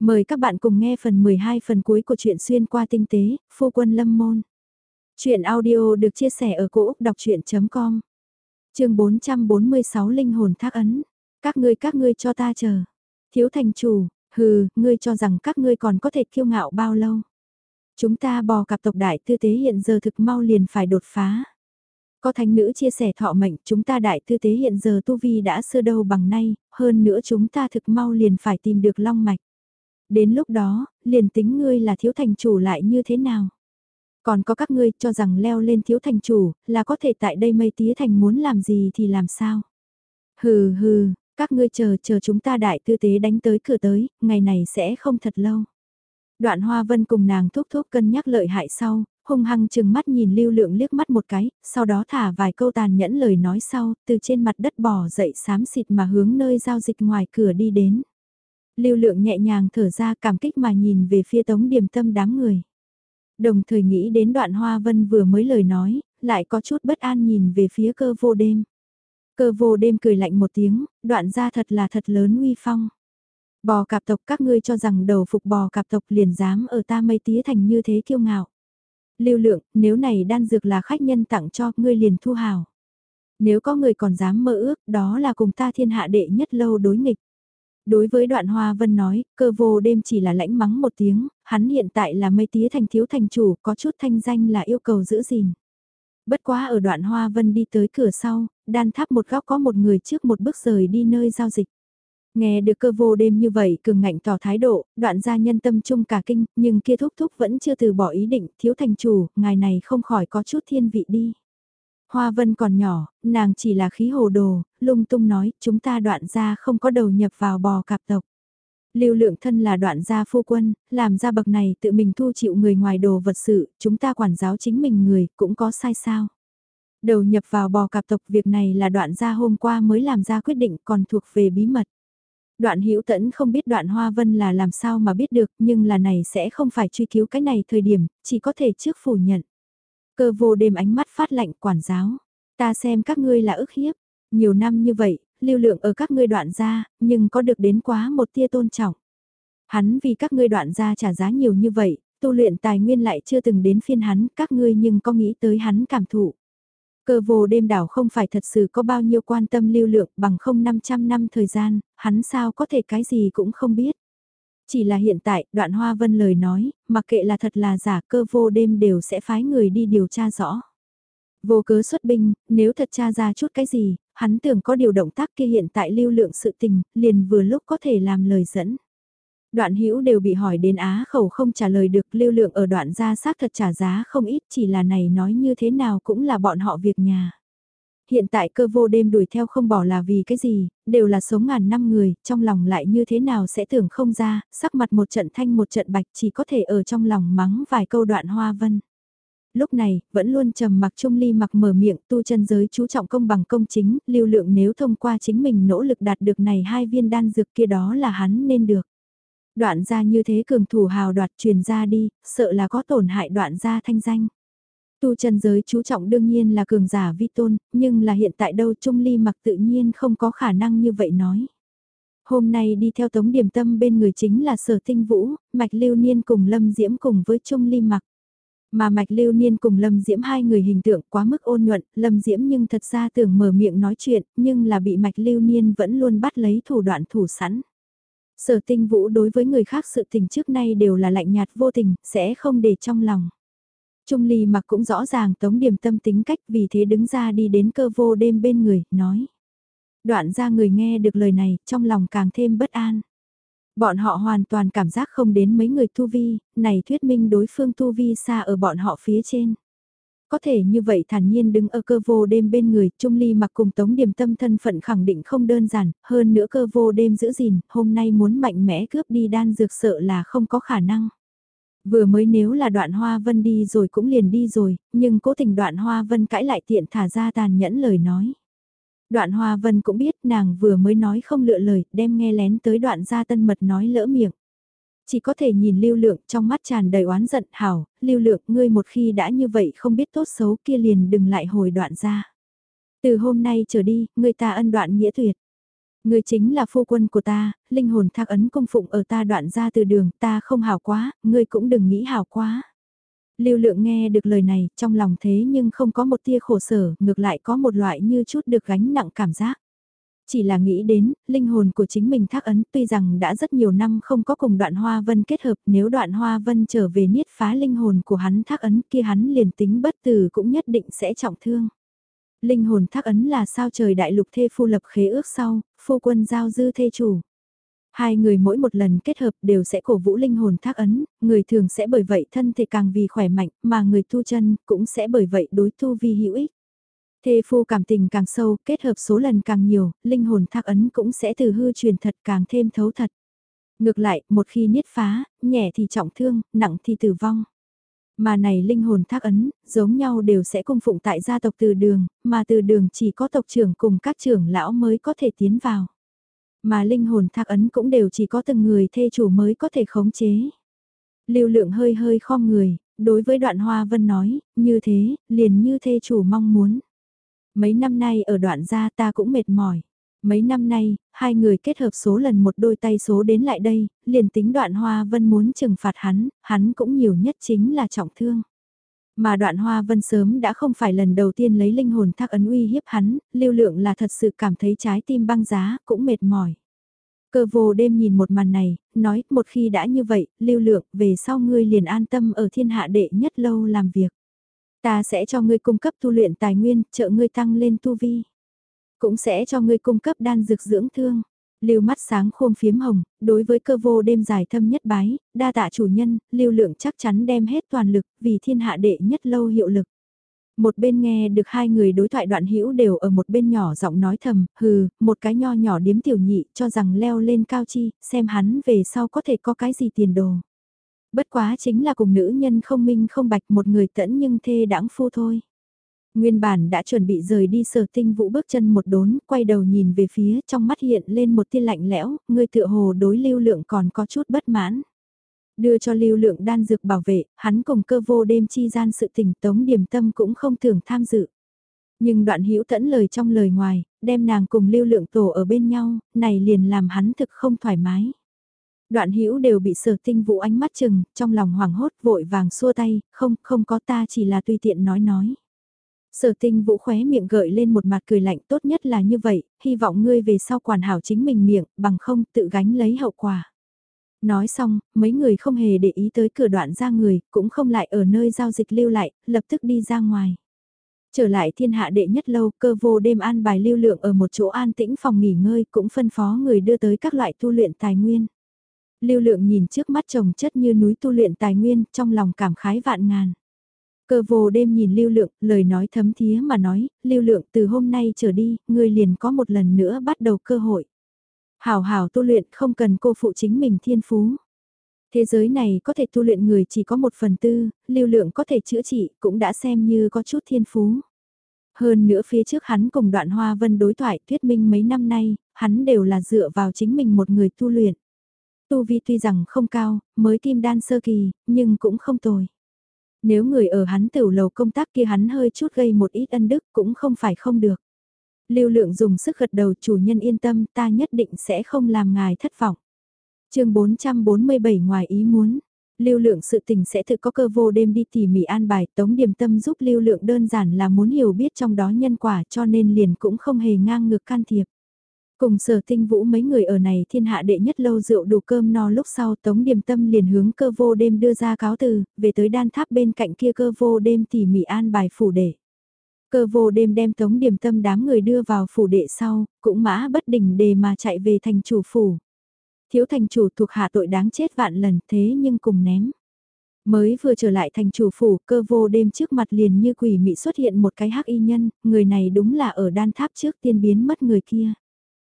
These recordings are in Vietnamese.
Mời các bạn cùng nghe phần 12 phần cuối của truyện xuyên qua tinh tế, phu quân lâm môn. Chuyện audio được chia sẻ ở cỗ đọc chuyện.com Trường 446 Linh hồn thác ấn. Các ngươi các ngươi cho ta chờ. Thiếu thành chủ, hừ, ngươi cho rằng các ngươi còn có thể kiêu ngạo bao lâu. Chúng ta bò cặp tộc đại tư tế hiện giờ thực mau liền phải đột phá. Có thánh nữ chia sẻ thọ mệnh, chúng ta đại tư tế hiện giờ tu vi đã sơ đâu bằng nay, hơn nữa chúng ta thực mau liền phải tìm được long mạch. Đến lúc đó, liền tính ngươi là thiếu thành chủ lại như thế nào? Còn có các ngươi cho rằng leo lên thiếu thành chủ, là có thể tại đây mây tía thành muốn làm gì thì làm sao? Hừ hừ, các ngươi chờ chờ chúng ta đại tư tế đánh tới cửa tới, ngày này sẽ không thật lâu. Đoạn hoa vân cùng nàng thúc thúc cân nhắc lợi hại sau, hung hăng chừng mắt nhìn lưu lượng liếc mắt một cái, sau đó thả vài câu tàn nhẫn lời nói sau, từ trên mặt đất bò dậy xám xịt mà hướng nơi giao dịch ngoài cửa đi đến. Lưu lượng nhẹ nhàng thở ra cảm kích mà nhìn về phía tống điểm tâm đám người. Đồng thời nghĩ đến đoạn hoa vân vừa mới lời nói, lại có chút bất an nhìn về phía cơ vô đêm. Cơ vô đêm cười lạnh một tiếng, đoạn ra thật là thật lớn uy phong. Bò cạp tộc các ngươi cho rằng đầu phục bò cạp tộc liền dám ở ta mây tía thành như thế kiêu ngạo. Lưu lượng, nếu này đan dược là khách nhân tặng cho, ngươi liền thu hào. Nếu có người còn dám mơ ước, đó là cùng ta thiên hạ đệ nhất lâu đối nghịch. Đối với đoạn hoa vân nói, cơ vô đêm chỉ là lãnh mắng một tiếng, hắn hiện tại là mây tía thành thiếu thành chủ, có chút thanh danh là yêu cầu giữ gìn. Bất quá ở đoạn hoa vân đi tới cửa sau, đan tháp một góc có một người trước một bước rời đi nơi giao dịch. Nghe được cơ vô đêm như vậy cường ngạnh tỏ thái độ, đoạn gia nhân tâm chung cả kinh, nhưng kia thúc thúc vẫn chưa từ bỏ ý định, thiếu thành chủ, ngài này không khỏi có chút thiên vị đi. Hoa vân còn nhỏ, nàng chỉ là khí hồ đồ, lung tung nói, chúng ta đoạn gia không có đầu nhập vào bò cạp tộc. Lưu lượng thân là đoạn gia phu quân, làm ra bậc này tự mình thu chịu người ngoài đồ vật sự, chúng ta quản giáo chính mình người, cũng có sai sao. Đầu nhập vào bò cạp tộc việc này là đoạn gia hôm qua mới làm ra quyết định còn thuộc về bí mật. Đoạn hữu tẫn không biết đoạn hoa vân là làm sao mà biết được nhưng là này sẽ không phải truy cứu cái này thời điểm, chỉ có thể trước phủ nhận. Cơ vô đêm ánh mắt phát lạnh quản giáo. Ta xem các ngươi là ức hiếp. Nhiều năm như vậy, lưu lượng ở các ngươi đoạn ra, nhưng có được đến quá một tia tôn trọng. Hắn vì các ngươi đoạn ra trả giá nhiều như vậy, tu luyện tài nguyên lại chưa từng đến phiên hắn, các ngươi nhưng có nghĩ tới hắn cảm thụ. Cơ vô đêm đảo không phải thật sự có bao nhiêu quan tâm lưu lượng bằng không 500 năm thời gian, hắn sao có thể cái gì cũng không biết. Chỉ là hiện tại, đoạn hoa vân lời nói, mặc kệ là thật là giả cơ vô đêm đều sẽ phái người đi điều tra rõ. Vô cớ xuất binh, nếu thật tra ra chút cái gì, hắn tưởng có điều động tác kia hiện tại lưu lượng sự tình, liền vừa lúc có thể làm lời dẫn. Đoạn hữu đều bị hỏi đến á khẩu không trả lời được lưu lượng ở đoạn ra xác thật trả giá không ít chỉ là này nói như thế nào cũng là bọn họ việc nhà. Hiện tại cơ vô đêm đuổi theo không bỏ là vì cái gì, đều là sống ngàn năm người, trong lòng lại như thế nào sẽ tưởng không ra, sắc mặt một trận thanh một trận bạch chỉ có thể ở trong lòng mắng vài câu đoạn hoa vân. Lúc này, vẫn luôn trầm mặc trung ly mặc mở miệng tu chân giới chú trọng công bằng công chính, lưu lượng nếu thông qua chính mình nỗ lực đạt được này hai viên đan dược kia đó là hắn nên được. Đoạn ra như thế cường thủ hào đoạt truyền ra đi, sợ là có tổn hại đoạn ra thanh danh. Tu chân giới chú trọng đương nhiên là cường giả vi tôn, nhưng là hiện tại đâu Trung Ly mặc tự nhiên không có khả năng như vậy nói. Hôm nay đi theo tống điểm tâm bên người chính là sở tinh vũ, mạch lưu niên cùng lâm diễm cùng với Trung Ly mặc. Mà mạch lưu niên cùng lâm diễm hai người hình tượng quá mức ôn nhuận, lâm diễm nhưng thật ra tưởng mở miệng nói chuyện, nhưng là bị mạch lưu niên vẫn luôn bắt lấy thủ đoạn thủ sẵn. Sở tinh vũ đối với người khác sự tình trước nay đều là lạnh nhạt vô tình, sẽ không để trong lòng. Trung ly mặc cũng rõ ràng tống điểm tâm tính cách vì thế đứng ra đi đến cơ vô đêm bên người, nói. Đoạn ra người nghe được lời này, trong lòng càng thêm bất an. Bọn họ hoàn toàn cảm giác không đến mấy người tu vi, này thuyết minh đối phương tu vi xa ở bọn họ phía trên. Có thể như vậy thản nhiên đứng ở cơ vô đêm bên người, Trung Ly mặc cùng Tống Điềm Tâm thân phận khẳng định không đơn giản, hơn nữa cơ vô đêm giữ gìn, hôm nay muốn mạnh mẽ cướp đi đan dược sợ là không có khả năng. Vừa mới nếu là đoạn hoa vân đi rồi cũng liền đi rồi, nhưng cố tình đoạn hoa vân cãi lại tiện thả ra tàn nhẫn lời nói. Đoạn hoa vân cũng biết nàng vừa mới nói không lựa lời, đem nghe lén tới đoạn gia tân mật nói lỡ miệng. Chỉ có thể nhìn lưu lượng trong mắt tràn đầy oán giận hảo, lưu lượng ngươi một khi đã như vậy không biết tốt xấu kia liền đừng lại hồi đoạn ra. Từ hôm nay trở đi, ngươi ta ân đoạn nghĩa tuyệt. Người chính là phu quân của ta, linh hồn thác ấn cung phụng ở ta đoạn ra từ đường, ta không hảo quá, ngươi cũng đừng nghĩ hảo quá. Lưu lượng nghe được lời này, trong lòng thế nhưng không có một tia khổ sở, ngược lại có một loại như chút được gánh nặng cảm giác. Chỉ là nghĩ đến, linh hồn của chính mình thác ấn tuy rằng đã rất nhiều năm không có cùng đoạn hoa vân kết hợp nếu đoạn hoa vân trở về niết phá linh hồn của hắn thác ấn kia hắn liền tính bất tử cũng nhất định sẽ trọng thương. Linh hồn thác ấn là sao trời đại lục thê phu lập khế ước sau, phu quân giao dư thê chủ. Hai người mỗi một lần kết hợp đều sẽ cổ vũ linh hồn thác ấn, người thường sẽ bởi vậy thân thể càng vì khỏe mạnh, mà người tu chân cũng sẽ bởi vậy đối tu vi hữu ích. Thê phu cảm tình càng sâu, kết hợp số lần càng nhiều, linh hồn thác ấn cũng sẽ từ hư truyền thật càng thêm thấu thật. Ngược lại, một khi niết phá, nhẹ thì trọng thương, nặng thì tử vong. Mà này linh hồn thác ấn, giống nhau đều sẽ cung phụng tại gia tộc từ đường, mà từ đường chỉ có tộc trưởng cùng các trưởng lão mới có thể tiến vào. Mà linh hồn thác ấn cũng đều chỉ có từng người thê chủ mới có thể khống chế. Lưu lượng hơi hơi khom người, đối với đoạn hoa vân nói, như thế, liền như thê chủ mong muốn. Mấy năm nay ở đoạn gia ta cũng mệt mỏi. Mấy năm nay, hai người kết hợp số lần một đôi tay số đến lại đây, liền tính đoạn hoa vân muốn trừng phạt hắn, hắn cũng nhiều nhất chính là trọng thương. Mà đoạn hoa vân sớm đã không phải lần đầu tiên lấy linh hồn thác ấn uy hiếp hắn, lưu lượng là thật sự cảm thấy trái tim băng giá, cũng mệt mỏi. Cơ vô đêm nhìn một màn này, nói một khi đã như vậy, lưu lượng về sau ngươi liền an tâm ở thiên hạ đệ nhất lâu làm việc. Ta sẽ cho ngươi cung cấp tu luyện tài nguyên, trợ ngươi tăng lên tu vi. Cũng sẽ cho ngươi cung cấp đan dược dưỡng thương. Lưu mắt sáng khôn phiếm hồng, đối với cơ vô đêm dài thâm nhất bái, đa tạ chủ nhân, lưu lượng chắc chắn đem hết toàn lực vì thiên hạ đệ nhất lâu hiệu lực. Một bên nghe được hai người đối thoại đoạn hữu đều ở một bên nhỏ giọng nói thầm, hừ, một cái nho nhỏ điếm tiểu nhị cho rằng leo lên cao chi, xem hắn về sau có thể có cái gì tiền đồ. Bất quá chính là cùng nữ nhân không minh không bạch một người tẫn nhưng thê đãng phu thôi. Nguyên bản đã chuẩn bị rời đi sở tinh vũ bước chân một đốn, quay đầu nhìn về phía trong mắt hiện lên một tia lạnh lẽo, người tựa hồ đối lưu lượng còn có chút bất mãn. Đưa cho lưu lượng đan dược bảo vệ, hắn cùng cơ vô đêm chi gian sự tình tống điểm tâm cũng không thường tham dự. Nhưng đoạn hữu thẫn lời trong lời ngoài, đem nàng cùng lưu lượng tổ ở bên nhau, này liền làm hắn thực không thoải mái. Đoạn hữu đều bị sở tinh vũ ánh mắt chừng, trong lòng hoảng hốt vội vàng xua tay, không, không có ta chỉ là tùy tiện nói nói. Sở tinh vũ khóe miệng gợi lên một mặt cười lạnh tốt nhất là như vậy, hy vọng ngươi về sau quản hảo chính mình miệng, bằng không tự gánh lấy hậu quả. Nói xong, mấy người không hề để ý tới cửa đoạn ra người, cũng không lại ở nơi giao dịch lưu lại, lập tức đi ra ngoài. Trở lại thiên hạ đệ nhất lâu, cơ vô đêm an bài lưu lượng ở một chỗ an tĩnh phòng nghỉ ngơi, cũng phân phó người đưa tới các loại tu luyện tài nguyên. Lưu lượng nhìn trước mắt chồng chất như núi tu luyện tài nguyên, trong lòng cảm khái vạn ngàn. Cơ vô đêm nhìn lưu lượng, lời nói thấm thía mà nói, lưu lượng từ hôm nay trở đi, ngươi liền có một lần nữa bắt đầu cơ hội. Hảo hảo tu luyện không cần cô phụ chính mình thiên phú. Thế giới này có thể tu luyện người chỉ có một phần tư, lưu lượng có thể chữa trị cũng đã xem như có chút thiên phú. Hơn nữa phía trước hắn cùng đoạn hoa vân đối thoại thuyết minh mấy năm nay, hắn đều là dựa vào chính mình một người tu luyện. Tu vi tuy rằng không cao, mới kim đan sơ kỳ, nhưng cũng không tồi. Nếu người ở hắn tiểu lầu công tác kia hắn hơi chút gây một ít ân đức cũng không phải không được. Lưu lượng dùng sức gật đầu, chủ nhân yên tâm, ta nhất định sẽ không làm ngài thất vọng. chương 447 ngoài ý muốn. Lưu lượng sự tình sẽ tự có cơ vô đêm đi tỉ mỉ an bài, tống điểm tâm giúp lưu lượng đơn giản là muốn hiểu biết trong đó nhân quả cho nên liền cũng không hề ngang ngược can thiệp. Cùng sở tinh vũ mấy người ở này thiên hạ đệ nhất lâu rượu đủ cơm no lúc sau tống điềm tâm liền hướng cơ vô đêm đưa ra cáo từ, về tới đan tháp bên cạnh kia cơ vô đêm tỉ mỉ an bài phủ đệ. Cơ vô đêm đem tống điềm tâm đám người đưa vào phủ đệ sau, cũng mã bất đỉnh đề mà chạy về thành chủ phủ. Thiếu thành chủ thuộc hạ tội đáng chết vạn lần thế nhưng cùng ném. Mới vừa trở lại thành chủ phủ, cơ vô đêm trước mặt liền như quỷ mị xuất hiện một cái hắc y nhân, người này đúng là ở đan tháp trước tiên biến mất người kia.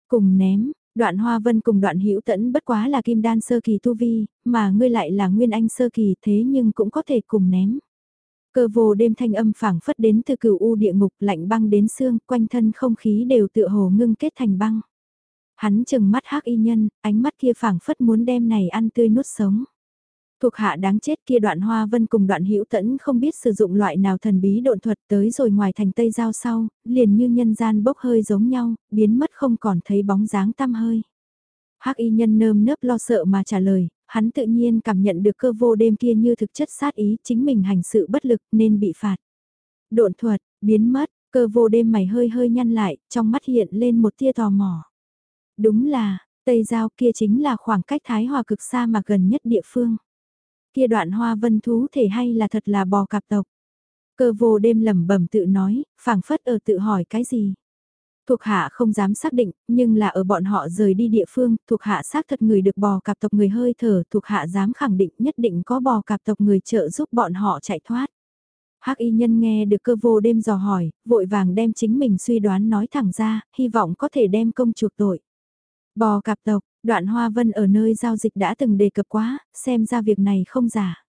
Cùng ném, đoạn hoa vân cùng đoạn hữu tẫn bất quá là kim đan sơ kỳ tu vi, mà ngươi lại là nguyên anh sơ kỳ thế nhưng cũng có thể cùng ném. Cơ vô đêm thanh âm phảng phất đến từ cửu u địa ngục lạnh băng đến xương, quanh thân không khí đều tựa hồ ngưng kết thành băng. Hắn chừng mắt hắc y nhân, ánh mắt kia phảng phất muốn đem này ăn tươi nuốt sống. Thuộc hạ đáng chết kia đoạn hoa vân cùng đoạn hữu tẫn không biết sử dụng loại nào thần bí độn thuật tới rồi ngoài thành Tây Giao sau, liền như nhân gian bốc hơi giống nhau, biến mất không còn thấy bóng dáng tăm hơi. hắc y nhân nơm nớp lo sợ mà trả lời, hắn tự nhiên cảm nhận được cơ vô đêm kia như thực chất sát ý chính mình hành sự bất lực nên bị phạt. Độn thuật, biến mất, cơ vô đêm mày hơi hơi nhăn lại, trong mắt hiện lên một tia tò mò. Đúng là, Tây Giao kia chính là khoảng cách Thái Hòa cực xa mà gần nhất địa phương. Kia đoạn hoa vân thú thể hay là thật là bò cạp tộc. Cơ vô đêm lẩm bẩm tự nói, phảng phất ở tự hỏi cái gì. Thuộc hạ không dám xác định, nhưng là ở bọn họ rời đi địa phương, thuộc hạ xác thật người được bò cạp tộc người hơi thở, thuộc hạ dám khẳng định nhất định có bò cạp tộc người trợ giúp bọn họ chạy thoát. Hắc y nhân nghe được cơ vô đêm dò hỏi, vội vàng đem chính mình suy đoán nói thẳng ra, hy vọng có thể đem công chuộc tội. Bò cạp tộc, đoạn hoa vân ở nơi giao dịch đã từng đề cập quá, xem ra việc này không giả.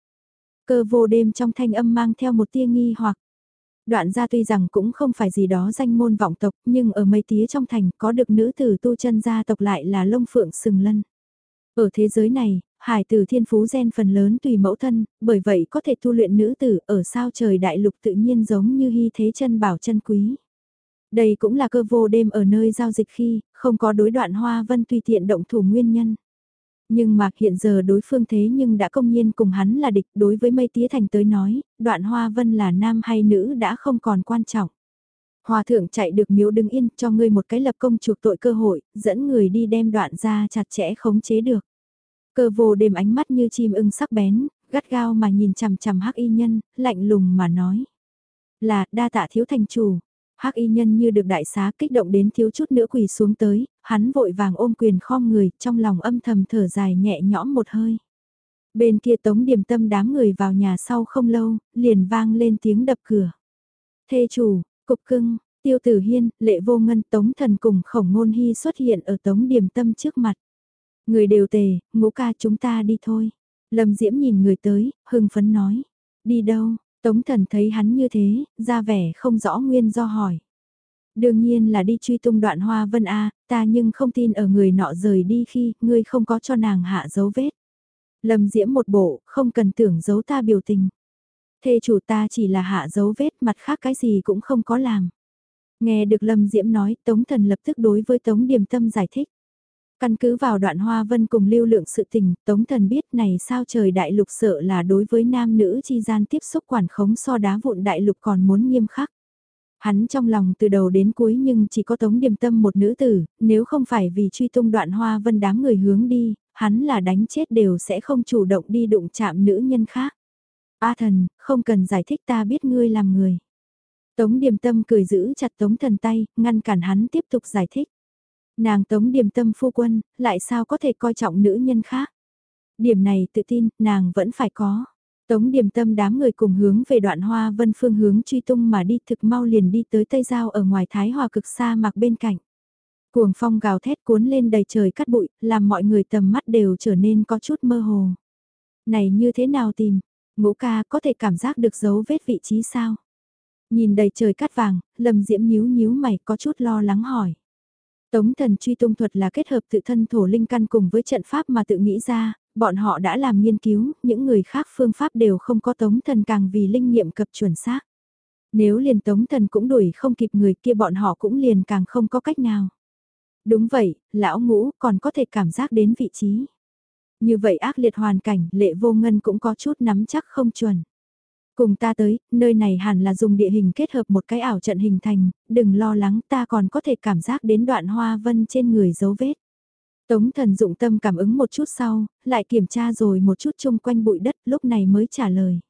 Cơ vô đêm trong thanh âm mang theo một tia nghi hoặc. Đoạn gia tuy rằng cũng không phải gì đó danh môn vọng tộc, nhưng ở mấy tía trong thành có được nữ tử tu chân gia tộc lại là lông phượng sừng lân. Ở thế giới này, hải tử thiên phú gen phần lớn tùy mẫu thân, bởi vậy có thể tu luyện nữ tử ở sao trời đại lục tự nhiên giống như hy thế chân bảo chân quý. Đây cũng là cơ vô đêm ở nơi giao dịch khi, không có đối đoạn hoa vân tùy tiện động thủ nguyên nhân. Nhưng mà hiện giờ đối phương thế nhưng đã công nhiên cùng hắn là địch đối với mây tía thành tới nói, đoạn hoa vân là nam hay nữ đã không còn quan trọng. Hòa thượng chạy được miếu đứng yên cho ngươi một cái lập công chuộc tội cơ hội, dẫn người đi đem đoạn ra chặt chẽ khống chế được. Cơ vô đêm ánh mắt như chim ưng sắc bén, gắt gao mà nhìn chằm chằm hắc y nhân, lạnh lùng mà nói. Là đa tạ thiếu thành chủ, hắc y nhân như được đại xá kích động đến thiếu chút nữa quỳ xuống tới, hắn vội vàng ôm quyền khom người, trong lòng âm thầm thở dài nhẹ nhõm một hơi. Bên kia tống điểm tâm đám người vào nhà sau không lâu, liền vang lên tiếng đập cửa. Thê chủ, cục cưng, tiêu tử hiên, lệ vô ngân tống thần cùng khổng ngôn hy xuất hiện ở tống điểm tâm trước mặt. Người đều tề, ngũ ca chúng ta đi thôi. Lâm Diễm nhìn người tới, hưng phấn nói. Đi đâu? Tống thần thấy hắn như thế, ra vẻ không rõ nguyên do hỏi. Đương nhiên là đi truy tung đoạn hoa vân A, ta nhưng không tin ở người nọ rời đi khi ngươi không có cho nàng hạ dấu vết. Lâm Diễm một bộ, không cần tưởng giấu ta biểu tình. Thê chủ ta chỉ là hạ dấu vết mặt khác cái gì cũng không có làm. Nghe được Lâm Diễm nói, Tống Thần lập tức đối với Tống Điềm Tâm giải thích. Căn cứ vào đoạn hoa vân cùng lưu lượng sự tình, Tống Thần biết này sao trời đại lục sợ là đối với nam nữ chi gian tiếp xúc quản khống so đá vụn đại lục còn muốn nghiêm khắc. Hắn trong lòng từ đầu đến cuối nhưng chỉ có Tống Điềm Tâm một nữ tử, nếu không phải vì truy tung đoạn hoa vân đám người hướng đi, hắn là đánh chết đều sẽ không chủ động đi đụng chạm nữ nhân khác. A thần, không cần giải thích ta biết ngươi làm người. Tống Điềm Tâm cười giữ chặt Tống Thần tay, ngăn cản hắn tiếp tục giải thích. Nàng tống điểm tâm phu quân, lại sao có thể coi trọng nữ nhân khác. Điểm này tự tin, nàng vẫn phải có. Tống điểm tâm đám người cùng hướng về đoạn hoa vân phương hướng truy tung mà đi thực mau liền đi tới Tây Giao ở ngoài Thái Hòa cực xa mặc bên cạnh. Cuồng phong gào thét cuốn lên đầy trời cắt bụi, làm mọi người tầm mắt đều trở nên có chút mơ hồ. Này như thế nào tìm? Ngũ ca có thể cảm giác được dấu vết vị trí sao? Nhìn đầy trời cắt vàng, lầm diễm nhíu nhíu mày có chút lo lắng hỏi. Tống thần truy tung thuật là kết hợp tự thân thổ linh căn cùng với trận pháp mà tự nghĩ ra, bọn họ đã làm nghiên cứu, những người khác phương pháp đều không có tống thần càng vì linh nghiệm cập chuẩn xác. Nếu liền tống thần cũng đuổi không kịp người kia bọn họ cũng liền càng không có cách nào. Đúng vậy, lão ngũ còn có thể cảm giác đến vị trí. Như vậy ác liệt hoàn cảnh, lệ vô ngân cũng có chút nắm chắc không chuẩn. Cùng ta tới, nơi này hẳn là dùng địa hình kết hợp một cái ảo trận hình thành, đừng lo lắng ta còn có thể cảm giác đến đoạn hoa vân trên người dấu vết. Tống thần dụng tâm cảm ứng một chút sau, lại kiểm tra rồi một chút chung quanh bụi đất lúc này mới trả lời.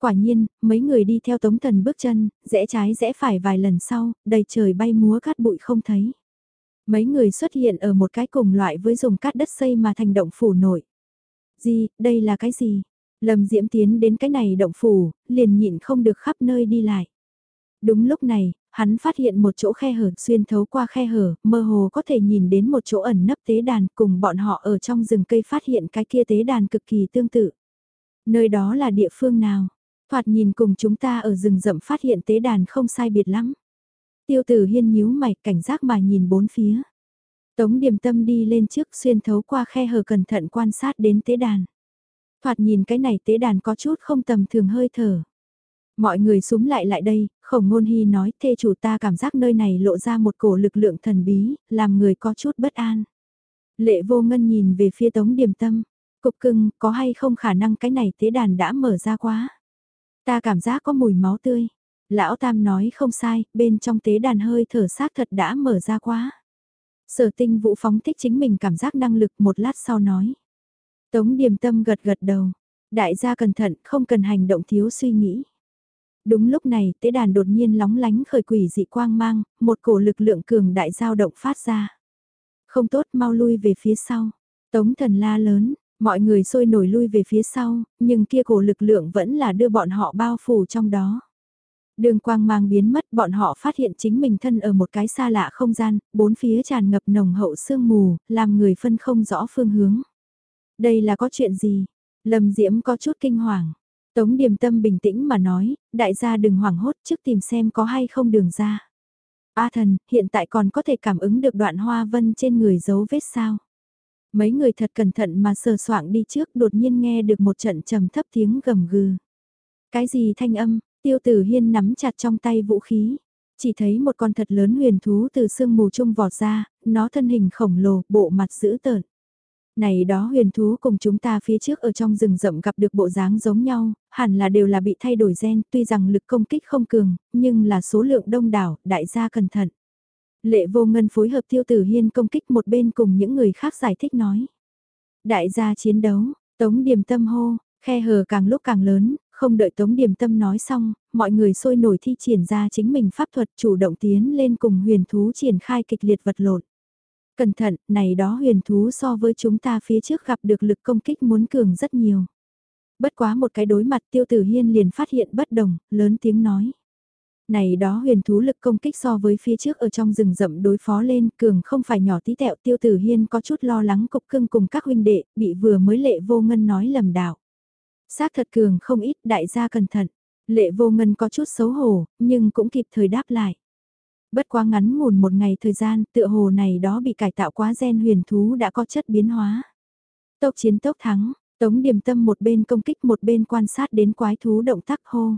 Quả nhiên, mấy người đi theo tống thần bước chân, rẽ trái rẽ phải vài lần sau, đầy trời bay múa cát bụi không thấy. Mấy người xuất hiện ở một cái cùng loại với dùng cát đất xây mà thành động phủ nổi. Gì, đây là cái gì? Lâm Diễm tiến đến cái này động phủ, liền nhịn không được khắp nơi đi lại. Đúng lúc này, hắn phát hiện một chỗ khe hở xuyên thấu qua khe hở, mơ hồ có thể nhìn đến một chỗ ẩn nấp tế đàn cùng bọn họ ở trong rừng cây phát hiện cái kia tế đàn cực kỳ tương tự. Nơi đó là địa phương nào? Thoạt nhìn cùng chúng ta ở rừng rậm phát hiện tế đàn không sai biệt lắm. Tiêu tử hiên nhíu mày cảnh giác mà nhìn bốn phía. Tống điểm tâm đi lên trước xuyên thấu qua khe hở cẩn thận quan sát đến tế đàn. Thoạt nhìn cái này tế đàn có chút không tầm thường hơi thở. Mọi người súng lại lại đây, khổng ngôn hy nói thê chủ ta cảm giác nơi này lộ ra một cổ lực lượng thần bí, làm người có chút bất an. Lệ vô ngân nhìn về phía tống điềm tâm, cục cưng có hay không khả năng cái này tế đàn đã mở ra quá. Ta cảm giác có mùi máu tươi. Lão Tam nói không sai, bên trong tế đàn hơi thở xác thật đã mở ra quá. Sở tinh vũ phóng thích chính mình cảm giác năng lực một lát sau nói. Tống điềm tâm gật gật đầu. Đại gia cẩn thận, không cần hành động thiếu suy nghĩ. Đúng lúc này, tế đàn đột nhiên lóng lánh khởi quỷ dị quang mang, một cổ lực lượng cường đại giao động phát ra. Không tốt mau lui về phía sau. Tống thần la lớn, mọi người sôi nổi lui về phía sau, nhưng kia cổ lực lượng vẫn là đưa bọn họ bao phủ trong đó. Đường quang mang biến mất bọn họ phát hiện chính mình thân ở một cái xa lạ không gian, bốn phía tràn ngập nồng hậu sương mù, làm người phân không rõ phương hướng. Đây là có chuyện gì? Lâm Diễm có chút kinh hoàng. Tống Điềm Tâm bình tĩnh mà nói, đại gia đừng hoảng hốt trước tìm xem có hay không đường ra. A thần, hiện tại còn có thể cảm ứng được đoạn hoa vân trên người dấu vết sao? Mấy người thật cẩn thận mà sờ soạng đi trước đột nhiên nghe được một trận trầm thấp tiếng gầm gừ. Cái gì thanh âm, tiêu tử hiên nắm chặt trong tay vũ khí. Chỉ thấy một con thật lớn huyền thú từ sương mù trung vọt ra, nó thân hình khổng lồ, bộ mặt dữ tợn. Này đó huyền thú cùng chúng ta phía trước ở trong rừng rậm gặp được bộ dáng giống nhau, hẳn là đều là bị thay đổi gen, tuy rằng lực công kích không cường, nhưng là số lượng đông đảo, đại gia cẩn thận. Lệ vô ngân phối hợp tiêu tử hiên công kích một bên cùng những người khác giải thích nói. Đại gia chiến đấu, tống điểm tâm hô, khe hờ càng lúc càng lớn, không đợi tống điểm tâm nói xong, mọi người sôi nổi thi triển ra chính mình pháp thuật chủ động tiến lên cùng huyền thú triển khai kịch liệt vật lộn. Cẩn thận, này đó huyền thú so với chúng ta phía trước gặp được lực công kích muốn cường rất nhiều. Bất quá một cái đối mặt tiêu tử hiên liền phát hiện bất đồng, lớn tiếng nói. Này đó huyền thú lực công kích so với phía trước ở trong rừng rậm đối phó lên cường không phải nhỏ tí tẹo tiêu tử hiên có chút lo lắng cục cưng cùng các huynh đệ bị vừa mới lệ vô ngân nói lầm đạo. Xác thật cường không ít đại gia cẩn thận, lệ vô ngân có chút xấu hổ nhưng cũng kịp thời đáp lại. Bất quá ngắn ngủn một ngày thời gian, tựa hồ này đó bị cải tạo quá gen huyền thú đã có chất biến hóa. Tốc chiến tốc thắng, Tống Điềm Tâm một bên công kích một bên quan sát đến quái thú động tác hô.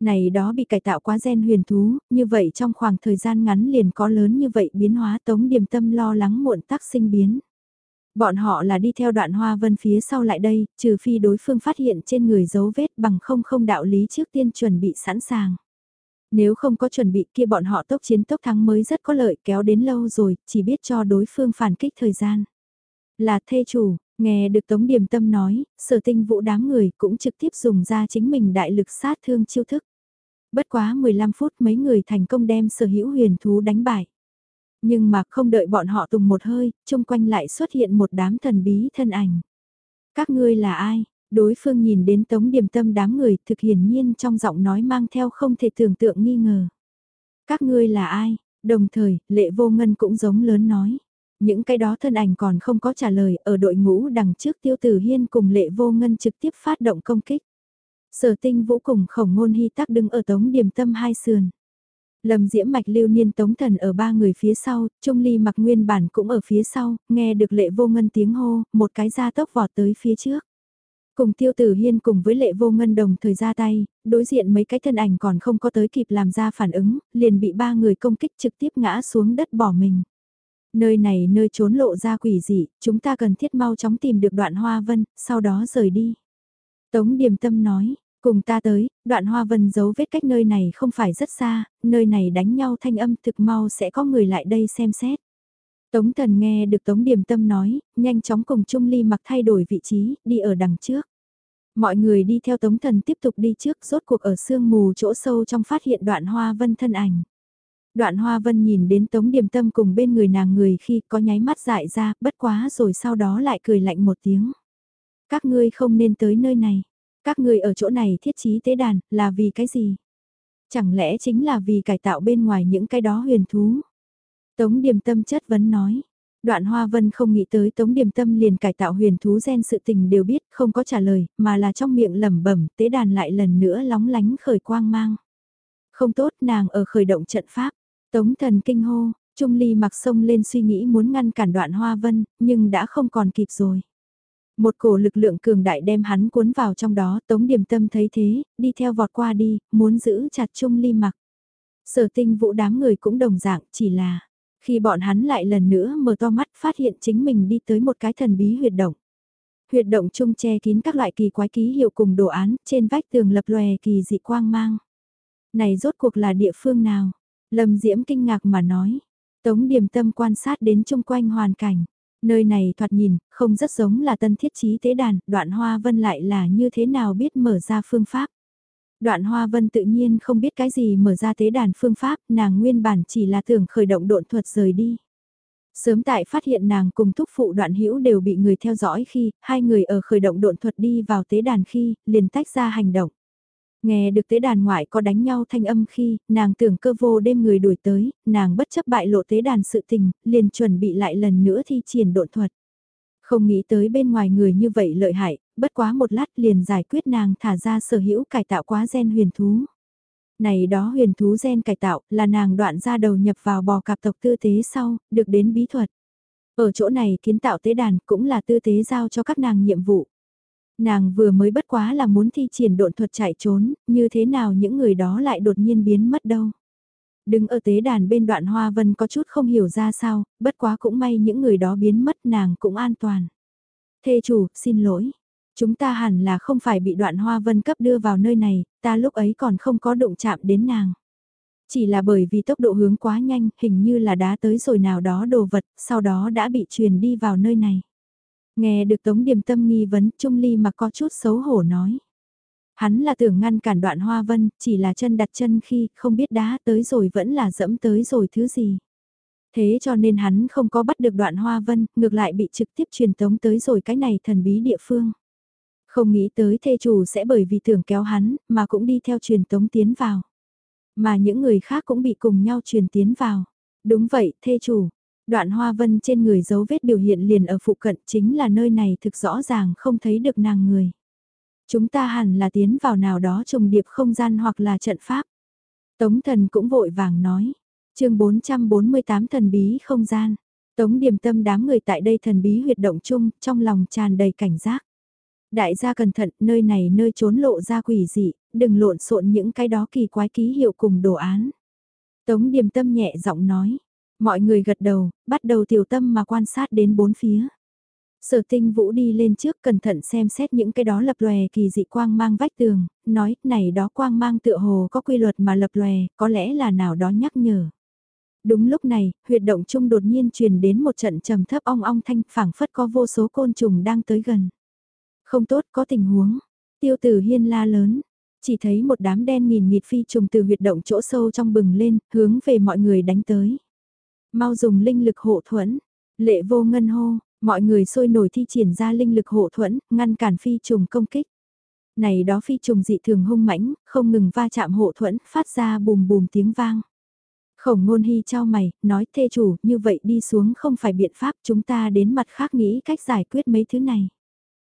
Này đó bị cải tạo quá gen huyền thú, như vậy trong khoảng thời gian ngắn liền có lớn như vậy biến hóa Tống Điềm Tâm lo lắng muộn tác sinh biến. Bọn họ là đi theo đoạn hoa vân phía sau lại đây, trừ phi đối phương phát hiện trên người dấu vết bằng không không đạo lý trước tiên chuẩn bị sẵn sàng. Nếu không có chuẩn bị kia bọn họ tốc chiến tốc thắng mới rất có lợi kéo đến lâu rồi, chỉ biết cho đối phương phản kích thời gian. Là thê chủ, nghe được Tống Điềm Tâm nói, sở tinh vũ đám người cũng trực tiếp dùng ra chính mình đại lực sát thương chiêu thức. Bất quá 15 phút mấy người thành công đem sở hữu huyền thú đánh bại. Nhưng mà không đợi bọn họ tùng một hơi, chung quanh lại xuất hiện một đám thần bí thân ảnh. Các ngươi là ai? Đối phương nhìn đến tống điểm tâm đám người thực hiển nhiên trong giọng nói mang theo không thể tưởng tượng nghi ngờ. Các ngươi là ai? Đồng thời, lệ vô ngân cũng giống lớn nói. Những cái đó thân ảnh còn không có trả lời ở đội ngũ đằng trước tiêu tử hiên cùng lệ vô ngân trực tiếp phát động công kích. Sở tinh vũ cùng khổng ngôn hy tắc đứng ở tống điểm tâm hai sườn. lầm diễm mạch lưu niên tống thần ở ba người phía sau, trung ly mặc nguyên bản cũng ở phía sau, nghe được lệ vô ngân tiếng hô, một cái ra tốc vọt tới phía trước. Cùng tiêu tử hiên cùng với lệ vô ngân đồng thời ra tay, đối diện mấy cái thân ảnh còn không có tới kịp làm ra phản ứng, liền bị ba người công kích trực tiếp ngã xuống đất bỏ mình. Nơi này nơi trốn lộ ra quỷ dị, chúng ta cần thiết mau chóng tìm được đoạn hoa vân, sau đó rời đi. Tống điềm tâm nói, cùng ta tới, đoạn hoa vân giấu vết cách nơi này không phải rất xa, nơi này đánh nhau thanh âm thực mau sẽ có người lại đây xem xét. Tống thần nghe được Tống Điềm Tâm nói, nhanh chóng cùng Trung Ly mặc thay đổi vị trí, đi ở đằng trước. Mọi người đi theo Tống thần tiếp tục đi trước, rốt cuộc ở sương mù chỗ sâu trong phát hiện đoạn hoa vân thân ảnh. Đoạn hoa vân nhìn đến Tống Điềm Tâm cùng bên người nàng người khi có nháy mắt dại ra, bất quá rồi sau đó lại cười lạnh một tiếng. Các ngươi không nên tới nơi này. Các ngươi ở chỗ này thiết trí tế đàn, là vì cái gì? Chẳng lẽ chính là vì cải tạo bên ngoài những cái đó huyền thú? Tống Điềm Tâm chất vấn nói. Đoạn Hoa Vân không nghĩ tới Tống Điềm Tâm liền cải tạo huyền thú gen sự tình đều biết, không có trả lời, mà là trong miệng lẩm bẩm, tế đàn lại lần nữa lóng lánh khởi quang mang. Không tốt, nàng ở khởi động trận pháp. Tống Thần kinh hô, Trung Ly mặc sông lên suy nghĩ muốn ngăn cản Đoạn Hoa Vân, nhưng đã không còn kịp rồi. Một cổ lực lượng cường đại đem hắn cuốn vào trong đó, Tống Điềm Tâm thấy thế, đi theo vọt qua đi, muốn giữ chặt Trung Ly mặc. Sở tinh vũ đám người cũng đồng dạng, chỉ là, khi bọn hắn lại lần nữa mở to mắt phát hiện chính mình đi tới một cái thần bí huyệt động. Huyệt động chung che kín các loại kỳ quái ký hiệu cùng đồ án, trên vách tường lập lòe kỳ dị quang mang. Này rốt cuộc là địa phương nào? Lâm Diễm kinh ngạc mà nói. Tống điểm tâm quan sát đến chung quanh hoàn cảnh. Nơi này thoạt nhìn, không rất giống là tân thiết trí tế đàn, đoạn hoa vân lại là như thế nào biết mở ra phương pháp. Đoạn hoa vân tự nhiên không biết cái gì mở ra tế đàn phương pháp, nàng nguyên bản chỉ là tưởng khởi động độn thuật rời đi. Sớm tại phát hiện nàng cùng thúc phụ đoạn hữu đều bị người theo dõi khi, hai người ở khởi động độn thuật đi vào tế đàn khi, liền tách ra hành động. Nghe được tế đàn ngoại có đánh nhau thanh âm khi, nàng tưởng cơ vô đêm người đuổi tới, nàng bất chấp bại lộ tế đàn sự tình, liền chuẩn bị lại lần nữa thi triển độn thuật. Không nghĩ tới bên ngoài người như vậy lợi hại, bất quá một lát liền giải quyết nàng thả ra sở hữu cải tạo quá gen huyền thú. Này đó huyền thú gen cải tạo là nàng đoạn ra đầu nhập vào bò cạp tộc tư tế sau, được đến bí thuật. Ở chỗ này kiến tạo tế đàn cũng là tư tế giao cho các nàng nhiệm vụ. Nàng vừa mới bất quá là muốn thi triển độn thuật chạy trốn, như thế nào những người đó lại đột nhiên biến mất đâu. Đứng ở tế đàn bên đoạn hoa vân có chút không hiểu ra sao, bất quá cũng may những người đó biến mất nàng cũng an toàn. Thê chủ, xin lỗi. Chúng ta hẳn là không phải bị đoạn hoa vân cấp đưa vào nơi này, ta lúc ấy còn không có đụng chạm đến nàng. Chỉ là bởi vì tốc độ hướng quá nhanh, hình như là đá tới rồi nào đó đồ vật, sau đó đã bị truyền đi vào nơi này. Nghe được Tống Điềm Tâm nghi vấn, Trung Ly mà có chút xấu hổ nói. Hắn là tưởng ngăn cản đoạn hoa vân, chỉ là chân đặt chân khi không biết đá tới rồi vẫn là dẫm tới rồi thứ gì. Thế cho nên hắn không có bắt được đoạn hoa vân, ngược lại bị trực tiếp truyền tống tới rồi cái này thần bí địa phương. Không nghĩ tới thê chủ sẽ bởi vì tưởng kéo hắn, mà cũng đi theo truyền tống tiến vào. Mà những người khác cũng bị cùng nhau truyền tiến vào. Đúng vậy, thê chủ, Đoạn hoa vân trên người dấu vết biểu hiện liền ở phụ cận chính là nơi này thực rõ ràng không thấy được nàng người. Chúng ta hẳn là tiến vào nào đó trùng điệp không gian hoặc là trận pháp. Tống thần cũng vội vàng nói. chương 448 thần bí không gian. Tống điểm tâm đám người tại đây thần bí huyệt động chung, trong lòng tràn đầy cảnh giác. Đại gia cẩn thận, nơi này nơi trốn lộ ra quỷ dị, đừng lộn xộn những cái đó kỳ quái ký hiệu cùng đồ án. Tống điểm tâm nhẹ giọng nói, Mọi người gật đầu, bắt đầu tiểu tâm mà quan sát đến bốn phía. Sở tinh vũ đi lên trước cẩn thận xem xét những cái đó lập lòe kỳ dị quang mang vách tường, nói này đó quang mang tựa hồ có quy luật mà lập lòe, có lẽ là nào đó nhắc nhở. Đúng lúc này, huyệt động chung đột nhiên truyền đến một trận trầm thấp ong ong thanh phảng phất có vô số côn trùng đang tới gần. Không tốt có tình huống, tiêu tử hiên la lớn, chỉ thấy một đám đen nghìn nghịt phi trùng từ huyệt động chỗ sâu trong bừng lên, hướng về mọi người đánh tới. Mau dùng linh lực hộ thuẫn. Lệ vô ngân hô, mọi người sôi nổi thi triển ra linh lực hộ thuẫn, ngăn cản phi trùng công kích. Này đó phi trùng dị thường hung mãnh, không ngừng va chạm hộ thuẫn, phát ra bùm bùm tiếng vang. Khổng ngôn hy cho mày, nói thê chủ, như vậy đi xuống không phải biện pháp chúng ta đến mặt khác nghĩ cách giải quyết mấy thứ này.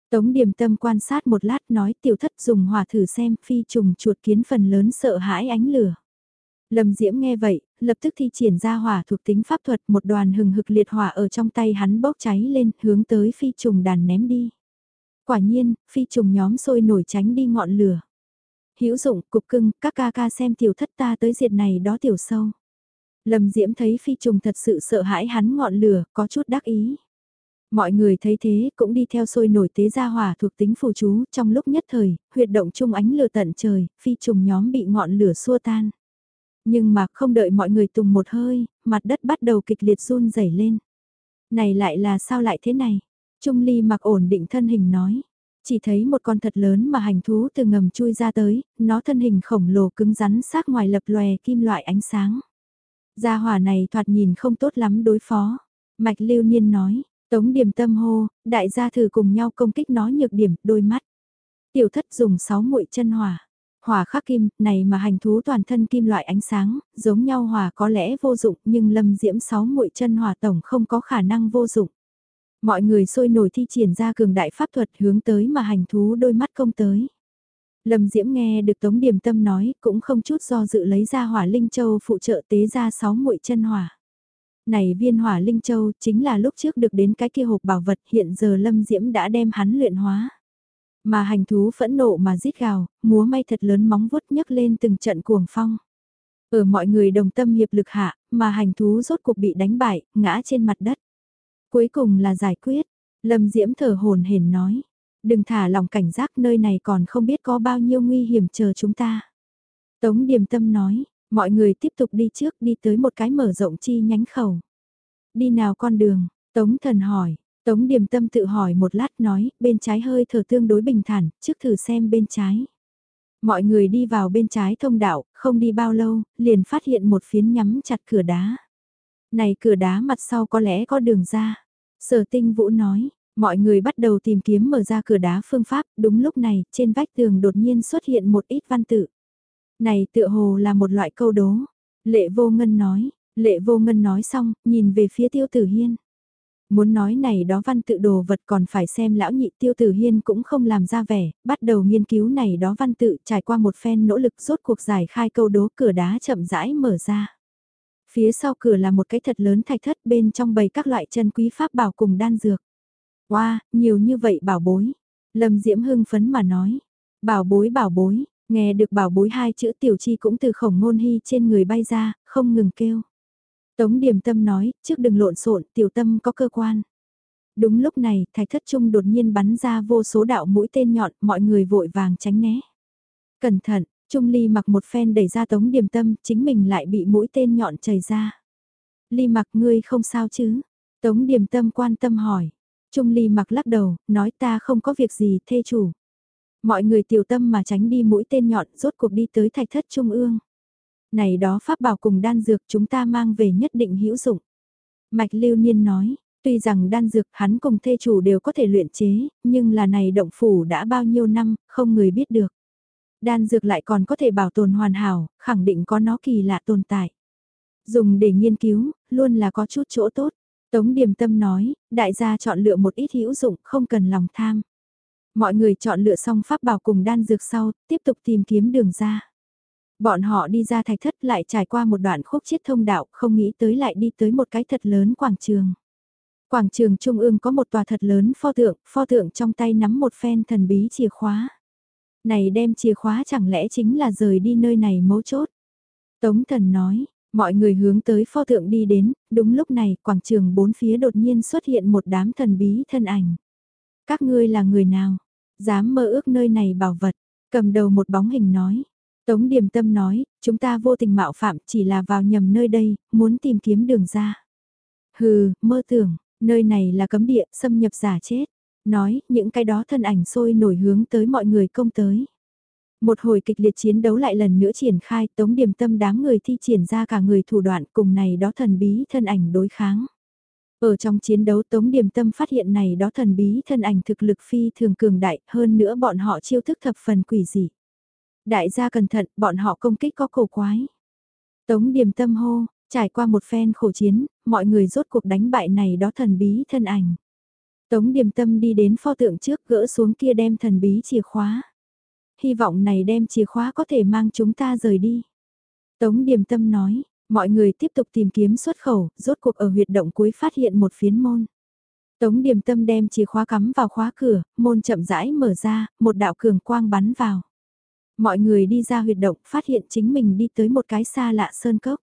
Tống điểm tâm quan sát một lát nói tiểu thất dùng hòa thử xem phi trùng chuột kiến phần lớn sợ hãi ánh lửa. Lâm Diễm nghe vậy, lập tức thi triển ra hỏa thuộc tính pháp thuật một đoàn hừng hực liệt hỏa ở trong tay hắn bốc cháy lên hướng tới phi trùng đàn ném đi. Quả nhiên, phi trùng nhóm sôi nổi tránh đi ngọn lửa. Hữu dụng, cục cưng, các ca ca xem tiểu thất ta tới diệt này đó tiểu sâu. Lâm Diễm thấy phi trùng thật sự sợ hãi hắn ngọn lửa, có chút đắc ý. Mọi người thấy thế cũng đi theo sôi nổi tế ra hỏa thuộc tính phù chú trong lúc nhất thời, huyệt động chung ánh lửa tận trời, phi trùng nhóm bị ngọn lửa xua tan. Nhưng mà không đợi mọi người tùng một hơi, mặt đất bắt đầu kịch liệt run rẩy lên. Này lại là sao lại thế này? Trung Ly mặc ổn định thân hình nói. Chỉ thấy một con thật lớn mà hành thú từ ngầm chui ra tới, nó thân hình khổng lồ cứng rắn sát ngoài lập lòe kim loại ánh sáng. Gia hỏa này thoạt nhìn không tốt lắm đối phó. Mạch lưu niên nói, tống điểm tâm hô, đại gia thử cùng nhau công kích nó nhược điểm, đôi mắt. Tiểu thất dùng sáu muội chân hỏa hòa khắc kim, này mà hành thú toàn thân kim loại ánh sáng, giống nhau hòa có lẽ vô dụng nhưng lâm diễm sáu muội chân hòa tổng không có khả năng vô dụng. Mọi người sôi nổi thi triển ra cường đại pháp thuật hướng tới mà hành thú đôi mắt công tới. Lâm Diễm nghe được Tống Điềm Tâm nói, cũng không chút do dự lấy ra hỏa linh châu phụ trợ tế ra sáu muội chân hỏa. Này viên hỏa linh châu chính là lúc trước được đến cái kia hộp bảo vật hiện giờ Lâm Diễm đã đem hắn luyện hóa. Mà hành thú phẫn nộ mà rít gào, múa may thật lớn móng vuốt nhấc lên từng trận cuồng phong. Ở mọi người đồng tâm hiệp lực hạ, mà hành thú rốt cuộc bị đánh bại, ngã trên mặt đất. Cuối cùng là giải quyết, Lâm Diễm thở hồn hển nói. Đừng thả lòng cảnh giác nơi này còn không biết có bao nhiêu nguy hiểm chờ chúng ta. Tống Điềm Tâm nói, mọi người tiếp tục đi trước đi tới một cái mở rộng chi nhánh khẩu. Đi nào con đường, Tống Thần hỏi, Tống Điềm Tâm tự hỏi một lát nói, bên trái hơi thở tương đối bình thản, trước thử xem bên trái. Mọi người đi vào bên trái thông đạo, không đi bao lâu, liền phát hiện một phiến nhắm chặt cửa đá. Này cửa đá mặt sau có lẽ có đường ra. Sở tinh vũ nói, mọi người bắt đầu tìm kiếm mở ra cửa đá phương pháp, đúng lúc này, trên vách tường đột nhiên xuất hiện một ít văn tự. Này tựa hồ là một loại câu đố. Lệ vô ngân nói, lệ vô ngân nói xong, nhìn về phía tiêu tử hiên. Muốn nói này đó văn tự đồ vật còn phải xem lão nhị tiêu tử hiên cũng không làm ra vẻ, bắt đầu nghiên cứu này đó văn tự trải qua một phen nỗ lực rốt cuộc giải khai câu đố cửa đá chậm rãi mở ra. Phía sau cửa là một cái thật lớn thạch thất bên trong bầy các loại chân quý pháp bảo cùng đan dược. Wow, nhiều như vậy bảo bối. Lâm Diễm hưng phấn mà nói. Bảo bối bảo bối, nghe được bảo bối hai chữ tiểu chi cũng từ khổng ngôn hy trên người bay ra, không ngừng kêu. Tống Điềm Tâm nói, trước đừng lộn xộn, tiểu tâm có cơ quan. Đúng lúc này, thạch thất trung đột nhiên bắn ra vô số đạo mũi tên nhọn, mọi người vội vàng tránh né. Cẩn thận, Trung Ly mặc một phen đẩy ra Tống Điềm Tâm, chính mình lại bị mũi tên nhọn chảy ra. Ly mặc ngươi không sao chứ? Tống Điềm Tâm quan tâm hỏi. Trung Ly mặc lắc đầu, nói ta không có việc gì, thê chủ. Mọi người tiểu tâm mà tránh đi mũi tên nhọn, rốt cuộc đi tới thạch thất trung ương. Này đó pháp bảo cùng đan dược chúng ta mang về nhất định hữu dụng. Mạch Lưu Niên nói, tuy rằng đan dược hắn cùng thê chủ đều có thể luyện chế, nhưng là này động phủ đã bao nhiêu năm, không người biết được. Đan dược lại còn có thể bảo tồn hoàn hảo, khẳng định có nó kỳ lạ tồn tại. Dùng để nghiên cứu, luôn là có chút chỗ tốt. Tống Điềm Tâm nói, đại gia chọn lựa một ít hữu dụng, không cần lòng tham. Mọi người chọn lựa xong pháp bảo cùng đan dược sau, tiếp tục tìm kiếm đường ra. Bọn họ đi ra thạch thất lại trải qua một đoạn khúc chiết thông đạo, không nghĩ tới lại đi tới một cái thật lớn quảng trường. Quảng trường trung ương có một tòa thật lớn pho tượng, pho tượng trong tay nắm một phen thần bí chìa khóa. Này đem chìa khóa chẳng lẽ chính là rời đi nơi này mấu chốt. Tống thần nói, mọi người hướng tới pho tượng đi đến, đúng lúc này quảng trường bốn phía đột nhiên xuất hiện một đám thần bí thân ảnh. Các ngươi là người nào? Dám mơ ước nơi này bảo vật, cầm đầu một bóng hình nói. Tống Điềm Tâm nói, chúng ta vô tình mạo phạm chỉ là vào nhầm nơi đây, muốn tìm kiếm đường ra. Hừ, mơ tưởng, nơi này là cấm địa, xâm nhập giả chết. Nói, những cái đó thân ảnh sôi nổi hướng tới mọi người công tới. Một hồi kịch liệt chiến đấu lại lần nữa triển khai, Tống Điềm Tâm đám người thi triển ra cả người thủ đoạn cùng này đó thần bí thân ảnh đối kháng. Ở trong chiến đấu Tống Điềm Tâm phát hiện này đó thần bí thân ảnh thực lực phi thường cường đại, hơn nữa bọn họ chiêu thức thập phần quỷ dị. Đại gia cẩn thận, bọn họ công kích có cổ quái. Tống Điềm Tâm hô, trải qua một phen khổ chiến, mọi người rốt cuộc đánh bại này đó thần bí thân ảnh. Tống Điềm Tâm đi đến pho tượng trước gỡ xuống kia đem thần bí chìa khóa. Hy vọng này đem chìa khóa có thể mang chúng ta rời đi. Tống Điềm Tâm nói, mọi người tiếp tục tìm kiếm xuất khẩu, rốt cuộc ở huyệt động cuối phát hiện một phiến môn. Tống Điềm Tâm đem chìa khóa cắm vào khóa cửa, môn chậm rãi mở ra, một đạo cường quang bắn vào. Mọi người đi ra huyệt động phát hiện chính mình đi tới một cái xa lạ sơn cốc.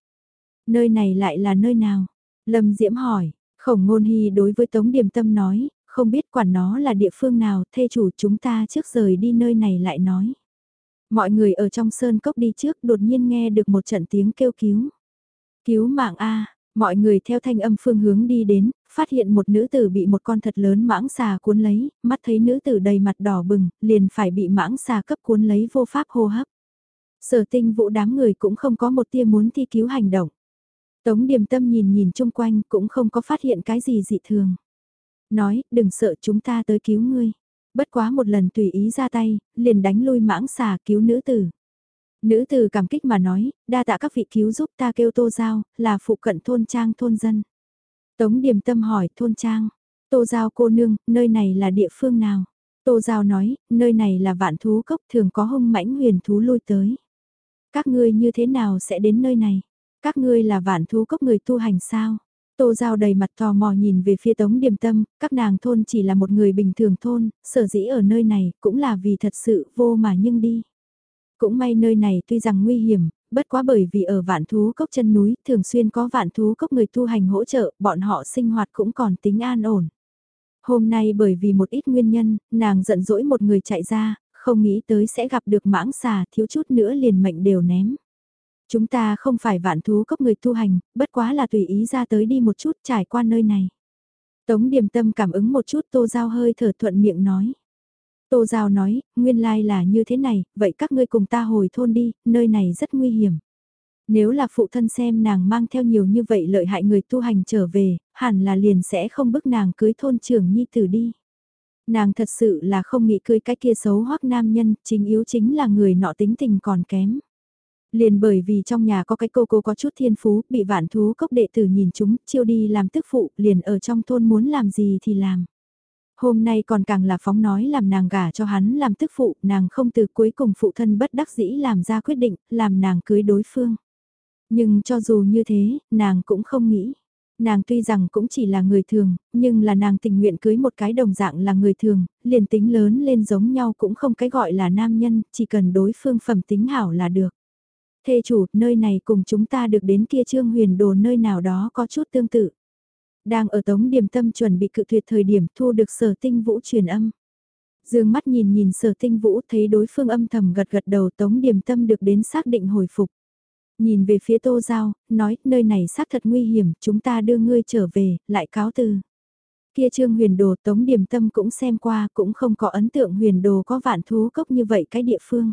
Nơi này lại là nơi nào? Lâm Diễm hỏi, khổng ngôn hy đối với Tống Điềm Tâm nói, không biết quản nó là địa phương nào, thê chủ chúng ta trước rời đi nơi này lại nói. Mọi người ở trong sơn cốc đi trước đột nhiên nghe được một trận tiếng kêu cứu. Cứu mạng A, mọi người theo thanh âm phương hướng đi đến, phát hiện một nữ tử bị một con thật lớn mãng xà cuốn lấy, mắt thấy nữ tử đầy mặt đỏ bừng, liền phải bị mãng xà cấp cuốn lấy vô pháp hô hấp. Sở tinh vụ đám người cũng không có một tia muốn thi cứu hành động. Tống điềm tâm nhìn nhìn chung quanh cũng không có phát hiện cái gì dị thường. Nói, đừng sợ chúng ta tới cứu ngươi. Bất quá một lần tùy ý ra tay, liền đánh lui mãng xà cứu nữ tử. Nữ tử cảm kích mà nói, đa tạ các vị cứu giúp ta kêu tô giao, là phụ cận thôn trang thôn dân. Tống Điềm Tâm hỏi thôn trang, Tô Giao cô nương, nơi này là địa phương nào? Tô Giao nói, nơi này là vạn thú cốc thường có hung mãnh huyền thú lui tới. Các ngươi như thế nào sẽ đến nơi này? Các ngươi là vạn thú cốc người tu hành sao? Tô Giao đầy mặt tò mò nhìn về phía Tống Điềm Tâm, các nàng thôn chỉ là một người bình thường thôn, sở dĩ ở nơi này cũng là vì thật sự vô mà nhưng đi. Cũng may nơi này tuy rằng nguy hiểm, bất quá bởi vì ở vạn thú cốc chân núi thường xuyên có vạn thú cốc người tu hành hỗ trợ, bọn họ sinh hoạt cũng còn tính an ổn. Hôm nay bởi vì một ít nguyên nhân, nàng giận dỗi một người chạy ra, không nghĩ tới sẽ gặp được mãng xà thiếu chút nữa liền mệnh đều ném. Chúng ta không phải vạn thú cốc người tu hành, bất quá là tùy ý ra tới đi một chút trải qua nơi này. Tống điềm tâm cảm ứng một chút tô giao hơi thở thuận miệng nói. Tô Giao nói, nguyên lai là như thế này, vậy các ngươi cùng ta hồi thôn đi, nơi này rất nguy hiểm. Nếu là phụ thân xem nàng mang theo nhiều như vậy lợi hại người tu hành trở về, hẳn là liền sẽ không bức nàng cưới thôn trưởng nhi tử đi. Nàng thật sự là không nghĩ cưới cái kia xấu hoắc nam nhân, chính yếu chính là người nọ tính tình còn kém. Liền bởi vì trong nhà có cái cô cô có chút thiên phú, bị vạn thú cốc đệ tử nhìn chúng, chiêu đi làm tức phụ, liền ở trong thôn muốn làm gì thì làm. Hôm nay còn càng là phóng nói làm nàng gả cho hắn làm tức phụ, nàng không từ cuối cùng phụ thân bất đắc dĩ làm ra quyết định, làm nàng cưới đối phương. Nhưng cho dù như thế, nàng cũng không nghĩ. Nàng tuy rằng cũng chỉ là người thường, nhưng là nàng tình nguyện cưới một cái đồng dạng là người thường, liền tính lớn lên giống nhau cũng không cái gọi là nam nhân, chỉ cần đối phương phẩm tính hảo là được. Thê chủ, nơi này cùng chúng ta được đến kia trương huyền đồ nơi nào đó có chút tương tự. Đang ở tống điểm tâm chuẩn bị cự tuyệt thời điểm thu được sở tinh vũ truyền âm. Dương mắt nhìn nhìn sở tinh vũ thấy đối phương âm thầm gật gật đầu tống điểm tâm được đến xác định hồi phục. Nhìn về phía tô giao, nói nơi này xác thật nguy hiểm, chúng ta đưa ngươi trở về, lại cáo từ. Kia trương huyền đồ tống điểm tâm cũng xem qua, cũng không có ấn tượng huyền đồ có vạn thú cốc như vậy cái địa phương.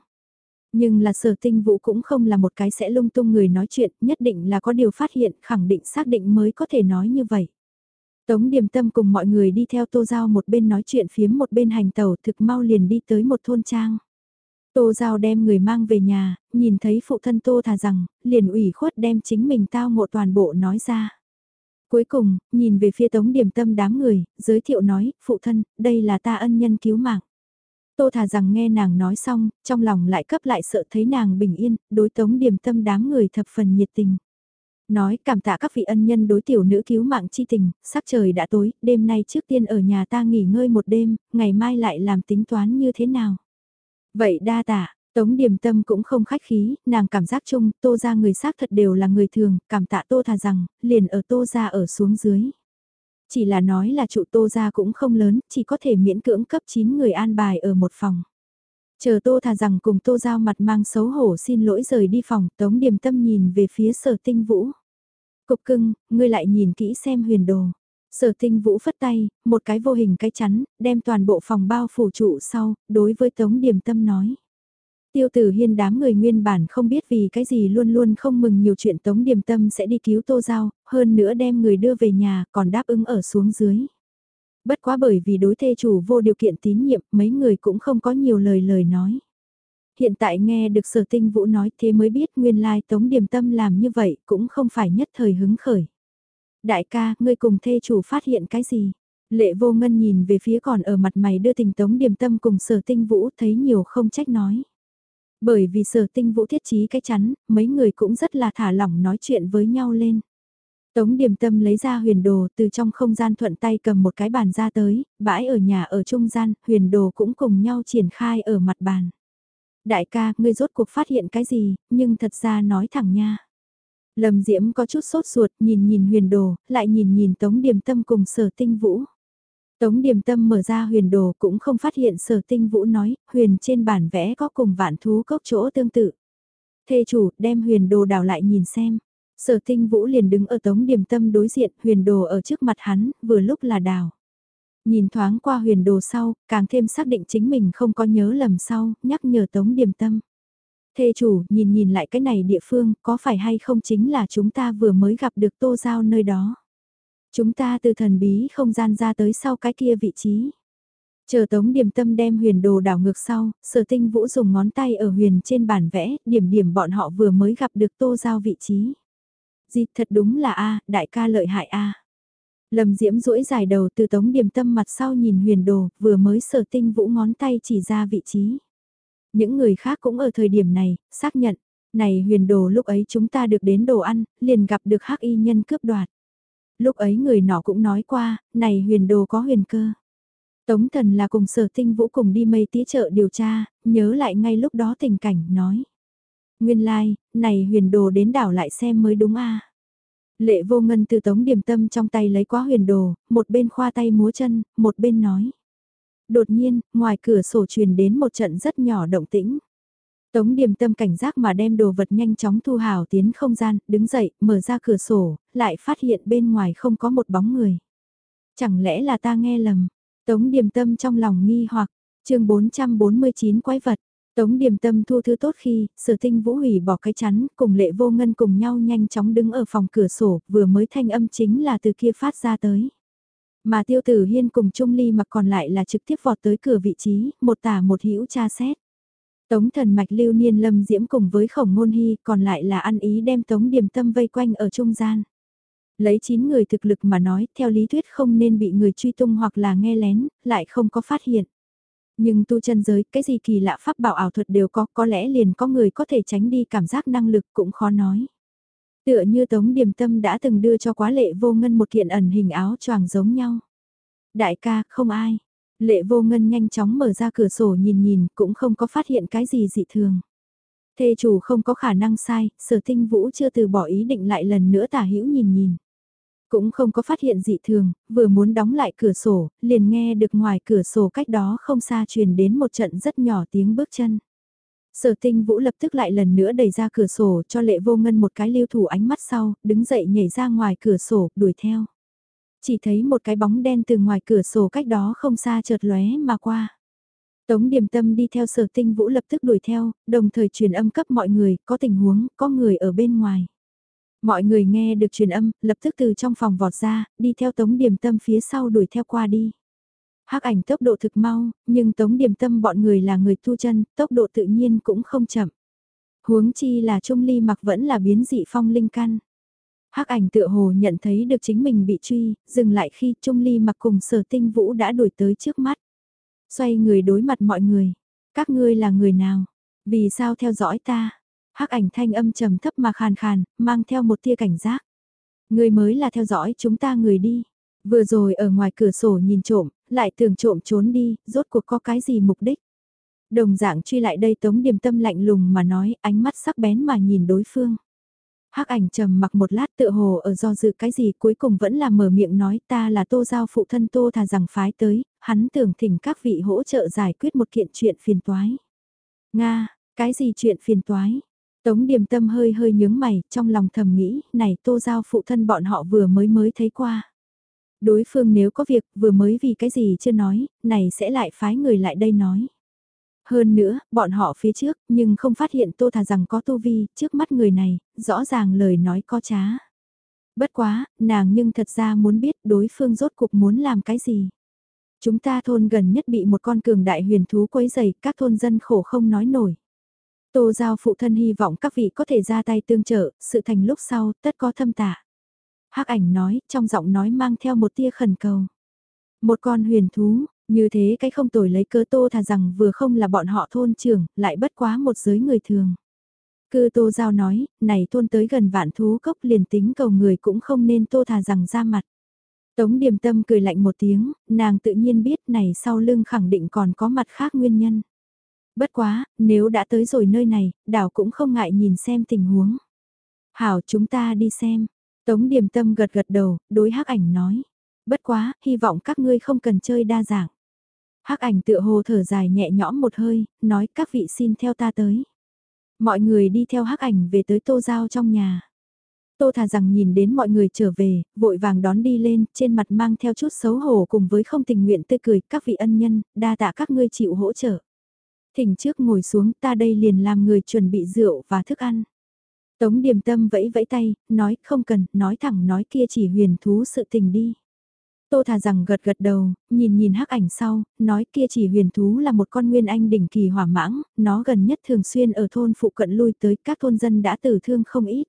Nhưng là sở tinh vũ cũng không là một cái sẽ lung tung người nói chuyện, nhất định là có điều phát hiện, khẳng định xác định mới có thể nói như vậy. Tống Điềm Tâm cùng mọi người đi theo Tô Giao một bên nói chuyện phiếm một bên hành tàu thực mau liền đi tới một thôn trang. Tô Giao đem người mang về nhà, nhìn thấy phụ thân Tô thà rằng, liền ủy khuất đem chính mình tao ngộ toàn bộ nói ra. Cuối cùng, nhìn về phía Tống Điềm Tâm đám người, giới thiệu nói, phụ thân, đây là ta ân nhân cứu mạng. Tô thà rằng nghe nàng nói xong, trong lòng lại cấp lại sợ thấy nàng bình yên, đối Tống Điềm Tâm đám người thập phần nhiệt tình nói cảm tạ các vị ân nhân đối tiểu nữ cứu mạng chi tình, sắc trời đã tối, đêm nay trước tiên ở nhà ta nghỉ ngơi một đêm, ngày mai lại làm tính toán như thế nào. Vậy đa tạ, Tống Điềm Tâm cũng không khách khí, nàng cảm giác chung, tô ra người xác thật đều là người thường, cảm tạ tô thà rằng, liền ở tô ra ở xuống dưới. Chỉ là nói là trụ tô ra cũng không lớn, chỉ có thể miễn cưỡng cấp 9 người an bài ở một phòng. Chờ tô thà rằng cùng tô giao mặt mang xấu hổ xin lỗi rời đi phòng, tống điềm tâm nhìn về phía sở tinh vũ. Cục cưng, ngươi lại nhìn kỹ xem huyền đồ. Sở tinh vũ phất tay, một cái vô hình cái chắn, đem toàn bộ phòng bao phủ trụ sau, đối với tống điềm tâm nói. Tiêu tử hiên đám người nguyên bản không biết vì cái gì luôn luôn không mừng nhiều chuyện tống điềm tâm sẽ đi cứu tô giao, hơn nữa đem người đưa về nhà còn đáp ứng ở xuống dưới. Bất quá bởi vì đối thê chủ vô điều kiện tín nhiệm mấy người cũng không có nhiều lời lời nói. Hiện tại nghe được sở tinh vũ nói thế mới biết nguyên lai tống điểm tâm làm như vậy cũng không phải nhất thời hứng khởi. Đại ca, ngươi cùng thê chủ phát hiện cái gì? Lệ vô ngân nhìn về phía còn ở mặt mày đưa tình tống điểm tâm cùng sở tinh vũ thấy nhiều không trách nói. Bởi vì sở tinh vũ thiết trí cái chắn, mấy người cũng rất là thả lỏng nói chuyện với nhau lên. Tống điểm tâm lấy ra huyền đồ từ trong không gian thuận tay cầm một cái bàn ra tới, bãi ở nhà ở trung gian, huyền đồ cũng cùng nhau triển khai ở mặt bàn. Đại ca, ngươi rốt cuộc phát hiện cái gì, nhưng thật ra nói thẳng nha. Lâm Diễm có chút sốt ruột, nhìn nhìn huyền đồ, lại nhìn nhìn Tống Điềm Tâm cùng sở tinh vũ. Tống Điềm Tâm mở ra huyền đồ cũng không phát hiện sở tinh vũ nói, huyền trên bản vẽ có cùng vạn thú cốc chỗ tương tự. Thê chủ, đem huyền đồ đào lại nhìn xem. Sở tinh vũ liền đứng ở tống điểm tâm đối diện, huyền đồ ở trước mặt hắn, vừa lúc là đào. Nhìn thoáng qua huyền đồ sau, càng thêm xác định chính mình không có nhớ lầm sau, nhắc nhở tống điểm tâm. Thê chủ, nhìn nhìn lại cái này địa phương, có phải hay không chính là chúng ta vừa mới gặp được tô giao nơi đó. Chúng ta từ thần bí không gian ra tới sau cái kia vị trí. Chờ tống điểm tâm đem huyền đồ đảo ngược sau, sở tinh vũ dùng ngón tay ở huyền trên bản vẽ, điểm điểm bọn họ vừa mới gặp được tô giao vị trí. Di thật đúng là A, đại ca lợi hại A. Lâm Diễm duỗi dài đầu từ tống điểm tâm mặt sau nhìn huyền đồ, vừa mới sở tinh vũ ngón tay chỉ ra vị trí. Những người khác cũng ở thời điểm này, xác nhận, này huyền đồ lúc ấy chúng ta được đến đồ ăn, liền gặp được hắc y nhân cướp đoạt. Lúc ấy người nọ cũng nói qua, này huyền đồ có huyền cơ. Tống thần là cùng sở tinh vũ cùng đi mây tía chợ điều tra, nhớ lại ngay lúc đó tình cảnh, nói. Nguyên lai, like, này huyền đồ đến đảo lại xem mới đúng a Lệ vô ngân từ tống điểm tâm trong tay lấy quá huyền đồ, một bên khoa tay múa chân, một bên nói. Đột nhiên, ngoài cửa sổ truyền đến một trận rất nhỏ động tĩnh. Tống điềm tâm cảnh giác mà đem đồ vật nhanh chóng thu hào tiến không gian, đứng dậy, mở ra cửa sổ, lại phát hiện bên ngoài không có một bóng người. Chẳng lẽ là ta nghe lầm? Tống điềm tâm trong lòng nghi hoặc, chương 449 quái vật. Tống điềm tâm thu thư tốt khi, sở tinh vũ hủy bỏ cái chắn, cùng lệ vô ngân cùng nhau nhanh chóng đứng ở phòng cửa sổ, vừa mới thanh âm chính là từ kia phát ra tới. Mà tiêu tử hiên cùng Trung Ly mặc còn lại là trực tiếp vọt tới cửa vị trí, một tả một hữu tra xét. Tống thần mạch lưu niên lâm diễm cùng với khổng ngôn hy còn lại là ăn ý đem tống điềm tâm vây quanh ở trung gian. Lấy 9 người thực lực mà nói theo lý thuyết không nên bị người truy tung hoặc là nghe lén, lại không có phát hiện. Nhưng tu chân giới, cái gì kỳ lạ pháp bảo ảo thuật đều có, có lẽ liền có người có thể tránh đi cảm giác năng lực cũng khó nói. Tựa như Tống Điềm Tâm đã từng đưa cho quá lệ vô ngân một kiện ẩn hình áo choàng giống nhau. Đại ca, không ai. Lệ vô ngân nhanh chóng mở ra cửa sổ nhìn nhìn, cũng không có phát hiện cái gì dị thường. Thê chủ không có khả năng sai, sở tinh vũ chưa từ bỏ ý định lại lần nữa tả hữu nhìn nhìn. Cũng không có phát hiện dị thường, vừa muốn đóng lại cửa sổ, liền nghe được ngoài cửa sổ cách đó không xa truyền đến một trận rất nhỏ tiếng bước chân. Sở tinh vũ lập tức lại lần nữa đẩy ra cửa sổ cho lệ vô ngân một cái lưu thủ ánh mắt sau, đứng dậy nhảy ra ngoài cửa sổ, đuổi theo. Chỉ thấy một cái bóng đen từ ngoài cửa sổ cách đó không xa chợt lóe mà qua. Tống điểm tâm đi theo sở tinh vũ lập tức đuổi theo, đồng thời truyền âm cấp mọi người, có tình huống, có người ở bên ngoài. Mọi người nghe được truyền âm, lập tức từ trong phòng vọt ra, đi theo tống điểm tâm phía sau đuổi theo qua đi. hắc ảnh tốc độ thực mau, nhưng tống điểm tâm bọn người là người thu chân, tốc độ tự nhiên cũng không chậm. Huống chi là trung ly mặc vẫn là biến dị phong linh căn. hắc ảnh tựa hồ nhận thấy được chính mình bị truy, dừng lại khi trung ly mặc cùng sở tinh vũ đã đuổi tới trước mắt. Xoay người đối mặt mọi người. Các ngươi là người nào? Vì sao theo dõi ta? Hắc ảnh thanh âm trầm thấp mà khàn khàn, mang theo một tia cảnh giác. Người mới là theo dõi chúng ta người đi. Vừa rồi ở ngoài cửa sổ nhìn trộm, lại tưởng trộm trốn đi, rốt cuộc có cái gì mục đích. Đồng dạng truy lại đây tống điềm tâm lạnh lùng mà nói, ánh mắt sắc bén mà nhìn đối phương. hắc ảnh trầm mặc một lát tựa hồ ở do dự cái gì cuối cùng vẫn là mở miệng nói ta là tô giao phụ thân tô thà rằng phái tới, hắn tưởng thỉnh các vị hỗ trợ giải quyết một kiện chuyện phiền toái. Nga, cái gì chuyện phiền toái? Tống điềm tâm hơi hơi nhướng mày, trong lòng thầm nghĩ, này tô giao phụ thân bọn họ vừa mới mới thấy qua. Đối phương nếu có việc vừa mới vì cái gì chưa nói, này sẽ lại phái người lại đây nói. Hơn nữa, bọn họ phía trước, nhưng không phát hiện tô thà rằng có tô vi, trước mắt người này, rõ ràng lời nói có trá. Bất quá, nàng nhưng thật ra muốn biết đối phương rốt cuộc muốn làm cái gì. Chúng ta thôn gần nhất bị một con cường đại huyền thú quấy dày, các thôn dân khổ không nói nổi. Tô Giao phụ thân hy vọng các vị có thể ra tay tương trợ, sự thành lúc sau, tất có thâm tạ. hắc ảnh nói, trong giọng nói mang theo một tia khẩn cầu. Một con huyền thú, như thế cái không tồi lấy cớ tô thà rằng vừa không là bọn họ thôn trưởng, lại bất quá một giới người thường. Cư tô giao nói, này thôn tới gần vạn thú cốc liền tính cầu người cũng không nên tô thà rằng ra mặt. Tống điềm tâm cười lạnh một tiếng, nàng tự nhiên biết này sau lưng khẳng định còn có mặt khác nguyên nhân. Bất quá, nếu đã tới rồi nơi này, đảo cũng không ngại nhìn xem tình huống. Hảo chúng ta đi xem. Tống điềm tâm gật gật đầu, đối hắc ảnh nói. Bất quá, hy vọng các ngươi không cần chơi đa dạng. hắc ảnh tựa hồ thở dài nhẹ nhõm một hơi, nói các vị xin theo ta tới. Mọi người đi theo hắc ảnh về tới tô giao trong nhà. Tô thà rằng nhìn đến mọi người trở về, vội vàng đón đi lên, trên mặt mang theo chút xấu hổ cùng với không tình nguyện tươi cười, các vị ân nhân, đa tạ các ngươi chịu hỗ trợ. Thỉnh trước ngồi xuống ta đây liền làm người chuẩn bị rượu và thức ăn. Tống điềm tâm vẫy vẫy tay, nói không cần, nói thẳng nói kia chỉ huyền thú sự tình đi. Tô thà rằng gật gật đầu, nhìn nhìn hắc ảnh sau, nói kia chỉ huyền thú là một con nguyên anh đỉnh kỳ hỏa mãng, nó gần nhất thường xuyên ở thôn phụ cận lui tới các thôn dân đã tử thương không ít.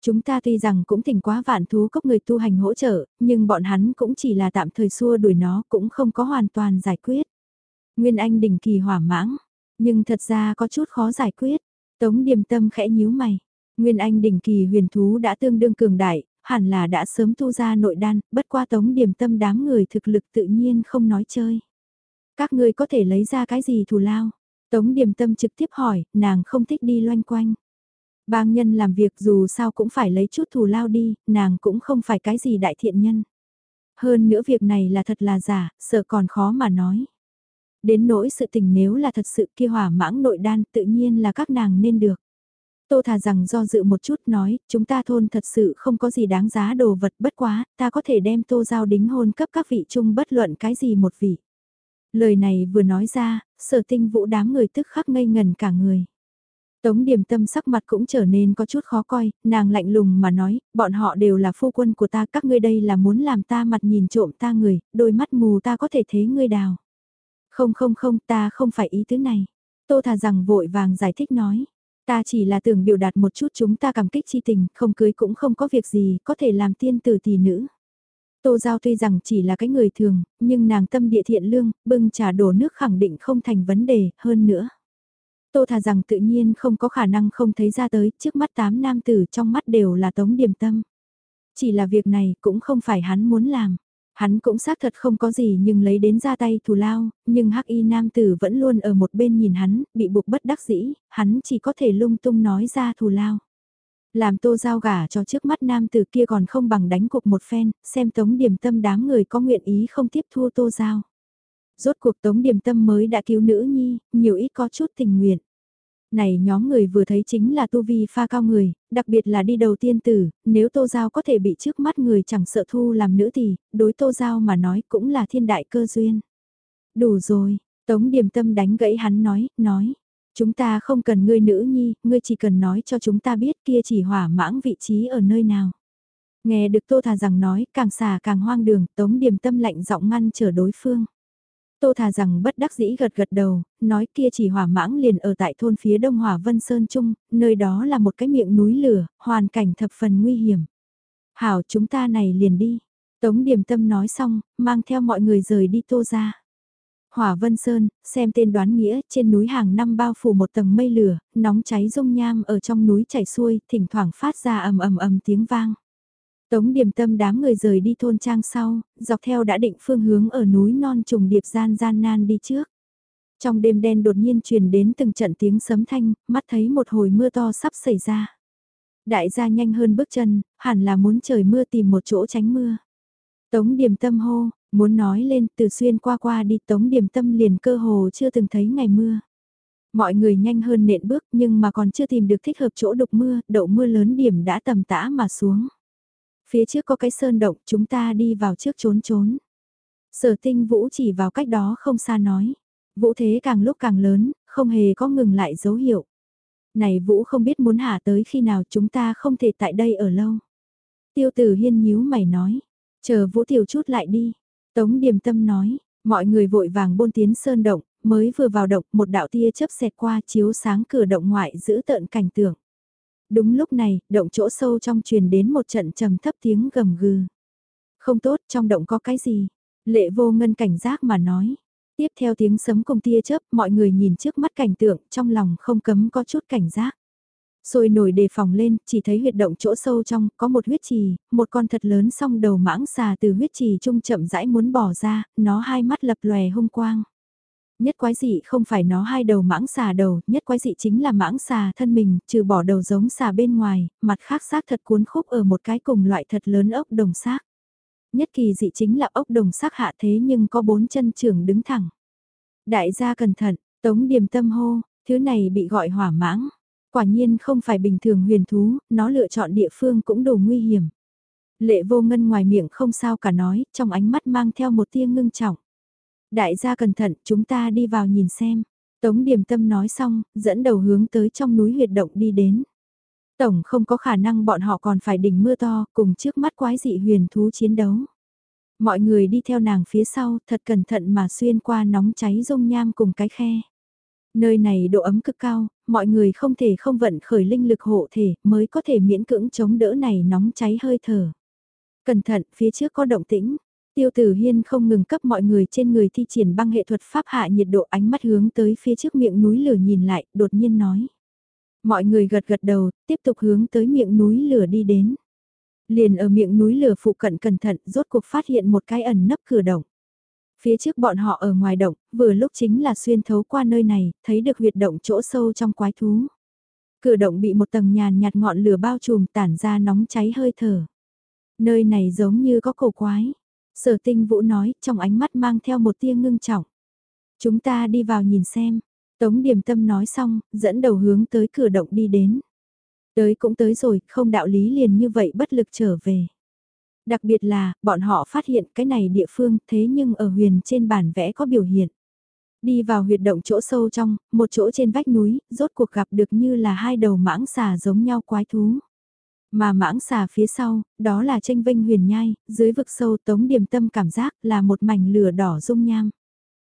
Chúng ta tuy rằng cũng thỉnh quá vạn thú cốc người tu hành hỗ trợ, nhưng bọn hắn cũng chỉ là tạm thời xua đuổi nó cũng không có hoàn toàn giải quyết. Nguyên Anh đỉnh kỳ hỏa mãng, nhưng thật ra có chút khó giải quyết. Tống điềm tâm khẽ nhíu mày. Nguyên Anh đỉnh kỳ huyền thú đã tương đương cường đại, hẳn là đã sớm tu ra nội đan, bất qua tống điểm tâm đám người thực lực tự nhiên không nói chơi. Các ngươi có thể lấy ra cái gì thù lao? Tống điểm tâm trực tiếp hỏi, nàng không thích đi loanh quanh. Bang nhân làm việc dù sao cũng phải lấy chút thù lao đi, nàng cũng không phải cái gì đại thiện nhân. Hơn nữa việc này là thật là giả, sợ còn khó mà nói. Đến nỗi sự tình nếu là thật sự kia hỏa mãng nội đan tự nhiên là các nàng nên được. Tô thà rằng do dự một chút nói, chúng ta thôn thật sự không có gì đáng giá đồ vật bất quá, ta có thể đem tô giao đính hôn cấp các vị chung bất luận cái gì một vị. Lời này vừa nói ra, sở tinh vũ đám người tức khắc ngây ngần cả người. Tống điểm tâm sắc mặt cũng trở nên có chút khó coi, nàng lạnh lùng mà nói, bọn họ đều là phu quân của ta, các ngươi đây là muốn làm ta mặt nhìn trộm ta người, đôi mắt mù ta có thể thế ngươi đào. Không không không, ta không phải ý tứ này. Tô thà rằng vội vàng giải thích nói. Ta chỉ là tưởng biểu đạt một chút chúng ta cảm kích chi tình, không cưới cũng không có việc gì, có thể làm tiên tử tỷ nữ. Tô Giao tuy rằng chỉ là cái người thường, nhưng nàng tâm địa thiện lương, bưng trà đổ nước khẳng định không thành vấn đề, hơn nữa. Tô thà rằng tự nhiên không có khả năng không thấy ra tới, trước mắt tám nam tử trong mắt đều là tống điềm tâm. Chỉ là việc này cũng không phải hắn muốn làm. Hắn cũng xác thật không có gì nhưng lấy đến ra tay thù lao, nhưng hắc y nam tử vẫn luôn ở một bên nhìn hắn, bị buộc bất đắc dĩ, hắn chỉ có thể lung tung nói ra thù lao. Làm tô giao gả cho trước mắt nam tử kia còn không bằng đánh cuộc một phen, xem tống điểm tâm đám người có nguyện ý không tiếp thua tô giao. Rốt cuộc tống điểm tâm mới đã cứu nữ nhi, nhiều ít có chút tình nguyện này nhóm người vừa thấy chính là tu vi pha cao người, đặc biệt là đi đầu tiên tử, nếu Tô Giao có thể bị trước mắt người chẳng sợ thu làm nữ thì, đối Tô Giao mà nói cũng là thiên đại cơ duyên. Đủ rồi, Tống Điềm Tâm đánh gãy hắn nói, nói, chúng ta không cần ngươi nữ nhi, ngươi chỉ cần nói cho chúng ta biết kia chỉ hỏa mãng vị trí ở nơi nào. Nghe được Tô Thà rằng nói, càng xà càng hoang đường, Tống Điềm Tâm lạnh giọng ngăn trở đối phương. Tô thà rằng bất đắc dĩ gật gật đầu, nói kia chỉ hỏa mãng liền ở tại thôn phía đông hỏa Vân Sơn Trung, nơi đó là một cái miệng núi lửa, hoàn cảnh thập phần nguy hiểm. Hảo chúng ta này liền đi. Tống Điềm Tâm nói xong, mang theo mọi người rời đi tô ra. Hỏa Vân Sơn, xem tên đoán nghĩa, trên núi hàng năm bao phủ một tầng mây lửa, nóng cháy rung nham ở trong núi chảy xuôi, thỉnh thoảng phát ra ầm ầm ầm tiếng vang. Tống điểm tâm đám người rời đi thôn trang sau, dọc theo đã định phương hướng ở núi non trùng điệp gian gian nan đi trước. Trong đêm đen đột nhiên truyền đến từng trận tiếng sấm thanh, mắt thấy một hồi mưa to sắp xảy ra. Đại gia nhanh hơn bước chân, hẳn là muốn trời mưa tìm một chỗ tránh mưa. Tống điểm tâm hô, muốn nói lên từ xuyên qua qua đi tống điểm tâm liền cơ hồ chưa từng thấy ngày mưa. Mọi người nhanh hơn nện bước nhưng mà còn chưa tìm được thích hợp chỗ đục mưa, đậu mưa lớn điểm đã tầm tã mà xuống. Phía trước có cái sơn động, chúng ta đi vào trước trốn trốn. Sở tinh vũ chỉ vào cách đó không xa nói. Vũ thế càng lúc càng lớn, không hề có ngừng lại dấu hiệu. Này Vũ không biết muốn hạ tới khi nào chúng ta không thể tại đây ở lâu. Tiêu tử hiên nhíu mày nói. Chờ Vũ tiểu chút lại đi. Tống điềm tâm nói. Mọi người vội vàng bôn tiến sơn động, mới vừa vào động một đạo tia chớp xẹt qua chiếu sáng cửa động ngoại giữ tợn cảnh tượng. Đúng lúc này, động chỗ sâu trong truyền đến một trận trầm thấp tiếng gầm gừ. Không tốt, trong động có cái gì? Lệ vô ngân cảnh giác mà nói. Tiếp theo tiếng sấm cùng tia chớp, mọi người nhìn trước mắt cảnh tượng, trong lòng không cấm có chút cảnh giác. Rồi nổi đề phòng lên, chỉ thấy huyệt động chỗ sâu trong, có một huyết trì, một con thật lớn song đầu mãng xà từ huyết trì trung chậm rãi muốn bỏ ra, nó hai mắt lập lòe hung quang. Nhất quái dị không phải nó hai đầu mãng xà đầu, nhất quái dị chính là mãng xà thân mình, trừ bỏ đầu giống xà bên ngoài, mặt khác xác thật cuốn khúc ở một cái cùng loại thật lớn ốc đồng xác. Nhất kỳ dị chính là ốc đồng xác hạ thế nhưng có bốn chân trưởng đứng thẳng. Đại gia cẩn thận, tống điềm tâm hô, thứ này bị gọi hỏa mãng. Quả nhiên không phải bình thường huyền thú, nó lựa chọn địa phương cũng đủ nguy hiểm. Lệ vô ngân ngoài miệng không sao cả nói, trong ánh mắt mang theo một tia ngưng trọng. Đại gia cẩn thận, chúng ta đi vào nhìn xem. Tống Điềm Tâm nói xong, dẫn đầu hướng tới trong núi huyệt động đi đến. Tổng không có khả năng bọn họ còn phải đỉnh mưa to, cùng trước mắt quái dị huyền thú chiến đấu. Mọi người đi theo nàng phía sau, thật cẩn thận mà xuyên qua nóng cháy rông nham cùng cái khe. Nơi này độ ấm cực cao, mọi người không thể không vận khởi linh lực hộ thể mới có thể miễn cưỡng chống đỡ này nóng cháy hơi thở. Cẩn thận, phía trước có động tĩnh, Tiêu tử hiên không ngừng cấp mọi người trên người thi triển băng hệ thuật pháp hạ nhiệt độ ánh mắt hướng tới phía trước miệng núi lửa nhìn lại, đột nhiên nói. Mọi người gật gật đầu, tiếp tục hướng tới miệng núi lửa đi đến. Liền ở miệng núi lửa phụ cận cẩn thận rốt cuộc phát hiện một cái ẩn nấp cửa động. Phía trước bọn họ ở ngoài động, vừa lúc chính là xuyên thấu qua nơi này, thấy được huyệt động chỗ sâu trong quái thú. Cửa động bị một tầng nhàn nhạt ngọn lửa bao trùm tản ra nóng cháy hơi thở. Nơi này giống như có cổ quái. Sở tinh vũ nói trong ánh mắt mang theo một tia ngưng trọng. Chúng ta đi vào nhìn xem. Tống điểm tâm nói xong, dẫn đầu hướng tới cửa động đi đến. Tới cũng tới rồi, không đạo lý liền như vậy bất lực trở về. Đặc biệt là, bọn họ phát hiện cái này địa phương thế nhưng ở huyền trên bản vẽ có biểu hiện. Đi vào huyệt động chỗ sâu trong, một chỗ trên vách núi, rốt cuộc gặp được như là hai đầu mãng xà giống nhau quái thú. Mà mãng xà phía sau, đó là tranh vinh huyền nhai, dưới vực sâu tống điềm tâm cảm giác là một mảnh lửa đỏ dung nham.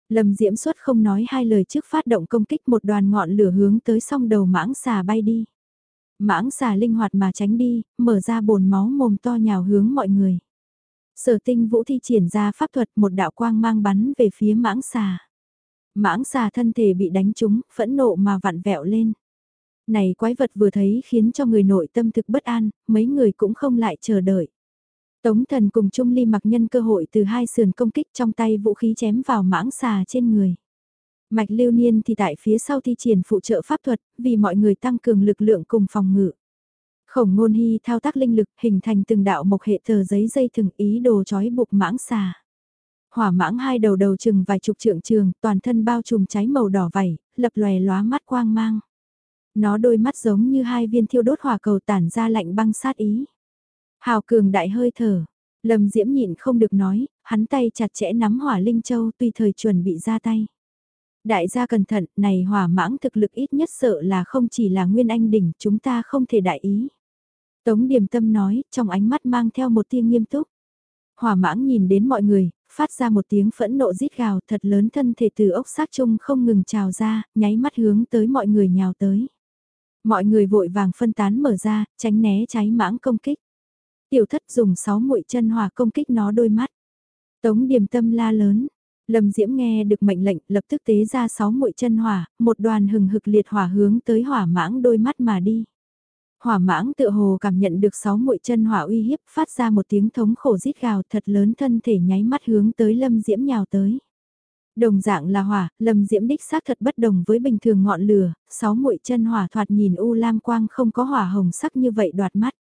Lâm Diễm xuất không nói hai lời trước phát động công kích một đoàn ngọn lửa hướng tới song đầu mãng xà bay đi. Mãng xà linh hoạt mà tránh đi, mở ra bồn máu mồm to nhào hướng mọi người. Sở tinh vũ thi triển ra pháp thuật một đạo quang mang bắn về phía mãng xà. Mãng xà thân thể bị đánh trúng, phẫn nộ mà vặn vẹo lên. Này quái vật vừa thấy khiến cho người nội tâm thực bất an, mấy người cũng không lại chờ đợi. Tống thần cùng Trung Ly mặc nhân cơ hội từ hai sườn công kích trong tay vũ khí chém vào mãng xà trên người. Mạch lưu niên thì tại phía sau thi triển phụ trợ pháp thuật, vì mọi người tăng cường lực lượng cùng phòng ngự. Khổng ngôn hy thao tác linh lực hình thành từng đạo mộc hệ tờ giấy dây thừng ý đồ chói buộc mãng xà. Hỏa mãng hai đầu đầu chừng vài chục trượng trường, toàn thân bao trùm cháy màu đỏ vảy, lập lòe lóa mắt quang mang. Nó đôi mắt giống như hai viên thiêu đốt hỏa cầu tản ra lạnh băng sát ý. Hào cường đại hơi thở, Lâm Diễm nhịn không được nói, hắn tay chặt chẽ nắm hỏa linh châu tùy thời chuẩn bị ra tay. Đại gia cẩn thận, này hỏa mãng thực lực ít nhất sợ là không chỉ là nguyên anh đỉnh, chúng ta không thể đại ý. Tống Điềm Tâm nói, trong ánh mắt mang theo một tia nghiêm túc. Hỏa mãng nhìn đến mọi người, phát ra một tiếng phẫn nộ rít gào thật lớn thân thể từ ốc xác chung không ngừng trào ra, nháy mắt hướng tới mọi người nhào tới. Mọi người vội vàng phân tán mở ra, tránh né cháy mãng công kích. Tiểu thất dùng sáu mũi chân hỏa công kích nó đôi mắt. Tống điềm tâm la lớn. Lâm Diễm nghe được mệnh lệnh lập tức tế ra sáu mũi chân hỏa, một đoàn hừng hực liệt hỏa hướng tới hỏa mãng đôi mắt mà đi. Hỏa mãng tự hồ cảm nhận được sáu mũi chân hỏa uy hiếp phát ra một tiếng thống khổ rít gào thật lớn thân thể nháy mắt hướng tới Lâm Diễm nhào tới. Đồng dạng là hỏa, Lâm Diễm đích xác thật bất đồng với bình thường ngọn lửa, sáu muội chân hỏa thoạt nhìn u lam quang không có hỏa hồng sắc như vậy đoạt mắt.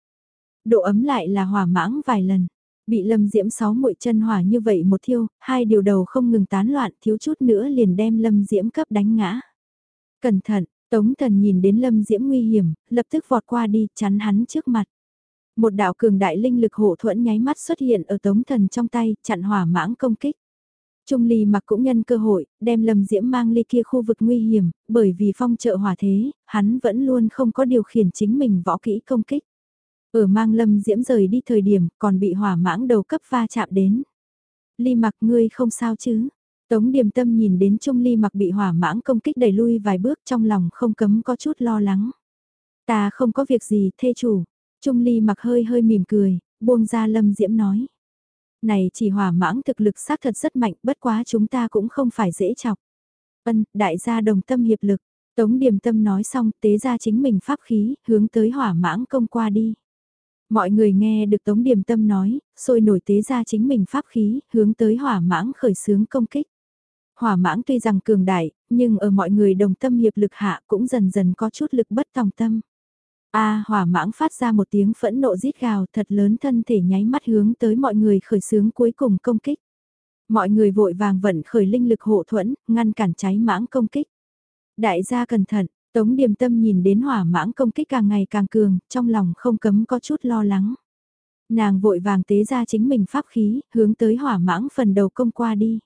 Độ ấm lại là hỏa mãng vài lần. Bị Lâm Diễm sáu muội chân hỏa như vậy một thiêu, hai điều đầu không ngừng tán loạn thiếu chút nữa liền đem Lâm Diễm cấp đánh ngã. Cẩn thận, Tống Thần nhìn đến Lâm Diễm nguy hiểm, lập tức vọt qua đi chắn hắn trước mặt. Một đạo cường đại linh lực hộ thuẫn nháy mắt xuất hiện ở Tống Thần trong tay, chặn hỏa mãng công kích. Trung Ly mặc cũng nhân cơ hội, đem Lâm Diễm mang ly kia khu vực nguy hiểm, bởi vì phong trợ hỏa thế, hắn vẫn luôn không có điều khiển chính mình võ kỹ công kích. Ở mang Lâm Diễm rời đi thời điểm, còn bị hỏa mãng đầu cấp va chạm đến. Ly mặc ngươi không sao chứ? Tống điềm tâm nhìn đến Trung Ly mặc bị hỏa mãng công kích đẩy lui vài bước trong lòng không cấm có chút lo lắng. Ta không có việc gì, thê chủ. Trung Ly mặc hơi hơi mỉm cười, buông ra Lâm Diễm nói. Này chỉ hỏa mãng thực lực xác thật rất mạnh, bất quá chúng ta cũng không phải dễ chọc. Ân, đại gia đồng tâm hiệp lực. Tống điềm tâm nói xong tế ra chính mình pháp khí, hướng tới hỏa mãng công qua đi. Mọi người nghe được Tống Điềm Tâm nói, sôi nổi tế ra chính mình pháp khí, hướng tới hỏa mãng khởi xướng công kích. Hỏa mãng tuy rằng cường đại, nhưng ở mọi người đồng tâm hiệp lực hạ cũng dần dần có chút lực bất tòng tâm. A hỏa mãng phát ra một tiếng phẫn nộ rít gào thật lớn thân thể nháy mắt hướng tới mọi người khởi xướng cuối cùng công kích. Mọi người vội vàng vận khởi linh lực hộ thuẫn, ngăn cản cháy mãng công kích. Đại gia cẩn thận, Tống điềm tâm nhìn đến hỏa mãng công kích càng ngày càng cường, trong lòng không cấm có chút lo lắng. Nàng vội vàng tế ra chính mình pháp khí, hướng tới hỏa mãng phần đầu công qua đi.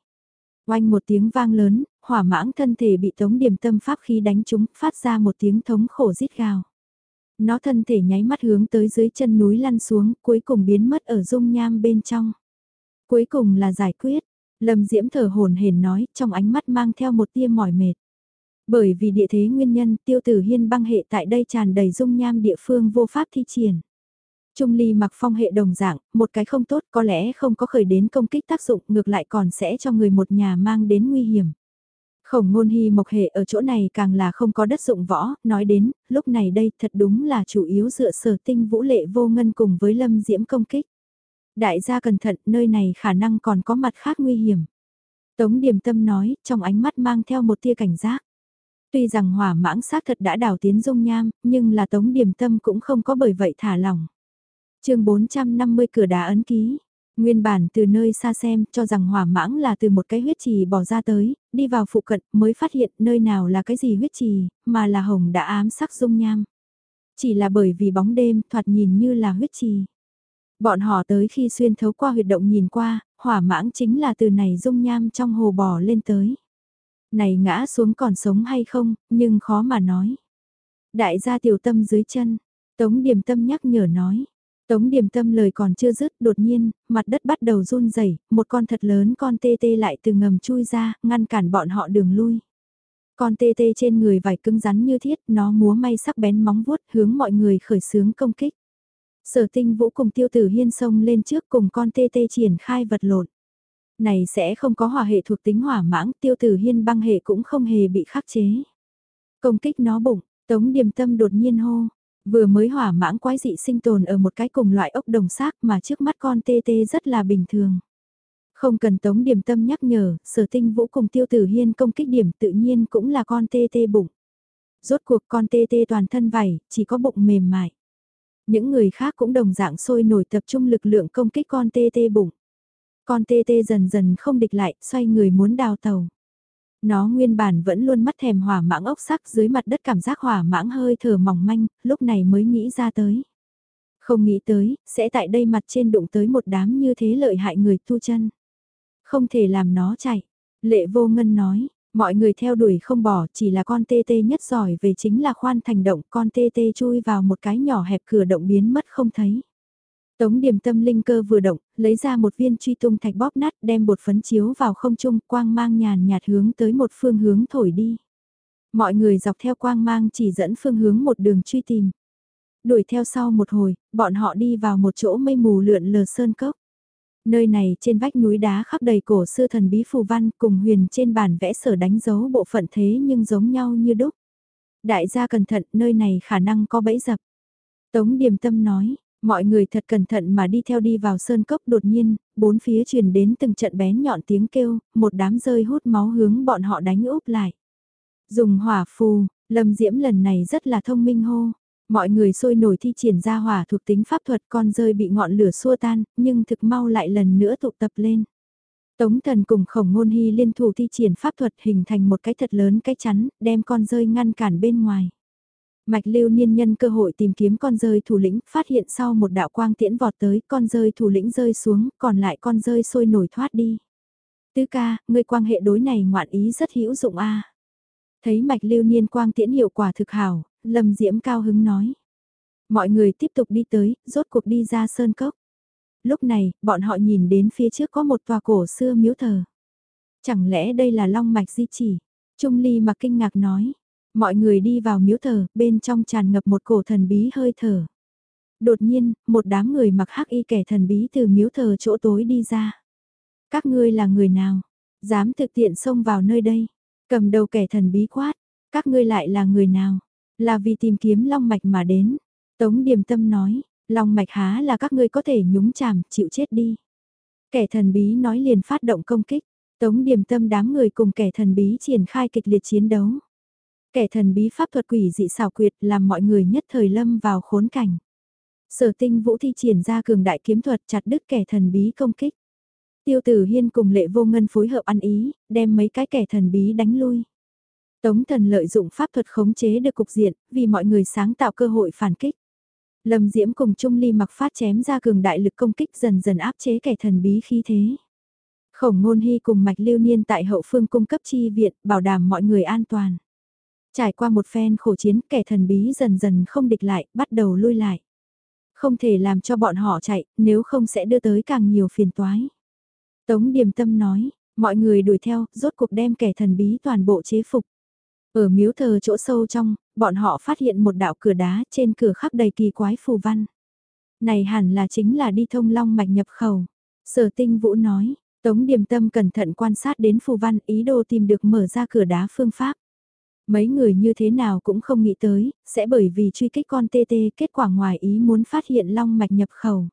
Oanh một tiếng vang lớn, hỏa mãng thân thể bị tống điềm tâm pháp khí đánh trúng, phát ra một tiếng thống khổ rít gào. Nó thân thể nháy mắt hướng tới dưới chân núi lăn xuống, cuối cùng biến mất ở dung nham bên trong. Cuối cùng là giải quyết, Lâm Diễm thở hồn hển nói, trong ánh mắt mang theo một tia mỏi mệt. Bởi vì địa thế nguyên nhân tiêu tử hiên băng hệ tại đây tràn đầy dung nham địa phương vô pháp thi triển. Trung ly mặc phong hệ đồng dạng, một cái không tốt có lẽ không có khởi đến công kích tác dụng ngược lại còn sẽ cho người một nhà mang đến nguy hiểm. Khổng ngôn hy mộc hệ ở chỗ này càng là không có đất dụng võ, nói đến, lúc này đây thật đúng là chủ yếu dựa sở tinh vũ lệ vô ngân cùng với lâm diễm công kích. Đại gia cẩn thận, nơi này khả năng còn có mặt khác nguy hiểm. Tống Điềm Tâm nói, trong ánh mắt mang theo một tia cảnh giác. Tuy rằng hỏa mãng xác thật đã đào tiến dung nham, nhưng là Tống Điềm Tâm cũng không có bởi vậy thả lỏng. chương 450 cửa đá ấn ký. Nguyên bản từ nơi xa xem cho rằng hỏa mãng là từ một cái huyết trì bỏ ra tới, đi vào phụ cận mới phát hiện nơi nào là cái gì huyết trì, mà là hồng đã ám sắc dung nham. Chỉ là bởi vì bóng đêm thoạt nhìn như là huyết trì. Bọn họ tới khi xuyên thấu qua huyệt động nhìn qua, hỏa mãng chính là từ này dung nham trong hồ bò lên tới. Này ngã xuống còn sống hay không, nhưng khó mà nói. Đại gia tiểu tâm dưới chân, Tống Điềm Tâm nhắc nhở nói. Tống Điềm Tâm lời còn chưa dứt, đột nhiên, mặt đất bắt đầu run rẩy, một con thật lớn con tê tê lại từ ngầm chui ra, ngăn cản bọn họ đường lui. Con tê tê trên người vải cứng rắn như thiết, nó múa may sắc bén móng vuốt hướng mọi người khởi xướng công kích. Sở tinh vũ cùng tiêu tử hiên sông lên trước cùng con tê tê triển khai vật lộn. Này sẽ không có hỏa hệ thuộc tính hỏa mãng, tiêu tử hiên băng hệ cũng không hề bị khắc chế. Công kích nó bụng, tống điềm tâm đột nhiên hô. Vừa mới hỏa mãng quái dị sinh tồn ở một cái cùng loại ốc đồng xác mà trước mắt con tê tê rất là bình thường. Không cần tống điểm tâm nhắc nhở, sở tinh vũ cùng tiêu tử hiên công kích điểm tự nhiên cũng là con tê tê bụng. Rốt cuộc con tê tê toàn thân vảy, chỉ có bụng mềm mại. Những người khác cũng đồng dạng sôi nổi tập trung lực lượng công kích con tê tê bụng. Con tê tê dần dần không địch lại, xoay người muốn đào tàu. Nó nguyên bản vẫn luôn mắt thèm hỏa mãng ốc sắc dưới mặt đất cảm giác hỏa mãng hơi thở mỏng manh, lúc này mới nghĩ ra tới. Không nghĩ tới, sẽ tại đây mặt trên đụng tới một đám như thế lợi hại người tu chân. Không thể làm nó chạy. Lệ vô ngân nói, mọi người theo đuổi không bỏ chỉ là con tê tê nhất giỏi về chính là khoan thành động con tê tê chui vào một cái nhỏ hẹp cửa động biến mất không thấy. Tống điểm tâm linh cơ vừa động, lấy ra một viên truy tung thạch bóp nát đem bột phấn chiếu vào không trung quang mang nhàn nhạt hướng tới một phương hướng thổi đi. Mọi người dọc theo quang mang chỉ dẫn phương hướng một đường truy tìm. Đuổi theo sau một hồi, bọn họ đi vào một chỗ mây mù lượn lờ sơn cốc. Nơi này trên vách núi đá khắc đầy cổ sư thần bí phù văn cùng huyền trên bản vẽ sở đánh dấu bộ phận thế nhưng giống nhau như đúc. Đại gia cẩn thận nơi này khả năng có bẫy dập. Tống điềm tâm nói, Mọi người thật cẩn thận mà đi theo đi vào sơn cốc đột nhiên, bốn phía truyền đến từng trận bén nhọn tiếng kêu, một đám rơi hút máu hướng bọn họ đánh úp lại. Dùng hỏa phù, Lâm Diễm lần này rất là thông minh hô. Mọi người sôi nổi thi triển ra hỏa thuộc tính pháp thuật con rơi bị ngọn lửa xua tan, nhưng thực mau lại lần nữa tụ tập lên. Tống thần cùng khổng ngôn hy liên thủ thi triển pháp thuật hình thành một cái thật lớn cái chắn, đem con rơi ngăn cản bên ngoài. Mạch lưu niên nhân cơ hội tìm kiếm con rơi thủ lĩnh, phát hiện sau một đạo quang tiễn vọt tới, con rơi thủ lĩnh rơi xuống, còn lại con rơi sôi nổi thoát đi. Tứ ca, người quan hệ đối này ngoạn ý rất hữu dụng a. Thấy mạch lưu niên quang tiễn hiệu quả thực hảo, lâm diễm cao hứng nói. Mọi người tiếp tục đi tới, rốt cuộc đi ra sơn cốc. Lúc này, bọn họ nhìn đến phía trước có một tòa cổ xưa miếu thờ. Chẳng lẽ đây là long mạch di chỉ? Trung ly mà kinh ngạc nói. Mọi người đi vào miếu thờ, bên trong tràn ngập một cổ thần bí hơi thở. Đột nhiên, một đám người mặc hắc y kẻ thần bí từ miếu thờ chỗ tối đi ra. Các ngươi là người nào? Dám thực tiện xông vào nơi đây? Cầm đầu kẻ thần bí quát. Các ngươi lại là người nào? Là vì tìm kiếm long mạch mà đến. Tống điềm tâm nói, long mạch há là các ngươi có thể nhúng chàm, chịu chết đi. Kẻ thần bí nói liền phát động công kích. Tống điềm tâm đám người cùng kẻ thần bí triển khai kịch liệt chiến đấu. Kẻ thần bí pháp thuật quỷ dị xảo quyệt làm mọi người nhất thời lâm vào khốn cảnh. Sở tinh vũ thi triển ra cường đại kiếm thuật chặt đứt kẻ thần bí công kích. Tiêu tử hiên cùng lệ vô ngân phối hợp ăn ý, đem mấy cái kẻ thần bí đánh lui. Tống thần lợi dụng pháp thuật khống chế được cục diện, vì mọi người sáng tạo cơ hội phản kích. Lâm Diễm cùng Trung Ly mặc phát chém ra cường đại lực công kích dần dần áp chế kẻ thần bí khí thế. Khổng ngôn hy cùng mạch lưu niên tại hậu phương cung cấp chi viện, bảo đảm mọi người an toàn. Trải qua một phen khổ chiến kẻ thần bí dần dần không địch lại, bắt đầu lui lại. Không thể làm cho bọn họ chạy, nếu không sẽ đưa tới càng nhiều phiền toái. Tống Điềm Tâm nói, mọi người đuổi theo, rốt cuộc đem kẻ thần bí toàn bộ chế phục. Ở miếu thờ chỗ sâu trong, bọn họ phát hiện một đạo cửa đá trên cửa khắc đầy kỳ quái phù văn. Này hẳn là chính là đi thông long mạch nhập khẩu. Sở tinh vũ nói, Tống Điềm Tâm cẩn thận quan sát đến phù văn ý đồ tìm được mở ra cửa đá phương pháp. Mấy người như thế nào cũng không nghĩ tới, sẽ bởi vì truy kích con TT kết quả ngoài ý muốn phát hiện long mạch nhập khẩu.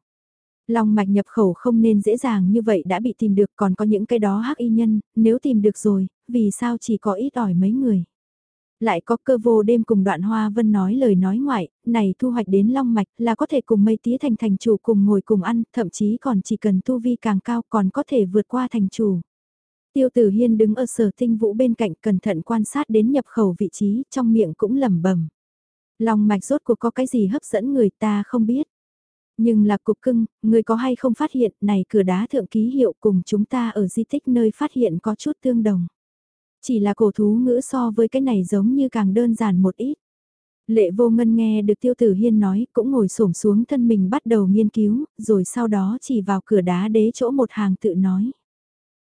Long mạch nhập khẩu không nên dễ dàng như vậy đã bị tìm được còn có những cái đó hắc y nhân, nếu tìm được rồi, vì sao chỉ có ít ỏi mấy người. Lại có cơ vô đêm cùng đoạn hoa vân nói lời nói ngoại, này thu hoạch đến long mạch là có thể cùng mây tía thành thành chủ cùng ngồi cùng ăn, thậm chí còn chỉ cần tu vi càng cao còn có thể vượt qua thành chủ. Tiêu tử hiên đứng ở sở tinh vũ bên cạnh cẩn thận quan sát đến nhập khẩu vị trí, trong miệng cũng lẩm bẩm Long mạch rốt cuộc có cái gì hấp dẫn người ta không biết. Nhưng là cục cưng, người có hay không phát hiện này cửa đá thượng ký hiệu cùng chúng ta ở di tích nơi phát hiện có chút tương đồng. Chỉ là cổ thú ngữ so với cái này giống như càng đơn giản một ít. Lệ vô ngân nghe được tiêu tử hiên nói cũng ngồi xổm xuống thân mình bắt đầu nghiên cứu, rồi sau đó chỉ vào cửa đá đế chỗ một hàng tự nói.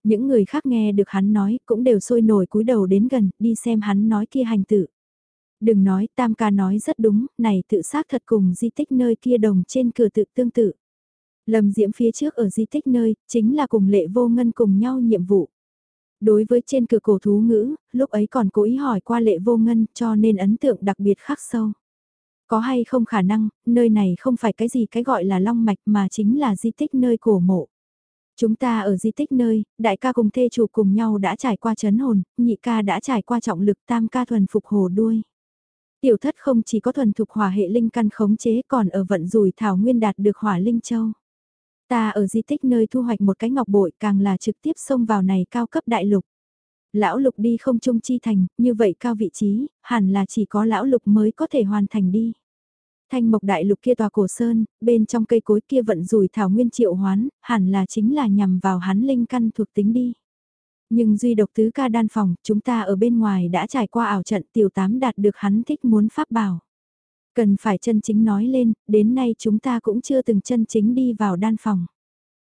Những người khác nghe được hắn nói cũng đều sôi nổi cúi đầu đến gần đi xem hắn nói kia hành tự. Đừng nói tam ca nói rất đúng, này tự xác thật cùng di tích nơi kia đồng trên cửa tự tương tự. Lâm diễm phía trước ở di tích nơi, chính là cùng lệ vô ngân cùng nhau nhiệm vụ. Đối với trên cửa cổ thú ngữ, lúc ấy còn cố ý hỏi qua lệ vô ngân cho nên ấn tượng đặc biệt khắc sâu. Có hay không khả năng, nơi này không phải cái gì cái gọi là long mạch mà chính là di tích nơi cổ mộ. Chúng ta ở di tích nơi, đại ca cùng thê chủ cùng nhau đã trải qua chấn hồn, nhị ca đã trải qua trọng lực tam ca thuần phục hồ đuôi. Tiểu thất không chỉ có thuần thục hỏa hệ linh căn khống chế còn ở vận rủi thảo nguyên đạt được hỏa linh châu. Ta ở di tích nơi thu hoạch một cái ngọc bội càng là trực tiếp xông vào này cao cấp đại lục. Lão lục đi không trung chi thành, như vậy cao vị trí, hẳn là chỉ có lão lục mới có thể hoàn thành đi. Thanh mộc đại lục kia tòa cổ sơn, bên trong cây cối kia vận rủi thảo nguyên triệu hoán, hẳn là chính là nhằm vào hắn linh căn thuộc tính đi. Nhưng duy độc tứ ca đan phòng, chúng ta ở bên ngoài đã trải qua ảo trận tiểu tám đạt được hắn thích muốn pháp bảo. Cần phải chân chính nói lên, đến nay chúng ta cũng chưa từng chân chính đi vào đan phòng.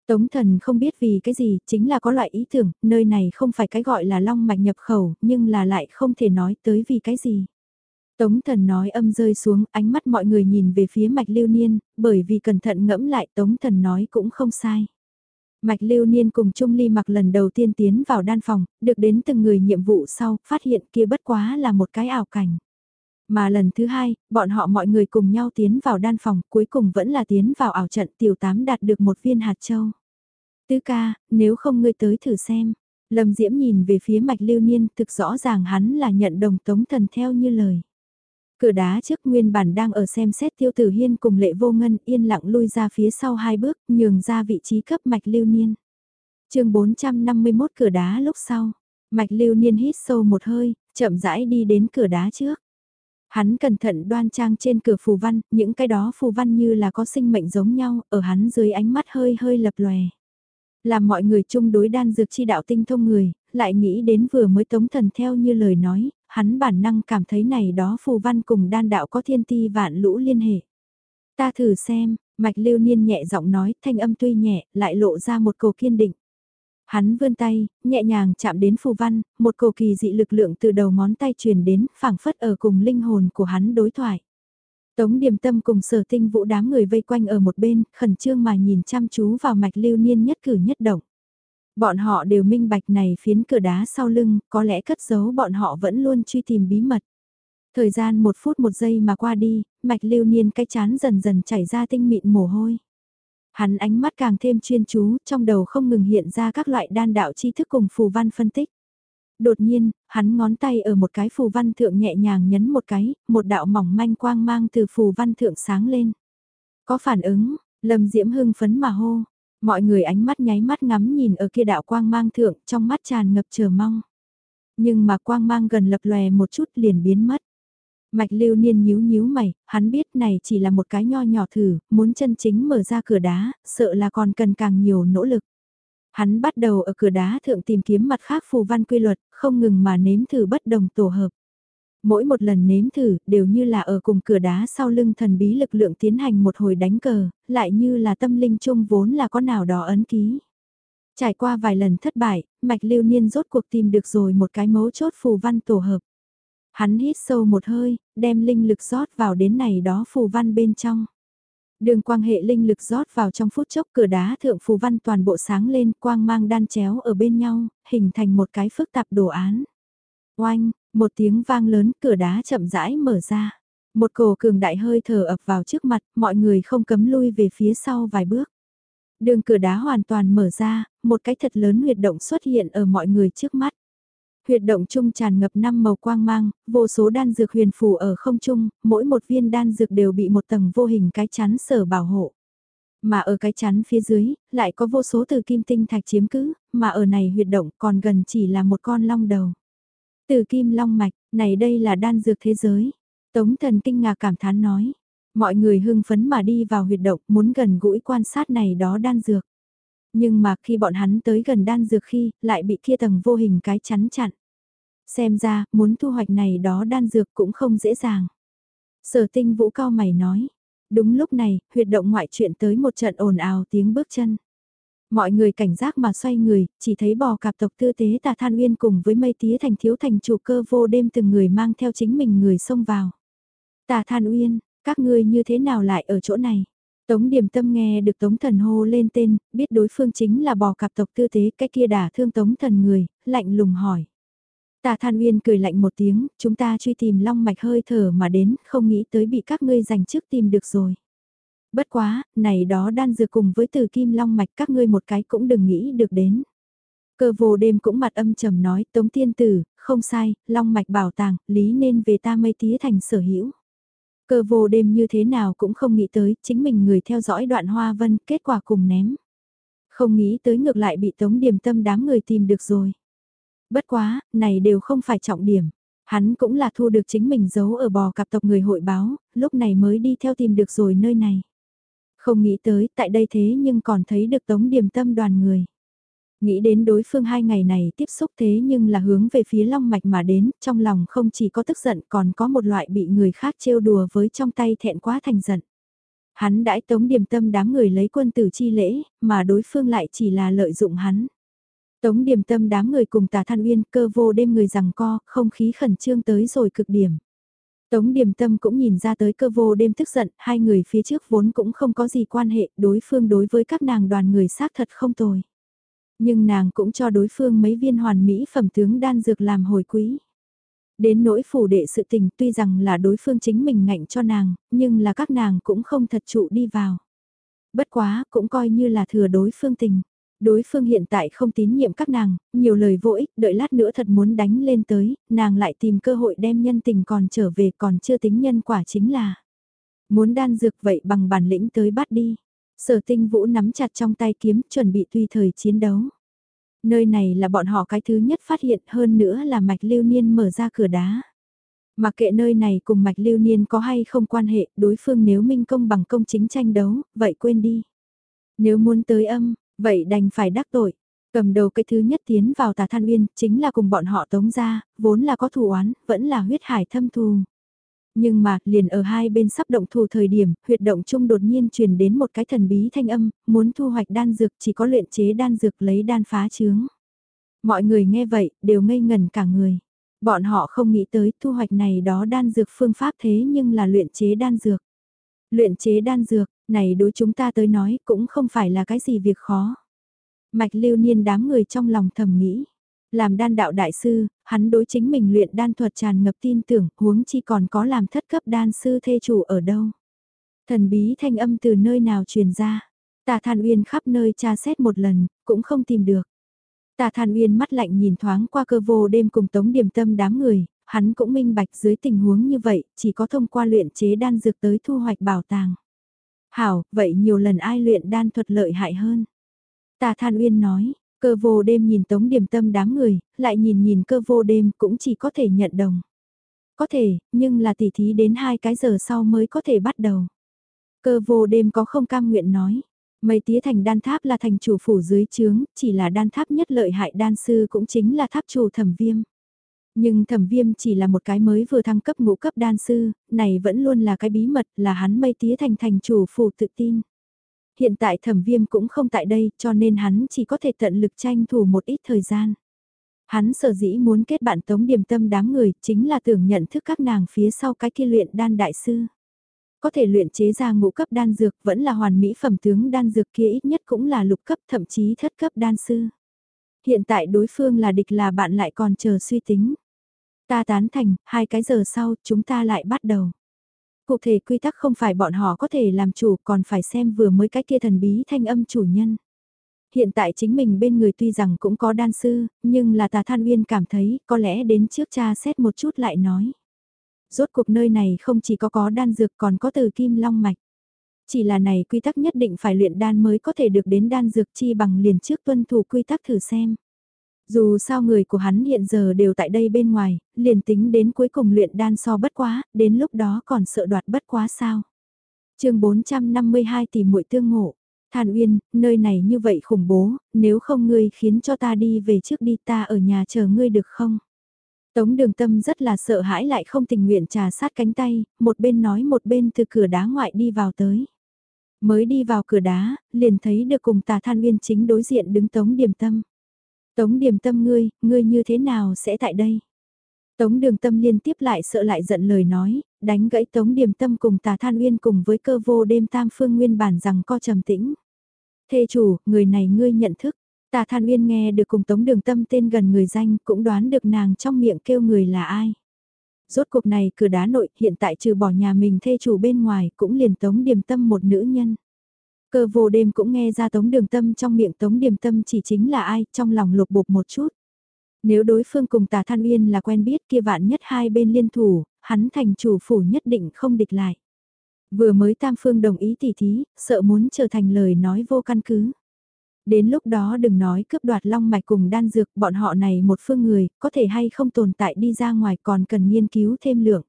Tống thần không biết vì cái gì, chính là có loại ý tưởng, nơi này không phải cái gọi là long mạch nhập khẩu, nhưng là lại không thể nói tới vì cái gì. Tống thần nói âm rơi xuống, ánh mắt mọi người nhìn về phía mạch lưu niên, bởi vì cẩn thận ngẫm lại tống thần nói cũng không sai. Mạch lưu niên cùng Trung Ly mặc lần đầu tiên tiến vào đan phòng, được đến từng người nhiệm vụ sau, phát hiện kia bất quá là một cái ảo cảnh. Mà lần thứ hai, bọn họ mọi người cùng nhau tiến vào đan phòng, cuối cùng vẫn là tiến vào ảo trận tiểu tám đạt được một viên hạt châu. Tứ ca, nếu không ngươi tới thử xem. Lâm Diễm nhìn về phía mạch lưu niên, thực rõ ràng hắn là nhận đồng tống thần theo như lời. Cửa đá trước nguyên bản đang ở xem xét tiêu tử hiên cùng lệ vô ngân yên lặng lui ra phía sau hai bước, nhường ra vị trí cấp mạch lưu niên. chương 451 cửa đá lúc sau, mạch lưu niên hít sâu một hơi, chậm rãi đi đến cửa đá trước. Hắn cẩn thận đoan trang trên cửa phù văn, những cái đó phù văn như là có sinh mệnh giống nhau, ở hắn dưới ánh mắt hơi hơi lập lòe. Làm mọi người chung đối đan dược chi đạo tinh thông người, lại nghĩ đến vừa mới tống thần theo như lời nói, hắn bản năng cảm thấy này đó phù văn cùng đan đạo có thiên ti vạn lũ liên hệ. Ta thử xem, mạch lưu niên nhẹ giọng nói, thanh âm tuy nhẹ, lại lộ ra một cầu kiên định. Hắn vươn tay, nhẹ nhàng chạm đến phù văn, một cầu kỳ dị lực lượng từ đầu ngón tay truyền đến, phảng phất ở cùng linh hồn của hắn đối thoại. Tống điểm tâm cùng sở tinh vũ đám người vây quanh ở một bên, khẩn trương mà nhìn chăm chú vào mạch lưu niên nhất cử nhất động. Bọn họ đều minh bạch này phiến cửa đá sau lưng, có lẽ cất giấu bọn họ vẫn luôn truy tìm bí mật. Thời gian một phút một giây mà qua đi, mạch lưu niên cái chán dần dần chảy ra tinh mịn mồ hôi. Hắn ánh mắt càng thêm chuyên chú, trong đầu không ngừng hiện ra các loại đan đạo tri thức cùng phù văn phân tích. Đột nhiên, hắn ngón tay ở một cái phù văn thượng nhẹ nhàng nhấn một cái, một đạo mỏng manh quang mang từ phù văn thượng sáng lên. Có phản ứng, Lâm Diễm hưng phấn mà hô, Mọi người ánh mắt nháy mắt ngắm nhìn ở kia đạo quang mang thượng trong mắt tràn ngập chờ mong. Nhưng mà quang mang gần lập lòe một chút liền biến mất. Mạch lưu niên nhíu nhíu mày, hắn biết này chỉ là một cái nho nhỏ thử, muốn chân chính mở ra cửa đá, sợ là còn cần càng nhiều nỗ lực. Hắn bắt đầu ở cửa đá thượng tìm kiếm mặt khác phù văn quy luật, không ngừng mà nếm thử bất đồng tổ hợp. Mỗi một lần nếm thử, đều như là ở cùng cửa đá sau lưng thần bí lực lượng tiến hành một hồi đánh cờ, lại như là tâm linh chung vốn là có nào đó ấn ký. Trải qua vài lần thất bại, mạch lưu niên rốt cuộc tìm được rồi một cái mấu chốt phù văn tổ hợp. Hắn hít sâu một hơi, đem linh lực rót vào đến này đó phù văn bên trong. Đường quang hệ linh lực rót vào trong phút chốc cửa đá thượng phù văn toàn bộ sáng lên quang mang đan chéo ở bên nhau, hình thành một cái phức tạp đồ án. Oanh, một tiếng vang lớn cửa đá chậm rãi mở ra. Một cổ cường đại hơi thở ập vào trước mặt, mọi người không cấm lui về phía sau vài bước. Đường cửa đá hoàn toàn mở ra, một cái thật lớn huyệt động xuất hiện ở mọi người trước mắt. Huyệt động trung tràn ngập năm màu quang mang, vô số đan dược huyền phù ở không trung, mỗi một viên đan dược đều bị một tầng vô hình cái chắn sở bảo hộ. Mà ở cái chắn phía dưới, lại có vô số từ kim tinh thạch chiếm cứ, mà ở này huyệt động còn gần chỉ là một con long đầu. Từ kim long mạch, này đây là đan dược thế giới. Tống thần kinh ngạc cảm thán nói. Mọi người hưng phấn mà đi vào huyệt động muốn gần gũi quan sát này đó đan dược. Nhưng mà khi bọn hắn tới gần đan dược khi, lại bị kia tầng vô hình cái chắn chặn. Xem ra, muốn thu hoạch này đó đan dược cũng không dễ dàng. Sở tinh vũ cao mày nói. Đúng lúc này, huyệt động ngoại chuyện tới một trận ồn ào tiếng bước chân. Mọi người cảnh giác mà xoay người, chỉ thấy bò cạp tộc tư tế tà than uyên cùng với mây tía thành thiếu thành chủ cơ vô đêm từng người mang theo chính mình người xông vào. Tà than uyên, các ngươi như thế nào lại ở chỗ này? Tống điểm tâm nghe được tống thần hô lên tên, biết đối phương chính là bò cạp tộc tư tế cái kia đả thương tống thần người, lạnh lùng hỏi. Tà Than Uyên cười lạnh một tiếng, chúng ta truy tìm long mạch hơi thở mà đến, không nghĩ tới bị các ngươi giành trước tìm được rồi. Bất quá, này đó đan dược cùng với từ kim long mạch các ngươi một cái cũng đừng nghĩ được đến. Cơ vô đêm cũng mặt âm trầm nói, tống tiên tử, không sai, long mạch bảo tàng, lý nên về ta mây tía thành sở hữu. Cơ vô đêm như thế nào cũng không nghĩ tới, chính mình người theo dõi đoạn hoa vân, kết quả cùng ném. Không nghĩ tới ngược lại bị tống điểm tâm đám người tìm được rồi. Bất quá, này đều không phải trọng điểm. Hắn cũng là thu được chính mình giấu ở bò cặp tộc người hội báo, lúc này mới đi theo tìm được rồi nơi này. Không nghĩ tới tại đây thế nhưng còn thấy được tống điểm tâm đoàn người. Nghĩ đến đối phương hai ngày này tiếp xúc thế nhưng là hướng về phía long mạch mà đến, trong lòng không chỉ có tức giận còn có một loại bị người khác trêu đùa với trong tay thẹn quá thành giận. Hắn đãi tống điểm tâm đám người lấy quân tử chi lễ, mà đối phương lại chỉ là lợi dụng hắn. Tống điểm tâm đám người cùng tà than uyên cơ vô đêm người rằng co, không khí khẩn trương tới rồi cực điểm. Tống điểm tâm cũng nhìn ra tới cơ vô đêm tức giận, hai người phía trước vốn cũng không có gì quan hệ, đối phương đối với các nàng đoàn người xác thật không tồi. Nhưng nàng cũng cho đối phương mấy viên hoàn mỹ phẩm tướng đan dược làm hồi quý. Đến nỗi phủ đệ sự tình tuy rằng là đối phương chính mình ngạnh cho nàng, nhưng là các nàng cũng không thật trụ đi vào. Bất quá, cũng coi như là thừa đối phương tình đối phương hiện tại không tín nhiệm các nàng, nhiều lời vô ích, đợi lát nữa thật muốn đánh lên tới, nàng lại tìm cơ hội đem nhân tình còn trở về còn chưa tính nhân quả chính là. Muốn đan dược vậy bằng bản lĩnh tới bắt đi. Sở tinh vũ nắm chặt trong tay kiếm chuẩn bị tùy thời chiến đấu. Nơi này là bọn họ cái thứ nhất phát hiện hơn nữa là mạch lưu niên mở ra cửa đá. Mặc kệ nơi này cùng mạch lưu niên có hay không quan hệ, đối phương nếu minh công bằng công chính tranh đấu, vậy quên đi. Nếu muốn tới âm, Vậy đành phải đắc tội. Cầm đầu cái thứ nhất tiến vào tà than uyên, chính là cùng bọn họ tống ra, vốn là có thù oán, vẫn là huyết hải thâm thù. Nhưng mà, liền ở hai bên sắp động thù thời điểm, huyệt động chung đột nhiên truyền đến một cái thần bí thanh âm, muốn thu hoạch đan dược chỉ có luyện chế đan dược lấy đan phá chướng. Mọi người nghe vậy, đều ngây ngần cả người. Bọn họ không nghĩ tới thu hoạch này đó đan dược phương pháp thế nhưng là luyện chế đan dược. Luyện chế đan dược, này đối chúng ta tới nói cũng không phải là cái gì việc khó. Mạch lưu niên đám người trong lòng thầm nghĩ. Làm đan đạo đại sư, hắn đối chính mình luyện đan thuật tràn ngập tin tưởng, huống chi còn có làm thất cấp đan sư thê chủ ở đâu. Thần bí thanh âm từ nơi nào truyền ra. Tà Than Uyên khắp nơi tra xét một lần, cũng không tìm được. Tà Than Uyên mắt lạnh nhìn thoáng qua cơ vô đêm cùng tống điểm tâm đám người, hắn cũng minh bạch dưới tình huống như vậy, chỉ có thông qua luyện chế đan dược tới thu hoạch bảo tàng. Hảo, vậy nhiều lần ai luyện đan thuật lợi hại hơn? Tà Than Uyên nói, cơ vô đêm nhìn tống điểm tâm đám người, lại nhìn nhìn cơ vô đêm cũng chỉ có thể nhận đồng. Có thể, nhưng là tỉ thí đến hai cái giờ sau mới có thể bắt đầu. Cơ vô đêm có không cam nguyện nói. Mây tía thành đan tháp là thành chủ phủ dưới chướng, chỉ là đan tháp nhất lợi hại đan sư cũng chính là tháp chủ thẩm viêm. Nhưng thẩm viêm chỉ là một cái mới vừa thăng cấp ngũ cấp đan sư, này vẫn luôn là cái bí mật là hắn mây tía thành thành chủ phủ tự tin. Hiện tại thẩm viêm cũng không tại đây cho nên hắn chỉ có thể tận lực tranh thủ một ít thời gian. Hắn sở dĩ muốn kết bạn tống điểm tâm đám người chính là tưởng nhận thức các nàng phía sau cái kia luyện đan đại sư. Có thể luyện chế ra ngũ cấp đan dược vẫn là hoàn mỹ phẩm tướng đan dược kia ít nhất cũng là lục cấp thậm chí thất cấp đan sư. Hiện tại đối phương là địch là bạn lại còn chờ suy tính. Ta tán thành, hai cái giờ sau chúng ta lại bắt đầu. Cụ thể quy tắc không phải bọn họ có thể làm chủ còn phải xem vừa mới cái kia thần bí thanh âm chủ nhân. Hiện tại chính mình bên người tuy rằng cũng có đan sư, nhưng là tà than uyên cảm thấy có lẽ đến trước cha xét một chút lại nói. Rốt cuộc nơi này không chỉ có có đan dược còn có từ kim long mạch. Chỉ là này quy tắc nhất định phải luyện đan mới có thể được đến đan dược chi bằng liền trước tuân thủ quy tắc thử xem. Dù sao người của hắn hiện giờ đều tại đây bên ngoài, liền tính đến cuối cùng luyện đan so bất quá, đến lúc đó còn sợ đoạt bất quá sao. chương 452 tỷ muội tương ngộ. Than Uyên, nơi này như vậy khủng bố, nếu không ngươi khiến cho ta đi về trước đi ta ở nhà chờ ngươi được không? Tống đường tâm rất là sợ hãi lại không tình nguyện trà sát cánh tay, một bên nói một bên từ cửa đá ngoại đi vào tới. Mới đi vào cửa đá, liền thấy được cùng tà than uyên chính đối diện đứng tống điềm tâm. Tống điềm tâm ngươi, ngươi như thế nào sẽ tại đây? Tống đường tâm liên tiếp lại sợ lại giận lời nói, đánh gãy tống điềm tâm cùng tà than uyên cùng với cơ vô đêm tam phương nguyên bản rằng co trầm tĩnh. Thê chủ, người này ngươi nhận thức. Tà Than Uyên nghe được cùng Tống Đường Tâm tên gần người danh cũng đoán được nàng trong miệng kêu người là ai. Rốt cuộc này cửa đá nội hiện tại trừ bỏ nhà mình thê chủ bên ngoài cũng liền Tống Điềm Tâm một nữ nhân. Cơ vô đêm cũng nghe ra Tống Đường Tâm trong miệng Tống Điềm Tâm chỉ chính là ai trong lòng lục bục một chút. Nếu đối phương cùng Tà Than Uyên là quen biết kia vạn nhất hai bên liên thủ, hắn thành chủ phủ nhất định không địch lại. Vừa mới Tam Phương đồng ý tỉ thí, sợ muốn trở thành lời nói vô căn cứ. Đến lúc đó đừng nói cướp đoạt long mạch cùng đan dược, bọn họ này một phương người, có thể hay không tồn tại đi ra ngoài còn cần nghiên cứu thêm lượng.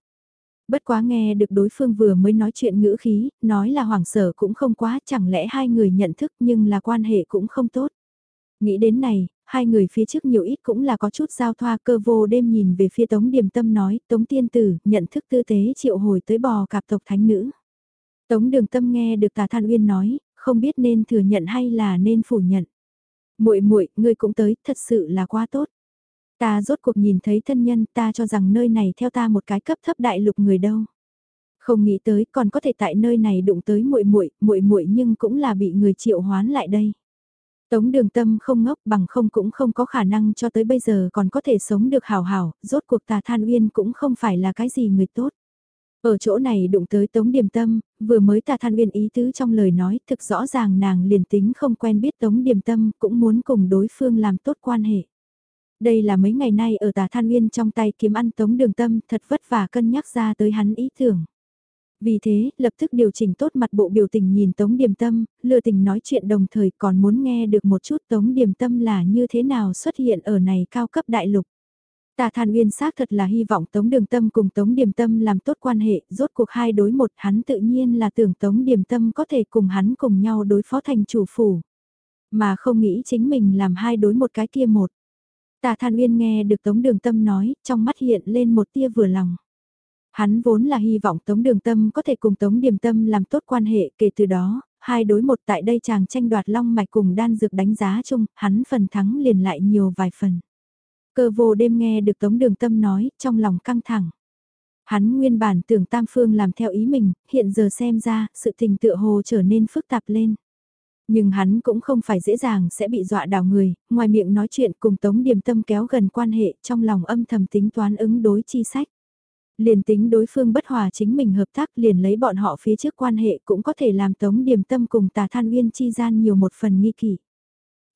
Bất quá nghe được đối phương vừa mới nói chuyện ngữ khí, nói là hoàng sở cũng không quá, chẳng lẽ hai người nhận thức nhưng là quan hệ cũng không tốt. Nghĩ đến này, hai người phía trước nhiều ít cũng là có chút giao thoa cơ vô đêm nhìn về phía Tống Điềm Tâm nói, Tống Tiên Tử, nhận thức tư tế triệu hồi tới bò cạp tộc thánh nữ. Tống Đường Tâm nghe được Tà Than Uyên nói, không biết nên thừa nhận hay là nên phủ nhận. Muội muội, ngươi cũng tới, thật sự là quá tốt. Ta rốt cuộc nhìn thấy thân nhân, ta cho rằng nơi này theo ta một cái cấp thấp đại lục người đâu. Không nghĩ tới còn có thể tại nơi này đụng tới muội muội, muội muội nhưng cũng là bị người triệu hoán lại đây. Tống đường tâm không ngốc bằng không cũng không có khả năng cho tới bây giờ còn có thể sống được hào hào, rốt cuộc tà than uyên cũng không phải là cái gì người tốt. Ở chỗ này đụng tới Tống Điềm Tâm, vừa mới tà than uyên ý tứ trong lời nói thực rõ ràng nàng liền tính không quen biết Tống Điềm Tâm cũng muốn cùng đối phương làm tốt quan hệ. Đây là mấy ngày nay ở tà than uyên trong tay kiếm ăn Tống Đường Tâm thật vất vả cân nhắc ra tới hắn ý tưởng. Vì thế, lập tức điều chỉnh tốt mặt bộ biểu tình nhìn Tống Điềm Tâm, lừa tình nói chuyện đồng thời còn muốn nghe được một chút Tống Điềm Tâm là như thế nào xuất hiện ở này cao cấp đại lục. Tà Than Uyên xác thật là hy vọng Tống Đường Tâm cùng Tống Điềm Tâm làm tốt quan hệ, rốt cuộc hai đối một hắn tự nhiên là tưởng Tống Điềm Tâm có thể cùng hắn cùng nhau đối phó thành chủ phủ. Mà không nghĩ chính mình làm hai đối một cái kia một. Tà Than Uyên nghe được Tống Đường Tâm nói, trong mắt hiện lên một tia vừa lòng. Hắn vốn là hy vọng Tống Đường Tâm có thể cùng Tống Điềm Tâm làm tốt quan hệ kể từ đó, hai đối một tại đây chàng tranh đoạt long mạch cùng đan dược đánh giá chung, hắn phần thắng liền lại nhiều vài phần. Cơ vô đêm nghe được Tống Đường Tâm nói, trong lòng căng thẳng. Hắn nguyên bản tưởng Tam Phương làm theo ý mình, hiện giờ xem ra, sự tình tựa hồ trở nên phức tạp lên. Nhưng hắn cũng không phải dễ dàng sẽ bị dọa đảo người, ngoài miệng nói chuyện cùng Tống Điềm Tâm kéo gần quan hệ trong lòng âm thầm tính toán ứng đối chi sách. Liền tính đối phương bất hòa chính mình hợp tác liền lấy bọn họ phía trước quan hệ cũng có thể làm Tống Điềm Tâm cùng Tà Than Uyên chi gian nhiều một phần nghi kỷ.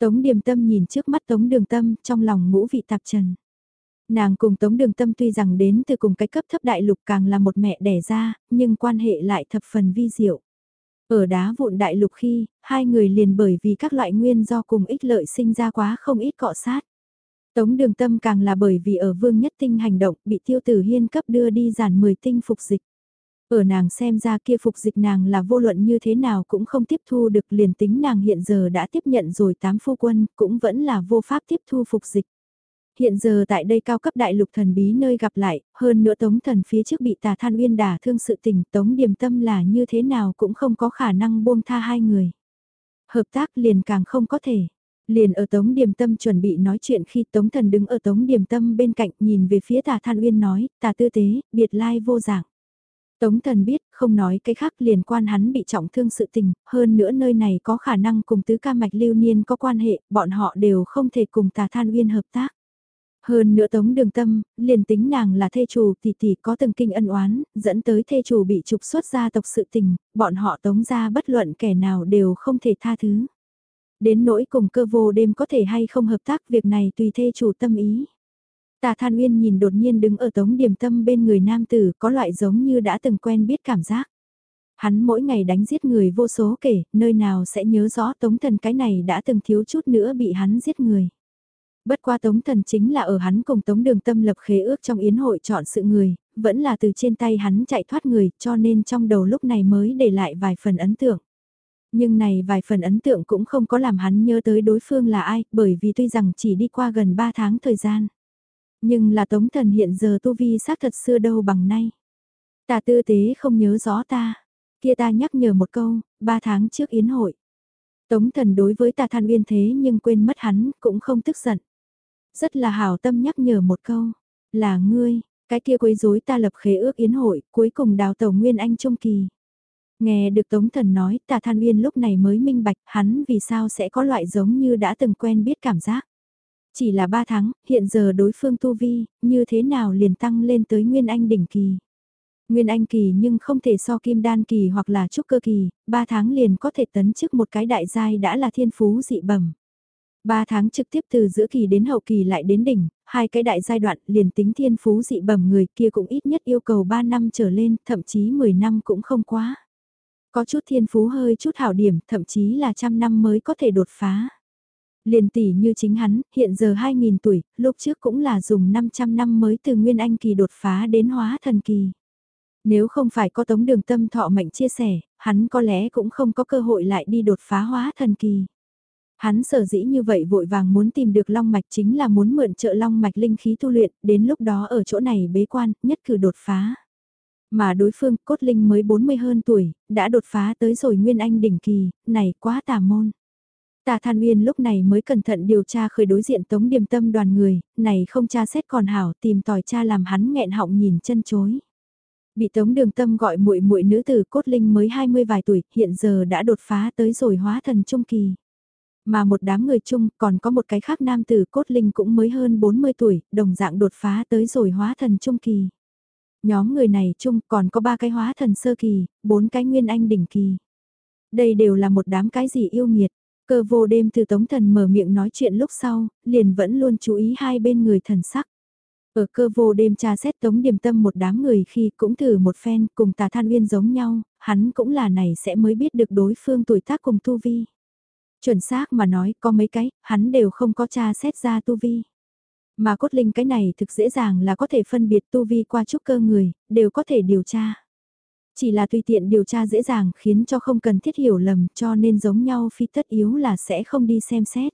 Tống Điềm Tâm nhìn trước mắt Tống Đường Tâm, trong lòng ngũ vị tạp trần. Nàng cùng Tống Đường Tâm tuy rằng đến từ cùng cái cấp thấp đại lục càng là một mẹ đẻ ra, nhưng quan hệ lại thập phần vi diệu. Ở đá vụn đại lục khi, hai người liền bởi vì các loại nguyên do cùng ích lợi sinh ra quá không ít cọ sát. Tống Đường Tâm càng là bởi vì ở Vương Nhất Tinh hành động bị tiêu tử hiên cấp đưa đi giản 10 tinh phục dịch. Ở nàng xem ra kia phục dịch nàng là vô luận như thế nào cũng không tiếp thu được liền tính nàng hiện giờ đã tiếp nhận rồi tám phu quân, cũng vẫn là vô pháp tiếp thu phục dịch. Hiện giờ tại đây cao cấp đại lục thần bí nơi gặp lại, hơn nữa tống thần phía trước bị tà than uyên đả thương sự tình tống điềm tâm là như thế nào cũng không có khả năng buông tha hai người. Hợp tác liền càng không có thể. Liền ở Tống Điềm Tâm chuẩn bị nói chuyện khi Tống Thần đứng ở Tống Điềm Tâm bên cạnh nhìn về phía tà Than Uyên nói, tà tư tế, biệt lai vô dạng. Tống thần biết, không nói cái khác liền quan hắn bị trọng thương sự tình, hơn nữa nơi này có khả năng cùng tứ ca mạch lưu niên có quan hệ, bọn họ đều không thể cùng tà than uyên hợp tác. Hơn nữa tống đường tâm, liền tính nàng là thê chủ tỷ tỷ có từng kinh ân oán, dẫn tới thê chủ bị trục xuất gia tộc sự tình, bọn họ tống ra bất luận kẻ nào đều không thể tha thứ. Đến nỗi cùng cơ vô đêm có thể hay không hợp tác việc này tùy thê chủ tâm ý. Tà Than Uyên nhìn đột nhiên đứng ở tống điểm tâm bên người nam tử có loại giống như đã từng quen biết cảm giác. Hắn mỗi ngày đánh giết người vô số kể, nơi nào sẽ nhớ rõ tống thần cái này đã từng thiếu chút nữa bị hắn giết người. Bất qua tống thần chính là ở hắn cùng tống đường tâm lập khế ước trong yến hội chọn sự người, vẫn là từ trên tay hắn chạy thoát người cho nên trong đầu lúc này mới để lại vài phần ấn tượng. Nhưng này vài phần ấn tượng cũng không có làm hắn nhớ tới đối phương là ai, bởi vì tuy rằng chỉ đi qua gần 3 tháng thời gian. Nhưng là Tống Thần hiện giờ tu vi xác thật xưa đâu bằng nay. Ta tư tế không nhớ rõ ta. Kia ta nhắc nhở một câu, ba tháng trước yến hội. Tống Thần đối với ta than uyên thế nhưng quên mất hắn, cũng không tức giận. Rất là hảo tâm nhắc nhở một câu, là ngươi, cái kia quấy rối ta lập khế ước yến hội, cuối cùng đào tàu Nguyên Anh Trung Kỳ. Nghe được Tống Thần nói, Tà Than Uyên lúc này mới minh bạch hắn vì sao sẽ có loại giống như đã từng quen biết cảm giác. Chỉ là 3 tháng, hiện giờ đối phương tu vi, như thế nào liền tăng lên tới Nguyên Anh đỉnh kỳ. Nguyên Anh kỳ nhưng không thể so kim đan kỳ hoặc là trúc cơ kỳ, 3 tháng liền có thể tấn chức một cái đại giai đã là thiên phú dị bẩm. 3 tháng trực tiếp từ giữa kỳ đến hậu kỳ lại đến đỉnh, hai cái đại giai đoạn liền tính thiên phú dị bẩm người kia cũng ít nhất yêu cầu 3 năm trở lên, thậm chí 10 năm cũng không quá. Có chút thiên phú hơi chút hảo điểm, thậm chí là trăm năm mới có thể đột phá. Liền tỷ như chính hắn, hiện giờ 2.000 tuổi, lúc trước cũng là dùng 500 năm mới từ Nguyên Anh kỳ đột phá đến hóa thần kỳ. Nếu không phải có tống đường tâm thọ mệnh chia sẻ, hắn có lẽ cũng không có cơ hội lại đi đột phá hóa thần kỳ. Hắn sở dĩ như vậy vội vàng muốn tìm được long mạch chính là muốn mượn trợ long mạch linh khí tu luyện, đến lúc đó ở chỗ này bế quan, nhất cử đột phá. Mà đối phương cốt linh mới 40 hơn tuổi, đã đột phá tới rồi Nguyên Anh đỉnh kỳ, này quá tà môn. Tà Than Uyên lúc này mới cẩn thận điều tra khởi đối diện Tống Điềm Tâm đoàn người, này không tra xét còn hảo, tìm tòi cha làm hắn nghẹn họng nhìn chân chối. Bị Tống Đường Tâm gọi muội muội nữ tử cốt linh mới 20 vài tuổi, hiện giờ đã đột phá tới rồi hóa thần trung kỳ. Mà một đám người chung còn có một cái khác nam tử cốt linh cũng mới hơn 40 tuổi, đồng dạng đột phá tới rồi hóa thần trung kỳ. Nhóm người này chung còn có ba cái hóa thần sơ kỳ, bốn cái nguyên anh đỉnh kỳ. Đây đều là một đám cái gì yêu nghiệt. Cơ vô đêm từ tống thần mở miệng nói chuyện lúc sau, liền vẫn luôn chú ý hai bên người thần sắc. Ở cơ vô đêm tra xét tống điểm tâm một đám người khi cũng thử một phen cùng tà than uyên giống nhau, hắn cũng là này sẽ mới biết được đối phương tuổi tác cùng tu vi. Chuẩn xác mà nói có mấy cái, hắn đều không có tra xét ra tu vi. Mà cốt linh cái này thực dễ dàng là có thể phân biệt tu vi qua trúc cơ người, đều có thể điều tra. Chỉ là tùy tiện điều tra dễ dàng khiến cho không cần thiết hiểu lầm cho nên giống nhau phi tất yếu là sẽ không đi xem xét.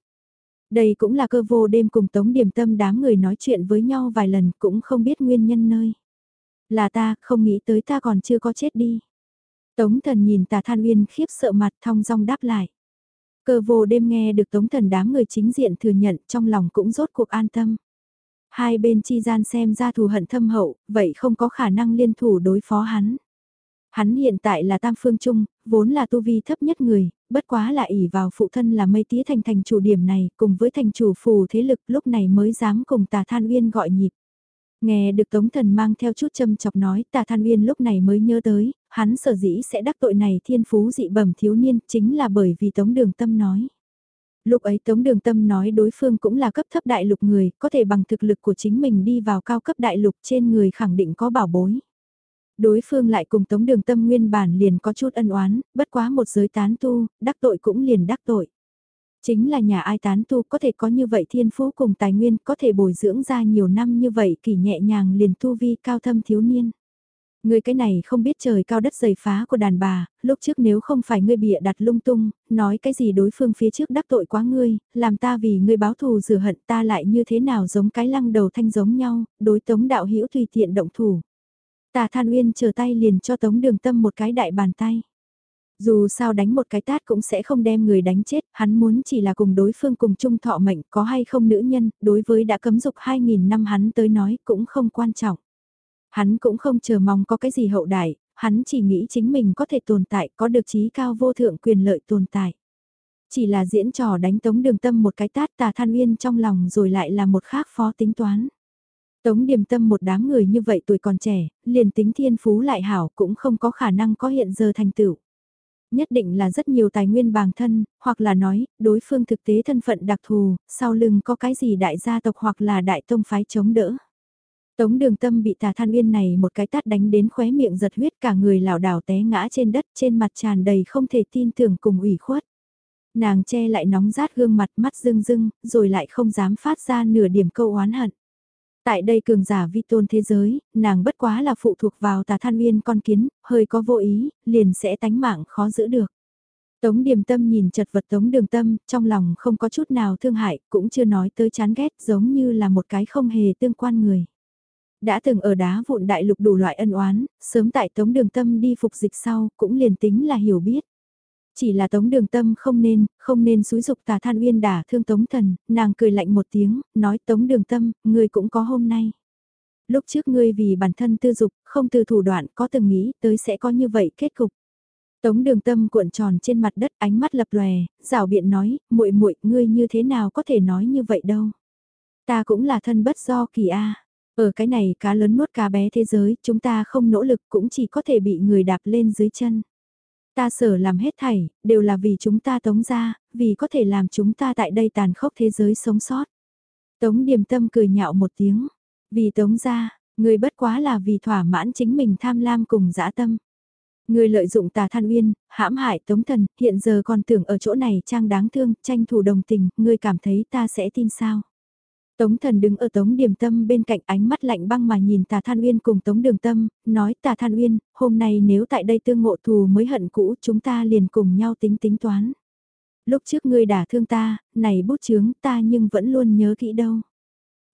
Đây cũng là cơ vô đêm cùng tống điểm tâm đám người nói chuyện với nhau vài lần cũng không biết nguyên nhân nơi. Là ta, không nghĩ tới ta còn chưa có chết đi. Tống thần nhìn tà than uyên khiếp sợ mặt thong dong đáp lại. Cơ vô đêm nghe được tống thần đám người chính diện thừa nhận trong lòng cũng rốt cuộc an tâm. Hai bên chi gian xem ra thù hận thâm hậu, vậy không có khả năng liên thủ đối phó hắn. Hắn hiện tại là tam phương trung, vốn là tu vi thấp nhất người, bất quá là ỷ vào phụ thân là mây tía thành thành chủ điểm này, cùng với thành chủ phù thế lực lúc này mới dám cùng tà than uyên gọi nhịp. Nghe được Tống Thần mang theo chút châm chọc nói tà than uyên lúc này mới nhớ tới, hắn sở dĩ sẽ đắc tội này thiên phú dị bẩm thiếu niên chính là bởi vì Tống Đường Tâm nói. Lúc ấy Tống Đường Tâm nói đối phương cũng là cấp thấp đại lục người, có thể bằng thực lực của chính mình đi vào cao cấp đại lục trên người khẳng định có bảo bối. Đối phương lại cùng Tống Đường Tâm nguyên bản liền có chút ân oán, bất quá một giới tán tu, đắc tội cũng liền đắc tội. Chính là nhà ai tán tu có thể có như vậy thiên phú cùng tài nguyên có thể bồi dưỡng ra nhiều năm như vậy kỳ nhẹ nhàng liền tu vi cao thâm thiếu niên. người cái này không biết trời cao đất dày phá của đàn bà, lúc trước nếu không phải ngươi bịa đặt lung tung, nói cái gì đối phương phía trước đắc tội quá ngươi, làm ta vì ngươi báo thù rửa hận ta lại như thế nào giống cái lăng đầu thanh giống nhau, đối tống đạo hữu tùy tiện động thủ. Tà Than Uyên chờ tay liền cho Tống Đường Tâm một cái đại bàn tay. Dù sao đánh một cái tát cũng sẽ không đem người đánh chết, hắn muốn chỉ là cùng đối phương cùng chung thọ mệnh có hay không nữ nhân, đối với đã cấm dục 2.000 năm hắn tới nói cũng không quan trọng. Hắn cũng không chờ mong có cái gì hậu đại, hắn chỉ nghĩ chính mình có thể tồn tại, có được trí cao vô thượng quyền lợi tồn tại. Chỉ là diễn trò đánh Tống Đường Tâm một cái tát tà than uyên trong lòng rồi lại là một khác phó tính toán. Tống Điềm Tâm một đám người như vậy tuổi còn trẻ, liền tính thiên phú lại hảo cũng không có khả năng có hiện giờ thành tựu. Nhất định là rất nhiều tài nguyên bàng thân, hoặc là nói, đối phương thực tế thân phận đặc thù, sau lưng có cái gì đại gia tộc hoặc là đại tông phái chống đỡ. Tống đường tâm bị tà than uyên này một cái tát đánh đến khóe miệng giật huyết cả người lảo đảo té ngã trên đất trên mặt tràn đầy không thể tin tưởng cùng ủy khuất. Nàng che lại nóng rát gương mặt mắt rưng rưng, rồi lại không dám phát ra nửa điểm câu oán hận. Tại đây cường giả vi tôn thế giới, nàng bất quá là phụ thuộc vào tà than uyên con kiến, hơi có vô ý, liền sẽ tánh mạng khó giữ được. Tống điềm tâm nhìn chật vật tống đường tâm, trong lòng không có chút nào thương hại, cũng chưa nói tới chán ghét giống như là một cái không hề tương quan người. Đã từng ở đá vụn đại lục đủ loại ân oán, sớm tại tống đường tâm đi phục dịch sau, cũng liền tính là hiểu biết. Chỉ là tống đường tâm không nên, không nên xúi dục tà than uyên đả thương tống thần, nàng cười lạnh một tiếng, nói tống đường tâm, ngươi cũng có hôm nay. Lúc trước ngươi vì bản thân tư dục, không từ thủ đoạn có từng nghĩ tới sẽ có như vậy kết cục. Tống đường tâm cuộn tròn trên mặt đất ánh mắt lập lòe, rảo biện nói, muội muội ngươi như thế nào có thể nói như vậy đâu. Ta cũng là thân bất do kỳ a Ở cái này cá lớn nuốt cá bé thế giới, chúng ta không nỗ lực cũng chỉ có thể bị người đạp lên dưới chân. Ta sở làm hết thảy, đều là vì chúng ta tống ra, vì có thể làm chúng ta tại đây tàn khốc thế giới sống sót. Tống điềm tâm cười nhạo một tiếng, vì tống ra, người bất quá là vì thỏa mãn chính mình tham lam cùng dã tâm. Người lợi dụng tà than uyên, hãm hại tống thần, hiện giờ còn tưởng ở chỗ này trang đáng thương, tranh thủ đồng tình, người cảm thấy ta sẽ tin sao? Tống thần đứng ở tống điểm tâm bên cạnh ánh mắt lạnh băng mà nhìn tà than uyên cùng tống đường tâm, nói tà than uyên, hôm nay nếu tại đây tương ngộ thù mới hận cũ chúng ta liền cùng nhau tính tính toán. Lúc trước ngươi đả thương ta, này bút chướng ta nhưng vẫn luôn nhớ kỹ đâu.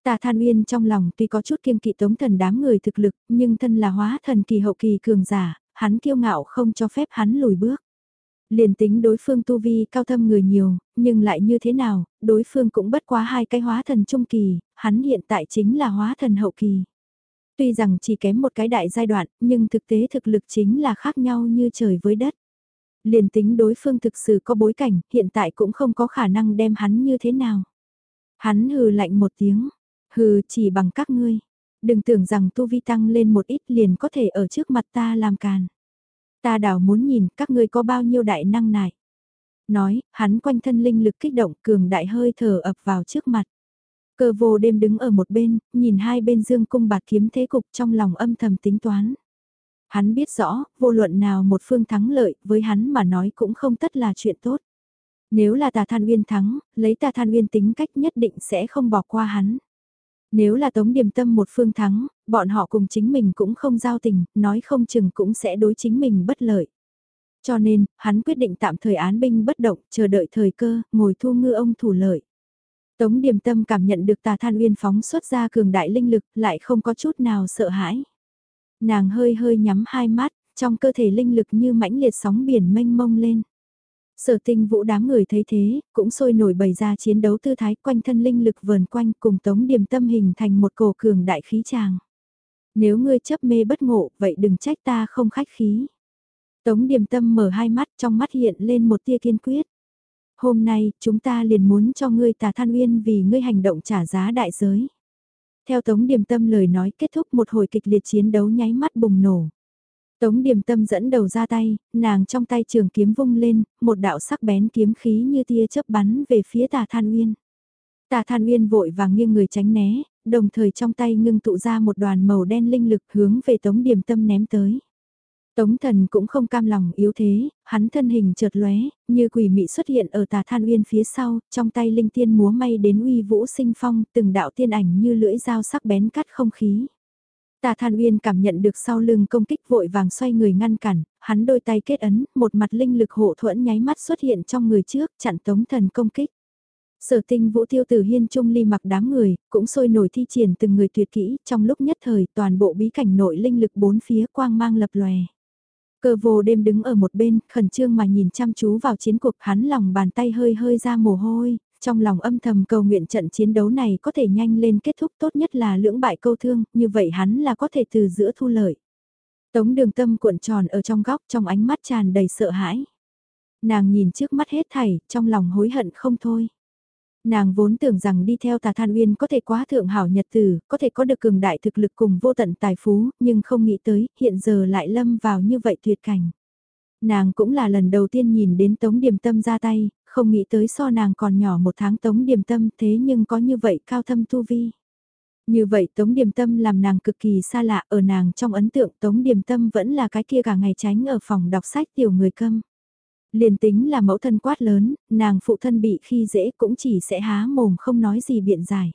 Tà Than Uyên trong lòng tuy có chút kiêng kỵ tống thần đám người thực lực, nhưng thân là hóa thần kỳ hậu kỳ cường giả, hắn kiêu ngạo không cho phép hắn lùi bước. Liền tính đối phương tu vi cao thâm người nhiều, nhưng lại như thế nào, đối phương cũng bất quá hai cái hóa thần trung kỳ, hắn hiện tại chính là hóa thần hậu kỳ. Tuy rằng chỉ kém một cái đại giai đoạn, nhưng thực tế thực lực chính là khác nhau như trời với đất. Liền tính đối phương thực sự có bối cảnh, hiện tại cũng không có khả năng đem hắn như thế nào. Hắn hừ lạnh một tiếng, hừ chỉ bằng các ngươi. Đừng tưởng rằng tu vi tăng lên một ít liền có thể ở trước mặt ta làm càn. Ta đảo muốn nhìn các ngươi có bao nhiêu đại năng nại. Nói, hắn quanh thân linh lực kích động cường đại hơi thở ập vào trước mặt. Cơ vô đêm đứng ở một bên, nhìn hai bên dương cung bạt kiếm thế cục trong lòng âm thầm tính toán. Hắn biết rõ, vô luận nào một phương thắng lợi, với hắn mà nói cũng không tất là chuyện tốt. Nếu là tà than uyên thắng, lấy tà than uyên tính cách nhất định sẽ không bỏ qua hắn. Nếu là Tống Điềm Tâm một phương thắng, bọn họ cùng chính mình cũng không giao tình, nói không chừng cũng sẽ đối chính mình bất lợi. Cho nên, hắn quyết định tạm thời án binh bất động, chờ đợi thời cơ, ngồi thu ngư ông thủ lợi. Tống Điềm Tâm cảm nhận được tà than uyên phóng xuất ra cường đại linh lực, lại không có chút nào sợ hãi. Nàng hơi hơi nhắm hai mắt, trong cơ thể linh lực như mãnh liệt sóng biển mênh mông lên. Sở tinh vũ đám người thấy thế, cũng sôi nổi bày ra chiến đấu tư thái quanh thân linh lực vờn quanh cùng tống điểm tâm hình thành một cổ cường đại khí tràng. Nếu ngươi chấp mê bất ngộ, vậy đừng trách ta không khách khí. Tống điểm tâm mở hai mắt trong mắt hiện lên một tia kiên quyết. Hôm nay, chúng ta liền muốn cho ngươi tà than uyên vì ngươi hành động trả giá đại giới. Theo Tống Điềm Tâm lời nói kết thúc một hồi kịch liệt chiến đấu nháy mắt bùng nổ. Tống điềm tâm dẫn đầu ra tay, nàng trong tay trường kiếm vung lên, một đạo sắc bén kiếm khí như tia chớp bắn về phía tà than uyên. Tà than uyên vội vàng nghiêng người tránh né, đồng thời trong tay ngưng tụ ra một đoàn màu đen linh lực hướng về tống điềm tâm ném tới. Tống thần cũng không cam lòng yếu thế, hắn thân hình chợt lóe, như quỷ mị xuất hiện ở tà than uyên phía sau, trong tay linh tiên múa may đến uy vũ sinh phong, từng đạo tiên ảnh như lưỡi dao sắc bén cắt không khí. Tà Than Uyên cảm nhận được sau lưng công kích vội vàng xoay người ngăn cản, hắn đôi tay kết ấn, một mặt linh lực hộ thuẫn nháy mắt xuất hiện trong người trước, chặn tống thần công kích. Sở tinh vũ tiêu tử hiên trung ly mặc đám người, cũng sôi nổi thi triển từng người tuyệt kỹ, trong lúc nhất thời toàn bộ bí cảnh nội linh lực bốn phía quang mang lập lòe. Cơ vô đêm đứng ở một bên, khẩn trương mà nhìn chăm chú vào chiến cuộc hắn lòng bàn tay hơi hơi ra mồ hôi, trong lòng âm thầm cầu nguyện trận chiến đấu này có thể nhanh lên kết thúc tốt nhất là lưỡng bại câu thương, như vậy hắn là có thể từ giữa thu lợi. Tống đường tâm cuộn tròn ở trong góc trong ánh mắt tràn đầy sợ hãi. Nàng nhìn trước mắt hết thảy, trong lòng hối hận không thôi. Nàng vốn tưởng rằng đi theo tà than uyên có thể quá thượng hảo nhật tử, có thể có được cường đại thực lực cùng vô tận tài phú, nhưng không nghĩ tới, hiện giờ lại lâm vào như vậy tuyệt cảnh. Nàng cũng là lần đầu tiên nhìn đến Tống Điềm Tâm ra tay, không nghĩ tới so nàng còn nhỏ một tháng Tống Điềm Tâm thế nhưng có như vậy cao thâm tu vi. Như vậy Tống Điềm Tâm làm nàng cực kỳ xa lạ ở nàng trong ấn tượng Tống Điềm Tâm vẫn là cái kia cả ngày tránh ở phòng đọc sách tiểu người câm. Liền tính là mẫu thân quát lớn, nàng phụ thân bị khi dễ cũng chỉ sẽ há mồm không nói gì biện giải.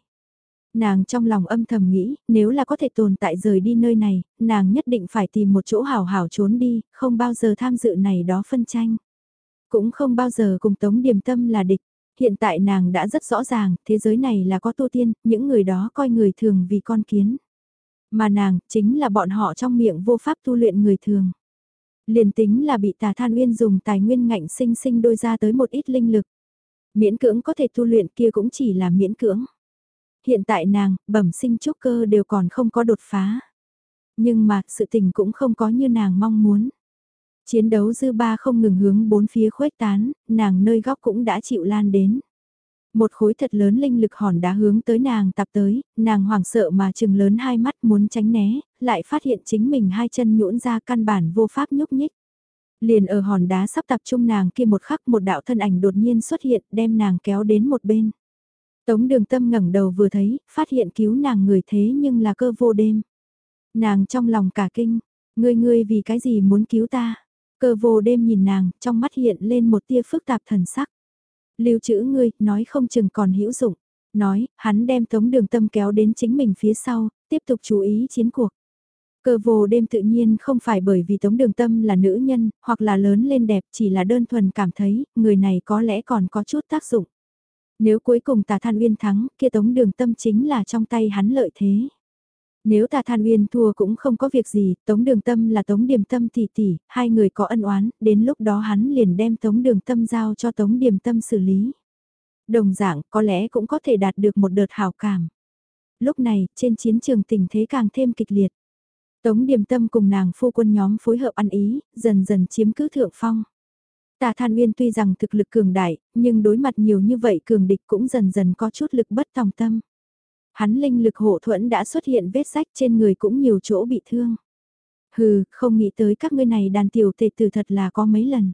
Nàng trong lòng âm thầm nghĩ, nếu là có thể tồn tại rời đi nơi này, nàng nhất định phải tìm một chỗ hảo hảo trốn đi, không bao giờ tham dự này đó phân tranh. Cũng không bao giờ cùng Tống Điềm Tâm là địch. Hiện tại nàng đã rất rõ ràng, thế giới này là có tu tiên, những người đó coi người thường vì con kiến. Mà nàng, chính là bọn họ trong miệng vô pháp tu luyện người thường. Liền tính là bị tà than uyên dùng tài nguyên ngạnh sinh sinh đôi ra tới một ít linh lực. Miễn cưỡng có thể tu luyện kia cũng chỉ là miễn cưỡng. Hiện tại nàng, bẩm sinh trúc cơ đều còn không có đột phá. Nhưng mà, sự tình cũng không có như nàng mong muốn. Chiến đấu dư ba không ngừng hướng bốn phía khuếch tán, nàng nơi góc cũng đã chịu lan đến. Một khối thật lớn linh lực hòn đá hướng tới nàng tập tới, nàng hoảng sợ mà trừng lớn hai mắt muốn tránh né, lại phát hiện chính mình hai chân nhũn ra căn bản vô pháp nhúc nhích. Liền ở hòn đá sắp tập trung nàng kia một khắc một đạo thân ảnh đột nhiên xuất hiện đem nàng kéo đến một bên. Tống đường tâm ngẩng đầu vừa thấy, phát hiện cứu nàng người thế nhưng là cơ vô đêm. Nàng trong lòng cả kinh, ngươi ngươi vì cái gì muốn cứu ta? Cơ vô đêm nhìn nàng, trong mắt hiện lên một tia phức tạp thần sắc. Lưu trữ ngươi, nói không chừng còn hữu dụng. Nói, hắn đem tống đường tâm kéo đến chính mình phía sau, tiếp tục chú ý chiến cuộc. Cơ vô đêm tự nhiên không phải bởi vì tống đường tâm là nữ nhân, hoặc là lớn lên đẹp chỉ là đơn thuần cảm thấy, người này có lẽ còn có chút tác dụng. Nếu cuối cùng tà than uyên thắng, kia tống đường tâm chính là trong tay hắn lợi thế. Nếu tà than uyên thua cũng không có việc gì, tống đường tâm là tống điềm tâm tỷ tỷ, hai người có ân oán, đến lúc đó hắn liền đem tống đường tâm giao cho tống điềm tâm xử lý. Đồng dạng có lẽ cũng có thể đạt được một đợt hảo cảm. Lúc này, trên chiến trường tình thế càng thêm kịch liệt. Tống điềm tâm cùng nàng phu quân nhóm phối hợp ăn ý, dần dần chiếm cứ thượng phong. Tà Than Uyên tuy rằng thực lực cường đại, nhưng đối mặt nhiều như vậy cường địch cũng dần dần có chút lực bất tòng tâm. Hắn linh lực hộ thuẫn đã xuất hiện vết rách trên người cũng nhiều chỗ bị thương. Hừ, không nghĩ tới các ngươi này đàn tiểu tề tử thật là có mấy lần.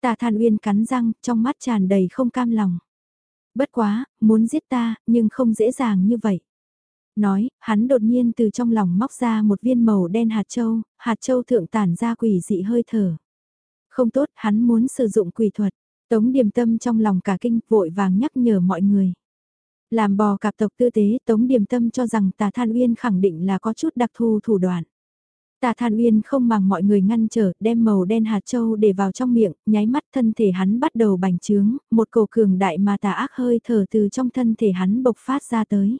Tà Than Uyên cắn răng, trong mắt tràn đầy không cam lòng. Bất quá, muốn giết ta, nhưng không dễ dàng như vậy. Nói, hắn đột nhiên từ trong lòng móc ra một viên màu đen hạt châu, hạt châu thượng tản ra quỷ dị hơi thở. Không tốt, hắn muốn sử dụng quỷ thuật. Tống điềm tâm trong lòng cả kinh vội vàng nhắc nhở mọi người. Làm bò cạp tộc tư tế Tống điềm tâm cho rằng tà than uyên khẳng định là có chút đặc thù thủ đoạn. Tà Than Uyên không màng mọi người ngăn trở, đem màu đen hạt châu để vào trong miệng, nháy mắt thân thể hắn bắt đầu bành trướng, một cổ cường đại mà tà ác hơi thở từ trong thân thể hắn bộc phát ra tới.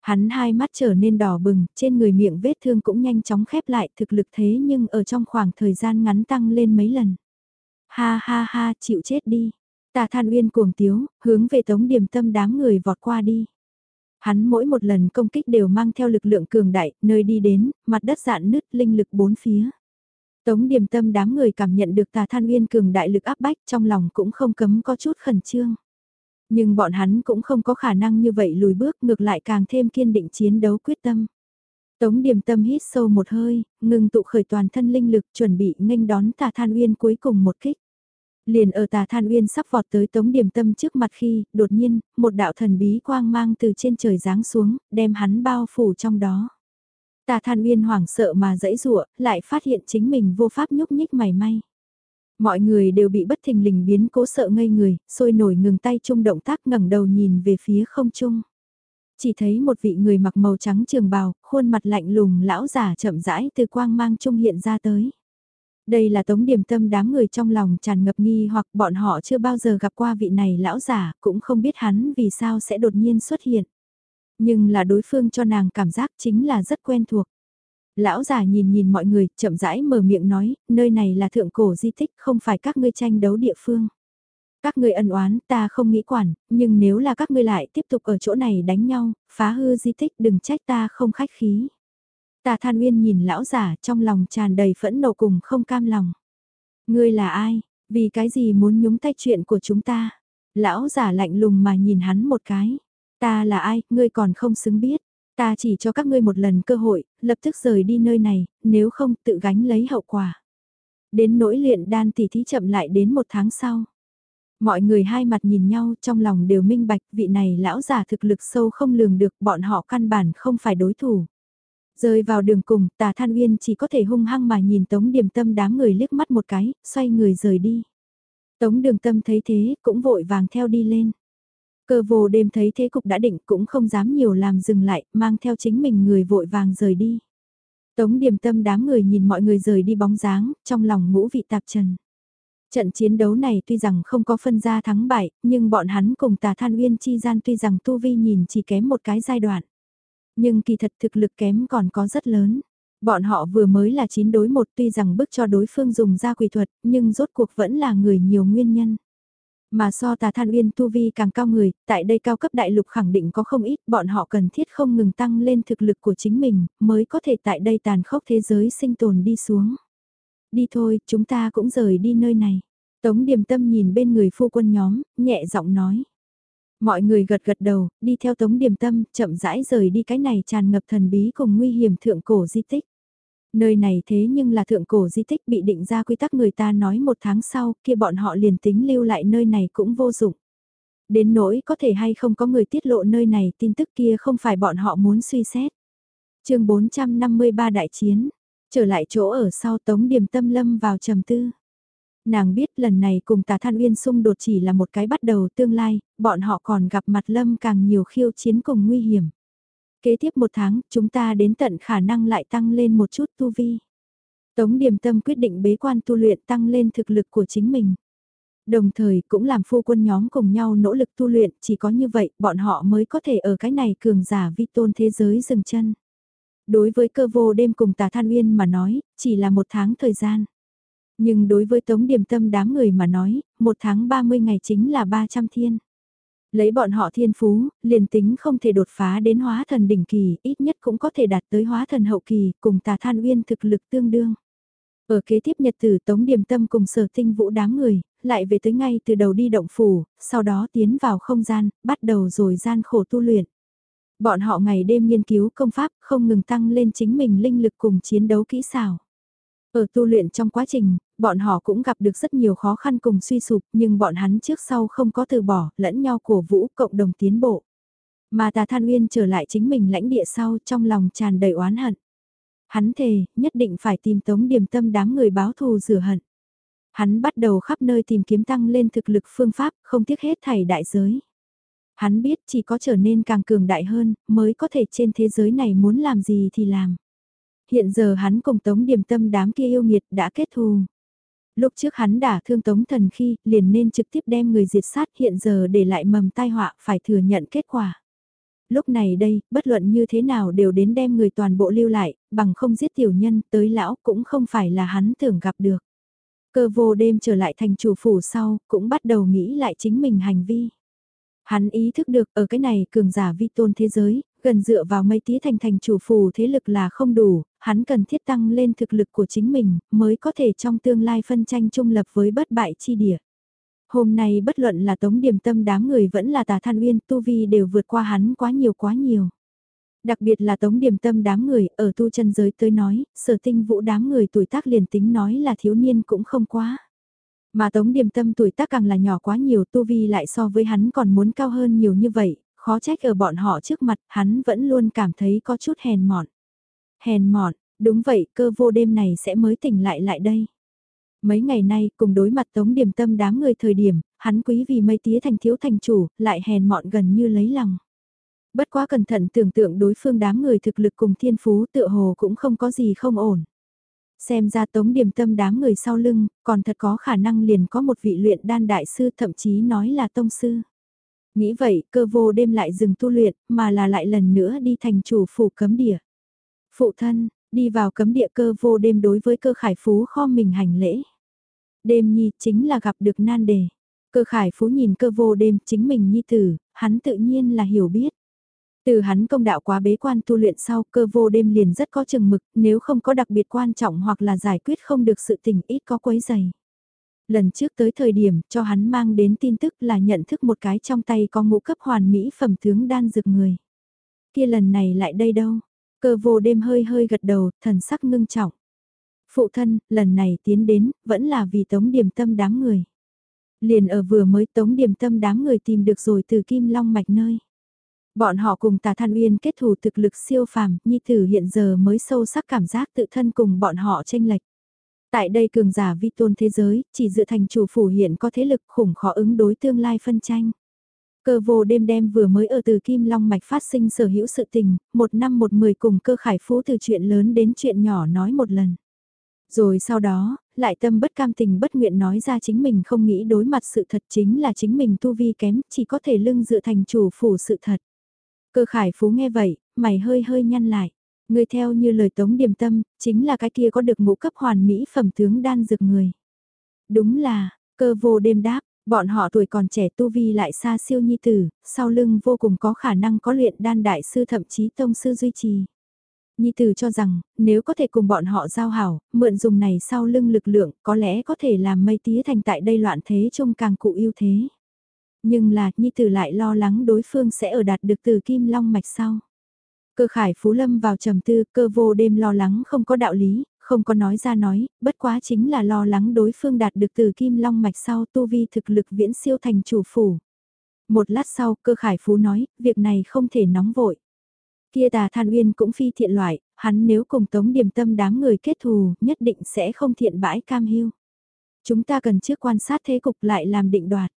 Hắn hai mắt trở nên đỏ bừng, trên người miệng vết thương cũng nhanh chóng khép lại thực lực thế nhưng ở trong khoảng thời gian ngắn tăng lên mấy lần. Ha ha ha, chịu chết đi. Tà than uyên cuồng tiếu, hướng về tống điểm tâm đám người vọt qua đi. Hắn mỗi một lần công kích đều mang theo lực lượng cường đại, nơi đi đến, mặt đất dạn nứt linh lực bốn phía. Tống điểm tâm đám người cảm nhận được tà than uyên cường đại lực áp bách trong lòng cũng không cấm có chút khẩn trương. Nhưng bọn hắn cũng không có khả năng như vậy lùi bước ngược lại càng thêm kiên định chiến đấu quyết tâm. Tống điểm tâm hít sâu một hơi, ngừng tụ khởi toàn thân linh lực chuẩn bị nghênh đón tà than uyên cuối cùng một kích. Liền ở tà than uyên sắp vọt tới tống điểm tâm trước mặt khi, đột nhiên, một đạo thần bí quang mang từ trên trời giáng xuống, đem hắn bao phủ trong đó. Tà than uyên hoảng sợ mà dãy rụa, lại phát hiện chính mình vô pháp nhúc nhích mảy may. Mọi người đều bị bất thình lình biến cố sợ ngây người, sôi nổi ngừng tay chung động tác ngẩng đầu nhìn về phía không trung. Chỉ thấy một vị người mặc màu trắng trường bào, khuôn mặt lạnh lùng lão giả chậm rãi từ quang mang trung hiện ra tới. Đây là tống điểm tâm đám người trong lòng tràn ngập nghi hoặc bọn họ chưa bao giờ gặp qua vị này lão giả, cũng không biết hắn vì sao sẽ đột nhiên xuất hiện. Nhưng là đối phương cho nàng cảm giác chính là rất quen thuộc. Lão già nhìn nhìn mọi người, chậm rãi mở miệng nói, nơi này là thượng cổ di tích, không phải các ngươi tranh đấu địa phương. Các ngươi ân oán, ta không nghĩ quản, nhưng nếu là các ngươi lại tiếp tục ở chỗ này đánh nhau, phá hư di tích đừng trách ta không khách khí. Tà Than Uyên nhìn lão giả trong lòng tràn đầy phẫn nộ cùng không cam lòng. Ngươi là ai? Vì cái gì muốn nhúng tay chuyện của chúng ta? Lão giả lạnh lùng mà nhìn hắn một cái. Ta là ai, ngươi còn không xứng biết. Ta chỉ cho các ngươi một lần cơ hội, lập tức rời đi nơi này, nếu không tự gánh lấy hậu quả. Đến nỗi luyện đan tỷ thí chậm lại đến một tháng sau. Mọi người hai mặt nhìn nhau trong lòng đều minh bạch vị này lão già thực lực sâu không lường được bọn họ căn bản không phải đối thủ. Rơi vào đường cùng, tà than uyên chỉ có thể hung hăng mà nhìn tống điểm tâm đám người liếc mắt một cái, xoay người rời đi. Tống đường tâm thấy thế, cũng vội vàng theo đi lên. Cơ vô đêm thấy thế cục đã định cũng không dám nhiều làm dừng lại, mang theo chính mình người vội vàng rời đi. Tống điểm tâm đám người nhìn mọi người rời đi bóng dáng, trong lòng ngũ vị tạp trần. Trận chiến đấu này tuy rằng không có phân ra thắng bại, nhưng bọn hắn cùng tà than uyên chi gian tuy rằng tu vi nhìn chỉ kém một cái giai đoạn. Nhưng kỳ thật thực lực kém còn có rất lớn. Bọn họ vừa mới là chín đối một tuy rằng bức cho đối phương dùng ra quỷ thuật, nhưng rốt cuộc vẫn là người nhiều nguyên nhân. Mà so tà than uyên tu vi càng cao người, tại đây cao cấp đại lục khẳng định có không ít, bọn họ cần thiết không ngừng tăng lên thực lực của chính mình, mới có thể tại đây tàn khốc thế giới sinh tồn đi xuống. Đi thôi, chúng ta cũng rời đi nơi này. Tống điềm tâm nhìn bên người phu quân nhóm, nhẹ giọng nói. Mọi người gật gật đầu, đi theo tống điềm tâm, chậm rãi rời đi cái này tràn ngập thần bí cùng nguy hiểm thượng cổ di tích. Nơi này thế nhưng là thượng cổ di tích bị định ra quy tắc người ta nói một tháng sau, kia bọn họ liền tính lưu lại nơi này cũng vô dụng. Đến nỗi có thể hay không có người tiết lộ nơi này tin tức kia không phải bọn họ muốn suy xét. chương 453 đại chiến, trở lại chỗ ở sau tống điểm tâm lâm vào trầm tư. Nàng biết lần này cùng tà than uyên xung đột chỉ là một cái bắt đầu tương lai, bọn họ còn gặp mặt lâm càng nhiều khiêu chiến cùng nguy hiểm. Kế tiếp một tháng, chúng ta đến tận khả năng lại tăng lên một chút tu vi. Tống Điềm Tâm quyết định bế quan tu luyện tăng lên thực lực của chính mình. Đồng thời cũng làm phu quân nhóm cùng nhau nỗ lực tu luyện, chỉ có như vậy bọn họ mới có thể ở cái này cường giả vi tôn thế giới dừng chân. Đối với cơ vô đêm cùng tà than uyên mà nói, chỉ là một tháng thời gian. Nhưng đối với tống điềm tâm đám người mà nói, một tháng 30 ngày chính là 300 thiên. Lấy bọn họ thiên phú, liền tính không thể đột phá đến hóa thần đỉnh kỳ, ít nhất cũng có thể đạt tới hóa thần hậu kỳ, cùng tà than uyên thực lực tương đương. Ở kế tiếp nhật tử Tống Điềm Tâm cùng sở tinh vũ đám người, lại về tới ngay từ đầu đi động phủ, sau đó tiến vào không gian, bắt đầu rồi gian khổ tu luyện. Bọn họ ngày đêm nghiên cứu công pháp, không ngừng tăng lên chính mình linh lực cùng chiến đấu kỹ xảo. Ở tu luyện trong quá trình, bọn họ cũng gặp được rất nhiều khó khăn cùng suy sụp nhưng bọn hắn trước sau không có từ bỏ, lẫn nhau cổ vũ cộng đồng tiến bộ. Mà tà than uyên trở lại chính mình lãnh địa sau trong lòng tràn đầy oán hận. Hắn thề, nhất định phải tìm tống điểm tâm đám người báo thù rửa hận. Hắn bắt đầu khắp nơi tìm kiếm tăng lên thực lực phương pháp, không tiếc hết thảy đại giới. Hắn biết chỉ có trở nên càng cường đại hơn, mới có thể trên thế giới này muốn làm gì thì làm. Hiện giờ hắn cùng Tống Điềm Tâm đám kia yêu nghiệt đã kết thù. Lúc trước hắn đả thương Tống Thần khi, liền nên trực tiếp đem người diệt sát hiện giờ để lại mầm tai họa phải thừa nhận kết quả. Lúc này đây, bất luận như thế nào đều đến đem người toàn bộ lưu lại, bằng không giết tiểu nhân tới lão cũng không phải là hắn tưởng gặp được. Cơ vô đêm trở lại thành chủ phủ sau, cũng bắt đầu nghĩ lại chính mình hành vi. Hắn ý thức được ở cái này cường giả vi tôn thế giới, gần dựa vào mây tía thành thành chủ phù thế lực là không đủ, hắn cần thiết tăng lên thực lực của chính mình, mới có thể trong tương lai phân tranh trung lập với bất bại chi địa. Hôm nay bất luận là tống điểm tâm đám người vẫn là tà than uyên tu vi đều vượt qua hắn quá nhiều quá nhiều. Đặc biệt là tống điểm tâm đám người ở tu chân giới tới nói, sở tinh vũ đám người tuổi tác liền tính nói là thiếu niên cũng không quá. Mà tống điềm tâm tuổi tác càng là nhỏ quá nhiều tu vi lại so với hắn còn muốn cao hơn nhiều như vậy, khó trách ở bọn họ trước mặt hắn vẫn luôn cảm thấy có chút hèn mọn. Hèn mọn, đúng vậy cơ vô đêm này sẽ mới tỉnh lại lại đây. Mấy ngày nay cùng đối mặt tống điểm tâm đám người thời điểm, hắn quý vì mây tía thành thiếu thành chủ, lại hèn mọn gần như lấy lòng. Bất quá cẩn thận tưởng tượng đối phương đám người thực lực cùng thiên phú tựa hồ cũng không có gì không ổn. Xem ra tống điểm tâm đám người sau lưng, còn thật có khả năng liền có một vị luyện đan đại sư thậm chí nói là tông sư. Nghĩ vậy, cơ vô đêm lại dừng tu luyện, mà là lại lần nữa đi thành chủ phủ cấm địa. Phụ thân, đi vào cấm địa cơ vô đêm đối với cơ khải phú kho mình hành lễ. Đêm nhi chính là gặp được nan đề. Cơ khải phú nhìn cơ vô đêm chính mình nhi tử, hắn tự nhiên là hiểu biết. Từ hắn công đạo quá bế quan tu luyện sau cơ vô đêm liền rất có chừng mực, nếu không có đặc biệt quan trọng hoặc là giải quyết không được sự tình ít có quấy dày. Lần trước tới thời điểm cho hắn mang đến tin tức là nhận thức một cái trong tay có ngũ cấp hoàn mỹ phẩm tướng đan dược người. Kia lần này lại đây đâu? Cơ vô đêm hơi hơi gật đầu, thần sắc ngưng trọng. Phụ thân, lần này tiến đến, vẫn là vì tống điểm tâm đám người. Liền ở vừa mới tống điểm tâm đám người tìm được rồi từ kim long mạch nơi. Bọn họ cùng tà than uyên kết thù thực lực siêu phàm, nhi tử hiện giờ mới sâu sắc cảm giác tự thân cùng bọn họ tranh lệch. Tại đây cường giả vi tôn thế giới, chỉ dựa thành chủ phủ hiện có thế lực khủng khó ứng đối tương lai phân tranh. Cơ vô đêm đêm vừa mới ở từ Kim Long Mạch phát sinh sở hữu sự tình, một năm một mười cùng cơ khải phú từ chuyện lớn đến chuyện nhỏ nói một lần. Rồi sau đó, lại tâm bất cam tình bất nguyện nói ra chính mình không nghĩ đối mặt sự thật chính là chính mình tu vi kém, chỉ có thể lưng dựa thành chủ phủ sự thật. Cơ khải phú nghe vậy, mày hơi hơi nhăn lại. Người theo như lời tống điềm tâm, chính là cái kia có được ngũ cấp hoàn mỹ phẩm tướng đan dược người. Đúng là, cơ vô đêm đáp, bọn họ tuổi còn trẻ tu vi lại xa siêu nhi tử, sau lưng vô cùng có khả năng có luyện đan đại sư thậm chí tông sư duy trì. Nhi tử cho rằng, nếu có thể cùng bọn họ giao hảo, mượn dùng này sau lưng lực lượng, có lẽ có thể làm mây tía thành tại đây loạn thế trông càng cụ yêu thế. Nhưng là, Nhi tử lại lo lắng đối phương sẽ ở đạt được từ kim long mạch sau. Cơ khải phú lâm vào trầm tư, cơ vô đêm lo lắng không có đạo lý, không có nói ra nói, bất quá chính là lo lắng đối phương đạt được từ kim long mạch sau tu vi thực lực viễn siêu thành chủ phủ. Một lát sau, cơ khải phú nói, việc này không thể nóng vội. Kia tà than uyên cũng phi thiện loại, hắn nếu cùng tống điểm tâm đám người kết thù, nhất định sẽ không thiện bãi cam hiu. Chúng ta cần trước quan sát thế cục lại làm định đoạt.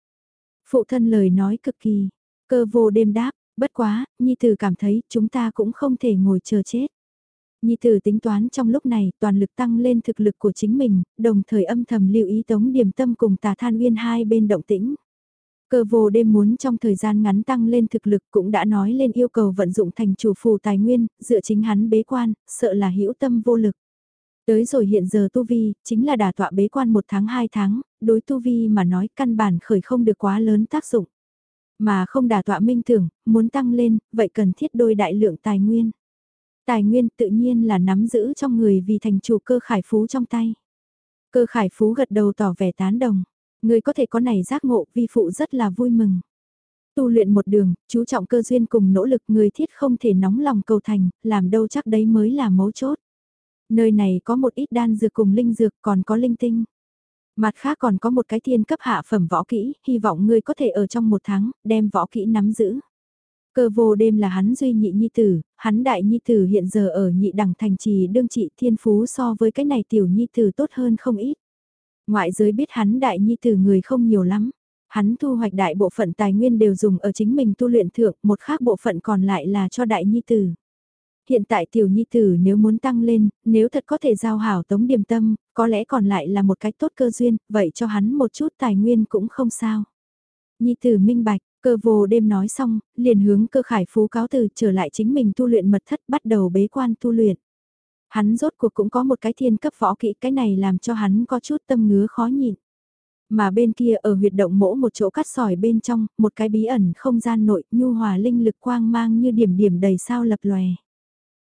Phụ thân lời nói cực kỳ, cơ vô đêm đáp, bất quá, Nhi Tử cảm thấy chúng ta cũng không thể ngồi chờ chết. Nhi Tử tính toán trong lúc này toàn lực tăng lên thực lực của chính mình, đồng thời âm thầm lưu ý tống điểm tâm cùng tà than uyên hai bên động tĩnh. Cơ vô đêm muốn trong thời gian ngắn tăng lên thực lực cũng đã nói lên yêu cầu vận dụng thành chủ phù tài nguyên, dựa chính hắn bế quan, sợ là hữu tâm vô lực. Tới rồi hiện giờ Tu Vi, chính là đả tọa bế quan một tháng hai tháng, đối Tu Vi mà nói căn bản khởi không được quá lớn tác dụng. Mà không đả tọa minh tưởng, muốn tăng lên, vậy cần thiết đôi đại lượng tài nguyên. Tài nguyên tự nhiên là nắm giữ trong người vì thành chủ cơ khải phú trong tay. Cơ khải phú gật đầu tỏ vẻ tán đồng. Người có thể có này giác ngộ vi phụ rất là vui mừng. Tu luyện một đường, chú trọng cơ duyên cùng nỗ lực người thiết không thể nóng lòng cầu thành, làm đâu chắc đấy mới là mấu chốt. Nơi này có một ít đan dược cùng linh dược còn có linh tinh. Mặt khác còn có một cái thiên cấp hạ phẩm võ kỹ, hy vọng ngươi có thể ở trong một tháng, đem võ kỹ nắm giữ. Cơ vô đêm là hắn duy nhị nhi tử, hắn đại nhi tử hiện giờ ở nhị đẳng thành trì đương trị thiên phú so với cái này tiểu nhi tử tốt hơn không ít. Ngoại giới biết hắn đại nhi tử người không nhiều lắm. Hắn thu hoạch đại bộ phận tài nguyên đều dùng ở chính mình tu luyện thượng, một khác bộ phận còn lại là cho đại nhi tử. Hiện tại tiểu nhi tử nếu muốn tăng lên, nếu thật có thể giao hảo tống điểm tâm, có lẽ còn lại là một cách tốt cơ duyên, vậy cho hắn một chút tài nguyên cũng không sao. Nhi tử minh bạch, cơ vô đêm nói xong, liền hướng cơ khải phú cáo từ trở lại chính mình tu luyện mật thất bắt đầu bế quan tu luyện. Hắn rốt cuộc cũng có một cái thiên cấp võ kỹ cái này làm cho hắn có chút tâm ngứa khó nhịn. Mà bên kia ở huyệt động mỗ một chỗ cắt sỏi bên trong, một cái bí ẩn không gian nội nhu hòa linh lực quang mang như điểm điểm đầy sao lập lòe.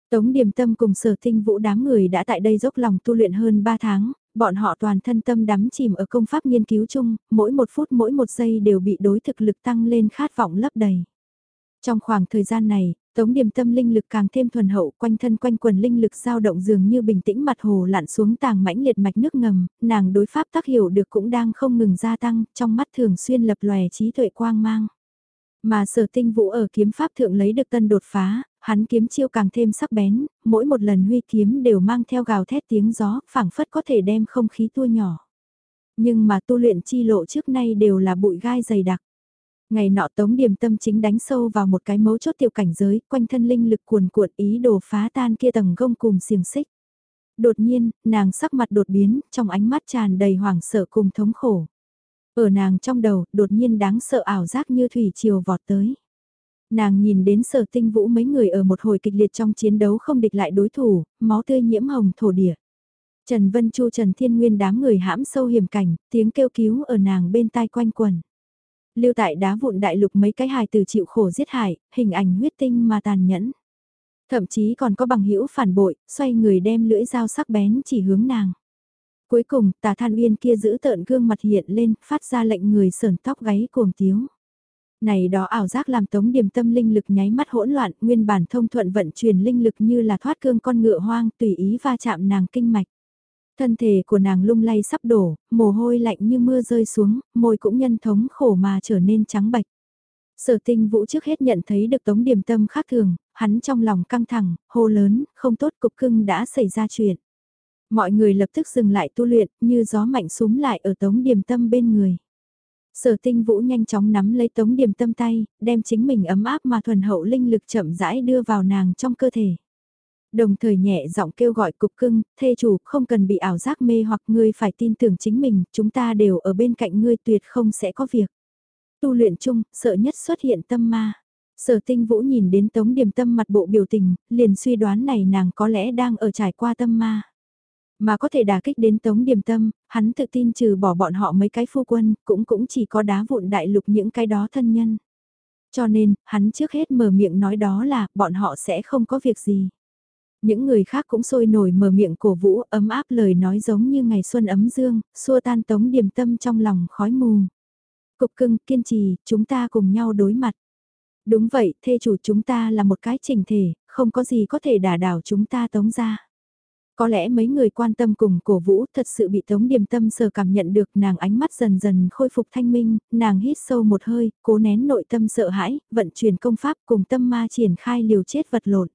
Tống Điềm Tâm cùng sở tinh vũ đám người đã tại đây dốc lòng tu luyện hơn 3 tháng, bọn họ toàn thân tâm đắm chìm ở công pháp nghiên cứu chung, mỗi một phút mỗi một giây đều bị đối thực lực tăng lên khát vọng lấp đầy. Trong khoảng thời gian này, Tống Điềm Tâm linh lực càng thêm thuần hậu, quanh thân quanh quần linh lực dao động dường như bình tĩnh mặt hồ lặn xuống tàng mãnh liệt mạch nước ngầm, nàng đối pháp tác hiểu được cũng đang không ngừng gia tăng, trong mắt thường xuyên lập lòe trí tuệ quang mang. Mà sở tinh vũ ở kiếm pháp thượng lấy được tân đột phá, hắn kiếm chiêu càng thêm sắc bén, mỗi một lần huy kiếm đều mang theo gào thét tiếng gió, phảng phất có thể đem không khí tua nhỏ. Nhưng mà tu luyện chi lộ trước nay đều là bụi gai dày đặc. Ngày nọ tống điểm tâm chính đánh sâu vào một cái mấu chốt tiểu cảnh giới, quanh thân linh lực cuồn cuộn ý đồ phá tan kia tầng gông cùng xiềng xích. Đột nhiên, nàng sắc mặt đột biến, trong ánh mắt tràn đầy hoảng sợ cùng thống khổ. Ở nàng trong đầu, đột nhiên đáng sợ ảo giác như thủy triều vọt tới. Nàng nhìn đến sở tinh vũ mấy người ở một hồi kịch liệt trong chiến đấu không địch lại đối thủ, máu tươi nhiễm hồng thổ địa. Trần Vân Chu Trần Thiên Nguyên đám người hãm sâu hiểm cảnh, tiếng kêu cứu ở nàng bên tai quanh quần. Lưu tại đá vụn đại lục mấy cái hài từ chịu khổ giết hại, hình ảnh huyết tinh mà tàn nhẫn. Thậm chí còn có bằng hữu phản bội, xoay người đem lưỡi dao sắc bén chỉ hướng nàng. Cuối cùng, tà than uyên kia giữ tợn gương mặt hiện lên, phát ra lệnh người sờn tóc gáy cuồng tiếu. Này đó ảo giác làm tống điểm tâm linh lực nháy mắt hỗn loạn, nguyên bản thông thuận vận chuyển linh lực như là thoát cương con ngựa hoang tùy ý va chạm nàng kinh mạch. Thân thể của nàng lung lay sắp đổ, mồ hôi lạnh như mưa rơi xuống, môi cũng nhân thống khổ mà trở nên trắng bạch. Sở tinh vũ trước hết nhận thấy được tống điểm tâm khác thường, hắn trong lòng căng thẳng, hô lớn, không tốt cục cưng đã xảy ra chuyện. Mọi người lập tức dừng lại tu luyện, như gió mạnh súng lại ở tống điểm tâm bên người. Sở tinh vũ nhanh chóng nắm lấy tống điểm tâm tay, đem chính mình ấm áp mà thuần hậu linh lực chậm rãi đưa vào nàng trong cơ thể. Đồng thời nhẹ giọng kêu gọi cục cưng, thê chủ không cần bị ảo giác mê hoặc ngươi phải tin tưởng chính mình, chúng ta đều ở bên cạnh ngươi tuyệt không sẽ có việc. Tu luyện chung, sợ nhất xuất hiện tâm ma. Sở tinh vũ nhìn đến tống điểm tâm mặt bộ biểu tình, liền suy đoán này nàng có lẽ đang ở trải qua tâm ma. Mà có thể đả kích đến tống điểm tâm, hắn tự tin trừ bỏ bọn họ mấy cái phu quân, cũng cũng chỉ có đá vụn đại lục những cái đó thân nhân. Cho nên, hắn trước hết mở miệng nói đó là, bọn họ sẽ không có việc gì. Những người khác cũng sôi nổi mở miệng cổ vũ ấm áp lời nói giống như ngày xuân ấm dương, xua tan tống điểm tâm trong lòng khói mù. Cục cưng, kiên trì, chúng ta cùng nhau đối mặt. Đúng vậy, thê chủ chúng ta là một cái chỉnh thể, không có gì có thể đả đảo chúng ta tống ra. Có lẽ mấy người quan tâm cùng cổ vũ thật sự bị Tống Điềm Tâm sờ cảm nhận được nàng ánh mắt dần dần khôi phục thanh minh, nàng hít sâu một hơi, cố nén nội tâm sợ hãi, vận chuyển công pháp cùng tâm ma triển khai liều chết vật lộn.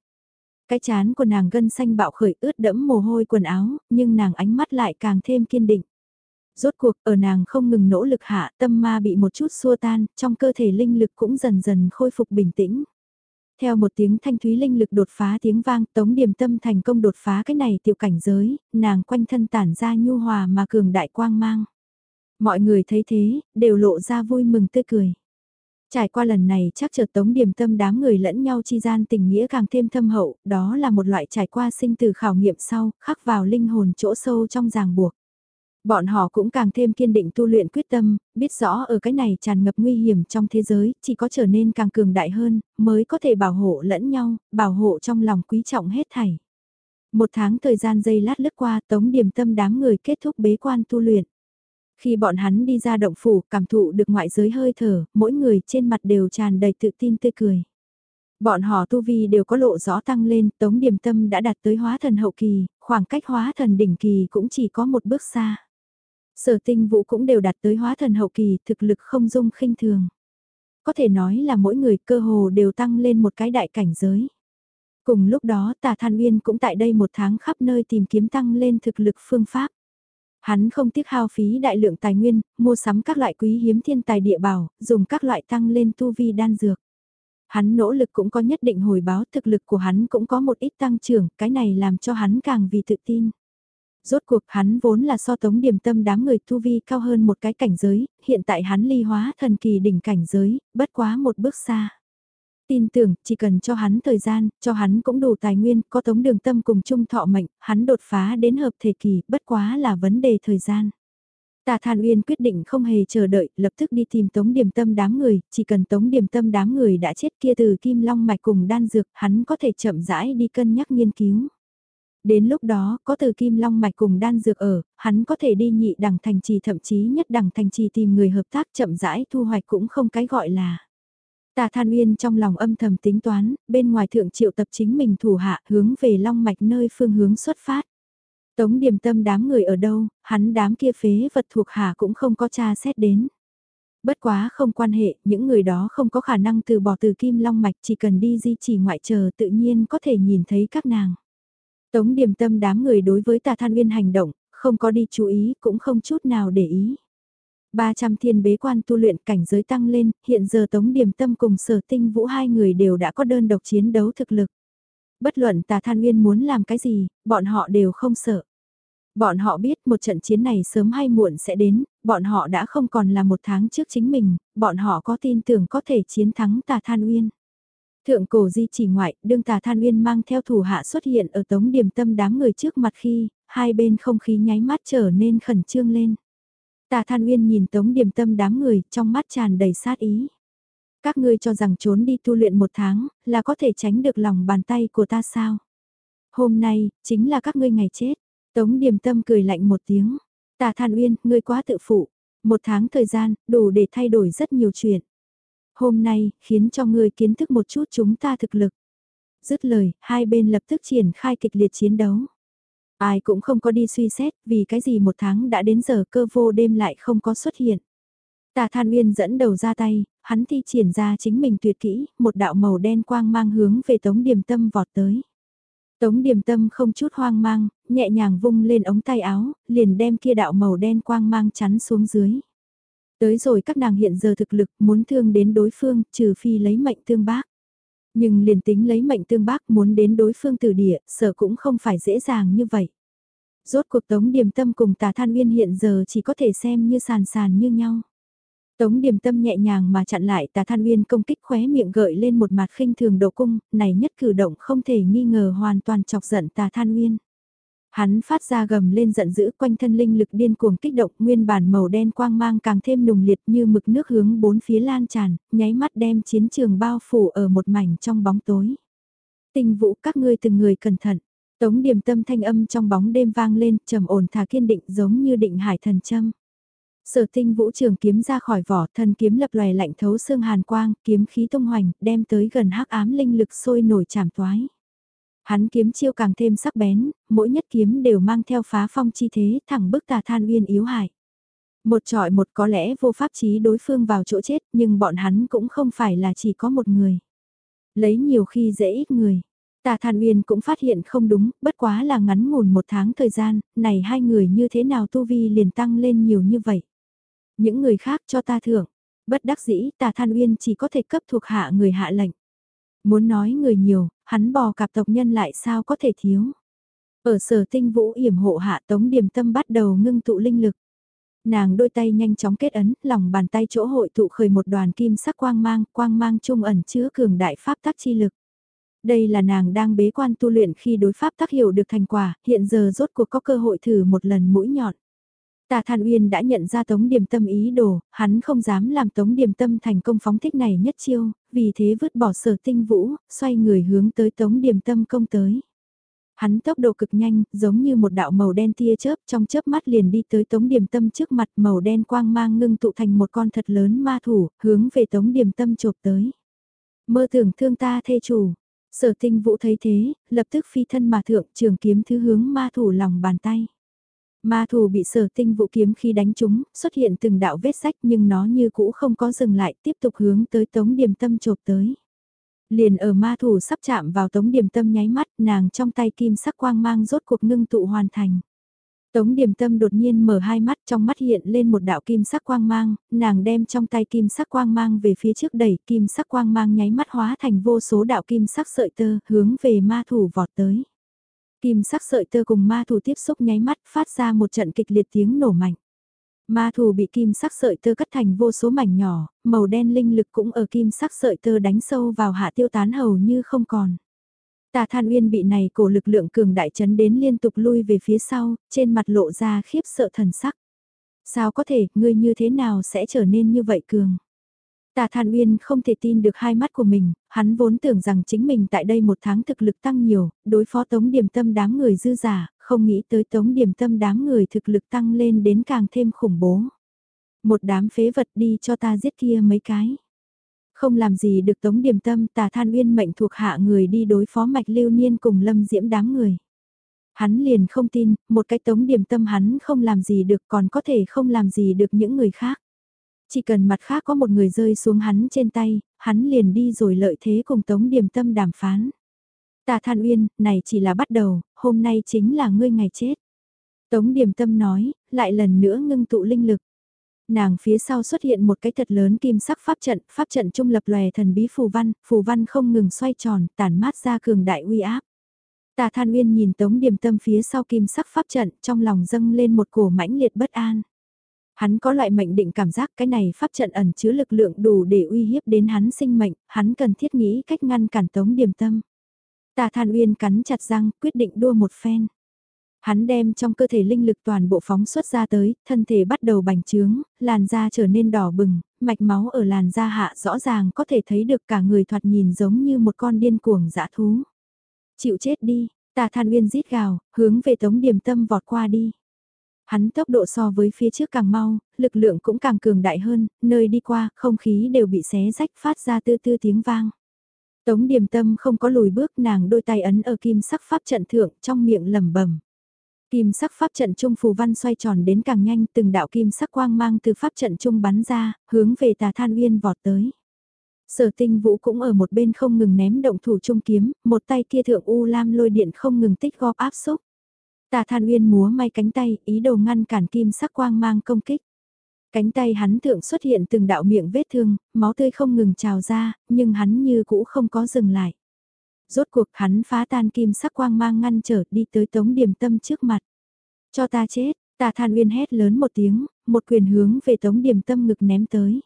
Cái chán của nàng gân xanh bạo khởi ướt đẫm mồ hôi quần áo, nhưng nàng ánh mắt lại càng thêm kiên định. Rốt cuộc ở nàng không ngừng nỗ lực hạ tâm ma bị một chút xua tan, trong cơ thể linh lực cũng dần dần khôi phục bình tĩnh. Theo một tiếng thanh thúy linh lực đột phá tiếng vang, Tống Điềm Tâm thành công đột phá cái này tiểu cảnh giới, nàng quanh thân tản ra nhu hòa mà cường đại quang mang. Mọi người thấy thế, đều lộ ra vui mừng tươi cười. Trải qua lần này chắc chợt Tống Điềm Tâm đám người lẫn nhau chi gian tình nghĩa càng thêm thâm hậu, đó là một loại trải qua sinh từ khảo nghiệm sau, khắc vào linh hồn chỗ sâu trong ràng buộc. Bọn họ cũng càng thêm kiên định tu luyện quyết tâm, biết rõ ở cái này tràn ngập nguy hiểm trong thế giới, chỉ có trở nên càng cường đại hơn, mới có thể bảo hộ lẫn nhau, bảo hộ trong lòng quý trọng hết thảy. Một tháng thời gian dây lát lướt qua tống điểm tâm đám người kết thúc bế quan tu luyện. Khi bọn hắn đi ra động phủ, cảm thụ được ngoại giới hơi thở, mỗi người trên mặt đều tràn đầy tự tin tươi cười. Bọn họ tu vi đều có lộ rõ tăng lên, tống điểm tâm đã đạt tới hóa thần hậu kỳ, khoảng cách hóa thần đỉnh kỳ cũng chỉ có một bước xa. Sở tinh vũ cũng đều đạt tới hóa thần hậu kỳ, thực lực không dung khinh thường. Có thể nói là mỗi người cơ hồ đều tăng lên một cái đại cảnh giới. Cùng lúc đó tà than uyên cũng tại đây một tháng khắp nơi tìm kiếm tăng lên thực lực phương pháp. Hắn không tiếc hao phí đại lượng tài nguyên, mua sắm các loại quý hiếm thiên tài địa bảo, dùng các loại tăng lên tu vi đan dược. Hắn nỗ lực cũng có nhất định hồi báo thực lực của hắn cũng có một ít tăng trưởng, cái này làm cho hắn càng vì tự tin. Rốt cuộc hắn vốn là so tống điểm tâm đám người tu vi cao hơn một cái cảnh giới, hiện tại hắn ly hóa thần kỳ đỉnh cảnh giới, bất quá một bước xa. Tin tưởng, chỉ cần cho hắn thời gian, cho hắn cũng đủ tài nguyên, có tống đường tâm cùng chung thọ mệnh, hắn đột phá đến hợp thể kỳ, bất quá là vấn đề thời gian. Tà Than Uyên quyết định không hề chờ đợi, lập tức đi tìm Tống Điểm Tâm đám người, chỉ cần Tống Điểm Tâm đám người đã chết kia từ Kim Long Mạch cùng đan dược, hắn có thể chậm rãi đi cân nhắc nghiên cứu. Đến lúc đó, có từ kim long mạch cùng đan dược ở, hắn có thể đi nhị đẳng thành trì thậm chí nhất đẳng thành trì tìm người hợp tác chậm rãi thu hoạch cũng không cái gọi là. Tà Than Uyên trong lòng âm thầm tính toán, bên ngoài thượng triệu tập chính mình thủ hạ hướng về long mạch nơi phương hướng xuất phát. Tống điểm tâm đám người ở đâu, hắn đám kia phế vật thuộc hạ cũng không có tra xét đến. Bất quá không quan hệ, những người đó không có khả năng từ bỏ từ kim long mạch chỉ cần đi di chỉ ngoại chờ tự nhiên có thể nhìn thấy các nàng. Tống điềm tâm đám người đối với tà than uyên hành động, không có đi chú ý cũng không chút nào để ý. 300 thiên bế quan tu luyện cảnh giới tăng lên, hiện giờ Tống Điềm Tâm cùng Sở Tinh Vũ hai người đều đã có đơn độc chiến đấu thực lực. Bất luận Tà Than Uyên muốn làm cái gì, bọn họ đều không sợ. Bọn họ biết một trận chiến này sớm hay muộn sẽ đến, bọn họ đã không còn là một tháng trước chính mình, bọn họ có tin tưởng có thể chiến thắng Tà Than Uyên. Thượng cổ di chỉ ngoại, đương tà than uyên mang theo thủ hạ xuất hiện ở tống điểm tâm đám người trước mặt khi, hai bên không khí nháy mắt trở nên khẩn trương lên. Tà Than Uyên nhìn Tống Điềm Tâm đám người, trong mắt tràn đầy sát ý. Các ngươi cho rằng trốn đi tu luyện một tháng, là có thể tránh được lòng bàn tay của ta sao? Hôm nay, chính là các ngươi ngày chết. Tống Điềm Tâm cười lạnh một tiếng. Tà Than Uyên, ngươi quá tự phụ. Một tháng thời gian, đủ để thay đổi rất nhiều chuyện. Hôm nay, khiến cho ngươi kiến thức một chút chúng ta thực lực. Dứt lời, hai bên lập tức triển khai kịch liệt chiến đấu. Ai cũng không có đi suy xét, vì cái gì một tháng đã đến giờ cơ vô đêm lại không có xuất hiện. Tà Than Uyên dẫn đầu ra tay, hắn thi triển ra chính mình tuyệt kỹ, một đạo màu đen quang mang hướng về Tống Điềm Tâm vọt tới. Tống Điềm Tâm không chút hoang mang, nhẹ nhàng vung lên ống tay áo, liền đem kia đạo màu đen quang mang chắn xuống dưới. Tới rồi các nàng hiện giờ thực lực muốn thương đến đối phương, trừ phi lấy mệnh tương bác. Nhưng liền tính lấy mệnh tương bác muốn đến đối phương từ địa, sở cũng không phải dễ dàng như vậy. Rốt cuộc Tống Điềm Tâm cùng Tà Than Uyên hiện giờ chỉ có thể xem như sàn sàn như nhau. Tống Điềm Tâm nhẹ nhàng mà chặn lại Tà Than Uyên công kích khóe miệng gợi lên một mặt khinh thường độ cung, này nhất cử động không thể nghi ngờ hoàn toàn chọc giận Tà Than Uyên. Hắn phát ra gầm lên giận dữ quanh thân linh lực điên cuồng kích động nguyên bản màu đen quang mang càng thêm nùng liệt như mực nước hướng bốn phía lan tràn, nháy mắt đem chiến trường bao phủ ở một mảnh trong bóng tối. Tình vũ các ngươi từng người cẩn thận, tống điểm tâm thanh âm trong bóng đêm vang lên trầm ổn thà kiên định giống như định hải thần châm. Sở tinh vũ trường kiếm ra khỏi vỏ thân kiếm lập loài lạnh thấu xương hàn quang, kiếm khí tung hoành, đem tới gần hắc ám linh lực sôi nổi chảm toái. Hắn kiếm chiêu càng thêm sắc bén, mỗi nhất kiếm đều mang theo phá phong chi thế thẳng bức tà than uyên yếu hại. Một trọi một có lẽ vô pháp trí đối phương vào chỗ chết nhưng bọn hắn cũng không phải là chỉ có một người. Lấy nhiều khi dễ ít người. Tà Than Uyên cũng phát hiện không đúng, bất quá là ngắn ngủn một tháng thời gian, này hai người như thế nào tu vi liền tăng lên nhiều như vậy. Những người khác cho ta thưởng, bất đắc dĩ Tà Than Uyên chỉ có thể cấp thuộc hạ người hạ lệnh. Muốn nói người nhiều, hắn bò cạp tộc nhân lại sao có thể thiếu. Ở sở tinh vũ yểm hộ hạ tống điểm tâm bắt đầu ngưng tụ linh lực. Nàng đôi tay nhanh chóng kết ấn, lòng bàn tay chỗ hội tụ khởi một đoàn kim sắc quang mang, quang mang trung ẩn chứa cường đại pháp tắc chi lực. Đây là nàng đang bế quan tu luyện khi đối pháp tác hiểu được thành quả, hiện giờ rốt cuộc có cơ hội thử một lần mũi nhọn. Tà Than Uyên đã nhận ra Tống Điềm Tâm ý đồ, hắn không dám làm Tống Điềm Tâm thành công phóng thích này nhất chiêu, vì thế vứt bỏ sở tinh vũ, xoay người hướng tới Tống Điềm Tâm công tới. Hắn tốc độ cực nhanh, giống như một đạo màu đen tia chớp trong chớp mắt liền đi tới Tống Điềm Tâm trước mặt màu đen quang mang ngưng tụ thành một con thật lớn ma thủ, hướng về Tống Điềm Tâm chộp tới. Mơ tưởng thương ta thê chủ. Sở tinh vũ thấy thế, lập tức phi thân mà thượng trường kiếm thứ hướng ma thủ lòng bàn tay. Ma thủ bị sở tinh vũ kiếm khi đánh trúng, xuất hiện từng đạo vết sách nhưng nó như cũ không có dừng lại, tiếp tục hướng tới tống điểm tâm chộp tới. Liền ở ma thủ sắp chạm vào tống điểm tâm nháy mắt, nàng trong tay kim sắc quang mang rốt cuộc ngưng tụ hoàn thành. Tống điểm tâm đột nhiên mở hai mắt trong mắt hiện lên một đạo kim sắc quang mang, nàng đem trong tay kim sắc quang mang về phía trước đẩy kim sắc quang mang nháy mắt hóa thành vô số đạo kim sắc sợi tơ hướng về ma thủ vọt tới. Kim sắc sợi tơ cùng ma thù tiếp xúc nháy mắt phát ra một trận kịch liệt tiếng nổ mạnh. Ma thù bị kim sắc sợi tơ cắt thành vô số mảnh nhỏ, màu đen linh lực cũng ở kim sắc sợi tơ đánh sâu vào hạ tiêu tán hầu như không còn. Tà Than Uyên bị này cổ lực lượng cường đại chấn đến liên tục lui về phía sau, trên mặt lộ ra khiếp sợ thần sắc. Sao có thể, ngươi như thế nào sẽ trở nên như vậy cường? Tà Than Uyên không thể tin được hai mắt của mình, hắn vốn tưởng rằng chính mình tại đây một tháng thực lực tăng nhiều, đối phó tống điểm tâm đám người dư giả, không nghĩ tới tống điểm tâm đám người thực lực tăng lên đến càng thêm khủng bố. Một đám phế vật đi cho ta giết kia mấy cái. Không làm gì được tống điểm tâm tà than uyên mệnh thuộc hạ người đi đối phó mạch lưu niên cùng lâm diễm đám người. Hắn liền không tin, một cái tống điểm tâm hắn không làm gì được còn có thể không làm gì được những người khác. Chỉ cần mặt khác có một người rơi xuống hắn trên tay, hắn liền đi rồi lợi thế cùng Tống Điềm Tâm đàm phán. Tà Than Uyên, này chỉ là bắt đầu, hôm nay chính là ngươi ngày chết. Tống Điềm Tâm nói, lại lần nữa ngưng tụ linh lực. Nàng phía sau xuất hiện một cái thật lớn kim sắc pháp trận, pháp trận trung lập lòe thần bí phù văn, phù văn không ngừng xoay tròn, tản mát ra cường đại uy áp. Tà Than Uyên nhìn Tống Điềm Tâm phía sau kim sắc pháp trận, trong lòng dâng lên một cổ mãnh liệt bất an. Hắn có loại mệnh định cảm giác cái này pháp trận ẩn chứa lực lượng đủ để uy hiếp đến hắn sinh mệnh, hắn cần thiết nghĩ cách ngăn cản tống điềm tâm. Tà Than Uyên cắn chặt răng, quyết định đua một phen. Hắn đem trong cơ thể linh lực toàn bộ phóng xuất ra tới, thân thể bắt đầu bành trướng, làn da trở nên đỏ bừng, mạch máu ở làn da hạ rõ ràng có thể thấy được cả người thoạt nhìn giống như một con điên cuồng dã thú. Chịu chết đi, tà than uyên rít gào, hướng về tống điểm tâm vọt qua đi. Hắn tốc độ so với phía trước càng mau, lực lượng cũng càng cường đại hơn, nơi đi qua, không khí đều bị xé rách phát ra tư tư tiếng vang. Tống điểm tâm không có lùi bước nàng đôi tay ấn ở kim sắc pháp trận thượng trong miệng lẩm bẩm Kim sắc pháp trận trung phù văn xoay tròn đến càng nhanh từng đạo kim sắc quang mang từ pháp trận trung bắn ra, hướng về tà than uyên vọt tới. Sở tinh vũ cũng ở một bên không ngừng ném động thủ trung kiếm, một tay kia thượng u lam lôi điện không ngừng tích góp áp xúc. Tà than uyên múa may cánh tay, ý đồ ngăn cản kim sắc quang mang công kích. Cánh tay hắn thượng xuất hiện từng đạo miệng vết thương, máu tươi không ngừng trào ra, nhưng hắn như cũ không có dừng lại. Rốt cuộc hắn phá tan kim sắc quang mang ngăn trở đi tới tống điểm tâm trước mặt. Cho ta chết, tà than uyên hét lớn một tiếng, một quyền hướng về tống điểm tâm ngực ném tới.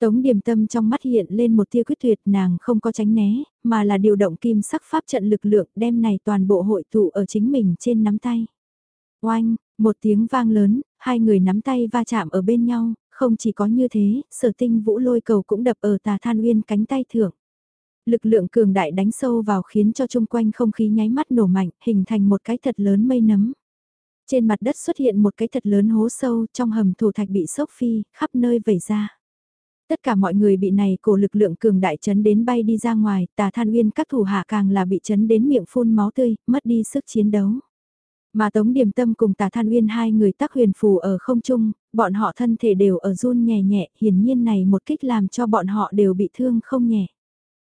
Tống điểm tâm trong mắt hiện lên một tia quyết tuyệt nàng không có tránh né, mà là điều động kim sắc pháp trận lực lượng đem này toàn bộ hội tụ ở chính mình trên nắm tay. Oanh, một tiếng vang lớn, hai người nắm tay va chạm ở bên nhau, không chỉ có như thế, sở tinh vũ lôi cầu cũng đập ở tà than uyên cánh tay thưởng. Lực lượng cường đại đánh sâu vào khiến cho chung quanh không khí nháy mắt nổ mạnh, hình thành một cái thật lớn mây nấm. Trên mặt đất xuất hiện một cái thật lớn hố sâu trong hầm thủ thạch bị sốc phi, khắp nơi vẩy ra. Tất cả mọi người bị này cổ lực lượng cường đại chấn đến bay đi ra ngoài, tà than uyên các thủ hạ càng là bị chấn đến miệng phun máu tươi, mất đi sức chiến đấu. Mà Tống Điềm Tâm cùng Tà Than Uyên hai người tác huyền phù ở không trung, bọn họ thân thể đều ở run nhẹ nhẹ, hiển nhiên này một kích làm cho bọn họ đều bị thương không nhẹ.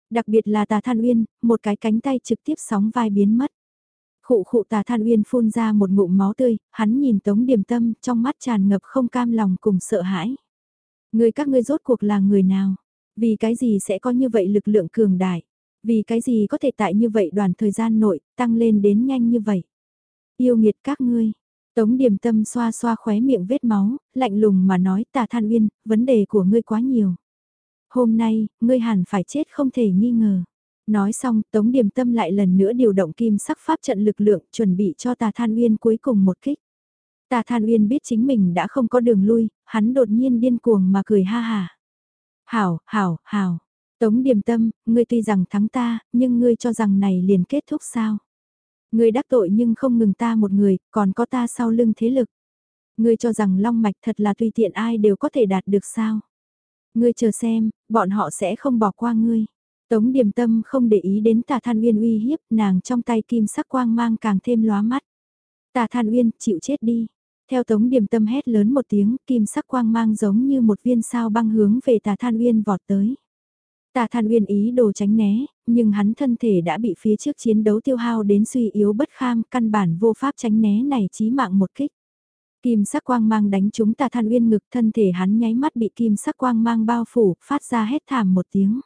Đặc biệt là Tà Than Uyên, một cái cánh tay trực tiếp sóng vai biến mất. Khụ khụ Tà Than Uyên phun ra một ngụm máu tươi, hắn nhìn Tống Điềm Tâm trong mắt tràn ngập không cam lòng cùng sợ hãi. Người các ngươi rốt cuộc là người nào? Vì cái gì sẽ có như vậy lực lượng cường đại? Vì cái gì có thể tại như vậy đoàn thời gian nội, tăng lên đến nhanh như vậy? Yêu nghiệt các ngươi. Tống điểm tâm xoa xoa khóe miệng vết máu, lạnh lùng mà nói tà than uyên, vấn đề của ngươi quá nhiều. Hôm nay, ngươi hẳn phải chết không thể nghi ngờ. Nói xong, Tống Điềm Tâm lại lần nữa điều động kim sắc pháp trận lực lượng chuẩn bị cho Tà Than Uyên cuối cùng một kích. Tà Than Uyên biết chính mình đã không có đường lui, hắn đột nhiên điên cuồng mà cười ha hà. Hảo, hảo, hảo. Tống Điềm Tâm, ngươi tuy rằng thắng ta, nhưng ngươi cho rằng này liền kết thúc sao? Ngươi đắc tội nhưng không ngừng ta một người, còn có ta sau lưng thế lực. Ngươi cho rằng long mạch thật là tùy tiện ai đều có thể đạt được sao? Ngươi chờ xem, bọn họ sẽ không bỏ qua ngươi. Tống điềm tâm không để ý đến tà than uyên uy hiếp, nàng trong tay kim sắc quang mang càng thêm lóa mắt. Tà than uyên, chịu chết đi. Theo tống điểm tâm hét lớn một tiếng, kim sắc quang mang giống như một viên sao băng hướng về tà than uyên vọt tới. Tà than uyên ý đồ tránh né, nhưng hắn thân thể đã bị phía trước chiến đấu tiêu hao đến suy yếu bất kham, căn bản vô pháp tránh né này chí mạng một kích. Kim sắc quang mang đánh trúng tà than uyên ngực thân thể hắn nháy mắt bị kim sắc quang mang bao phủ, phát ra hét thảm một tiếng.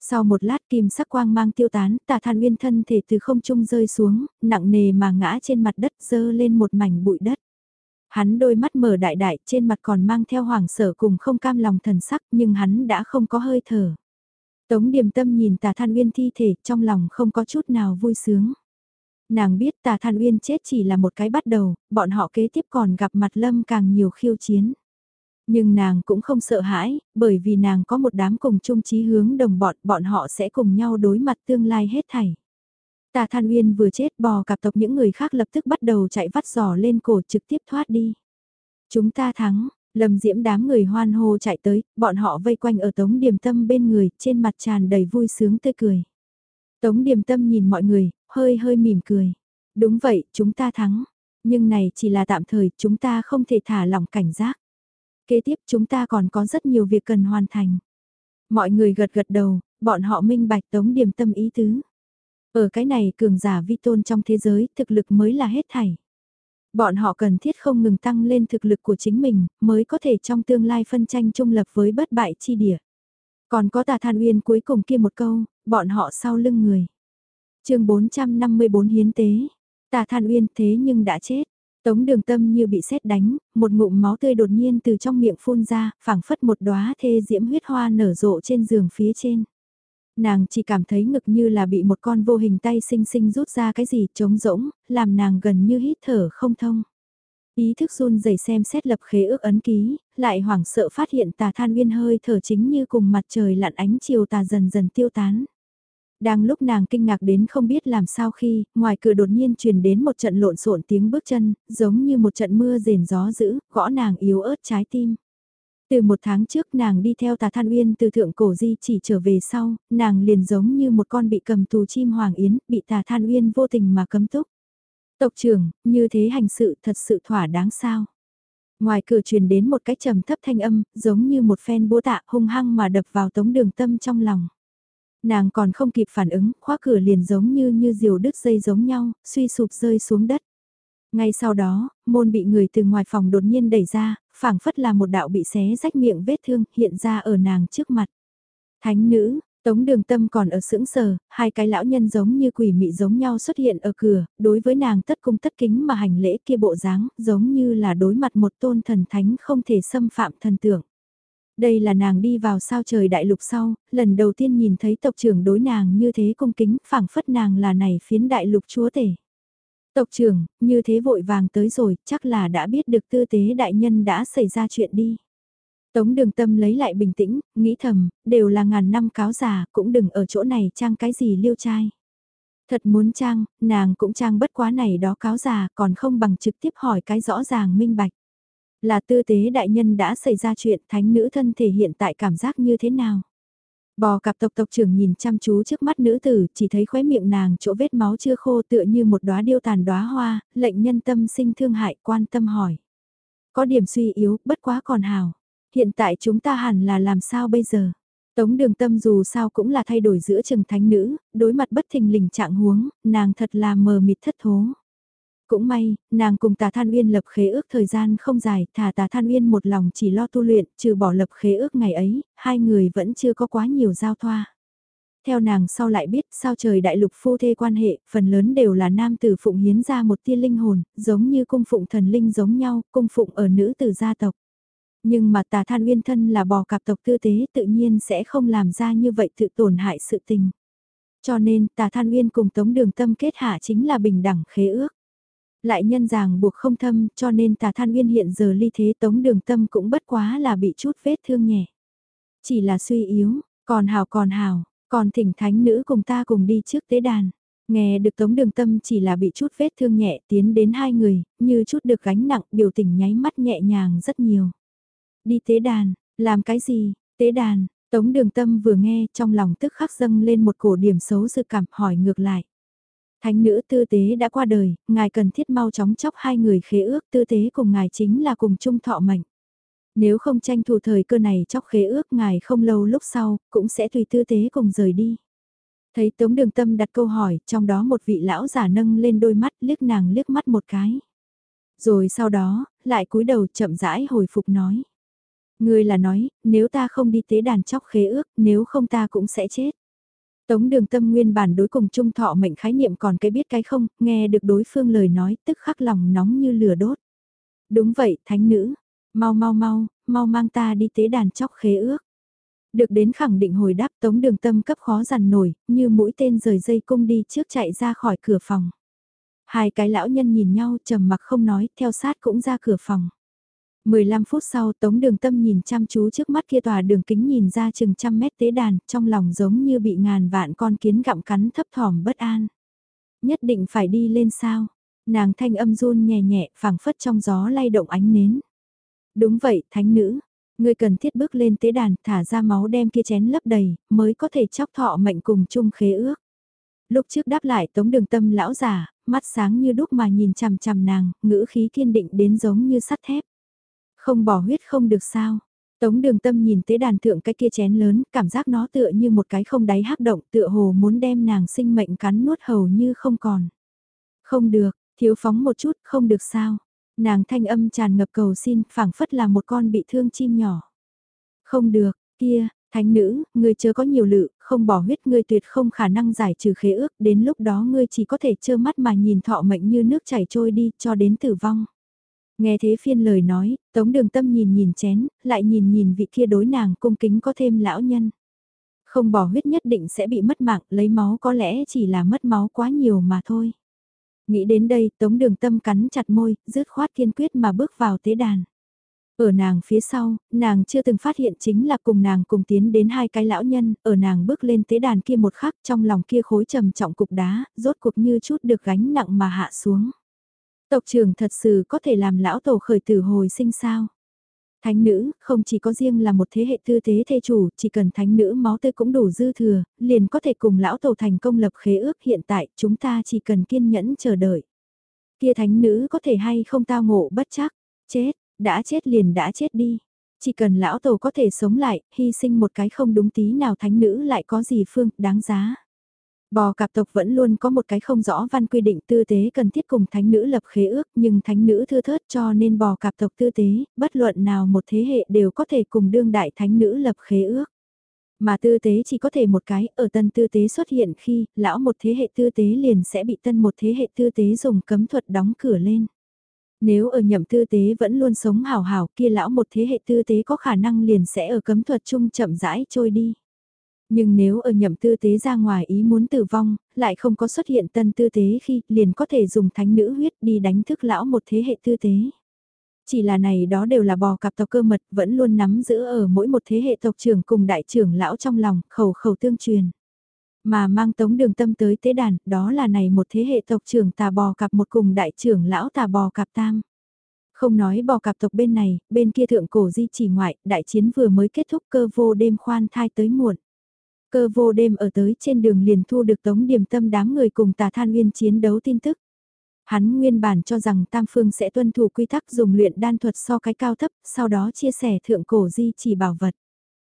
Sau một lát kim sắc quang mang tiêu tán, tà than uyên thân thể từ không trung rơi xuống, nặng nề mà ngã trên mặt đất dơ lên một mảnh bụi đất. Hắn đôi mắt mở đại đại trên mặt còn mang theo hoàng sở cùng không cam lòng thần sắc nhưng hắn đã không có hơi thở. Tống điềm tâm nhìn tà than uyên thi thể trong lòng không có chút nào vui sướng. Nàng biết tà than uyên chết chỉ là một cái bắt đầu, bọn họ kế tiếp còn gặp mặt lâm càng nhiều khiêu chiến. Nhưng nàng cũng không sợ hãi, bởi vì nàng có một đám cùng chung chí hướng đồng bọn, bọn họ sẽ cùng nhau đối mặt tương lai hết thảy. Tà Than Uyên vừa chết bò cặp tộc những người khác lập tức bắt đầu chạy vắt giò lên cổ trực tiếp thoát đi. Chúng ta thắng, lầm Diễm đám người hoan hô chạy tới, bọn họ vây quanh ở Tống Điềm Tâm bên người, trên mặt tràn đầy vui sướng tươi cười. Tống Điềm Tâm nhìn mọi người, hơi hơi mỉm cười. Đúng vậy, chúng ta thắng. Nhưng này chỉ là tạm thời, chúng ta không thể thả lỏng cảnh giác. Kế tiếp chúng ta còn có rất nhiều việc cần hoàn thành. Mọi người gật gật đầu, bọn họ minh bạch Tống Điềm Tâm ý tứ. Ở cái này cường giả vi tôn trong thế giới, thực lực mới là hết thảy. Bọn họ cần thiết không ngừng tăng lên thực lực của chính mình, mới có thể trong tương lai phân tranh trung lập với bất bại chi địa. Còn có tà than uyên cuối cùng kia một câu, bọn họ sau lưng người. chương 454 hiến tế, tà than uyên thế nhưng đã chết. Tống đường tâm như bị sét đánh, một ngụm máu tươi đột nhiên từ trong miệng phun ra, phảng phất một đóa thê diễm huyết hoa nở rộ trên giường phía trên. Nàng chỉ cảm thấy ngực như là bị một con vô hình tay xinh xinh rút ra cái gì trống rỗng, làm nàng gần như hít thở không thông. Ý thức run rẩy xem xét lập khế ước ấn ký, lại hoảng sợ phát hiện tà than uyên hơi thở chính như cùng mặt trời lặn ánh chiều tà dần dần tiêu tán. Đang lúc nàng kinh ngạc đến không biết làm sao khi, ngoài cửa đột nhiên truyền đến một trận lộn xộn tiếng bước chân, giống như một trận mưa rền gió dữ, gõ nàng yếu ớt trái tim. Từ một tháng trước nàng đi theo tà than uyên từ thượng cổ di chỉ trở về sau, nàng liền giống như một con bị cầm tù chim hoàng yến, bị tà than uyên vô tình mà cấm túc. Tộc trưởng, như thế hành sự thật sự thỏa đáng sao. Ngoài cửa truyền đến một cái trầm thấp thanh âm, giống như một phen búa tạ hung hăng mà đập vào tống đường tâm trong lòng. Nàng còn không kịp phản ứng, khóa cửa liền giống như như diều đứt dây giống nhau, suy sụp rơi xuống đất. Ngay sau đó, môn bị người từ ngoài phòng đột nhiên đẩy ra, phảng phất là một đạo bị xé rách miệng vết thương hiện ra ở nàng trước mặt. Thánh nữ, Tống đường tâm còn ở sững sờ, hai cái lão nhân giống như quỷ mị giống nhau xuất hiện ở cửa, đối với nàng tất cung tất kính mà hành lễ kia bộ dáng, giống như là đối mặt một tôn thần thánh không thể xâm phạm thần tượng Đây là nàng đi vào sao trời đại lục sau, lần đầu tiên nhìn thấy tộc trưởng đối nàng như thế cung kính, phảng phất nàng là này phiến đại lục chúa tể. Tộc trưởng, như thế vội vàng tới rồi, chắc là đã biết được tư tế đại nhân đã xảy ra chuyện đi. Tống đường tâm lấy lại bình tĩnh, nghĩ thầm, đều là ngàn năm cáo già, cũng đừng ở chỗ này trang cái gì liêu trai. Thật muốn trang, nàng cũng trang bất quá này đó cáo già, còn không bằng trực tiếp hỏi cái rõ ràng minh bạch. Là tư tế đại nhân đã xảy ra chuyện thánh nữ thân thể hiện tại cảm giác như thế nào? Bò cặp tộc tộc trưởng nhìn chăm chú trước mắt nữ tử, chỉ thấy khóe miệng nàng chỗ vết máu chưa khô tựa như một đóa điêu tàn đóa hoa, lệnh nhân tâm sinh thương hại quan tâm hỏi. Có điểm suy yếu, bất quá còn hào. Hiện tại chúng ta hẳn là làm sao bây giờ? Tống đường tâm dù sao cũng là thay đổi giữa trường thánh nữ, đối mặt bất thình lình trạng huống, nàng thật là mờ mịt thất thố. Cũng may, nàng cùng tà than uyên lập khế ước thời gian không dài, thả tà than uyên một lòng chỉ lo tu luyện, trừ bỏ lập khế ước ngày ấy, hai người vẫn chưa có quá nhiều giao thoa. Theo nàng sau lại biết sao trời đại lục phu thê quan hệ, phần lớn đều là nam tử phụng hiến ra một tia linh hồn, giống như cung phụng thần linh giống nhau, cung phụng ở nữ tử gia tộc. Nhưng mà tà than uyên thân là bò cạp tộc tư tế tự nhiên sẽ không làm ra như vậy tự tổn hại sự tình. Cho nên tà than uyên cùng tống đường tâm kết hạ chính là bình đẳng khế ước. Lại nhân ràng buộc không thâm cho nên tà than uyên hiện giờ ly thế tống đường tâm cũng bất quá là bị chút vết thương nhẹ. Chỉ là suy yếu, còn hào còn hào, còn thỉnh thánh nữ cùng ta cùng đi trước tế đàn. Nghe được Tống Đường Tâm chỉ là bị chút vết thương nhẹ tiến đến hai người, như chút được gánh nặng biểu tình nháy mắt nhẹ nhàng rất nhiều. Đi tế đàn, làm cái gì, tế đàn, Tống Đường Tâm vừa nghe trong lòng tức khắc dâng lên một cổ điểm xấu sự cảm hỏi ngược lại. Thánh nữ tư tế đã qua đời, ngài cần thiết mau chóng chóc hai người khế ước tư tế cùng ngài chính là cùng chung thọ mệnh. Nếu không tranh thủ thời cơ này chóc khế ước ngài không lâu lúc sau, cũng sẽ tùy tư tế cùng rời đi. Thấy Tống Đường Tâm đặt câu hỏi, trong đó một vị lão giả nâng lên đôi mắt liếc nàng liếc mắt một cái. Rồi sau đó, lại cúi đầu chậm rãi hồi phục nói. Người là nói, nếu ta không đi tế đàn chóc khế ước, nếu không ta cũng sẽ chết. Tống đường tâm nguyên bản đối cùng trung thọ mệnh khái niệm còn cái biết cái không, nghe được đối phương lời nói tức khắc lòng nóng như lửa đốt. Đúng vậy, thánh nữ, mau mau mau, mau mang ta đi tế đàn chóc khế ước. Được đến khẳng định hồi đáp tống đường tâm cấp khó dằn nổi, như mũi tên rời dây cung đi trước chạy ra khỏi cửa phòng. Hai cái lão nhân nhìn nhau trầm mặc không nói, theo sát cũng ra cửa phòng. 15 phút sau Tống Đường Tâm nhìn chăm chú trước mắt kia tòa đường kính nhìn ra chừng trăm mét tế đàn, trong lòng giống như bị ngàn vạn con kiến gặm cắn thấp thỏm bất an. Nhất định phải đi lên sao? Nàng thanh âm run nhẹ nhẹ phảng phất trong gió lay động ánh nến. Đúng vậy, thánh nữ. Người cần thiết bước lên tế đàn, thả ra máu đem kia chén lấp đầy, mới có thể chóc thọ mệnh cùng chung khế ước. Lúc trước đáp lại tống đường tâm lão giả, mắt sáng như đúc mà nhìn chằm chằm nàng, ngữ khí kiên định đến giống như sắt thép. Không bỏ huyết không được sao. Tống đường tâm nhìn tế đàn thượng cái kia chén lớn, cảm giác nó tựa như một cái không đáy hắc động tựa hồ muốn đem nàng sinh mệnh cắn nuốt hầu như không còn. Không được, thiếu phóng một chút, không được sao. Nàng thanh âm tràn ngập cầu xin, phảng phất là một con bị thương chim nhỏ. Không được, kia, thánh nữ, ngươi chớ có nhiều lự, không bỏ huyết ngươi tuyệt không khả năng giải trừ khế ước, đến lúc đó ngươi chỉ có thể trơ mắt mà nhìn thọ mệnh như nước chảy trôi đi cho đến tử vong. Nghe thế phiên lời nói, Tống Đường Tâm nhìn nhìn chén, lại nhìn nhìn vị kia đối nàng cung kính có thêm lão nhân. Không bỏ huyết nhất định sẽ bị mất mạng, lấy máu có lẽ chỉ là mất máu quá nhiều mà thôi. Nghĩ đến đây, Tống Đường Tâm cắn chặt môi, dứt khoát kiên quyết mà bước vào tế đàn. Ở nàng phía sau, nàng chưa từng phát hiện chính là cùng nàng cùng tiến đến hai cái lão nhân, ở nàng bước lên tế đàn kia một khắc trong lòng kia khối trầm trọng cục đá, rốt cuộc như chút được gánh nặng mà hạ xuống. Tộc trưởng thật sự có thể làm lão tổ khởi tử hồi sinh sao? Thánh nữ, không chỉ có riêng là một thế hệ tư tế thê chủ, chỉ cần thánh nữ máu tươi cũng đủ dư thừa, liền có thể cùng lão tổ thành công lập khế ước hiện tại, chúng ta chỉ cần kiên nhẫn chờ đợi. Kia thánh nữ có thể hay không tao ngộ bất chắc, chết, đã chết liền đã chết đi. Chỉ cần lão tổ có thể sống lại, hy sinh một cái không đúng tí nào thánh nữ lại có gì phương, đáng giá. Bò cạp tộc vẫn luôn có một cái không rõ văn quy định tư tế cần thiết cùng thánh nữ lập khế ước nhưng thánh nữ thưa thớt cho nên bò cạp tộc tư tế, bất luận nào một thế hệ đều có thể cùng đương đại thánh nữ lập khế ước. Mà tư tế chỉ có thể một cái, ở tân tư tế xuất hiện khi lão một thế hệ tư tế liền sẽ bị tân một thế hệ tư tế dùng cấm thuật đóng cửa lên. Nếu ở nhậm tư tế vẫn luôn sống hào hào kia lão một thế hệ tư tế có khả năng liền sẽ ở cấm thuật chung chậm rãi trôi đi. Nhưng nếu ở nhậm tư tế ra ngoài ý muốn tử vong, lại không có xuất hiện tân tư tế khi liền có thể dùng thánh nữ huyết đi đánh thức lão một thế hệ tư tế. Chỉ là này đó đều là bò cặp tộc cơ mật vẫn luôn nắm giữ ở mỗi một thế hệ tộc trưởng cùng đại trưởng lão trong lòng, khẩu khẩu tương truyền. Mà mang tống đường tâm tới tế đàn, đó là này một thế hệ tộc trưởng tà bò cặp một cùng đại trưởng lão tà bò cặp tam. Không nói bò cặp tộc bên này, bên kia thượng cổ di chỉ ngoại, đại chiến vừa mới kết thúc cơ vô đêm khoan thai tới muộn. Cơ vô đêm ở tới trên đường liền thu được tống điểm tâm đám người cùng tà than nguyên chiến đấu tin tức. Hắn nguyên bản cho rằng Tam Phương sẽ tuân thủ quy tắc dùng luyện đan thuật so cái cao thấp, sau đó chia sẻ thượng cổ di chỉ bảo vật.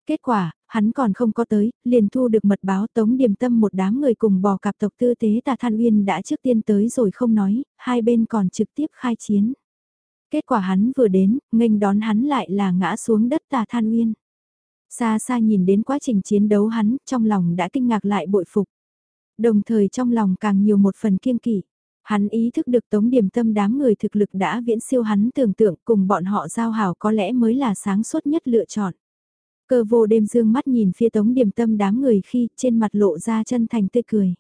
Kết quả, hắn còn không có tới, liền thu được mật báo tống điểm tâm một đám người cùng bò cạp tộc tư tế tà than uyên đã trước tiên tới rồi không nói, hai bên còn trực tiếp khai chiến. Kết quả hắn vừa đến, nghênh đón hắn lại là ngã xuống đất tà than uyên. Xa xa nhìn đến quá trình chiến đấu hắn, trong lòng đã kinh ngạc lại bội phục. Đồng thời trong lòng càng nhiều một phần kiêng kỵ. Hắn ý thức được tống điểm tâm đám người thực lực đã viễn siêu hắn tưởng tượng cùng bọn họ giao hảo có lẽ mới là sáng suốt nhất lựa chọn. Cơ vô đêm dương mắt nhìn phía tống điểm tâm đám người khi trên mặt lộ ra chân thành tươi cười.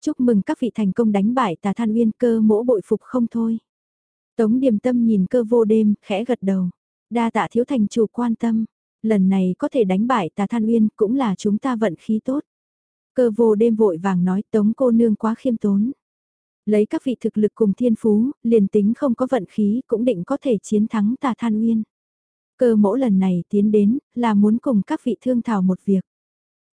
Chúc mừng các vị thành công đánh bại tà than uyên cơ mỗ bội phục không thôi. Tống điểm tâm nhìn cơ vô đêm, khẽ gật đầu. Đa tạ thiếu thành chủ quan tâm, lần này có thể đánh bại tà than uyên cũng là chúng ta vận khí tốt. Cơ vô đêm vội vàng nói tống cô nương quá khiêm tốn. Lấy các vị thực lực cùng thiên phú, liền tính không có vận khí cũng định có thể chiến thắng tà than uyên. Cơ mẫu lần này tiến đến, là muốn cùng các vị thương thảo một việc.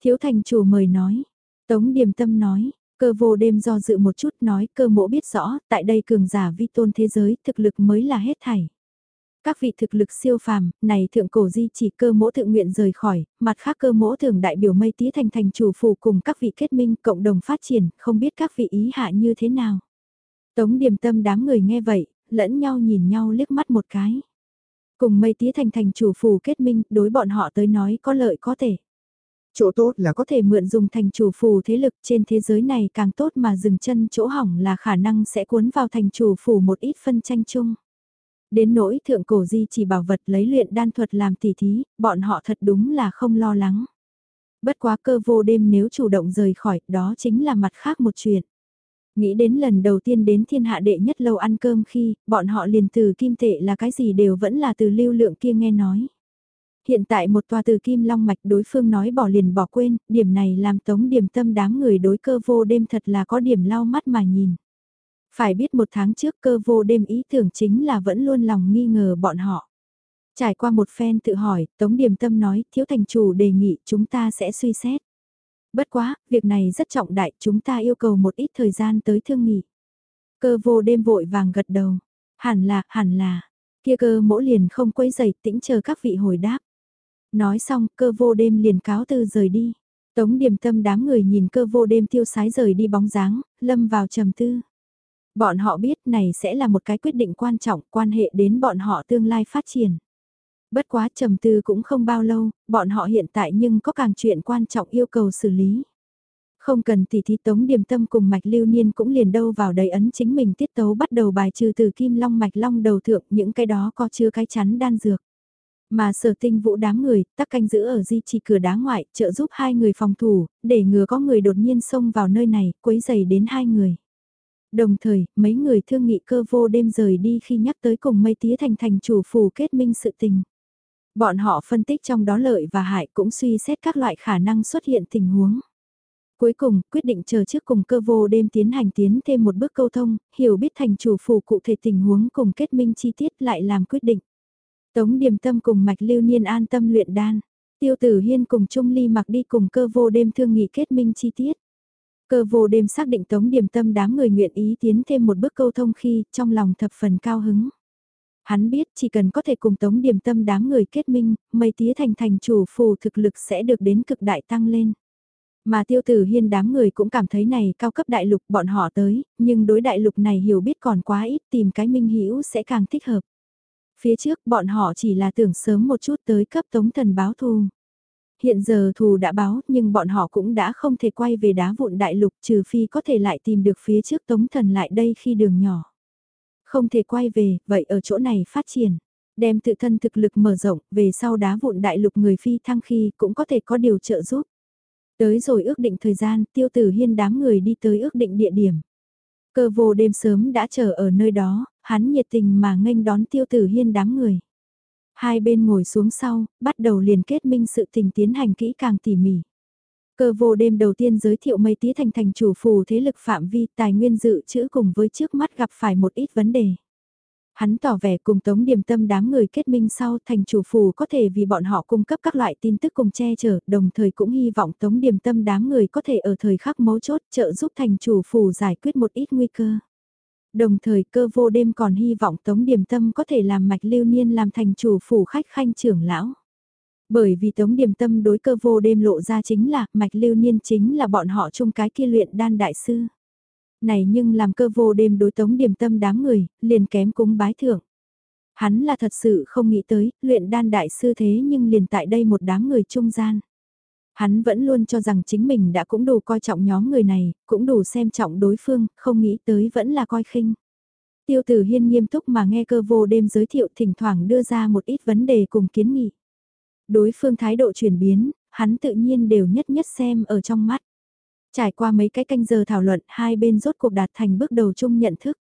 Thiếu thành chủ mời nói. Tống điềm tâm nói, cơ vô đêm do dự một chút nói cơ mẫu biết rõ, tại đây cường giả vi tôn thế giới, thực lực mới là hết thảy. Các vị thực lực siêu phàm, này thượng cổ di chỉ cơ mỗ tự nguyện rời khỏi, mặt khác cơ mỗ thường đại biểu mây tía thành thành chủ phủ cùng các vị kết minh cộng đồng phát triển, không biết các vị ý hạ như thế nào. Tống điềm tâm đám người nghe vậy, lẫn nhau nhìn nhau liếc mắt một cái. Cùng mây tía thành thành chủ phủ kết minh, đối bọn họ tới nói có lợi có thể. Chỗ tốt là có thể mượn dùng thành chủ phủ thế lực trên thế giới này càng tốt mà dừng chân chỗ hỏng là khả năng sẽ cuốn vào thành chủ phủ một ít phân tranh chung. Đến nỗi thượng cổ di chỉ bảo vật lấy luyện đan thuật làm tỉ thí, bọn họ thật đúng là không lo lắng. Bất quá cơ vô đêm nếu chủ động rời khỏi, đó chính là mặt khác một chuyện. Nghĩ đến lần đầu tiên đến thiên hạ đệ nhất lâu ăn cơm khi, bọn họ liền từ kim tệ là cái gì đều vẫn là từ lưu lượng kia nghe nói. Hiện tại một tòa từ kim long mạch đối phương nói bỏ liền bỏ quên, điểm này làm tống điểm tâm đám người đối cơ vô đêm thật là có điểm lau mắt mà nhìn. Phải biết một tháng trước cơ vô đêm ý tưởng chính là vẫn luôn lòng nghi ngờ bọn họ. Trải qua một phen tự hỏi, Tống Điềm Tâm nói, thiếu thành chủ đề nghị chúng ta sẽ suy xét. Bất quá, việc này rất trọng đại, chúng ta yêu cầu một ít thời gian tới thương nghị. Cơ vô đêm vội vàng gật đầu. Hẳn là, hẳn là. Kia cơ mỗ liền không quấy giày tĩnh chờ các vị hồi đáp. Nói xong, cơ vô đêm liền cáo từ rời đi. Tống điềm tâm đám người nhìn cơ vô đêm tiêu sái rời đi bóng dáng, lâm vào trầm tư. Bọn họ biết này sẽ là một cái quyết định quan trọng quan hệ đến bọn họ tương lai phát triển. Bất quá trầm tư cũng không bao lâu, bọn họ hiện tại nhưng có càng chuyện quan trọng yêu cầu xử lý. Không cần tỉ thí tống điểm tâm cùng mạch lưu niên cũng liền đâu vào đầy ấn chính mình tiết tấu bắt đầu bài trừ từ kim long mạch long đầu thượng những cái đó có chưa cái chắn đan dược. Mà sở tinh vũ đám người, tắc canh giữ ở di trì cửa đá ngoại, trợ giúp hai người phòng thủ, để ngừa có người đột nhiên xông vào nơi này, quấy giày đến hai người. Đồng thời, mấy người thương nghị cơ vô đêm rời đi khi nhắc tới cùng mây tía thành thành chủ phù kết minh sự tình. Bọn họ phân tích trong đó lợi và hại cũng suy xét các loại khả năng xuất hiện tình huống. Cuối cùng, quyết định chờ trước cùng cơ vô đêm tiến hành tiến thêm một bước câu thông, hiểu biết thành chủ phù cụ thể tình huống cùng kết minh chi tiết lại làm quyết định. Tống Điềm Tâm cùng Mạch Lưu Niên an tâm luyện đan. Tiêu Tử Hiên cùng Trung Ly mặc đi cùng cơ vô đêm thương nghị kết minh chi tiết. Cơ vô đêm xác định Tống Điềm Tâm đám người nguyện ý tiến thêm một bước câu thông khi trong lòng thập phần cao hứng. Hắn biết chỉ cần có thể cùng Tống Điềm Tâm đám người kết minh, mây tía thành thành chủ phù thực lực sẽ được đến cực đại tăng lên. Mà tiêu tử hiên đám người cũng cảm thấy này cao cấp đại lục bọn họ tới, nhưng đối đại lục này hiểu biết còn quá ít tìm cái minh hiểu sẽ càng thích hợp. Phía trước bọn họ chỉ là tưởng sớm một chút tới cấp tống thần báo thù. Hiện giờ thù đã báo nhưng bọn họ cũng đã không thể quay về đá vụn đại lục trừ phi có thể lại tìm được phía trước tống thần lại đây khi đường nhỏ. Không thể quay về, vậy ở chỗ này phát triển. Đem tự thân thực lực mở rộng, về sau đá vụn đại lục người phi thăng khi cũng có thể có điều trợ giúp. Tới rồi ước định thời gian, tiêu tử hiên đám người đi tới ước định địa điểm. Cơ vô đêm sớm đã chờ ở nơi đó, hắn nhiệt tình mà nghênh đón tiêu tử hiên đám người. Hai bên ngồi xuống sau, bắt đầu liền kết minh sự tình tiến hành kỹ càng tỉ mỉ. Cơ vô đêm đầu tiên giới thiệu mây tía thành thành chủ phù thế lực phạm vi tài nguyên dự trữ cùng với trước mắt gặp phải một ít vấn đề. Hắn tỏ vẻ cùng Tống Điềm Tâm đám người kết minh sau thành chủ phù có thể vì bọn họ cung cấp các loại tin tức cùng che chở, đồng thời cũng hy vọng Tống Điềm Tâm đám người có thể ở thời khắc mấu chốt trợ giúp thành chủ phù giải quyết một ít nguy cơ. Đồng thời cơ vô đêm còn hy vọng Tống Điềm Tâm có thể làm mạch lưu niên làm thành chủ phủ khách khanh trưởng lão. Bởi vì Tống Điềm Tâm đối cơ vô đêm lộ ra chính là mạch lưu niên chính là bọn họ chung cái kia luyện đan đại sư. Này nhưng làm cơ vô đêm đối tống điểm tâm đám người, liền kém cúng bái thưởng. Hắn là thật sự không nghĩ tới, luyện đan đại sư thế nhưng liền tại đây một đám người trung gian. Hắn vẫn luôn cho rằng chính mình đã cũng đủ coi trọng nhóm người này, cũng đủ xem trọng đối phương, không nghĩ tới vẫn là coi khinh. Tiêu tử hiên nghiêm túc mà nghe cơ vô đêm giới thiệu thỉnh thoảng đưa ra một ít vấn đề cùng kiến nghị. Đối phương thái độ chuyển biến, hắn tự nhiên đều nhất nhất xem ở trong mắt. Trải qua mấy cái canh giờ thảo luận, hai bên rốt cuộc đạt thành bước đầu chung nhận thức.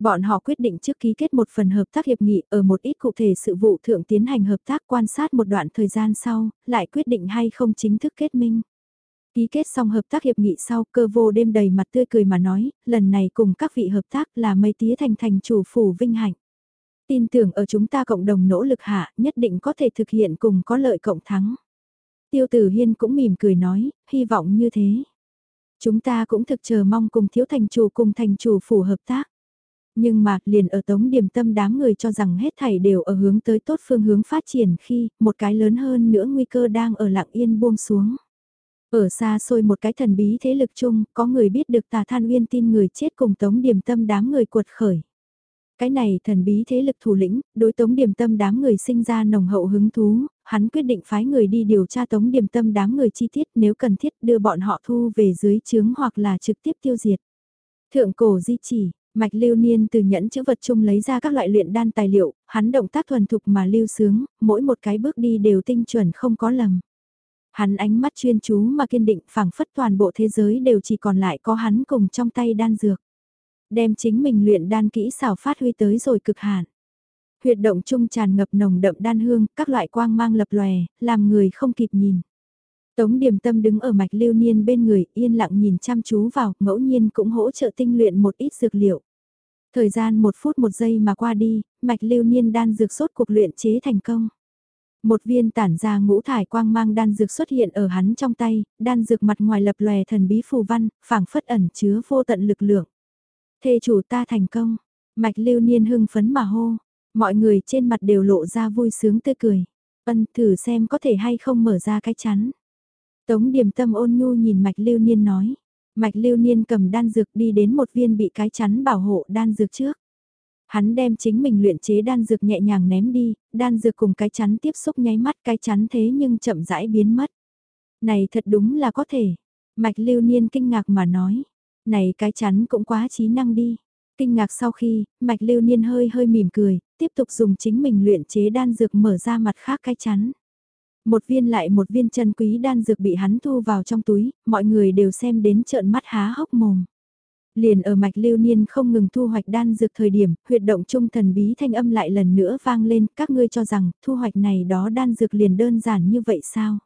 Bọn họ quyết định trước ký kết một phần hợp tác hiệp nghị ở một ít cụ thể sự vụ thượng tiến hành hợp tác quan sát một đoạn thời gian sau, lại quyết định hay không chính thức kết minh. Ký kết xong hợp tác hiệp nghị sau, cơ vô đêm đầy mặt tươi cười mà nói, lần này cùng các vị hợp tác là mây tía thành thành chủ phủ vinh hạnh. Tin tưởng ở chúng ta cộng đồng nỗ lực hạ, nhất định có thể thực hiện cùng có lợi cộng thắng. Tiêu tử hiên cũng mỉm cười nói, hy vọng như thế. Chúng ta cũng thực chờ mong cùng thiếu thành chủ cùng thành chủ phủ hợp tác. Nhưng mà, liền ở tống điểm tâm đám người cho rằng hết thảy đều ở hướng tới tốt phương hướng phát triển khi một cái lớn hơn nữa nguy cơ đang ở lặng yên buông xuống. Ở xa xôi một cái thần bí thế lực chung, có người biết được tà than uyên tin người chết cùng tống điểm tâm đám người cuột khởi. Cái này thần bí thế lực thủ lĩnh, đối tống điểm tâm đám người sinh ra nồng hậu hứng thú, hắn quyết định phái người đi điều tra tống điểm tâm đám người chi tiết nếu cần thiết đưa bọn họ thu về dưới chướng hoặc là trực tiếp tiêu diệt. Thượng cổ di chỉ, Mạch lưu niên từ nhẫn chữ vật chung lấy ra các loại luyện đan tài liệu, hắn động tác thuần thục mà lưu sướng, mỗi một cái bước đi đều tinh chuẩn không có lầm. Hắn ánh mắt chuyên chú mà kiên định phảng phất toàn bộ thế giới đều chỉ còn lại có hắn cùng trong tay đan dược. Đem chính mình luyện đan kỹ xảo phát huy tới rồi cực hạn. Huyệt động trung tràn ngập nồng đậm đan hương, các loại quang mang lập lòe, làm người không kịp nhìn. Tống điểm tâm đứng ở mạch lưu niên bên người, yên lặng nhìn chăm chú vào, ngẫu nhiên cũng hỗ trợ tinh luyện một ít dược liệu. Thời gian một phút một giây mà qua đi, mạch lưu niên đan dược sốt cuộc luyện chế thành công. Một viên tản ra ngũ thải quang mang đan dược xuất hiện ở hắn trong tay, đan dược mặt ngoài lập lòe thần bí phù văn, phảng phất ẩn chứa vô tận lực lượng. Thê chủ ta thành công, mạch lưu niên hưng phấn mà hô, mọi người trên mặt đều lộ ra vui sướng tươi cười. Ân thử xem có thể hay không mở ra cái chắn. Tống điểm tâm ôn nhu nhìn mạch lưu niên nói. Mạch lưu niên cầm đan dược đi đến một viên bị cái chắn bảo hộ đan dược trước. Hắn đem chính mình luyện chế đan dược nhẹ nhàng ném đi, đan dược cùng cái chắn tiếp xúc nháy mắt cái chắn thế nhưng chậm rãi biến mất. Này thật đúng là có thể. Mạch lưu niên kinh ngạc mà nói. Này cái chắn cũng quá trí năng đi. Kinh ngạc sau khi, mạch lưu niên hơi hơi mỉm cười, tiếp tục dùng chính mình luyện chế đan dược mở ra mặt khác cái chắn. Một viên lại một viên chân quý đan dược bị hắn thu vào trong túi, mọi người đều xem đến trợn mắt há hốc mồm. Liền ở mạch lưu niên không ngừng thu hoạch đan dược thời điểm, huyệt động trung thần bí thanh âm lại lần nữa vang lên, các ngươi cho rằng thu hoạch này đó đan dược liền đơn giản như vậy sao?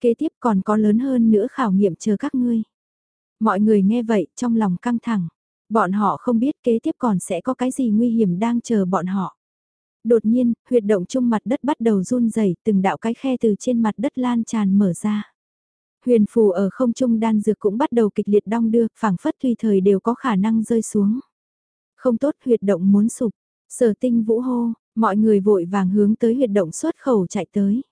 Kế tiếp còn có lớn hơn nữa khảo nghiệm chờ các ngươi. Mọi người nghe vậy trong lòng căng thẳng, bọn họ không biết kế tiếp còn sẽ có cái gì nguy hiểm đang chờ bọn họ. Đột nhiên, huyệt động trung mặt đất bắt đầu run rẩy, từng đạo cái khe từ trên mặt đất lan tràn mở ra. Huyền phù ở không trung đan dược cũng bắt đầu kịch liệt đong đưa, phảng phất tùy thời đều có khả năng rơi xuống. Không tốt huyệt động muốn sụp, sở tinh vũ hô, mọi người vội vàng hướng tới huyệt động xuất khẩu chạy tới.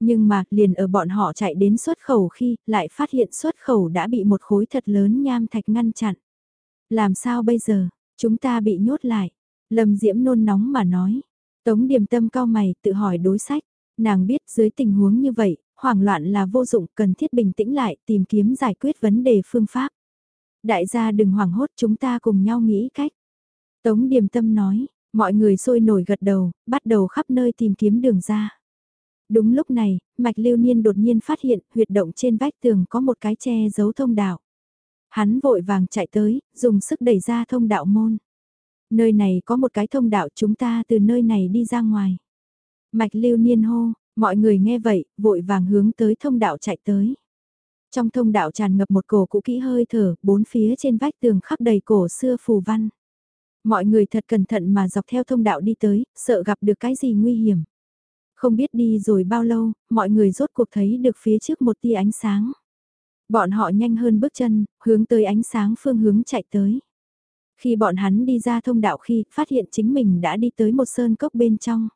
Nhưng mà, liền ở bọn họ chạy đến xuất khẩu khi, lại phát hiện xuất khẩu đã bị một khối thật lớn nham thạch ngăn chặn. Làm sao bây giờ, chúng ta bị nhốt lại. Lâm Diễm nôn nóng mà nói. Tống điềm tâm cao mày tự hỏi đối sách. Nàng biết dưới tình huống như vậy, hoảng loạn là vô dụng, cần thiết bình tĩnh lại, tìm kiếm giải quyết vấn đề phương pháp. Đại gia đừng hoảng hốt chúng ta cùng nhau nghĩ cách. Tống điềm tâm nói, mọi người sôi nổi gật đầu, bắt đầu khắp nơi tìm kiếm đường ra. Đúng lúc này, Mạch Lưu Niên đột nhiên phát hiện huyệt động trên vách tường có một cái che giấu thông đạo. Hắn vội vàng chạy tới, dùng sức đẩy ra thông đạo môn. Nơi này có một cái thông đạo chúng ta từ nơi này đi ra ngoài. Mạch Lưu Niên hô, Mọi người nghe vậy, vội vàng hướng tới thông đạo chạy tới. Trong thông đạo tràn ngập một cổ cũ kỹ hơi thở, bốn phía trên vách tường khắp đầy cổ xưa phù văn. Mọi người thật cẩn thận mà dọc theo thông đạo đi tới, sợ gặp được cái gì nguy hiểm. Không biết đi rồi bao lâu, mọi người rốt cuộc thấy được phía trước một tia ánh sáng. Bọn họ nhanh hơn bước chân, hướng tới ánh sáng phương hướng chạy tới. Khi bọn hắn đi ra thông đạo khi phát hiện chính mình đã đi tới một sơn cốc bên trong.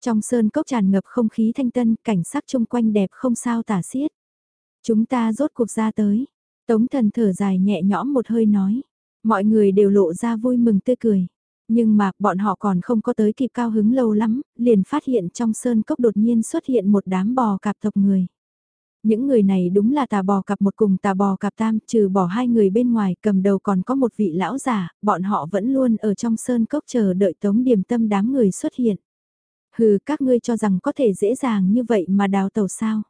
Trong sơn cốc tràn ngập không khí thanh tân, cảnh sắc chung quanh đẹp không sao tả xiết. Chúng ta rốt cuộc ra tới. Tống thần thở dài nhẹ nhõm một hơi nói. Mọi người đều lộ ra vui mừng tươi cười. Nhưng mà bọn họ còn không có tới kịp cao hứng lâu lắm, liền phát hiện trong sơn cốc đột nhiên xuất hiện một đám bò cạp tộc người. Những người này đúng là tà bò cặp một cùng tà bò cặp tam, trừ bỏ hai người bên ngoài cầm đầu còn có một vị lão giả, bọn họ vẫn luôn ở trong sơn cốc chờ đợi tống điểm tâm đám người xuất hiện. Hừ, các ngươi cho rằng có thể dễ dàng như vậy mà đào tàu sao?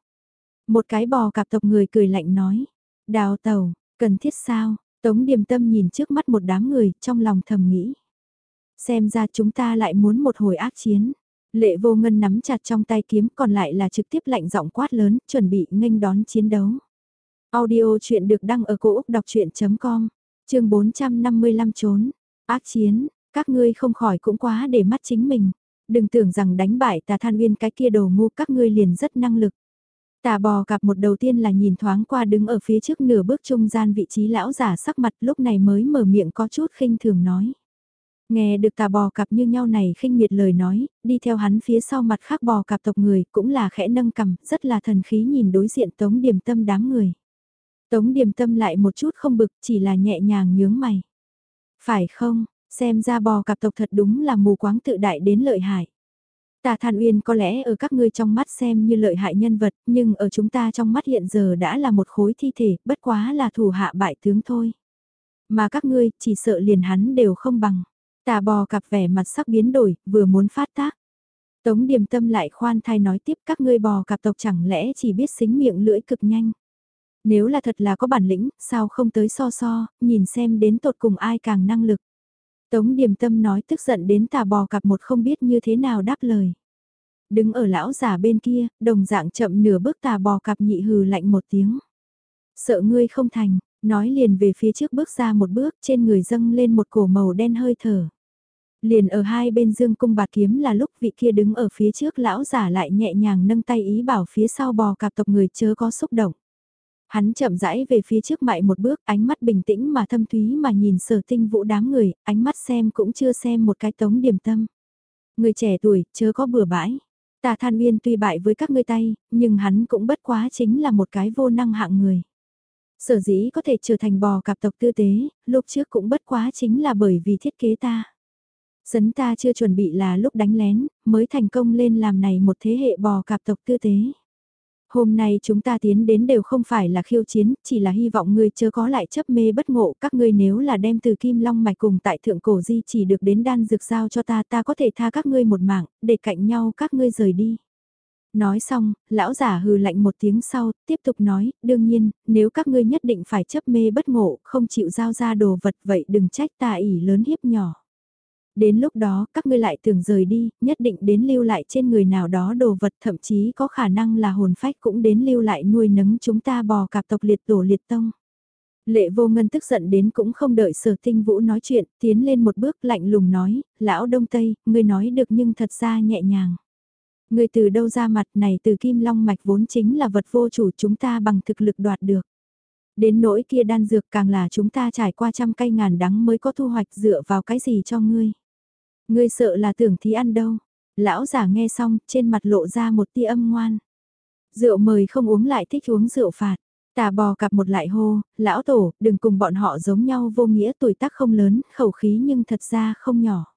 Một cái bò cặp tộc người cười lạnh nói. Đào tàu, cần thiết sao? Tống điềm tâm nhìn trước mắt một đám người, trong lòng thầm nghĩ. Xem ra chúng ta lại muốn một hồi ác chiến. Lệ vô ngân nắm chặt trong tay kiếm còn lại là trực tiếp lạnh giọng quát lớn, chuẩn bị nghênh đón chiến đấu. Audio chuyện được đăng ở cổ Úc đọc chuyện.com, chương 455 trốn. Ác chiến, các ngươi không khỏi cũng quá để mắt chính mình. Đừng tưởng rằng đánh bại tà than uyên cái kia đồ ngu các ngươi liền rất năng lực. Tà bò cặp một đầu tiên là nhìn thoáng qua đứng ở phía trước nửa bước trung gian vị trí lão giả sắc mặt lúc này mới mở miệng có chút khinh thường nói. Nghe được tà bò cặp như nhau này khinh miệt lời nói, đi theo hắn phía sau mặt khác bò cặp tộc người cũng là khẽ nâng cầm, rất là thần khí nhìn đối diện tống điểm tâm đám người. Tống điểm tâm lại một chút không bực chỉ là nhẹ nhàng nhướng mày. Phải không, Xem ra bò cặp tộc thật đúng là mù quáng tự đại đến lợi hại. Tà Than Uyên có lẽ ở các ngươi trong mắt xem như lợi hại nhân vật, nhưng ở chúng ta trong mắt hiện giờ đã là một khối thi thể, bất quá là thủ hạ bại tướng thôi. Mà các ngươi, chỉ sợ liền hắn đều không bằng. Tà bò cặp vẻ mặt sắc biến đổi, vừa muốn phát tác. Tống điềm tâm lại khoan thai nói tiếp các ngươi bò cặp tộc chẳng lẽ chỉ biết xính miệng lưỡi cực nhanh. Nếu là thật là có bản lĩnh, sao không tới so so, nhìn xem đến tột cùng ai càng năng lực. Tống điềm tâm nói tức giận đến tà bò cặp một không biết như thế nào đáp lời. Đứng ở lão già bên kia, đồng dạng chậm nửa bước tà bò cặp nhị hừ lạnh một tiếng. Sợ ngươi không thành, nói liền về phía trước bước ra một bước trên người dâng lên một cổ màu đen hơi thở. Liền ở hai bên dương cung bạt kiếm là lúc vị kia đứng ở phía trước lão giả lại nhẹ nhàng nâng tay ý bảo phía sau bò cặp tộc người chớ có xúc động. Hắn chậm rãi về phía trước mại một bước, ánh mắt bình tĩnh mà thâm thúy mà nhìn sở tinh vũ đám người, ánh mắt xem cũng chưa xem một cái tống điểm tâm. Người trẻ tuổi, chớ có bừa bãi. Tà Than Uyên tuy bại với các ngươi tay, nhưng hắn cũng bất quá chính là một cái vô năng hạng người. Sở dĩ có thể trở thành bò cạp tộc tư tế, lúc trước cũng bất quá chính là bởi vì thiết kế ta. Sấn ta chưa chuẩn bị là lúc đánh lén, mới thành công lên làm này một thế hệ bò cạp tộc tư tế. Hôm nay chúng ta tiến đến đều không phải là khiêu chiến, chỉ là hy vọng ngươi chớ có lại chấp mê bất ngộ, các ngươi nếu là đem từ kim long mạch cùng tại thượng cổ di chỉ được đến đan dược giao cho ta ta có thể tha các ngươi một mạng, để cạnh nhau các ngươi rời đi. Nói xong, lão giả hừ lạnh một tiếng sau, tiếp tục nói, đương nhiên, nếu các ngươi nhất định phải chấp mê bất ngộ, không chịu giao ra đồ vật vậy đừng trách ta ỉ lớn hiếp nhỏ. Đến lúc đó, các ngươi lại tưởng rời đi, nhất định đến lưu lại trên người nào đó đồ vật thậm chí có khả năng là hồn phách cũng đến lưu lại nuôi nấng chúng ta bò cạp tộc liệt tổ liệt tông. Lệ vô ngân tức giận đến cũng không đợi sở tinh vũ nói chuyện, tiến lên một bước lạnh lùng nói, lão đông tây, ngươi nói được nhưng thật ra nhẹ nhàng. Ngươi từ đâu ra mặt này từ kim long mạch vốn chính là vật vô chủ chúng ta bằng thực lực đoạt được. Đến nỗi kia đan dược càng là chúng ta trải qua trăm cây ngàn đắng mới có thu hoạch dựa vào cái gì cho ngươi. Ngươi sợ là tưởng thí ăn đâu. Lão giả nghe xong, trên mặt lộ ra một tia âm ngoan. Rượu mời không uống lại thích uống rượu phạt. Tà bò cặp một lại hô, lão tổ, đừng cùng bọn họ giống nhau vô nghĩa tuổi tác không lớn, khẩu khí nhưng thật ra không nhỏ.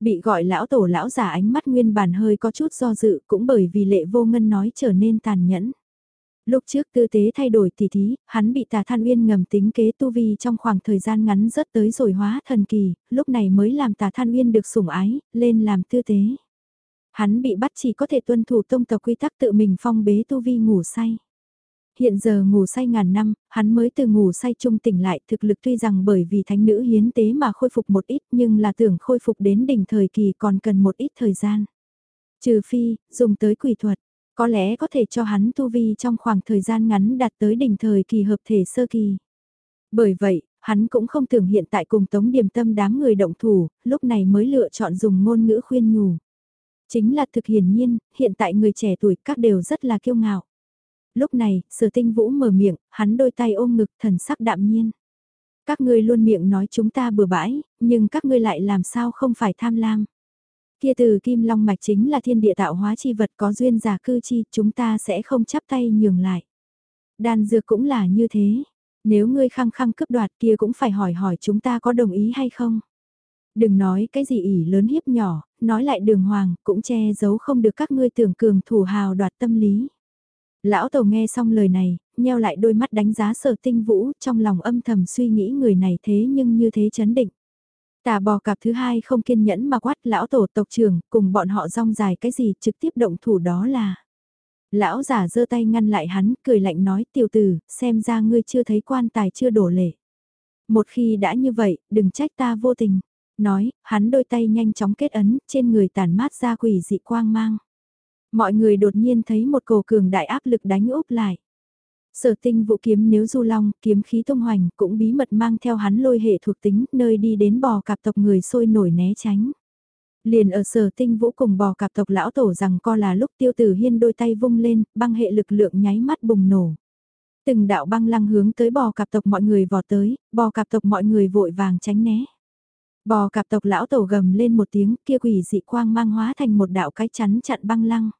Bị gọi lão tổ lão giả ánh mắt nguyên bản hơi có chút do dự cũng bởi vì lệ vô ngân nói trở nên tàn nhẫn. Lúc trước tư tế thay đổi tỷ thí, hắn bị tà than uyên ngầm tính kế tu vi trong khoảng thời gian ngắn rất tới rồi hóa thần kỳ, lúc này mới làm tà than uyên được sủng ái, lên làm tư tế. Hắn bị bắt chỉ có thể tuân thủ tông tộc quy tắc tự mình phong bế tu vi ngủ say. Hiện giờ ngủ say ngàn năm, hắn mới từ ngủ say trung tỉnh lại thực lực tuy rằng bởi vì thánh nữ hiến tế mà khôi phục một ít nhưng là tưởng khôi phục đến đỉnh thời kỳ còn cần một ít thời gian. Trừ phi, dùng tới quỷ thuật, có lẽ có thể cho hắn tu vi trong khoảng thời gian ngắn đạt tới đỉnh thời kỳ hợp thể sơ kỳ. Bởi vậy, hắn cũng không tưởng hiện tại cùng tống điểm tâm đám người động thủ, lúc này mới lựa chọn dùng ngôn ngữ khuyên nhủ. Chính là thực hiển nhiên, hiện tại người trẻ tuổi các đều rất là kiêu ngạo. Lúc này, sở tinh vũ mở miệng, hắn đôi tay ôm ngực thần sắc đạm nhiên. Các ngươi luôn miệng nói chúng ta bừa bãi, nhưng các ngươi lại làm sao không phải tham lam. Kia từ kim long mạch chính là thiên địa tạo hóa chi vật có duyên giả cư chi, chúng ta sẽ không chắp tay nhường lại. Đan dược cũng là như thế. Nếu ngươi khăng khăng cướp đoạt kia cũng phải hỏi hỏi chúng ta có đồng ý hay không. Đừng nói cái gì ỉ lớn hiếp nhỏ, nói lại đường hoàng, cũng che giấu không được các ngươi tưởng cường thủ hào đoạt tâm lý. Lão Tàu nghe xong lời này, nheo lại đôi mắt đánh giá sở tinh vũ, trong lòng âm thầm suy nghĩ người này thế nhưng như thế chấn định. Tà bò cặp thứ hai không kiên nhẫn mà quát lão tổ tộc trưởng, cùng bọn họ rong dài cái gì trực tiếp động thủ đó là. Lão giả giơ tay ngăn lại hắn, cười lạnh nói tiểu tử, xem ra ngươi chưa thấy quan tài chưa đổ lệ. Một khi đã như vậy, đừng trách ta vô tình. Nói, hắn đôi tay nhanh chóng kết ấn, trên người tàn mát ra quỷ dị quang mang. Mọi người đột nhiên thấy một cổ cường đại áp lực đánh úp lại. Sở tinh vũ kiếm nếu du long, kiếm khí tung hoành cũng bí mật mang theo hắn lôi hệ thuộc tính, nơi đi đến bò cạp tộc người sôi nổi né tránh. Liền ở sở tinh vũ cùng bò cạp tộc lão tổ rằng co là lúc tiêu tử hiên đôi tay vung lên, băng hệ lực lượng nháy mắt bùng nổ. Từng đạo băng lăng hướng tới bò cạp tộc mọi người vọt tới, bò cạp tộc mọi người vội vàng tránh né. Bò cạp tộc lão tổ gầm lên một tiếng kia quỷ dị quang mang hóa thành một đạo cái chắn chặn băng lăng.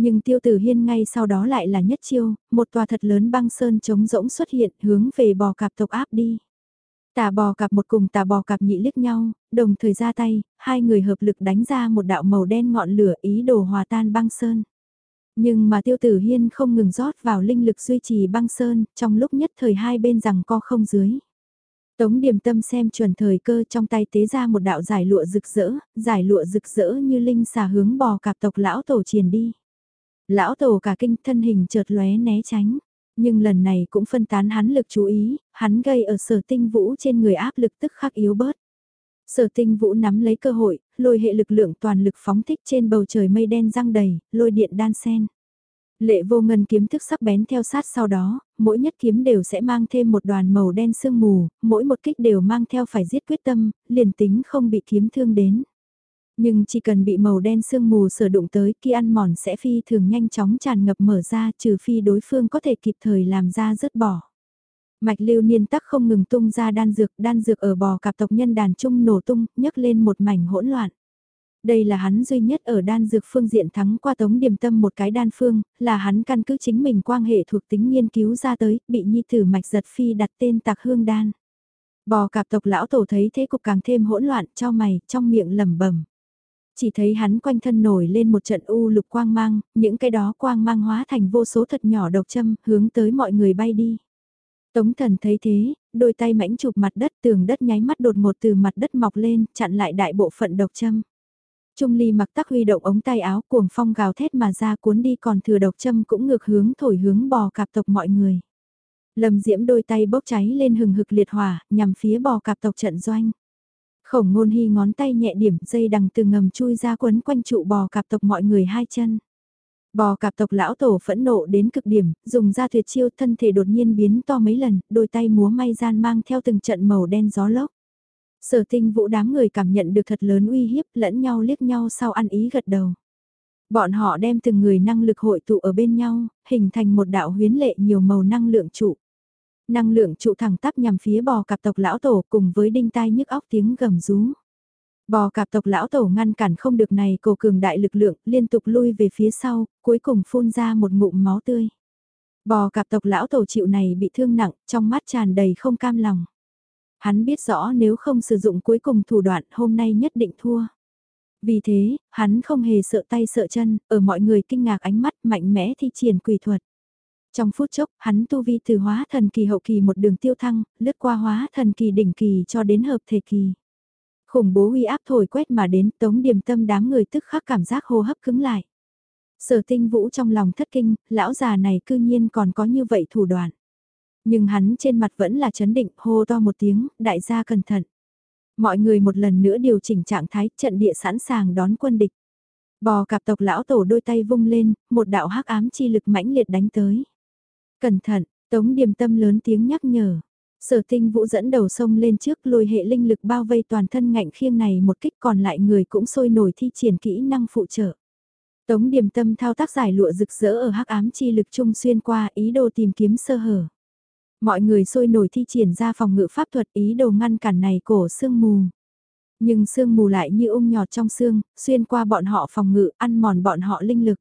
Nhưng tiêu tử hiên ngay sau đó lại là nhất chiêu, một tòa thật lớn băng sơn trống rỗng xuất hiện hướng về bò cạp tộc áp đi. Tà bò cạp một cùng tà bò cạp nhị liếc nhau, đồng thời ra tay, hai người hợp lực đánh ra một đạo màu đen ngọn lửa ý đồ hòa tan băng sơn. Nhưng mà tiêu tử hiên không ngừng rót vào linh lực duy trì băng sơn, trong lúc nhất thời hai bên rằng co không dưới. Tống điềm tâm xem chuẩn thời cơ trong tay tế ra một đạo giải lụa rực rỡ, giải lụa rực rỡ như linh xà hướng bò cạp tộc lão tổ triền đi. Lão tổ cả kinh thân hình chợt lóe né tránh, nhưng lần này cũng phân tán hắn lực chú ý, hắn gây ở sở tinh vũ trên người áp lực tức khắc yếu bớt. Sở tinh vũ nắm lấy cơ hội, lôi hệ lực lượng toàn lực phóng thích trên bầu trời mây đen răng đầy, lôi điện đan sen. Lệ vô ngân kiếm thức sắc bén theo sát sau đó, mỗi nhất kiếm đều sẽ mang thêm một đoàn màu đen sương mù, mỗi một kích đều mang theo phải giết quyết tâm, liền tính không bị kiếm thương đến. Nhưng chỉ cần bị màu đen sương mù sở đụng tới kia ăn mòn sẽ phi thường nhanh chóng tràn ngập mở ra trừ phi đối phương có thể kịp thời làm ra rớt bỏ. Mạch lưu niên tắc không ngừng tung ra đan dược, đan dược ở bò cạp tộc nhân đàn trung nổ tung, nhấc lên một mảnh hỗn loạn. Đây là hắn duy nhất ở đan dược phương diện thắng qua tống điểm tâm một cái đan phương, là hắn căn cứ chính mình quan hệ thuộc tính nghiên cứu ra tới, bị nhi tử mạch giật phi đặt tên tạc hương đan. Bò cạp tộc lão tổ thấy thế cục càng thêm hỗn loạn cho mày, trong miệng lẩm bẩm chỉ thấy hắn quanh thân nổi lên một trận u lục quang mang, những cái đó quang mang hóa thành vô số thật nhỏ độc châm, hướng tới mọi người bay đi. Tống thần thấy thế, đôi tay mãnh chụp mặt đất tường đất nháy mắt đột ngột từ mặt đất mọc lên, chặn lại đại bộ phận độc châm. Trung ly mặc tắc huy động ống tay áo cuồng phong gào thét mà ra cuốn đi còn thừa độc châm cũng ngược hướng thổi hướng bò cạp tộc mọi người. Lâm diễm đôi tay bốc cháy lên hừng hực liệt hỏa, nhằm phía bò cạp tộc trận doanh. Khổng ngôn hy ngón tay nhẹ điểm dây đằng từ ngầm chui ra quấn quanh trụ bò cạp tộc mọi người hai chân. Bò cạp tộc lão tổ phẫn nộ đến cực điểm, dùng ra tuyệt chiêu thân thể đột nhiên biến to mấy lần, đôi tay múa may gian mang theo từng trận màu đen gió lốc. Sở tinh vũ đám người cảm nhận được thật lớn uy hiếp lẫn nhau liếc nhau sau ăn ý gật đầu. Bọn họ đem từng người năng lực hội tụ ở bên nhau, hình thành một đạo huyến lệ nhiều màu năng lượng trụ. Năng lượng trụ thẳng tắp nhằm phía bò cạp tộc lão tổ cùng với đinh tai nhức óc tiếng gầm rú. Bò cạp tộc lão tổ ngăn cản không được này cổ cường đại lực lượng liên tục lui về phía sau, cuối cùng phun ra một ngụm máu tươi. Bò cạp tộc lão tổ chịu này bị thương nặng, trong mắt tràn đầy không cam lòng. Hắn biết rõ nếu không sử dụng cuối cùng thủ đoạn hôm nay nhất định thua. Vì thế, hắn không hề sợ tay sợ chân, ở mọi người kinh ngạc ánh mắt mạnh mẽ thi triển quỷ thuật. Trong phút chốc, hắn tu vi từ hóa thần kỳ hậu kỳ một đường tiêu thăng, lướt qua hóa thần kỳ đỉnh kỳ cho đến hợp thể kỳ. Khủng bố uy áp thổi quét mà đến tống điềm tâm đám người tức khắc cảm giác hô hấp cứng lại. Sở tinh vũ trong lòng thất kinh, lão già này cư nhiên còn có như vậy thủ đoạn. Nhưng hắn trên mặt vẫn là chấn định, hô to một tiếng, đại gia cẩn thận. Mọi người một lần nữa điều chỉnh trạng thái, trận địa sẵn sàng đón quân địch. Bò cạp tộc lão tổ đôi tay vung lên, một đạo hắc ám chi lực mãnh liệt đánh tới. Cẩn thận, tống điềm tâm lớn tiếng nhắc nhở. Sở tinh vũ dẫn đầu sông lên trước lôi hệ linh lực bao vây toàn thân ngạnh khiêng này một kích còn lại người cũng sôi nổi thi triển kỹ năng phụ trợ. Tống điềm tâm thao tác giải lụa rực rỡ ở hắc ám chi lực trung xuyên qua ý đồ tìm kiếm sơ hở. Mọi người sôi nổi thi triển ra phòng ngự pháp thuật ý đồ ngăn cản này cổ sương mù. Nhưng sương mù lại như ung nhọt trong xương, xuyên qua bọn họ phòng ngự, ăn mòn bọn họ linh lực.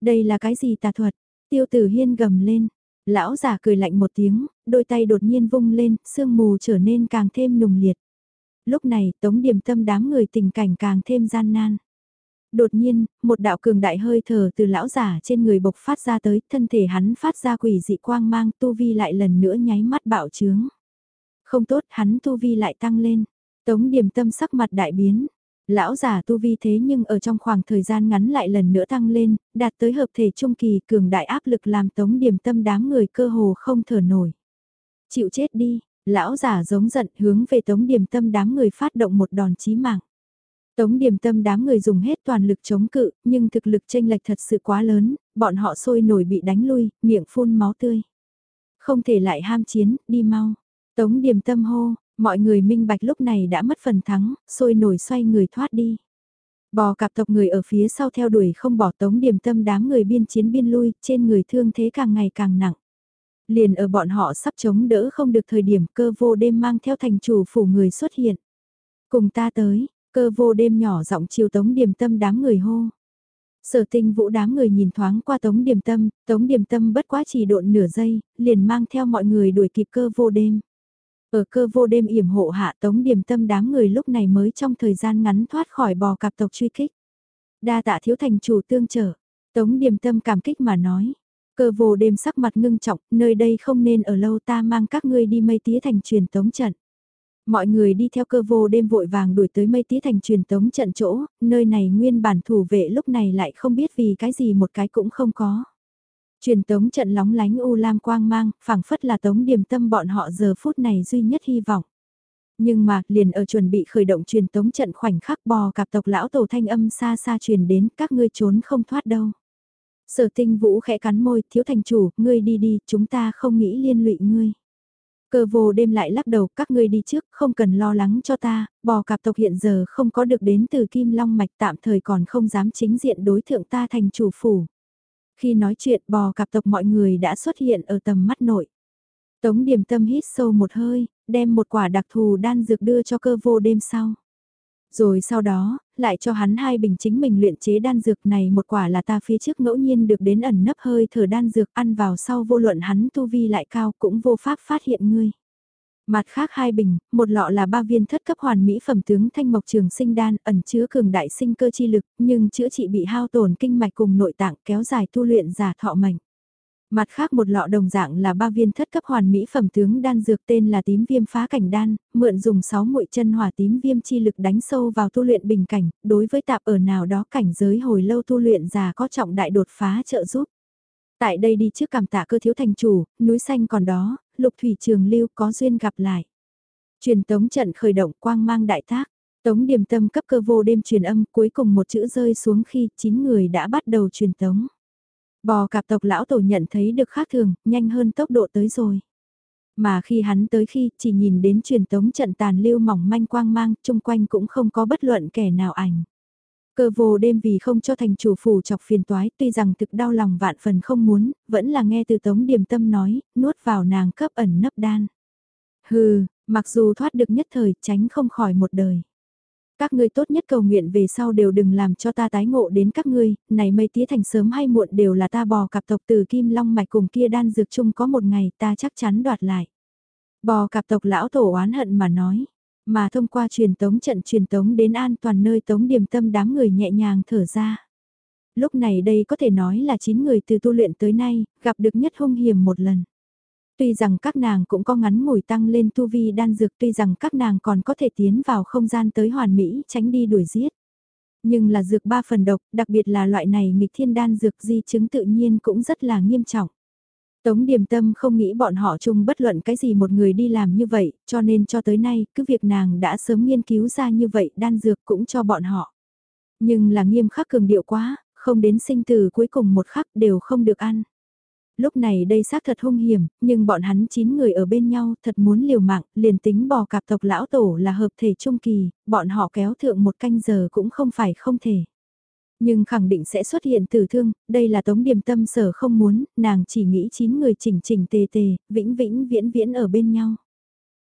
Đây là cái gì tà thuật? Tiêu tử hiên gầm lên. Lão già cười lạnh một tiếng, đôi tay đột nhiên vung lên, sương mù trở nên càng thêm nùng liệt. Lúc này, tống điểm tâm đám người tình cảnh càng thêm gian nan. Đột nhiên, một đạo cường đại hơi thở từ lão giả trên người bộc phát ra tới, thân thể hắn phát ra quỷ dị quang mang tu vi lại lần nữa nháy mắt bạo trướng. Không tốt, hắn tu vi lại tăng lên. Tống điểm tâm sắc mặt đại biến. Lão giả tu vi thế nhưng ở trong khoảng thời gian ngắn lại lần nữa tăng lên, đạt tới hợp thể trung kỳ cường đại áp lực làm tống điểm tâm đám người cơ hồ không thở nổi. Chịu chết đi, lão giả giống giận hướng về tống điểm tâm đám người phát động một đòn chí mạng. Tống điểm tâm đám người dùng hết toàn lực chống cự, nhưng thực lực tranh lệch thật sự quá lớn, bọn họ sôi nổi bị đánh lui, miệng phun máu tươi. Không thể lại ham chiến, đi mau. Tống điểm tâm hô, mọi người minh bạch lúc này đã mất phần thắng, sôi nổi xoay người thoát đi. Bò cạp tộc người ở phía sau theo đuổi không bỏ tống điểm tâm đám người biên chiến biên lui, trên người thương thế càng ngày càng nặng. Liền ở bọn họ sắp chống đỡ không được thời điểm cơ vô đêm mang theo thành chủ phủ người xuất hiện. Cùng ta tới, Cơ vô đêm nhỏ giọng chiều tống điềm tâm đám người hô. Sở tinh vũ đám người nhìn thoáng qua tống điềm tâm, tống điềm tâm bất quá chỉ độn nửa giây, liền mang theo mọi người đuổi kịp cơ vô đêm. Ở cơ vô đêm yểm hộ hạ tống điềm tâm đám người lúc này mới trong thời gian ngắn thoát khỏi bò cạp tộc truy kích. Đa tạ thiếu thành chủ tương trở, tống điềm tâm cảm kích mà nói. Cơ vô đêm sắc mặt ngưng trọng, nơi đây không nên ở lâu ta mang các ngươi đi mây tía thành truyền tống trận. Mọi người đi theo cơ vô đêm vội vàng đuổi tới mây tía thành truyền tống trận chỗ, nơi này nguyên bản thủ vệ lúc này lại không biết vì cái gì một cái cũng không có. Truyền tống trận lóng lánh u lam quang mang, phảng phất là tống điểm tâm bọn họ giờ phút này duy nhất hy vọng. Nhưng mà, liền ở chuẩn bị khởi động truyền tống trận khoảnh khắc bò cạp tộc lão tổ thanh âm xa xa truyền đến các ngươi trốn không thoát đâu. Sở tinh vũ khẽ cắn môi, thiếu thành chủ, ngươi đi đi, chúng ta không nghĩ liên lụy ngươi. Cơ vô đêm lại lắc đầu các ngươi đi trước, không cần lo lắng cho ta, bò cạp tộc hiện giờ không có được đến từ kim long mạch tạm thời còn không dám chính diện đối thượng ta thành chủ phủ. Khi nói chuyện bò cạp tộc mọi người đã xuất hiện ở tầm mắt nội. Tống điểm tâm hít sâu một hơi, đem một quả đặc thù đan dược đưa cho cơ vô đêm sau. Rồi sau đó, lại cho hắn hai bình chính mình luyện chế đan dược này một quả là ta phía trước ngẫu nhiên được đến ẩn nấp hơi thở đan dược ăn vào sau vô luận hắn tu vi lại cao cũng vô pháp phát hiện ngươi. Mặt khác hai bình, một lọ là ba viên thất cấp hoàn mỹ phẩm tướng thanh mộc trường sinh đan ẩn chứa cường đại sinh cơ chi lực nhưng chữa trị bị hao tổn kinh mạch cùng nội tạng kéo dài tu luyện giả thọ mệnh. Mặt khác một lọ đồng dạng là ba viên thất cấp hoàn mỹ phẩm tướng đan dược tên là tím viêm phá cảnh đan, mượn dùng 6 muội chân hỏa tím viêm chi lực đánh sâu vào tu luyện bình cảnh, đối với tạp ở nào đó cảnh giới hồi lâu tu luyện già có trọng đại đột phá trợ giúp. Tại đây đi trước cảm tạ cơ thiếu thành chủ, núi xanh còn đó, lục thủy trường lưu có duyên gặp lại. Truyền tống trận khởi động quang mang đại tác, tống điểm tâm cấp cơ vô đêm truyền âm cuối cùng một chữ rơi xuống khi 9 người đã bắt đầu truyền tống. Bò cạp tộc lão tổ nhận thấy được khác thường, nhanh hơn tốc độ tới rồi. Mà khi hắn tới khi chỉ nhìn đến truyền tống trận tàn lưu mỏng manh quang mang, chung quanh cũng không có bất luận kẻ nào ảnh. Cơ vô đêm vì không cho thành chủ phủ chọc phiền toái tuy rằng thực đau lòng vạn phần không muốn, vẫn là nghe từ tống điểm tâm nói, nuốt vào nàng cấp ẩn nấp đan. Hừ, mặc dù thoát được nhất thời tránh không khỏi một đời. Các ngươi tốt nhất cầu nguyện về sau đều đừng làm cho ta tái ngộ đến các ngươi, này mây tía thành sớm hay muộn đều là ta bò cặp tộc từ kim long mạch cùng kia đan dược chung có một ngày ta chắc chắn đoạt lại. Bò cặp tộc lão tổ oán hận mà nói, mà thông qua truyền tống trận truyền tống đến an toàn nơi tống điểm tâm đám người nhẹ nhàng thở ra. Lúc này đây có thể nói là 9 người từ tu luyện tới nay, gặp được nhất hung hiểm một lần. Tuy rằng các nàng cũng có ngắn ngủi tăng lên tu vi đan dược tuy rằng các nàng còn có thể tiến vào không gian tới hoàn mỹ tránh đi đuổi giết. Nhưng là dược ba phần độc, đặc biệt là loại này nghịch thiên đan dược di chứng tự nhiên cũng rất là nghiêm trọng. Tống Điềm Tâm không nghĩ bọn họ chung bất luận cái gì một người đi làm như vậy, cho nên cho tới nay, cứ việc nàng đã sớm nghiên cứu ra như vậy đan dược cũng cho bọn họ. Nhưng là nghiêm khắc cường điệu quá, không đến sinh tử cuối cùng một khắc đều không được ăn. Lúc này đây xác thật hung hiểm, nhưng bọn hắn 9 người ở bên nhau thật muốn liều mạng, liền tính bò cạp tộc lão tổ là hợp thể trung kỳ, bọn họ kéo thượng một canh giờ cũng không phải không thể. Nhưng khẳng định sẽ xuất hiện tử thương, đây là tống điềm tâm sở không muốn, nàng chỉ nghĩ 9 người chỉnh chỉnh tề tề, vĩnh vĩnh viễn viễn ở bên nhau.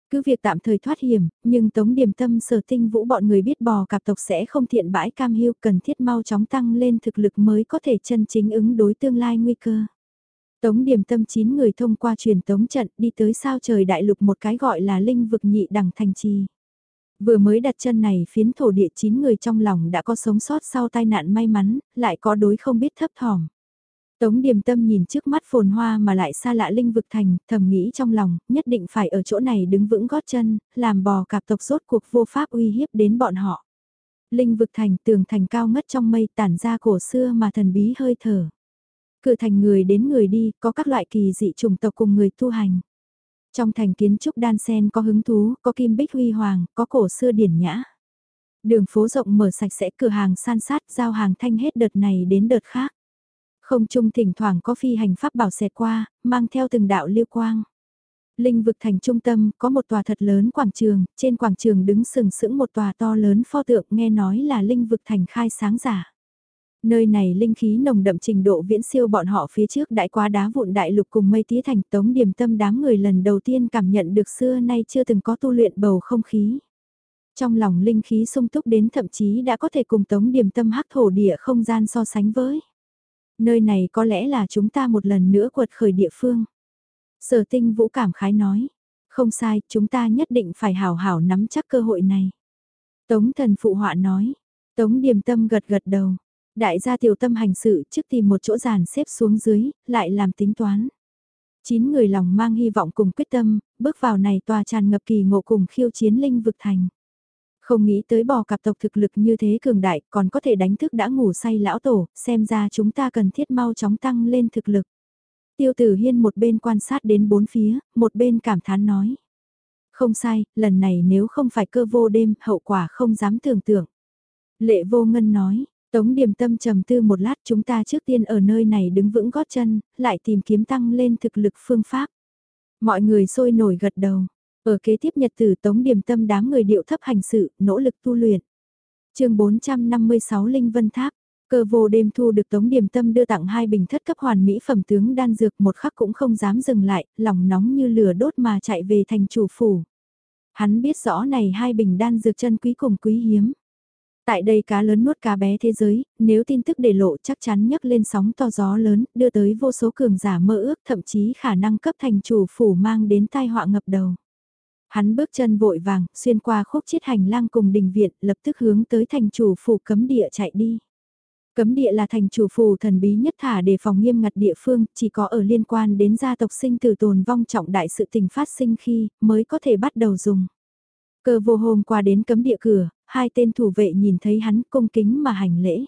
Cứ việc tạm thời thoát hiểm, nhưng tống điềm tâm sở tinh vũ bọn người biết bò cạp tộc sẽ không thiện bãi cam hiu cần thiết mau chóng tăng lên thực lực mới có thể chân chính ứng đối tương lai nguy cơ. Tống điểm tâm 9 người thông qua truyền tống trận đi tới sao trời đại lục một cái gọi là linh vực nhị đẳng thành trì. Vừa mới đặt chân này phiến thổ địa chín người trong lòng đã có sống sót sau tai nạn may mắn, lại có đối không biết thấp thỏm. Tống điềm tâm nhìn trước mắt phồn hoa mà lại xa lạ linh vực thành, thầm nghĩ trong lòng, nhất định phải ở chỗ này đứng vững gót chân, làm bò cạp tộc rốt cuộc vô pháp uy hiếp đến bọn họ. Linh vực thành tường thành cao ngất trong mây tản ra cổ xưa mà thần bí hơi thở. Cửa thành người đến người đi, có các loại kỳ dị chủng tộc cùng người tu hành. Trong thành kiến trúc đan sen có hứng thú, có kim bích huy hoàng, có cổ xưa điển nhã. Đường phố rộng mở sạch sẽ cửa hàng san sát, giao hàng thanh hết đợt này đến đợt khác. Không trung thỉnh thoảng có phi hành pháp bảo xẹt qua, mang theo từng đạo lưu quang. Linh vực thành trung tâm có một tòa thật lớn quảng trường, trên quảng trường đứng sừng sững một tòa to lớn pho tượng nghe nói là linh vực thành khai sáng giả. Nơi này linh khí nồng đậm trình độ viễn siêu bọn họ phía trước đại quá đá vụn đại lục cùng mây tía thành tống điểm tâm đám người lần đầu tiên cảm nhận được xưa nay chưa từng có tu luyện bầu không khí. Trong lòng linh khí sung túc đến thậm chí đã có thể cùng tống điểm tâm hắc thổ địa không gian so sánh với. Nơi này có lẽ là chúng ta một lần nữa quật khởi địa phương. Sở tinh vũ cảm khái nói. Không sai, chúng ta nhất định phải hào hảo nắm chắc cơ hội này. Tống thần phụ họa nói. Tống điềm tâm gật gật đầu. Đại gia tiểu tâm hành sự trước tìm một chỗ giàn xếp xuống dưới, lại làm tính toán. Chín người lòng mang hy vọng cùng quyết tâm, bước vào này tòa tràn ngập kỳ ngộ cùng khiêu chiến linh vực thành. Không nghĩ tới bò cặp tộc thực lực như thế cường đại còn có thể đánh thức đã ngủ say lão tổ, xem ra chúng ta cần thiết mau chóng tăng lên thực lực. Tiêu tử hiên một bên quan sát đến bốn phía, một bên cảm thán nói. Không sai, lần này nếu không phải cơ vô đêm, hậu quả không dám tưởng tượng. Lệ vô ngân nói, Tống điểm tâm trầm tư một lát chúng ta trước tiên ở nơi này đứng vững gót chân, lại tìm kiếm tăng lên thực lực phương pháp. Mọi người sôi nổi gật đầu. Ở kế tiếp nhật tử tống điểm tâm đám người điệu thấp hành sự, nỗ lực tu luyện. chương 456 Linh Vân Tháp, cơ vô đêm thu được tống điểm tâm đưa tặng hai bình thất cấp hoàn mỹ phẩm tướng đan dược một khắc cũng không dám dừng lại, lòng nóng như lửa đốt mà chạy về thành chủ phủ. Hắn biết rõ này hai bình đan dược chân quý cùng quý hiếm. Tại đây cá lớn nuốt cá bé thế giới, nếu tin tức để lộ chắc chắn nhấc lên sóng to gió lớn, đưa tới vô số cường giả mơ ước thậm chí khả năng cấp thành chủ phủ mang đến tai họa ngập đầu. Hắn bước chân vội vàng, xuyên qua khúc chiết hành lang cùng đình viện, lập tức hướng tới thành chủ phủ cấm địa chạy đi. Cấm địa là thành chủ phủ thần bí nhất thả để phòng nghiêm ngặt địa phương, chỉ có ở liên quan đến gia tộc sinh tử tồn vong trọng đại sự tình phát sinh khi, mới có thể bắt đầu dùng. Cơ vô hôm qua đến cấm địa cửa, hai tên thủ vệ nhìn thấy hắn cung kính mà hành lễ.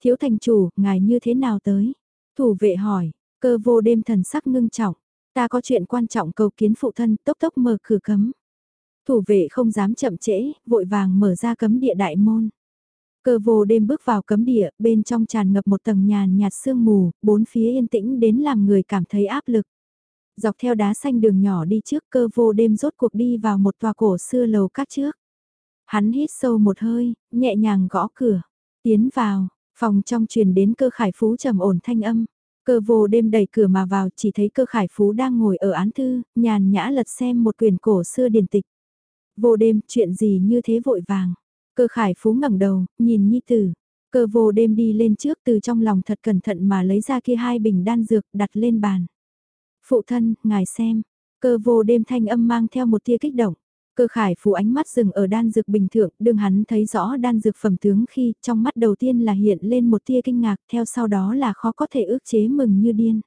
Thiếu thành chủ, ngài như thế nào tới? Thủ vệ hỏi, cơ vô đêm thần sắc ngưng trọng, ta có chuyện quan trọng cầu kiến phụ thân tốc tốc mở cửa cấm. Thủ vệ không dám chậm trễ, vội vàng mở ra cấm địa đại môn. Cơ vô đêm bước vào cấm địa, bên trong tràn ngập một tầng nhàn nhạt sương mù, bốn phía yên tĩnh đến làm người cảm thấy áp lực. Dọc theo đá xanh đường nhỏ đi trước cơ vô đêm rốt cuộc đi vào một tòa cổ xưa lầu các trước. Hắn hít sâu một hơi, nhẹ nhàng gõ cửa, tiến vào, phòng trong truyền đến cơ khải phú trầm ổn thanh âm. Cơ vô đêm đẩy cửa mà vào chỉ thấy cơ khải phú đang ngồi ở án thư, nhàn nhã lật xem một quyển cổ xưa điển tịch. Vô đêm, chuyện gì như thế vội vàng. Cơ khải phú ngẩng đầu, nhìn nhi tử. Cơ vô đêm đi lên trước từ trong lòng thật cẩn thận mà lấy ra kia hai bình đan dược đặt lên bàn. Phụ thân, ngài xem. Cơ vô đêm thanh âm mang theo một tia kích động. Cơ khải phú ánh mắt dừng ở đan dược bình thường, đương hắn thấy rõ đan dược phẩm tướng khi trong mắt đầu tiên là hiện lên một tia kinh ngạc, theo sau đó là khó có thể ước chế mừng như điên.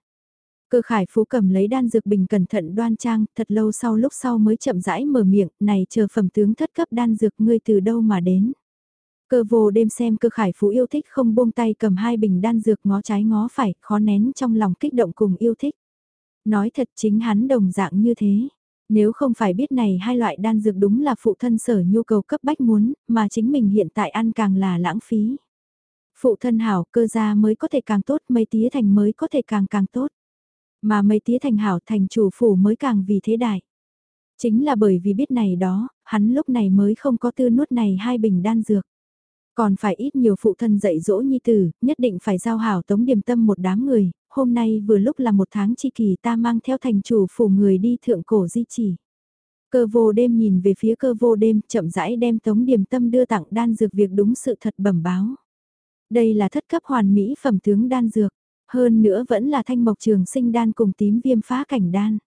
Cơ khải phú cầm lấy đan dược bình cẩn thận đoan trang, thật lâu sau lúc sau mới chậm rãi mở miệng, này chờ phẩm tướng thất cấp đan dược ngươi từ đâu mà đến. Cơ vô đêm xem cơ khải phú yêu thích không buông tay cầm hai bình đan dược ngó trái ngó phải, khó nén trong lòng kích động cùng yêu thích. Nói thật chính hắn đồng dạng như thế. Nếu không phải biết này hai loại đan dược đúng là phụ thân sở nhu cầu cấp bách muốn, mà chính mình hiện tại ăn càng là lãng phí. Phụ thân hảo cơ gia mới có thể càng tốt, mây tía thành mới có thể càng càng tốt. Mà mây tía thành hảo thành chủ phủ mới càng vì thế đại. Chính là bởi vì biết này đó, hắn lúc này mới không có tư nuốt này hai bình đan dược. Còn phải ít nhiều phụ thân dạy dỗ nhi tử, nhất định phải giao hảo tống điềm tâm một đám người, hôm nay vừa lúc là một tháng chi kỳ ta mang theo thành chủ phủ người đi thượng cổ di chỉ. Cơ vô đêm nhìn về phía cơ vô đêm chậm rãi đem tống điềm tâm đưa tặng đan dược việc đúng sự thật bẩm báo. Đây là thất cấp hoàn mỹ phẩm tướng đan dược, hơn nữa vẫn là thanh mộc trường sinh đan cùng tím viêm phá cảnh đan.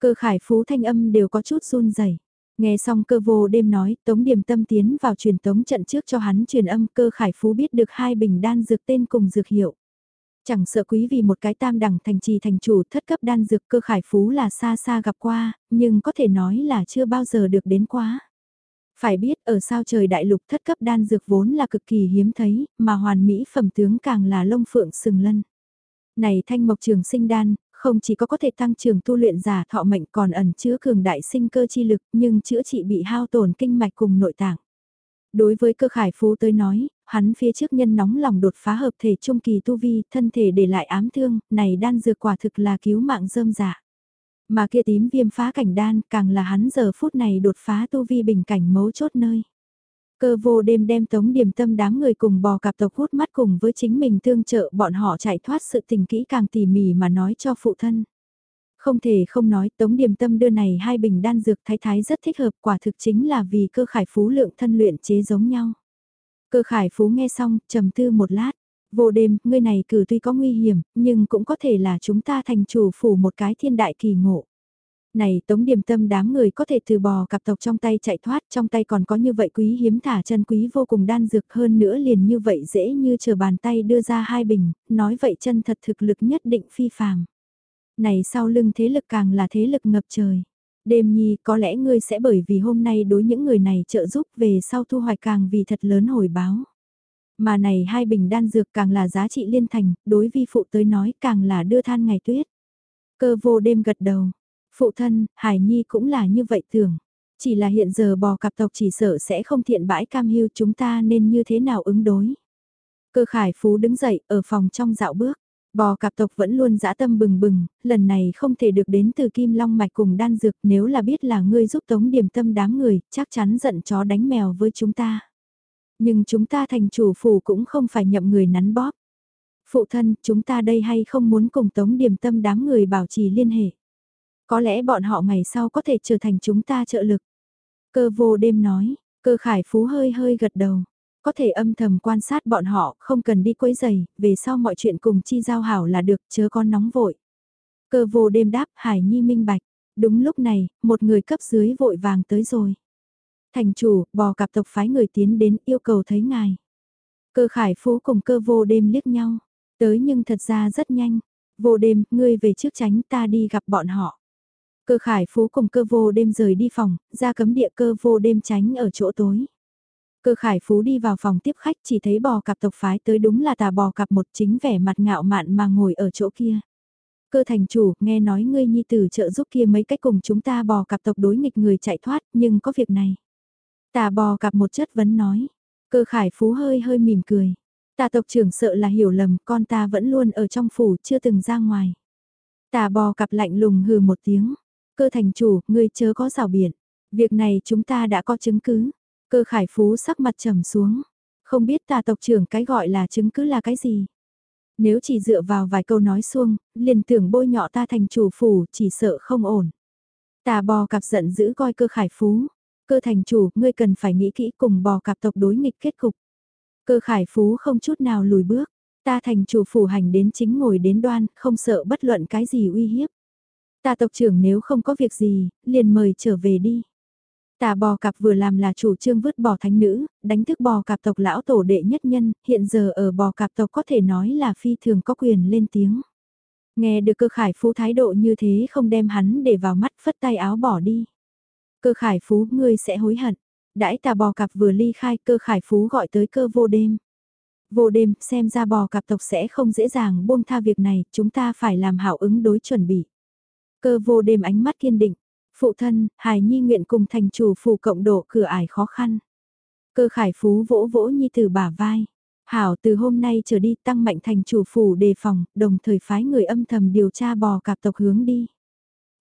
Cơ khải phú thanh âm đều có chút run rẩy Nghe xong cơ vô đêm nói, Tống Điềm Tâm tiến vào truyền tống trận trước cho hắn truyền âm cơ khải phú biết được hai bình đan dược tên cùng dược hiệu. Chẳng sợ quý vì một cái tam đẳng thành trì thành chủ thất cấp đan dược cơ khải phú là xa xa gặp qua, nhưng có thể nói là chưa bao giờ được đến quá. Phải biết ở sao trời đại lục thất cấp đan dược vốn là cực kỳ hiếm thấy, mà hoàn mỹ phẩm tướng càng là lông phượng sừng lân. Này thanh mộc trường sinh đan, không chỉ có có thể tăng trưởng tu luyện giả thọ mệnh còn ẩn chứa cường đại sinh cơ chi lực nhưng chữa trị bị hao tổn kinh mạch cùng nội tạng. Đối với cơ khải phú tới nói, hắn phía trước nhân nóng lòng đột phá hợp thể trung kỳ tu vi, thân thể để lại ám thương, này đan dược quả thực là cứu mạng dơm giả. Mà kia tím viêm phá cảnh đan càng là hắn giờ phút này đột phá tu vi bình cảnh mấu chốt nơi. Cơ vô đêm đem tống điểm tâm đám người cùng bò cạp tộc hút mắt cùng với chính mình tương trợ bọn họ chạy thoát sự tình kỹ càng tỉ mỉ mà nói cho phụ thân. Không thể không nói tống điểm tâm đưa này hai bình đan dược thái thái rất thích hợp quả thực chính là vì cơ khải phú lượng thân luyện chế giống nhau. Cơ khải phú nghe xong, trầm tư một lát. Vô đêm, ngươi này cử tuy có nguy hiểm, nhưng cũng có thể là chúng ta thành chủ phủ một cái thiên đại kỳ ngộ. Này tống điểm tâm đám người có thể từ bò cặp tộc trong tay chạy thoát, trong tay còn có như vậy quý hiếm thả chân quý vô cùng đan dược hơn nữa liền như vậy dễ như chờ bàn tay đưa ra hai bình, nói vậy chân thật thực lực nhất định phi phàm. Này sau lưng thế lực càng là thế lực ngập trời. Đêm nhi có lẽ ngươi sẽ bởi vì hôm nay đối những người này trợ giúp về sau thu hoạch càng vì thật lớn hồi báo. Mà này hai bình đan dược càng là giá trị liên thành, đối vi phụ tới nói càng là đưa than ngày tuyết. Cơ vô đêm gật đầu, phụ thân, Hải Nhi cũng là như vậy tưởng. Chỉ là hiện giờ bò cặp tộc chỉ sợ sẽ không thiện bãi cam hưu chúng ta nên như thế nào ứng đối. Cơ khải phú đứng dậy ở phòng trong dạo bước. Bò cạp tộc vẫn luôn dã tâm bừng bừng, lần này không thể được đến từ kim long mạch cùng đan dược nếu là biết là ngươi giúp tống điểm tâm đám người, chắc chắn giận chó đánh mèo với chúng ta. Nhưng chúng ta thành chủ phủ cũng không phải nhậm người nắn bóp. Phụ thân, chúng ta đây hay không muốn cùng tống điểm tâm đám người bảo trì liên hệ. Có lẽ bọn họ ngày sau có thể trở thành chúng ta trợ lực. Cơ vô đêm nói, cơ khải phú hơi hơi gật đầu có thể âm thầm quan sát bọn họ, không cần đi quấy giày, về sau mọi chuyện cùng chi giao hảo là được, chớ con nóng vội. Cơ vô đêm đáp, Hải Nhi minh bạch, Đúng lúc này, một người cấp dưới vội vàng tới rồi. Thành chủ, bò cặp tộc phái người tiến đến yêu cầu thấy ngài. Cơ khải phú cùng cơ vô đêm liếc nhau. Tới nhưng thật ra rất nhanh. Vô đêm, ngươi về trước tránh ta đi gặp bọn họ. Cơ khải phú cùng cơ vô đêm rời đi phòng, ra cấm địa cơ vô đêm tránh ở chỗ tối. Cơ khải phú đi vào phòng tiếp khách chỉ thấy bò cặp tộc phái tới đúng là tà bò cặp một chính vẻ mặt ngạo mạn mà ngồi ở chỗ kia. Cơ thành chủ, nghe nói ngươi nhi tử trợ giúp kia mấy cách cùng chúng ta bò cặp tộc đối nghịch người chạy thoát, nhưng có việc này. Tà bò cặp một chất vấn nói. Cơ khải phú hơi hơi mỉm cười. Tà tộc trưởng sợ là hiểu lầm, con ta vẫn luôn ở trong phủ, chưa từng ra ngoài. Tà bò cặp lạnh lùng hừ một tiếng. Cơ thành chủ, ngươi chớ có rào biển. Việc này chúng ta đã có chứng cứ. Cơ khải phú sắc mặt trầm xuống. Không biết ta tộc trưởng cái gọi là chứng cứ là cái gì. Nếu chỉ dựa vào vài câu nói xuông, liền tưởng bôi nhọ ta thành chủ phủ chỉ sợ không ổn. Tà bò cặp giận giữ coi cơ khải phú. Cơ thành chủ, ngươi cần phải nghĩ kỹ cùng bò cặp tộc đối nghịch kết cục. Cơ khải phú không chút nào lùi bước. Ta thành chủ phủ hành đến chính ngồi đến đoan, không sợ bất luận cái gì uy hiếp tà tộc trưởng nếu không có việc gì, liền mời trở về đi. Tà bò cặp vừa làm là chủ trương vứt bò thánh nữ, đánh thức bò cặp tộc lão tổ đệ nhất nhân, hiện giờ ở bò cặp tộc có thể nói là phi thường có quyền lên tiếng. Nghe được cơ khải phú thái độ như thế không đem hắn để vào mắt phất tay áo bỏ đi. Cơ khải phú ngươi sẽ hối hận. Đãi tà bò cặp vừa ly khai cơ khải phú gọi tới cơ vô đêm. Vô đêm xem ra bò cặp tộc sẽ không dễ dàng buông tha việc này, chúng ta phải làm hảo ứng đối chuẩn bị. Cơ vô đêm ánh mắt kiên định, phụ thân, hài nhi nguyện cùng thành chủ phủ cộng độ cửa ải khó khăn. Cơ khải phú vỗ vỗ nhi từ bả vai. Hảo từ hôm nay trở đi tăng mạnh thành chủ phủ đề phòng, đồng thời phái người âm thầm điều tra bò cạp tộc hướng đi.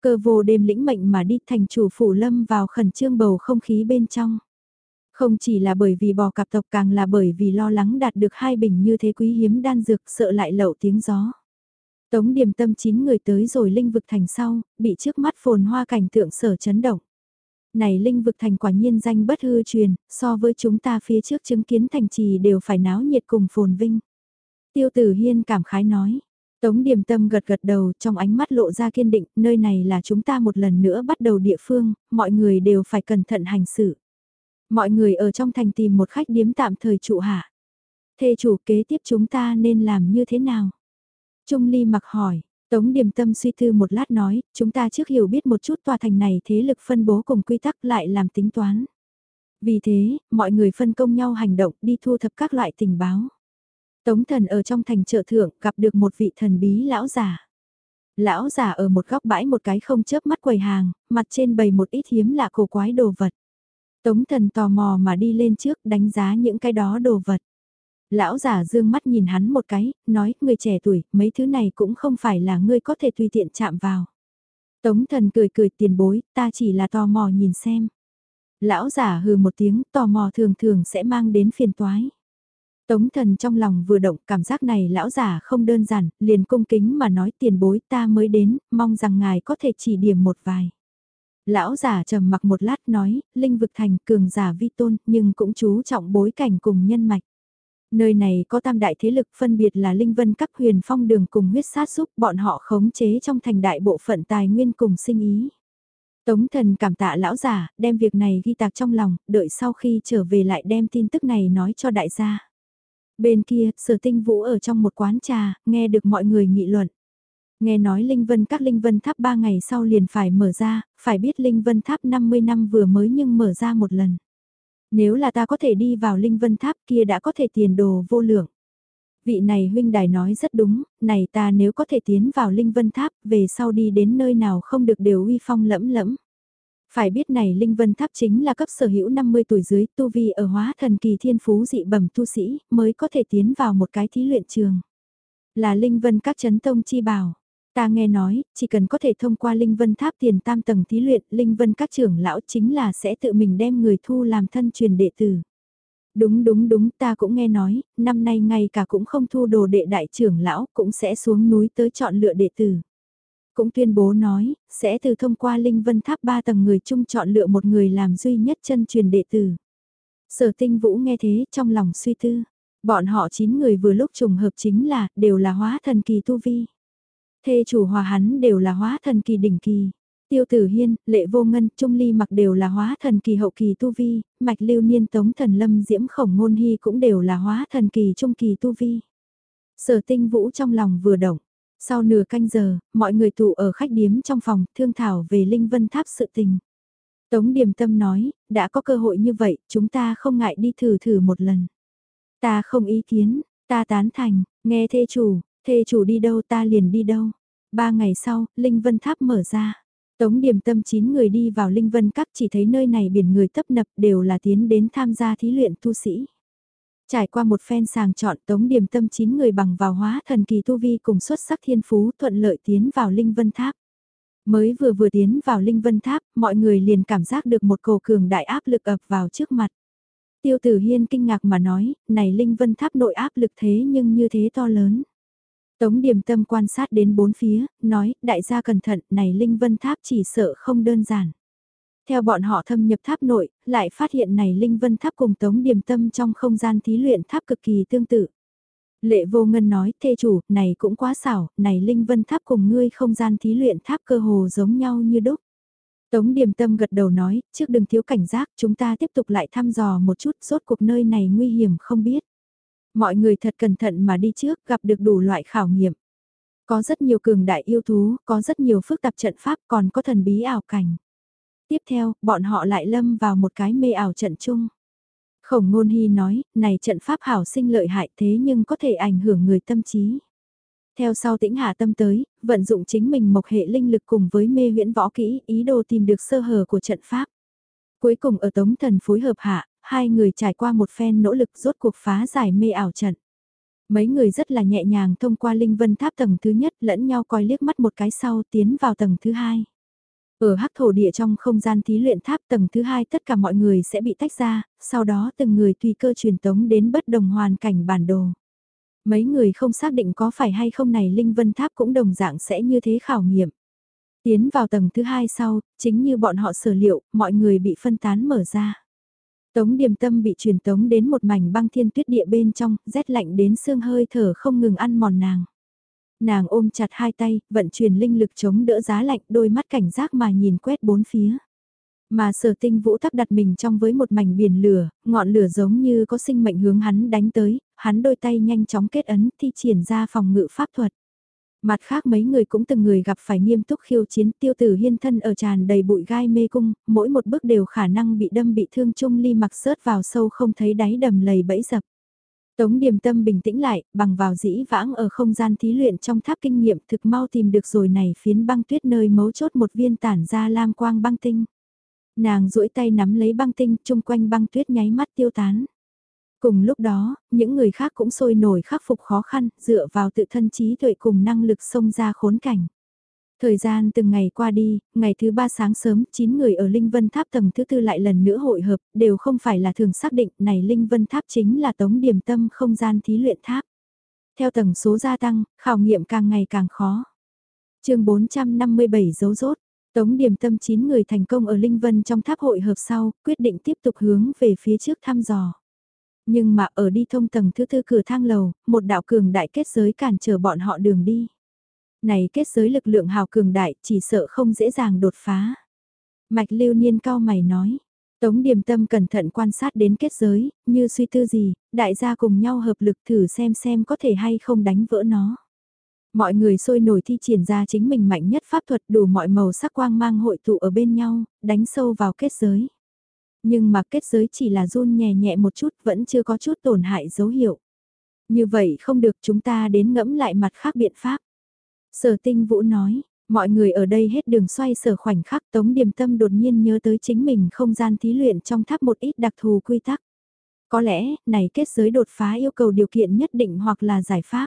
Cơ vô đêm lĩnh mệnh mà đi thành chủ phủ lâm vào khẩn trương bầu không khí bên trong. Không chỉ là bởi vì bò cạp tộc càng là bởi vì lo lắng đạt được hai bình như thế quý hiếm đan dược sợ lại lậu tiếng gió. Tống điểm tâm chín người tới rồi linh vực thành sau, bị trước mắt phồn hoa cảnh tượng sở chấn động. Này linh vực thành quả nhiên danh bất hư truyền, so với chúng ta phía trước chứng kiến thành trì đều phải náo nhiệt cùng phồn vinh. Tiêu tử hiên cảm khái nói. Tống điểm tâm gật gật đầu trong ánh mắt lộ ra kiên định, nơi này là chúng ta một lần nữa bắt đầu địa phương, mọi người đều phải cẩn thận hành xử. Mọi người ở trong thành tìm một khách điếm tạm thời trụ hạ. Thê chủ kế tiếp chúng ta nên làm như thế nào? Trung Ly mặc hỏi, Tống Điềm Tâm suy tư một lát nói, chúng ta trước hiểu biết một chút tòa thành này thế lực phân bố cùng quy tắc lại làm tính toán. Vì thế, mọi người phân công nhau hành động đi thu thập các loại tình báo. Tống thần ở trong thành trợ thượng gặp được một vị thần bí lão giả. Lão giả ở một góc bãi một cái không chớp mắt quầy hàng, mặt trên bày một ít hiếm lạ cổ quái đồ vật. Tống thần tò mò mà đi lên trước đánh giá những cái đó đồ vật. Lão giả dương mắt nhìn hắn một cái, nói, người trẻ tuổi, mấy thứ này cũng không phải là ngươi có thể tùy tiện chạm vào. Tống thần cười cười tiền bối, ta chỉ là tò mò nhìn xem. Lão giả hừ một tiếng, tò mò thường thường sẽ mang đến phiền toái. Tống thần trong lòng vừa động cảm giác này lão giả không đơn giản, liền cung kính mà nói tiền bối ta mới đến, mong rằng ngài có thể chỉ điểm một vài. Lão giả trầm mặc một lát nói, linh vực thành cường giả vi tôn nhưng cũng chú trọng bối cảnh cùng nhân mạch. Nơi này có tam đại thế lực phân biệt là Linh Vân các huyền phong đường cùng huyết sát giúp bọn họ khống chế trong thành đại bộ phận tài nguyên cùng sinh ý. Tống thần cảm tạ lão giả, đem việc này ghi tạc trong lòng, đợi sau khi trở về lại đem tin tức này nói cho đại gia. Bên kia, sở tinh vũ ở trong một quán trà, nghe được mọi người nghị luận. Nghe nói Linh Vân các Linh Vân tháp 3 ngày sau liền phải mở ra, phải biết Linh Vân tháp 50 năm vừa mới nhưng mở ra một lần. Nếu là ta có thể đi vào linh vân tháp kia đã có thể tiền đồ vô lượng. Vị này huynh đài nói rất đúng, này ta nếu có thể tiến vào linh vân tháp, về sau đi đến nơi nào không được đều uy phong lẫm lẫm. Phải biết này Linh Vân Tháp chính là cấp sở hữu 50 tuổi dưới tu vi ở hóa thần kỳ thiên phú dị bẩm tu sĩ mới có thể tiến vào một cái thí luyện trường. Là Linh Vân các chấn tông chi bảo. Ta nghe nói, chỉ cần có thể thông qua Linh Vân Tháp tiền tam tầng thí luyện, Linh Vân các trưởng lão chính là sẽ tự mình đem người thu làm thân truyền đệ tử. Đúng đúng đúng, ta cũng nghe nói, năm nay ngay cả cũng không thu đồ đệ đại trưởng lão, cũng sẽ xuống núi tới chọn lựa đệ tử. Cũng tuyên bố nói, sẽ từ thông qua Linh Vân Tháp ba tầng người chung chọn lựa một người làm duy nhất chân truyền đệ tử. Sở tinh vũ nghe thế trong lòng suy tư, bọn họ 9 người vừa lúc trùng hợp chính là, đều là hóa thần kỳ tu vi. Thê chủ hòa hắn đều là hóa thần kỳ đỉnh kỳ. Tiêu Tử Hiên, Lệ Vô Ngân, Trung Ly mặc đều là hóa thần kỳ hậu kỳ tu vi, Mạch Lưu Niên Tống Thần Lâm Diễm Khổng Ngôn Hy cũng đều là hóa thần kỳ trung kỳ tu vi. Sở Tinh Vũ trong lòng vừa động, sau nửa canh giờ, mọi người tụ ở khách điếm trong phòng, thương thảo về Linh Vân Tháp sự tình. Tống Điềm Tâm nói, đã có cơ hội như vậy, chúng ta không ngại đi thử thử một lần. Ta không ý kiến, ta tán thành, nghe thê chủ, thê chủ đi đâu ta liền đi đâu. Ba ngày sau, Linh Vân Tháp mở ra. Tống Điềm Tâm chín người đi vào Linh Vân Các chỉ thấy nơi này biển người tấp nập đều là tiến đến tham gia thí luyện tu sĩ. Trải qua một phen sàng chọn Tống Điềm Tâm chín người bằng vào hóa thần kỳ tu vi cùng xuất sắc thiên phú thuận lợi tiến vào Linh Vân Tháp. Mới vừa vừa tiến vào Linh Vân Tháp, mọi người liền cảm giác được một cổ cường đại áp lực ập vào trước mặt. Tiêu Tử Hiên kinh ngạc mà nói, này Linh Vân Tháp nội áp lực thế nhưng như thế to lớn. Tống Điềm Tâm quan sát đến bốn phía, nói, đại gia cẩn thận, này Linh Vân Tháp chỉ sợ không đơn giản. Theo bọn họ thâm nhập tháp nội, lại phát hiện này Linh Vân Tháp cùng Tống Điềm Tâm trong không gian thí luyện tháp cực kỳ tương tự. Lệ vô ngân nói, thê chủ, này cũng quá xảo, này Linh Vân Tháp cùng ngươi không gian thí luyện tháp cơ hồ giống nhau như đúc. Tống Điềm Tâm gật đầu nói, trước đừng thiếu cảnh giác, chúng ta tiếp tục lại thăm dò một chút, rốt cuộc nơi này nguy hiểm không biết. Mọi người thật cẩn thận mà đi trước, gặp được đủ loại khảo nghiệm. Có rất nhiều cường đại yêu thú, có rất nhiều phức tạp trận pháp, còn có thần bí ảo cảnh. Tiếp theo, bọn họ lại lâm vào một cái mê ảo trận chung. Khổng ngôn hy nói, này trận pháp hảo sinh lợi hại thế nhưng có thể ảnh hưởng người tâm trí. Theo sau tĩnh hạ tâm tới, vận dụng chính mình mộc hệ linh lực cùng với mê huyễn võ kỹ, ý đồ tìm được sơ hở của trận pháp. Cuối cùng ở tống thần phối hợp hạ, hai người trải qua một phen nỗ lực rốt cuộc phá giải mê ảo trận. Mấy người rất là nhẹ nhàng thông qua linh vân tháp tầng thứ nhất lẫn nhau coi liếc mắt một cái sau tiến vào tầng thứ hai. Ở hắc thổ địa trong không gian thí luyện tháp tầng thứ hai tất cả mọi người sẽ bị tách ra, sau đó từng người tùy cơ truyền tống đến bất đồng hoàn cảnh bản đồ. Mấy người không xác định có phải hay không này Linh Vân Tháp cũng đồng dạng sẽ như thế khảo nghiệm. Tiến vào tầng thứ hai sau, chính như bọn họ sở liệu, mọi người bị phân tán mở ra. Tống điềm tâm bị truyền tống đến một mảnh băng thiên tuyết địa bên trong, rét lạnh đến xương hơi thở không ngừng ăn mòn nàng. Nàng ôm chặt hai tay, vận chuyển linh lực chống đỡ giá lạnh, đôi mắt cảnh giác mà nhìn quét bốn phía. Mà sở tinh vũ thắp đặt mình trong với một mảnh biển lửa, ngọn lửa giống như có sinh mệnh hướng hắn đánh tới, hắn đôi tay nhanh chóng kết ấn thi triển ra phòng ngự pháp thuật. Mặt khác mấy người cũng từng người gặp phải nghiêm túc khiêu chiến tiêu tử hiên thân ở tràn đầy bụi gai mê cung, mỗi một bước đều khả năng bị đâm bị thương chung ly mặc rớt vào sâu không thấy đáy đầm lầy bẫy dập. Tống điềm tâm bình tĩnh lại, bằng vào dĩ vãng ở không gian thí luyện trong tháp kinh nghiệm thực mau tìm được rồi này phiến băng tuyết nơi mấu chốt một viên tản ra lam quang băng tinh. Nàng duỗi tay nắm lấy băng tinh chung quanh băng tuyết nháy mắt tiêu tán. Cùng lúc đó, những người khác cũng sôi nổi khắc phục khó khăn, dựa vào tự thân trí tuệ cùng năng lực xông ra khốn cảnh. Thời gian từng ngày qua đi, ngày thứ ba sáng sớm, 9 người ở Linh Vân Tháp tầng thứ tư lại lần nữa hội hợp, đều không phải là thường xác định này Linh Vân Tháp chính là tống điểm tâm không gian thí luyện tháp. Theo tầng số gia tăng, khảo nghiệm càng ngày càng khó. chương 457 dấu rốt, Tống điểm tâm 9 người thành công ở Linh Vân trong tháp hội hợp sau, quyết định tiếp tục hướng về phía trước thăm dò. Nhưng mà ở đi thông tầng thứ tư cửa thang lầu, một đạo cường đại kết giới cản trở bọn họ đường đi. Này kết giới lực lượng hào cường đại chỉ sợ không dễ dàng đột phá. Mạch lưu niên cao mày nói. Tống điểm tâm cẩn thận quan sát đến kết giới, như suy tư gì, đại gia cùng nhau hợp lực thử xem xem có thể hay không đánh vỡ nó. Mọi người sôi nổi thi triển ra chính mình mạnh nhất pháp thuật đủ mọi màu sắc quang mang hội tụ ở bên nhau, đánh sâu vào kết giới. Nhưng mà kết giới chỉ là run nhẹ nhẹ một chút vẫn chưa có chút tổn hại dấu hiệu. Như vậy không được chúng ta đến ngẫm lại mặt khác biện pháp. Sở tinh vũ nói, mọi người ở đây hết đường xoay sở khoảnh khắc tống điềm tâm đột nhiên nhớ tới chính mình không gian thí luyện trong tháp một ít đặc thù quy tắc. Có lẽ, này kết giới đột phá yêu cầu điều kiện nhất định hoặc là giải pháp.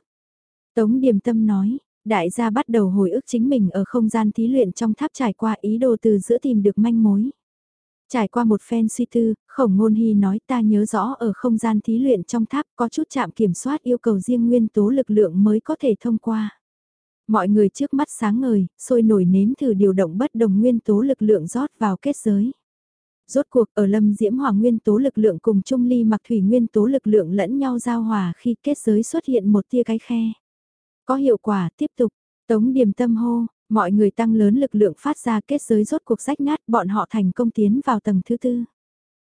Tống điềm tâm nói, đại gia bắt đầu hồi ức chính mình ở không gian thí luyện trong tháp trải qua ý đồ từ giữa tìm được manh mối. Trải qua một phen suy tư, khổng ngôn hy nói ta nhớ rõ ở không gian thí luyện trong tháp có chút chạm kiểm soát yêu cầu riêng nguyên tố lực lượng mới có thể thông qua. Mọi người trước mắt sáng ngời, sôi nổi nếm thử điều động bất đồng nguyên tố lực lượng rót vào kết giới. Rốt cuộc ở lâm diễm hòa nguyên tố lực lượng cùng trung ly mặc thủy nguyên tố lực lượng lẫn nhau giao hòa khi kết giới xuất hiện một tia cái khe. Có hiệu quả tiếp tục, tống điểm tâm hô, Mọi người tăng lớn lực lượng phát ra kết giới rốt cuộc rách nát bọn họ thành công tiến vào tầng thứ tư.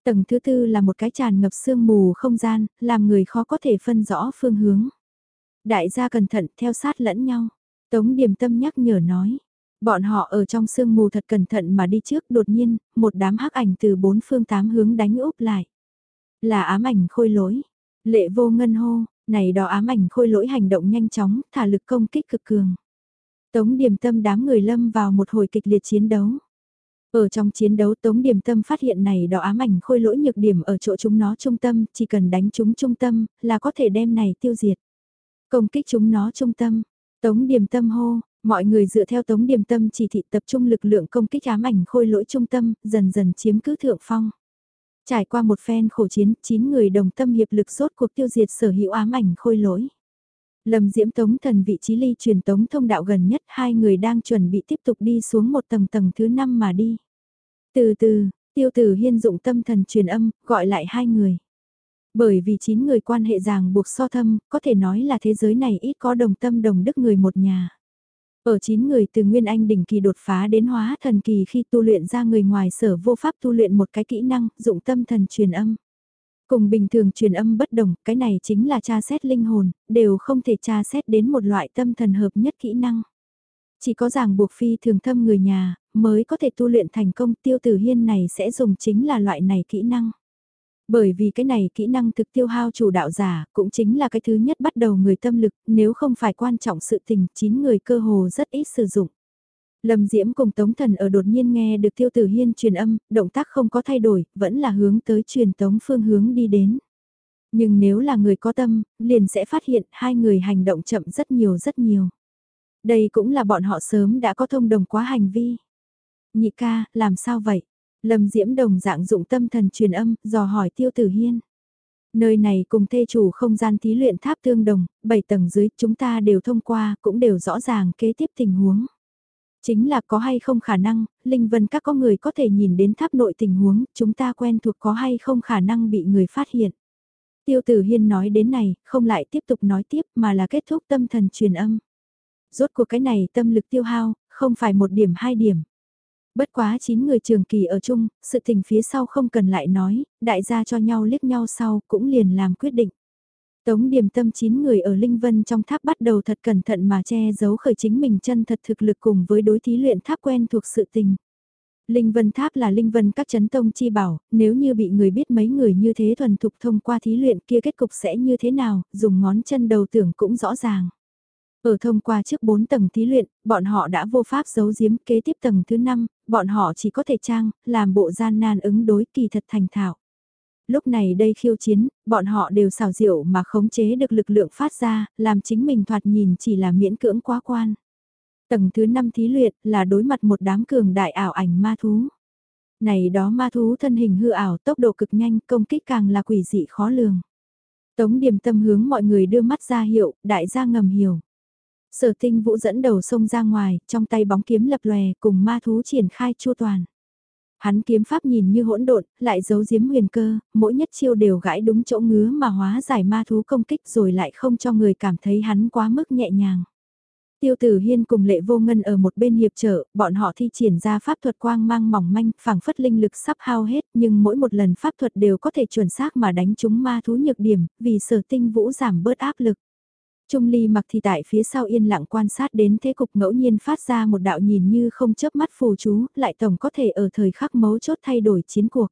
Tầng thứ tư là một cái tràn ngập sương mù không gian, làm người khó có thể phân rõ phương hướng. Đại gia cẩn thận theo sát lẫn nhau. Tống điểm tâm nhắc nhở nói. Bọn họ ở trong sương mù thật cẩn thận mà đi trước đột nhiên, một đám hắc ảnh từ bốn phương tám hướng đánh úp lại. Là ám ảnh khôi lỗi. Lệ vô ngân hô, này đó ám ảnh khôi lỗi hành động nhanh chóng, thả lực công kích cực cường. Tống điểm tâm đám người lâm vào một hồi kịch liệt chiến đấu. Ở trong chiến đấu Tống Điểm Tâm phát hiện này đó ám ảnh khôi lỗi nhược điểm ở chỗ chúng nó trung tâm, chỉ cần đánh chúng trung tâm, là có thể đem này tiêu diệt. Công kích chúng nó trung tâm, Tống Điểm Tâm hô, mọi người dựa theo Tống Điểm Tâm chỉ thị tập trung lực lượng công kích ám ảnh khôi lỗi trung tâm, dần dần chiếm cứ thượng phong. Trải qua một phen khổ chiến, 9 người đồng tâm hiệp lực rốt cuộc tiêu diệt sở hữu ám ảnh khôi lỗi. Lâm Diễm Tống Thần vị trí ly truyền tống thông đạo gần nhất hai người đang chuẩn bị tiếp tục đi xuống một tầng tầng thứ năm mà đi. Từ từ, tiêu tử hiên dụng tâm thần truyền âm, gọi lại hai người. Bởi vì chín người quan hệ ràng buộc so thâm, có thể nói là thế giới này ít có đồng tâm đồng đức người một nhà. Ở 9 người từ Nguyên Anh đỉnh kỳ đột phá đến hóa thần kỳ khi tu luyện ra người ngoài sở vô pháp tu luyện một cái kỹ năng, dụng tâm thần truyền âm. Cùng bình thường truyền âm bất đồng, cái này chính là tra xét linh hồn, đều không thể tra xét đến một loại tâm thần hợp nhất kỹ năng. Chỉ có ràng buộc phi thường thâm người nhà, mới có thể tu luyện thành công tiêu tử hiên này sẽ dùng chính là loại này kỹ năng. Bởi vì cái này kỹ năng thực tiêu hao chủ đạo giả, cũng chính là cái thứ nhất bắt đầu người tâm lực, nếu không phải quan trọng sự tình, chín người cơ hồ rất ít sử dụng. Lâm Diễm cùng Tống Thần ở đột nhiên nghe được Tiêu Tử Hiên truyền âm, động tác không có thay đổi, vẫn là hướng tới truyền tống phương hướng đi đến. Nhưng nếu là người có tâm, liền sẽ phát hiện hai người hành động chậm rất nhiều rất nhiều. Đây cũng là bọn họ sớm đã có thông đồng quá hành vi. Nhị ca, làm sao vậy? Lâm Diễm đồng dạng dụng tâm thần truyền âm, dò hỏi Tiêu Tử Hiên. Nơi này cùng thê chủ không gian thí luyện tháp tương đồng, 7 tầng dưới chúng ta đều thông qua, cũng đều rõ ràng kế tiếp tình huống. Chính là có hay không khả năng, Linh Vân các có người có thể nhìn đến tháp nội tình huống, chúng ta quen thuộc có hay không khả năng bị người phát hiện. Tiêu tử hiên nói đến này, không lại tiếp tục nói tiếp mà là kết thúc tâm thần truyền âm. Rốt cuộc cái này tâm lực tiêu hao, không phải một điểm hai điểm. Bất quá 9 người trường kỳ ở chung, sự tình phía sau không cần lại nói, đại gia cho nhau liếc nhau sau cũng liền làm quyết định. Tống điểm tâm 9 người ở Linh Vân trong tháp bắt đầu thật cẩn thận mà che giấu khởi chính mình chân thật thực lực cùng với đối thí luyện tháp quen thuộc sự tình. Linh Vân Tháp là Linh Vân các chấn tông chi bảo, nếu như bị người biết mấy người như thế thuần thục thông qua thí luyện kia kết cục sẽ như thế nào, dùng ngón chân đầu tưởng cũng rõ ràng. Ở thông qua trước 4 tầng thí luyện, bọn họ đã vô pháp giấu giếm kế tiếp tầng thứ 5, bọn họ chỉ có thể trang, làm bộ gian nan ứng đối kỳ thật thành thạo. Lúc này đây khiêu chiến, bọn họ đều xào diệu mà khống chế được lực lượng phát ra, làm chính mình thoạt nhìn chỉ là miễn cưỡng quá quan. Tầng thứ 5 thí luyện là đối mặt một đám cường đại ảo ảnh ma thú. Này đó ma thú thân hình hư ảo tốc độ cực nhanh công kích càng là quỷ dị khó lường. Tống điểm tâm hướng mọi người đưa mắt ra hiệu, đại gia ngầm hiểu. Sở tinh vũ dẫn đầu sông ra ngoài, trong tay bóng kiếm lập lòe cùng ma thú triển khai chua toàn. Hắn kiếm pháp nhìn như hỗn độn, lại giấu giếm huyền cơ, mỗi nhất chiêu đều gãi đúng chỗ ngứa mà hóa giải ma thú công kích rồi lại không cho người cảm thấy hắn quá mức nhẹ nhàng. Tiêu tử hiên cùng lệ vô ngân ở một bên hiệp trợ, bọn họ thi triển ra pháp thuật quang mang mỏng manh, phảng phất linh lực sắp hao hết, nhưng mỗi một lần pháp thuật đều có thể chuẩn xác mà đánh trúng ma thú nhược điểm, vì sở tinh vũ giảm bớt áp lực. Trung ly mặc thì tại phía sau yên lặng quan sát đến thế cục ngẫu nhiên phát ra một đạo nhìn như không chớp mắt phù chú, lại tổng có thể ở thời khắc mấu chốt thay đổi chiến cuộc.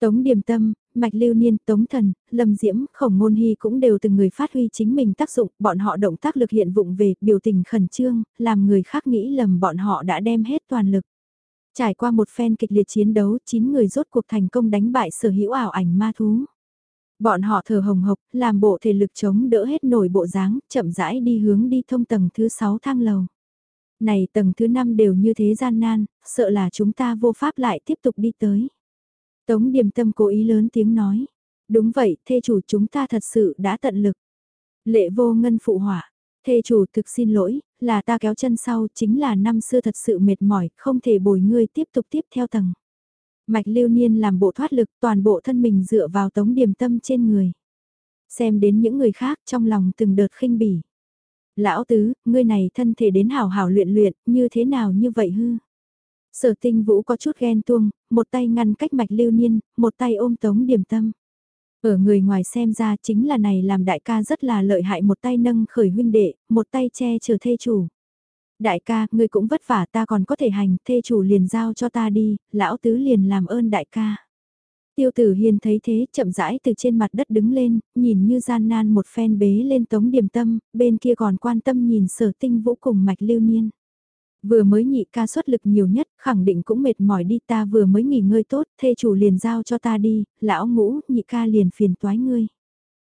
Tống Điềm Tâm, Mạch Lưu Niên, Tống Thần, Lâm Diễm, Khổng Ngôn Hy cũng đều từng người phát huy chính mình tác dụng, bọn họ động tác lực hiện vụng về, biểu tình khẩn trương, làm người khác nghĩ lầm bọn họ đã đem hết toàn lực. Trải qua một phen kịch liệt chiến đấu, 9 người rốt cuộc thành công đánh bại sở hữu ảo ảnh ma thú. Bọn họ thở hồng hộc, làm bộ thể lực chống đỡ hết nổi bộ dáng, chậm rãi đi hướng đi thông tầng thứ 6 thang lầu. Này tầng thứ 5 đều như thế gian nan, sợ là chúng ta vô pháp lại tiếp tục đi tới. Tống điềm tâm cố ý lớn tiếng nói. Đúng vậy, thê chủ chúng ta thật sự đã tận lực. Lệ vô ngân phụ hỏa. Thê chủ thực xin lỗi, là ta kéo chân sau chính là năm xưa thật sự mệt mỏi, không thể bồi ngươi tiếp tục tiếp theo tầng. Mạch lưu niên làm bộ thoát lực toàn bộ thân mình dựa vào tống điểm tâm trên người. Xem đến những người khác trong lòng từng đợt khinh bỉ. Lão tứ, ngươi này thân thể đến hào hào luyện luyện, như thế nào như vậy hư? Sở tinh vũ có chút ghen tuông, một tay ngăn cách mạch lưu niên, một tay ôm tống điểm tâm. Ở người ngoài xem ra chính là này làm đại ca rất là lợi hại một tay nâng khởi huynh đệ, một tay che chở thê chủ. Đại ca, ngươi cũng vất vả ta còn có thể hành, thê chủ liền giao cho ta đi, lão tứ liền làm ơn đại ca. Tiêu tử hiền thấy thế chậm rãi từ trên mặt đất đứng lên, nhìn như gian nan một phen bế lên tống điểm tâm, bên kia còn quan tâm nhìn sở tinh vũ cùng mạch lưu niên. Vừa mới nhị ca xuất lực nhiều nhất, khẳng định cũng mệt mỏi đi ta vừa mới nghỉ ngơi tốt, thê chủ liền giao cho ta đi, lão ngũ, nhị ca liền phiền toái ngươi.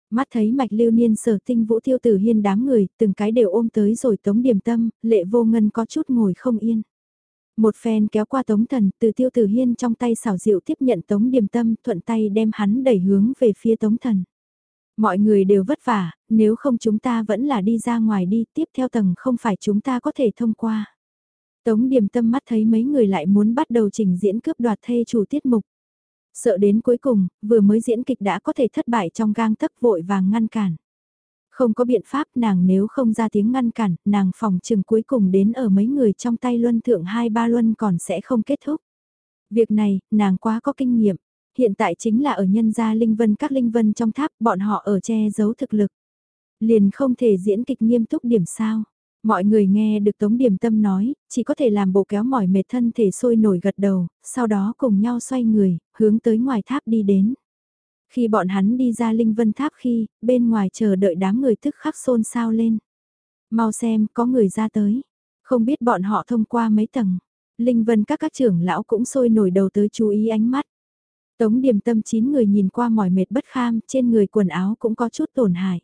Mắt thấy mạch lưu niên sở tinh vũ tiêu tử hiên đám người, từng cái đều ôm tới rồi tống điểm tâm, lệ vô ngân có chút ngồi không yên. Một phen kéo qua tống thần, từ tiêu tử hiên trong tay xảo diệu tiếp nhận tống điểm tâm, thuận tay đem hắn đẩy hướng về phía tống thần. Mọi người đều vất vả, nếu không chúng ta vẫn là đi ra ngoài đi, tiếp theo tầng không phải chúng ta có thể thông qua. Tống điểm tâm mắt thấy mấy người lại muốn bắt đầu trình diễn cướp đoạt thê chủ tiết mục. Sợ đến cuối cùng, vừa mới diễn kịch đã có thể thất bại trong gang tấc vội vàng ngăn cản. Không có biện pháp nàng nếu không ra tiếng ngăn cản, nàng phòng trừng cuối cùng đến ở mấy người trong tay luân thượng hai ba luân còn sẽ không kết thúc. Việc này, nàng quá có kinh nghiệm. Hiện tại chính là ở nhân gia linh vân các linh vân trong tháp, bọn họ ở che giấu thực lực. Liền không thể diễn kịch nghiêm túc điểm sao. Mọi người nghe được Tống Điểm Tâm nói, chỉ có thể làm bộ kéo mỏi mệt thân thể sôi nổi gật đầu, sau đó cùng nhau xoay người, hướng tới ngoài tháp đi đến. Khi bọn hắn đi ra Linh Vân Tháp khi, bên ngoài chờ đợi đám người thức khắc xôn xao lên. Mau xem, có người ra tới. Không biết bọn họ thông qua mấy tầng. Linh Vân các các trưởng lão cũng sôi nổi đầu tới chú ý ánh mắt. Tống điểm tâm chín người nhìn qua mỏi mệt bất kham, trên người quần áo cũng có chút tổn hại.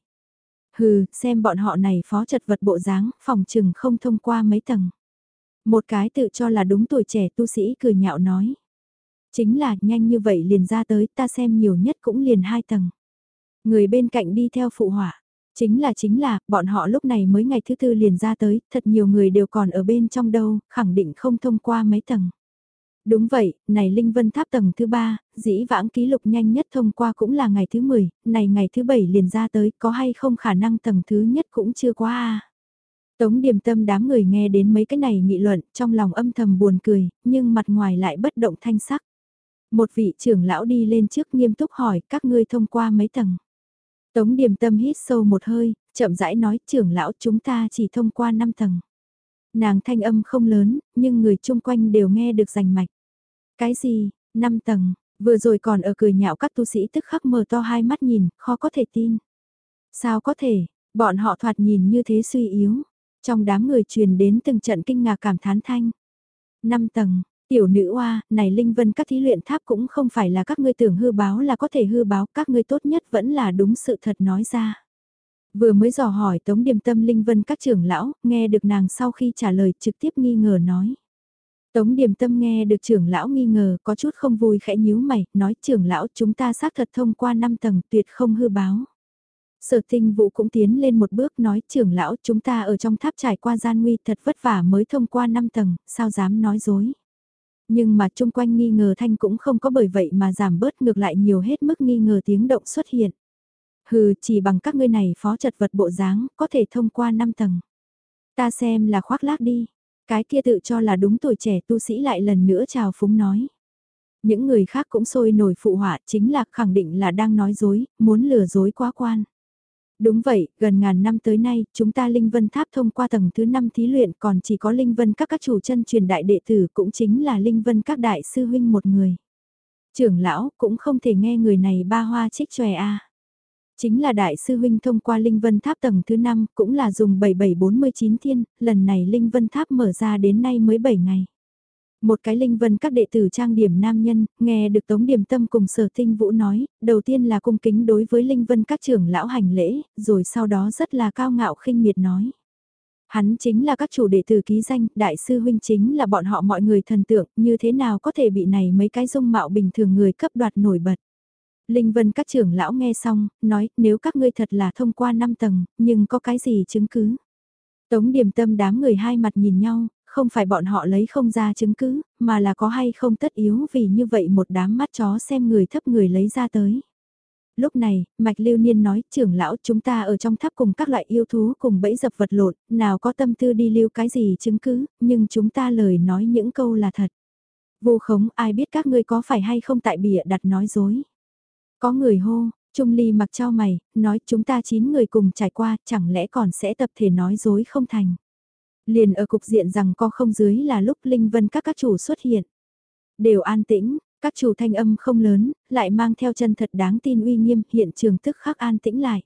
Hừ, xem bọn họ này phó chật vật bộ dáng, phòng trừng không thông qua mấy tầng. Một cái tự cho là đúng tuổi trẻ tu sĩ cười nhạo nói. Chính là nhanh như vậy liền ra tới ta xem nhiều nhất cũng liền hai tầng. Người bên cạnh đi theo phụ họa. Chính là chính là, bọn họ lúc này mới ngày thứ tư liền ra tới, thật nhiều người đều còn ở bên trong đâu, khẳng định không thông qua mấy tầng. Đúng vậy, này Linh Vân Tháp tầng thứ ba, dĩ vãng ký lục nhanh nhất thông qua cũng là ngày thứ 10, này ngày thứ bảy liền ra tới, có hay không khả năng tầng thứ nhất cũng chưa qua à. Tống điềm tâm đám người nghe đến mấy cái này nghị luận, trong lòng âm thầm buồn cười, nhưng mặt ngoài lại bất động thanh sắc. Một vị trưởng lão đi lên trước nghiêm túc hỏi các ngươi thông qua mấy tầng. Tống điềm tâm hít sâu một hơi, chậm rãi nói trưởng lão chúng ta chỉ thông qua 5 tầng. Nàng thanh âm không lớn, nhưng người chung quanh đều nghe được rành mạch. Cái gì, 5 tầng, vừa rồi còn ở cười nhạo các tu sĩ tức khắc mở to hai mắt nhìn, khó có thể tin. Sao có thể, bọn họ thoạt nhìn như thế suy yếu. Trong đám người truyền đến từng trận kinh ngạc cảm thán thanh. 5 tầng, Tiểu nữ oa, này linh vân các thí luyện tháp cũng không phải là các ngươi tưởng hư báo là có thể hư báo, các ngươi tốt nhất vẫn là đúng sự thật nói ra. Vừa mới dò hỏi Tống Điềm Tâm Linh Vân các trưởng lão, nghe được nàng sau khi trả lời trực tiếp nghi ngờ nói. Tống Điềm Tâm nghe được trưởng lão nghi ngờ có chút không vui khẽ nhíu mày, nói trưởng lão chúng ta xác thật thông qua 5 tầng tuyệt không hư báo. Sở tinh vũ cũng tiến lên một bước nói trưởng lão chúng ta ở trong tháp trải qua gian nguy thật vất vả mới thông qua 5 tầng, sao dám nói dối. Nhưng mà chung quanh nghi ngờ thanh cũng không có bởi vậy mà giảm bớt ngược lại nhiều hết mức nghi ngờ tiếng động xuất hiện. Hừ, chỉ bằng các ngươi này phó chật vật bộ dáng, có thể thông qua 5 tầng. Ta xem là khoác lác đi. Cái kia tự cho là đúng tuổi trẻ tu sĩ lại lần nữa chào phúng nói. Những người khác cũng sôi nổi phụ họa chính là khẳng định là đang nói dối, muốn lừa dối quá quan. Đúng vậy, gần ngàn năm tới nay, chúng ta Linh Vân Tháp thông qua tầng thứ 5 thí luyện còn chỉ có Linh Vân các các chủ chân truyền đại đệ tử cũng chính là Linh Vân các đại sư huynh một người. Trưởng lão cũng không thể nghe người này ba hoa trích chòe a. Chính là đại sư huynh thông qua Linh Vân Tháp tầng thứ 5 cũng là dùng 7749 thiên, lần này Linh Vân Tháp mở ra đến nay mới 7 ngày. Một cái linh vân các đệ tử trang điểm nam nhân, nghe được Tống Điểm Tâm cùng Sở Tinh Vũ nói, đầu tiên là cung kính đối với linh vân các trưởng lão hành lễ, rồi sau đó rất là cao ngạo khinh miệt nói. Hắn chính là các chủ đệ tử ký danh, đại sư huynh chính là bọn họ mọi người thần tượng, như thế nào có thể bị này mấy cái dung mạo bình thường người cấp đoạt nổi bật. Linh Vân các trưởng lão nghe xong, nói nếu các ngươi thật là thông qua 5 tầng, nhưng có cái gì chứng cứ. Tống điểm tâm đám người hai mặt nhìn nhau, không phải bọn họ lấy không ra chứng cứ, mà là có hay không tất yếu vì như vậy một đám mắt chó xem người thấp người lấy ra tới. Lúc này, Mạch Lưu Niên nói, trưởng lão chúng ta ở trong tháp cùng các loại yêu thú cùng bẫy dập vật lộn, nào có tâm tư đi lưu cái gì chứng cứ, nhưng chúng ta lời nói những câu là thật. Vô khống ai biết các ngươi có phải hay không tại bìa đặt nói dối. Có người hô, Trung Ly mặc trao mày, nói chúng ta 9 người cùng trải qua, chẳng lẽ còn sẽ tập thể nói dối không thành. Liền ở cục diện rằng co không dưới là lúc Linh Vân các các chủ xuất hiện. Đều an tĩnh, các chủ thanh âm không lớn, lại mang theo chân thật đáng tin uy nghiêm hiện trường tức khắc an tĩnh lại.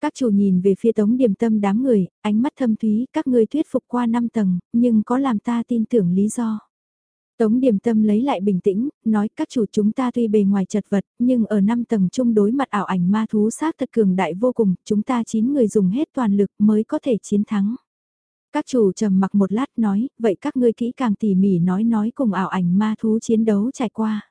Các chủ nhìn về phía tống điểm tâm đám người, ánh mắt thâm thúy, các ngươi thuyết phục qua 5 tầng, nhưng có làm ta tin tưởng lý do. Tống điểm tâm lấy lại bình tĩnh, nói các chủ chúng ta tuy bề ngoài chật vật, nhưng ở 5 tầng chung đối mặt ảo ảnh ma thú sát thật cường đại vô cùng, chúng ta 9 người dùng hết toàn lực mới có thể chiến thắng. Các chủ trầm mặc một lát nói, vậy các ngươi kỹ càng tỉ mỉ nói nói cùng ảo ảnh ma thú chiến đấu trải qua.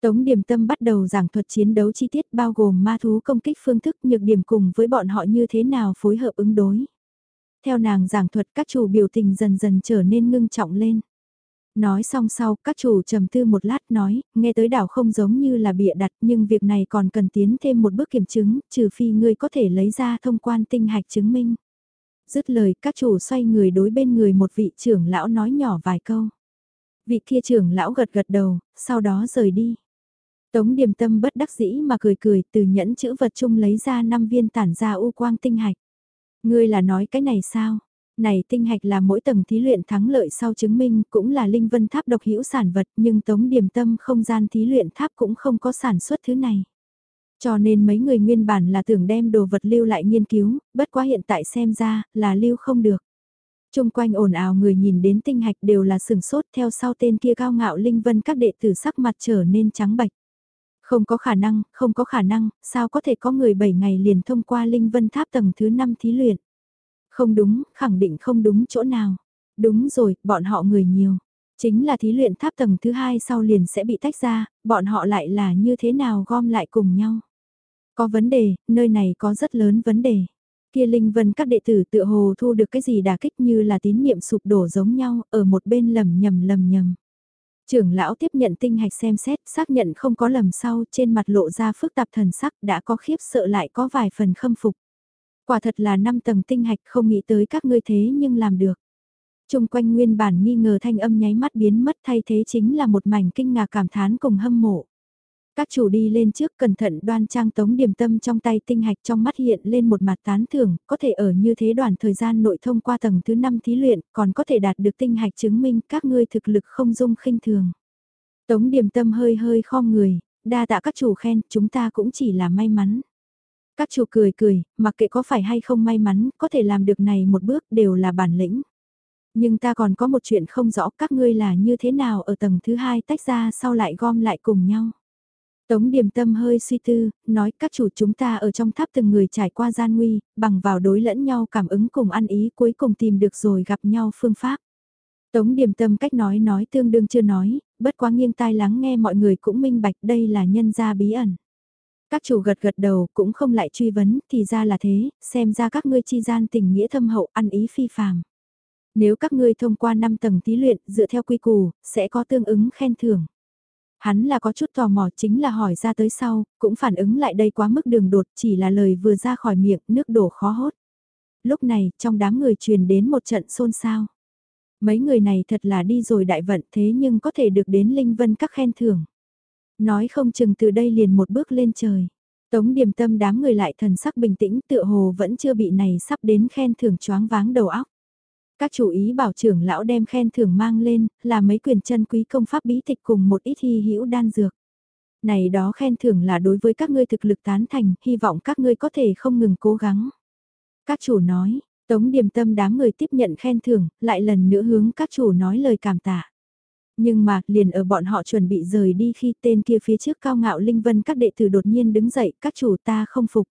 Tống điểm tâm bắt đầu giảng thuật chiến đấu chi tiết bao gồm ma thú công kích phương thức nhược điểm cùng với bọn họ như thế nào phối hợp ứng đối. Theo nàng giảng thuật các chủ biểu tình dần dần trở nên ngưng trọng lên. Nói xong sau, các chủ trầm tư một lát nói, nghe tới đảo không giống như là bịa đặt nhưng việc này còn cần tiến thêm một bước kiểm chứng, trừ phi ngươi có thể lấy ra thông quan tinh hạch chứng minh. Dứt lời, các chủ xoay người đối bên người một vị trưởng lão nói nhỏ vài câu. Vị kia trưởng lão gật gật đầu, sau đó rời đi. Tống điềm tâm bất đắc dĩ mà cười cười từ nhẫn chữ vật chung lấy ra 5 viên tản ra u quang tinh hạch. Ngươi là nói cái này sao? Này tinh hạch là mỗi tầng thí luyện thắng lợi sau chứng minh cũng là linh vân tháp độc hữu sản vật nhưng tống điểm tâm không gian thí luyện tháp cũng không có sản xuất thứ này. Cho nên mấy người nguyên bản là tưởng đem đồ vật lưu lại nghiên cứu, bất quá hiện tại xem ra là lưu không được. Trung quanh ồn ào người nhìn đến tinh hạch đều là sừng sốt theo sau tên kia cao ngạo linh vân các đệ tử sắc mặt trở nên trắng bạch. Không có khả năng, không có khả năng, sao có thể có người 7 ngày liền thông qua linh vân tháp tầng thứ 5 thí luyện. Không đúng, khẳng định không đúng chỗ nào. Đúng rồi, bọn họ người nhiều. Chính là thí luyện tháp tầng thứ hai sau liền sẽ bị tách ra, bọn họ lại là như thế nào gom lại cùng nhau. Có vấn đề, nơi này có rất lớn vấn đề. Kia Linh Vân các đệ tử tựa hồ thu được cái gì đả kích như là tín niệm sụp đổ giống nhau, ở một bên lầm nhầm lầm nhầm. Trưởng lão tiếp nhận tinh hạch xem xét, xác nhận không có lầm sau, trên mặt lộ ra phức tạp thần sắc, đã có khiếp sợ lại có vài phần khâm phục. Quả thật là năm tầng tinh hạch không nghĩ tới các ngươi thế nhưng làm được. Trung quanh nguyên bản nghi ngờ thanh âm nháy mắt biến mất thay thế chính là một mảnh kinh ngạc cảm thán cùng hâm mộ. Các chủ đi lên trước cẩn thận đoan trang tống điểm tâm trong tay tinh hạch trong mắt hiện lên một mặt tán thưởng, có thể ở như thế đoạn thời gian nội thông qua tầng thứ 5 thí luyện, còn có thể đạt được tinh hạch chứng minh các ngươi thực lực không dung khinh thường. Tống điểm tâm hơi hơi khom người, đa tạ các chủ khen, chúng ta cũng chỉ là may mắn. Các chủ cười cười, mặc kệ có phải hay không may mắn, có thể làm được này một bước đều là bản lĩnh. Nhưng ta còn có một chuyện không rõ các ngươi là như thế nào ở tầng thứ hai tách ra sau lại gom lại cùng nhau. Tống điềm tâm hơi suy tư, nói các chủ chúng ta ở trong tháp từng người trải qua gian nguy, bằng vào đối lẫn nhau cảm ứng cùng ăn ý cuối cùng tìm được rồi gặp nhau phương pháp. Tống điềm tâm cách nói nói tương đương chưa nói, bất quá nghiêng tai lắng nghe mọi người cũng minh bạch đây là nhân gia bí ẩn. Các chủ gật gật đầu cũng không lại truy vấn, thì ra là thế, xem ra các ngươi chi gian tình nghĩa thâm hậu ăn ý phi phàm. Nếu các ngươi thông qua 5 tầng thí luyện dựa theo quy củ, sẽ có tương ứng khen thưởng. Hắn là có chút tò mò chính là hỏi ra tới sau, cũng phản ứng lại đây quá mức đường đột chỉ là lời vừa ra khỏi miệng nước đổ khó hốt. Lúc này, trong đám người truyền đến một trận xôn xao. Mấy người này thật là đi rồi đại vận thế nhưng có thể được đến Linh Vân các khen thưởng. Nói không chừng từ đây liền một bước lên trời. Tống điềm tâm đám người lại thần sắc bình tĩnh tựa hồ vẫn chưa bị này sắp đến khen thưởng choáng váng đầu óc. Các chủ ý bảo trưởng lão đem khen thưởng mang lên, là mấy quyền chân quý công pháp bí tịch cùng một ít hy hữu đan dược. Này đó khen thưởng là đối với các ngươi thực lực tán thành, hy vọng các ngươi có thể không ngừng cố gắng. Các chủ nói, tống điềm tâm đám người tiếp nhận khen thưởng, lại lần nữa hướng các chủ nói lời cảm tạ. Nhưng mà, liền ở bọn họ chuẩn bị rời đi khi tên kia phía trước cao ngạo linh vân các đệ tử đột nhiên đứng dậy, các chủ ta không phục.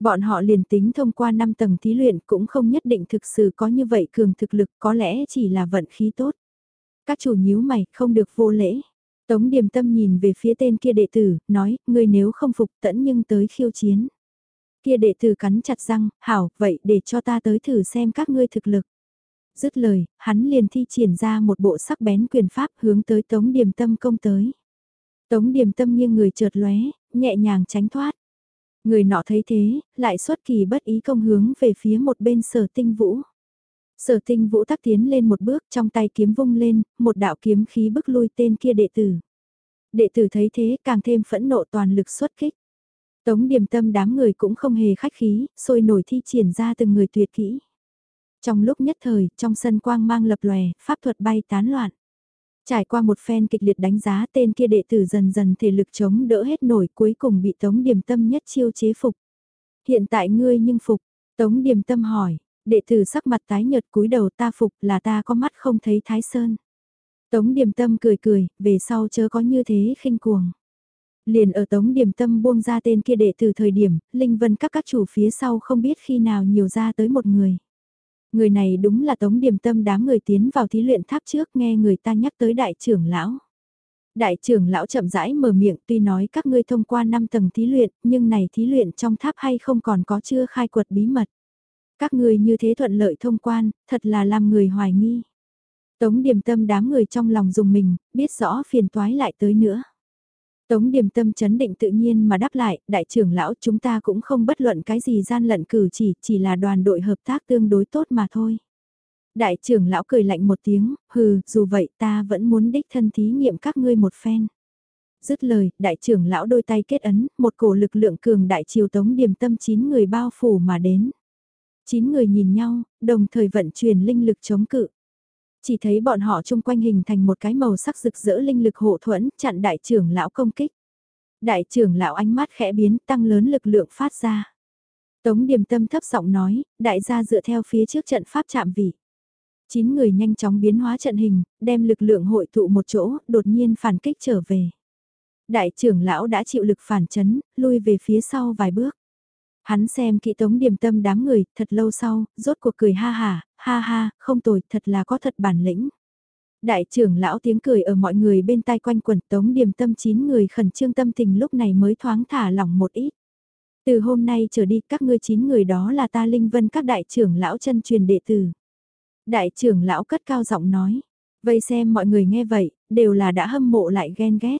Bọn họ liền tính thông qua 5 tầng thí luyện cũng không nhất định thực sự có như vậy cường thực lực có lẽ chỉ là vận khí tốt. Các chủ nhíu mày không được vô lễ. Tống điềm tâm nhìn về phía tên kia đệ tử, nói, ngươi nếu không phục tẫn nhưng tới khiêu chiến. Kia đệ tử cắn chặt răng, hảo, vậy để cho ta tới thử xem các ngươi thực lực. Dứt lời, hắn liền thi triển ra một bộ sắc bén quyền pháp hướng tới tống điềm tâm công tới. Tống điềm tâm nghiêng người chợt lóe, nhẹ nhàng tránh thoát. Người nọ thấy thế, lại xuất kỳ bất ý công hướng về phía một bên sở tinh vũ. Sở tinh vũ tắc tiến lên một bước trong tay kiếm vung lên, một đạo kiếm khí bức lui tên kia đệ tử. Đệ tử thấy thế càng thêm phẫn nộ toàn lực xuất kích. Tống điểm tâm đám người cũng không hề khách khí, sôi nổi thi triển ra từng người tuyệt kỹ. Trong lúc nhất thời, trong sân quang mang lập lòe, pháp thuật bay tán loạn. Trải qua một phen kịch liệt đánh giá tên kia đệ tử dần dần thể lực chống đỡ hết nổi cuối cùng bị Tống Điềm Tâm nhất chiêu chế phục. Hiện tại ngươi nhưng phục, Tống Điềm Tâm hỏi, đệ tử sắc mặt tái nhợt cúi đầu ta phục là ta có mắt không thấy Thái Sơn. Tống Điềm Tâm cười cười, về sau chớ có như thế khinh cuồng. Liền ở Tống Điềm Tâm buông ra tên kia đệ từ thời điểm, Linh Vân các các chủ phía sau không biết khi nào nhiều ra tới một người. Người này đúng là Tống Điềm Tâm đám người tiến vào thí luyện tháp trước nghe người ta nhắc tới đại trưởng lão. Đại trưởng lão chậm rãi mở miệng tuy nói các ngươi thông qua 5 tầng thí luyện, nhưng này thí luyện trong tháp hay không còn có chưa khai quật bí mật. Các ngươi như thế thuận lợi thông quan, thật là làm người hoài nghi. Tống Điềm Tâm đám người trong lòng dùng mình, biết rõ phiền toái lại tới nữa. Tống điềm tâm chấn định tự nhiên mà đáp lại, đại trưởng lão chúng ta cũng không bất luận cái gì gian lận cử chỉ, chỉ là đoàn đội hợp tác tương đối tốt mà thôi. Đại trưởng lão cười lạnh một tiếng, hừ, dù vậy ta vẫn muốn đích thân thí nghiệm các ngươi một phen. Dứt lời, đại trưởng lão đôi tay kết ấn, một cổ lực lượng cường đại chiều tống điềm tâm chín người bao phủ mà đến. Chín người nhìn nhau, đồng thời vận chuyển linh lực chống cự. Chỉ thấy bọn họ chung quanh hình thành một cái màu sắc rực rỡ linh lực hộ thuẫn chặn đại trưởng lão công kích. Đại trưởng lão ánh mắt khẽ biến tăng lớn lực lượng phát ra. Tống điềm tâm thấp giọng nói, đại gia dựa theo phía trước trận pháp chạm vị. Chín người nhanh chóng biến hóa trận hình, đem lực lượng hội tụ một chỗ, đột nhiên phản kích trở về. Đại trưởng lão đã chịu lực phản chấn, lui về phía sau vài bước. Hắn xem kỹ tống điềm tâm đám người, thật lâu sau, rốt cuộc cười ha ha ha ha, không tồi, thật là có thật bản lĩnh. Đại trưởng lão tiếng cười ở mọi người bên tai quanh quẩn tống điềm tâm chín người khẩn trương tâm tình lúc này mới thoáng thả lỏng một ít. Từ hôm nay trở đi các ngươi chín người đó là ta linh vân các đại trưởng lão chân truyền đệ tử. Đại trưởng lão cất cao giọng nói, vây xem mọi người nghe vậy, đều là đã hâm mộ lại ghen ghét.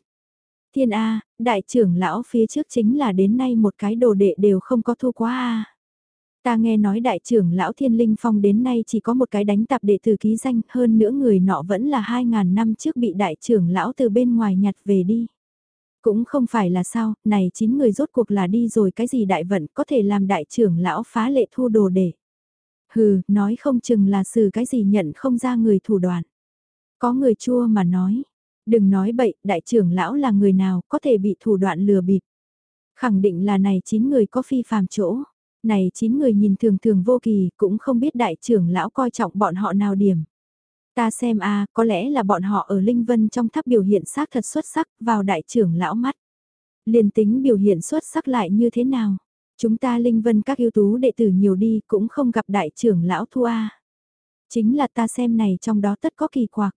Thiên A, đại trưởng lão phía trước chính là đến nay một cái đồ đệ đều không có thua quá A. Ta nghe nói đại trưởng lão Thiên Linh Phong đến nay chỉ có một cái đánh tạp đệ tử ký danh, hơn nữa người nọ vẫn là 2.000 năm trước bị đại trưởng lão từ bên ngoài nhặt về đi. Cũng không phải là sao, này chín người rốt cuộc là đi rồi cái gì đại vận có thể làm đại trưởng lão phá lệ thu đồ đệ Hừ, nói không chừng là xử cái gì nhận không ra người thủ đoạn. Có người chua mà nói, đừng nói bậy, đại trưởng lão là người nào có thể bị thủ đoạn lừa bịp. Khẳng định là này chín người có phi phàm chỗ. Này chín người nhìn thường thường vô kỳ, cũng không biết đại trưởng lão coi trọng bọn họ nào điểm. Ta xem a có lẽ là bọn họ ở Linh Vân trong tháp biểu hiện xác thật xuất sắc vào đại trưởng lão mắt. Liên tính biểu hiện xuất sắc lại như thế nào? Chúng ta Linh Vân các ưu tú đệ tử nhiều đi cũng không gặp đại trưởng lão thua Chính là ta xem này trong đó tất có kỳ quặc.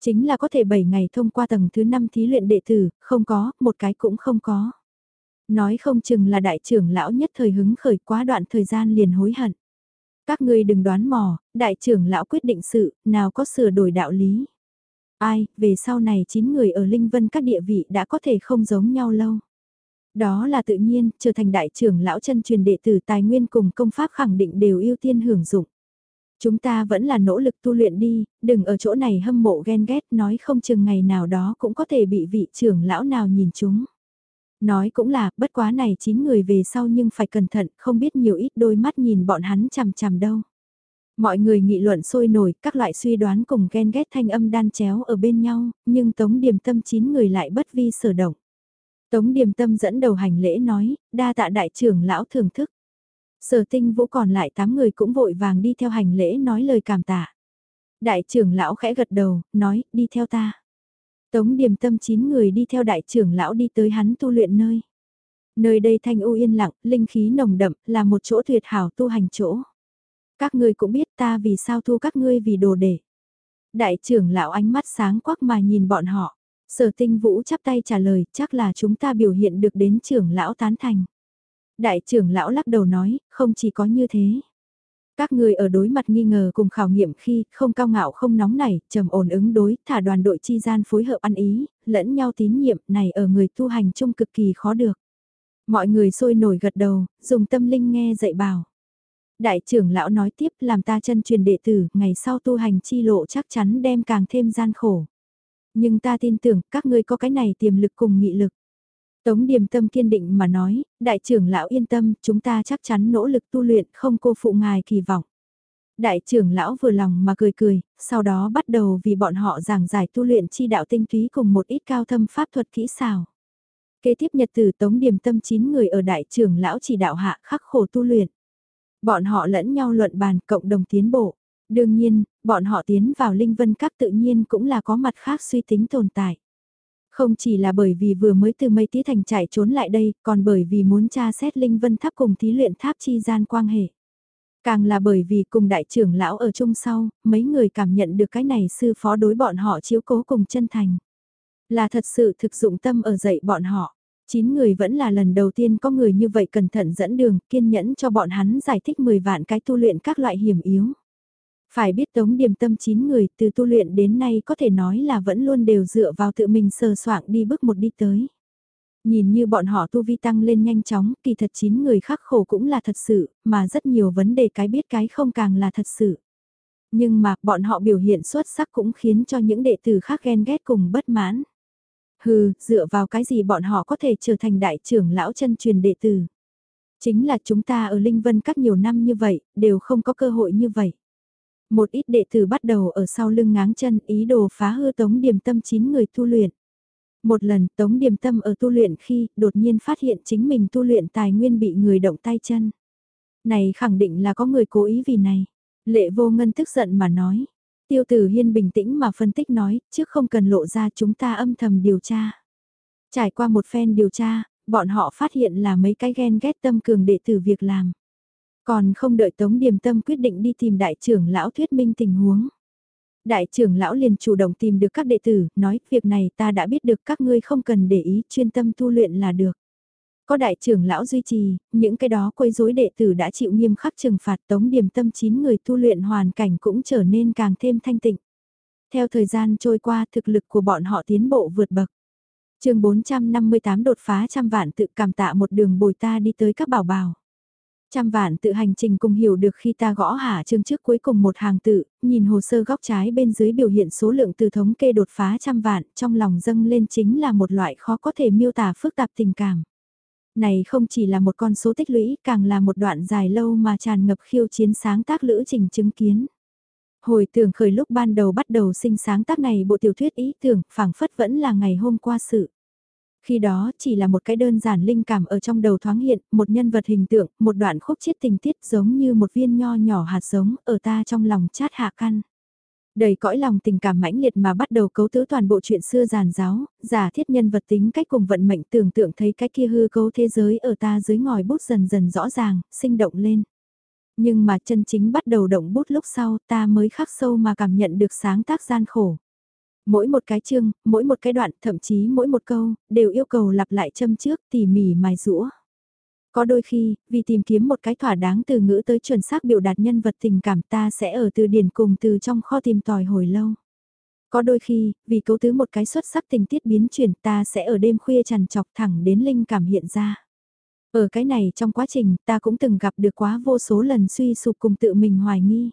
Chính là có thể 7 ngày thông qua tầng thứ 5 thí luyện đệ tử, không có, một cái cũng không có. Nói không chừng là đại trưởng lão nhất thời hứng khởi quá đoạn thời gian liền hối hận. Các ngươi đừng đoán mò, đại trưởng lão quyết định sự, nào có sửa đổi đạo lý. Ai, về sau này 9 người ở Linh Vân các địa vị đã có thể không giống nhau lâu. Đó là tự nhiên, trở thành đại trưởng lão chân truyền đệ tử tài nguyên cùng công pháp khẳng định đều ưu tiên hưởng dụng. Chúng ta vẫn là nỗ lực tu luyện đi, đừng ở chỗ này hâm mộ ghen ghét nói không chừng ngày nào đó cũng có thể bị vị trưởng lão nào nhìn chúng. Nói cũng là, bất quá này 9 người về sau nhưng phải cẩn thận, không biết nhiều ít đôi mắt nhìn bọn hắn chằm chằm đâu. Mọi người nghị luận sôi nổi, các loại suy đoán cùng ghen ghét thanh âm đan chéo ở bên nhau, nhưng Tống Điềm Tâm 9 người lại bất vi sở động. Tống Điềm Tâm dẫn đầu hành lễ nói, đa tạ đại trưởng lão thưởng thức. Sở tinh vũ còn lại 8 người cũng vội vàng đi theo hành lễ nói lời cảm tạ. Đại trưởng lão khẽ gật đầu, nói, đi theo ta. Tống điểm tâm chín người đi theo đại trưởng lão đi tới hắn tu luyện nơi. Nơi đây thanh u yên lặng, linh khí nồng đậm, là một chỗ tuyệt hảo tu hành chỗ. Các ngươi cũng biết ta vì sao thu các ngươi vì đồ để. Đại trưởng lão ánh mắt sáng quắc mà nhìn bọn họ. Sở tinh vũ chắp tay trả lời, chắc là chúng ta biểu hiện được đến trưởng lão tán thành. Đại trưởng lão lắc đầu nói, không chỉ có như thế. Các người ở đối mặt nghi ngờ cùng khảo nghiệm khi không cao ngạo không nóng nảy, trầm ổn ứng đối, thả đoàn đội chi gian phối hợp ăn ý, lẫn nhau tín nhiệm này ở người tu hành chung cực kỳ khó được. Mọi người sôi nổi gật đầu, dùng tâm linh nghe dạy bảo. Đại trưởng lão nói tiếp làm ta chân truyền đệ tử, ngày sau tu hành chi lộ chắc chắn đem càng thêm gian khổ. Nhưng ta tin tưởng các ngươi có cái này tiềm lực cùng nghị lực. Tống Điềm Tâm kiên định mà nói, đại trưởng lão yên tâm, chúng ta chắc chắn nỗ lực tu luyện không cô phụ ngài kỳ vọng. Đại trưởng lão vừa lòng mà cười cười, sau đó bắt đầu vì bọn họ giảng giải tu luyện chi đạo tinh túy cùng một ít cao thâm pháp thuật kỹ xảo. Kế tiếp nhật tử Tống Điềm Tâm 9 người ở đại trưởng lão chỉ đạo hạ khắc khổ tu luyện. Bọn họ lẫn nhau luận bàn cộng đồng tiến bộ. Đương nhiên, bọn họ tiến vào linh vân các tự nhiên cũng là có mặt khác suy tính tồn tại. Không chỉ là bởi vì vừa mới từ mây tía thành chạy trốn lại đây, còn bởi vì muốn tra xét linh vân tháp cùng thí luyện tháp chi gian quan hệ. Càng là bởi vì cùng đại trưởng lão ở chung sau, mấy người cảm nhận được cái này sư phó đối bọn họ chiếu cố cùng chân thành. Là thật sự thực dụng tâm ở dạy bọn họ. Chín người vẫn là lần đầu tiên có người như vậy cẩn thận dẫn đường, kiên nhẫn cho bọn hắn giải thích 10 vạn cái tu luyện các loại hiểm yếu. Phải biết tống điểm tâm 9 người từ tu luyện đến nay có thể nói là vẫn luôn đều dựa vào tự mình sờ soạng đi bước một đi tới. Nhìn như bọn họ tu vi tăng lên nhanh chóng, kỳ thật 9 người khắc khổ cũng là thật sự, mà rất nhiều vấn đề cái biết cái không càng là thật sự. Nhưng mà bọn họ biểu hiện xuất sắc cũng khiến cho những đệ tử khác ghen ghét cùng bất mãn. Hừ, dựa vào cái gì bọn họ có thể trở thành đại trưởng lão chân truyền đệ tử. Chính là chúng ta ở Linh Vân các nhiều năm như vậy, đều không có cơ hội như vậy. Một ít đệ tử bắt đầu ở sau lưng ngáng chân ý đồ phá hư tống điểm tâm chín người tu luyện. Một lần tống điểm tâm ở tu luyện khi đột nhiên phát hiện chính mình tu luyện tài nguyên bị người động tay chân. Này khẳng định là có người cố ý vì này. Lệ vô ngân tức giận mà nói. Tiêu tử hiên bình tĩnh mà phân tích nói, trước không cần lộ ra chúng ta âm thầm điều tra. Trải qua một phen điều tra, bọn họ phát hiện là mấy cái ghen ghét tâm cường đệ tử việc làm. Còn không đợi Tống Điềm Tâm quyết định đi tìm đại trưởng lão thuyết minh tình huống. Đại trưởng lão liền chủ động tìm được các đệ tử, nói việc này ta đã biết được các ngươi không cần để ý chuyên tâm tu luyện là được. Có đại trưởng lão duy trì, những cái đó quấy rối đệ tử đã chịu nghiêm khắc trừng phạt tống điểm tâm chín người tu luyện hoàn cảnh cũng trở nên càng thêm thanh tịnh. Theo thời gian trôi qua thực lực của bọn họ tiến bộ vượt bậc. chương 458 đột phá trăm vạn tự cảm tạ một đường bồi ta đi tới các bảo bảo. Trăm vạn tự hành trình cùng hiểu được khi ta gõ hạ chương trước cuối cùng một hàng tự, nhìn hồ sơ góc trái bên dưới biểu hiện số lượng từ thống kê đột phá trăm vạn, trong lòng dâng lên chính là một loại khó có thể miêu tả phức tạp tình cảm này không chỉ là một con số tích lũy, càng là một đoạn dài lâu mà tràn ngập khiêu chiến sáng tác lữ trình chứng kiến. Hồi tưởng khởi lúc ban đầu bắt đầu sinh sáng tác này bộ tiểu thuyết ý tưởng, phảng phất vẫn là ngày hôm qua sự. Khi đó chỉ là một cái đơn giản linh cảm ở trong đầu thoáng hiện, một nhân vật hình tượng, một đoạn khúc chiết tình tiết giống như một viên nho nhỏ hạt giống ở ta trong lòng chát hạ căn. Đầy cõi lòng tình cảm mãnh liệt mà bắt đầu cấu tứ toàn bộ chuyện xưa giàn giáo, giả thiết nhân vật tính cách cùng vận mệnh tưởng tượng thấy cái kia hư cấu thế giới ở ta dưới ngòi bút dần dần rõ ràng, sinh động lên. Nhưng mà chân chính bắt đầu động bút lúc sau ta mới khắc sâu mà cảm nhận được sáng tác gian khổ. Mỗi một cái chương, mỗi một cái đoạn, thậm chí mỗi một câu, đều yêu cầu lặp lại châm trước tỉ mỉ mài rũa. Có đôi khi, vì tìm kiếm một cái thỏa đáng từ ngữ tới chuẩn xác biểu đạt nhân vật tình cảm ta sẽ ở từ điển cùng từ trong kho tìm tòi hồi lâu. Có đôi khi, vì cấu tứ một cái xuất sắc tình tiết biến chuyển ta sẽ ở đêm khuya trằn chọc thẳng đến linh cảm hiện ra. Ở cái này trong quá trình ta cũng từng gặp được quá vô số lần suy sụp cùng tự mình hoài nghi.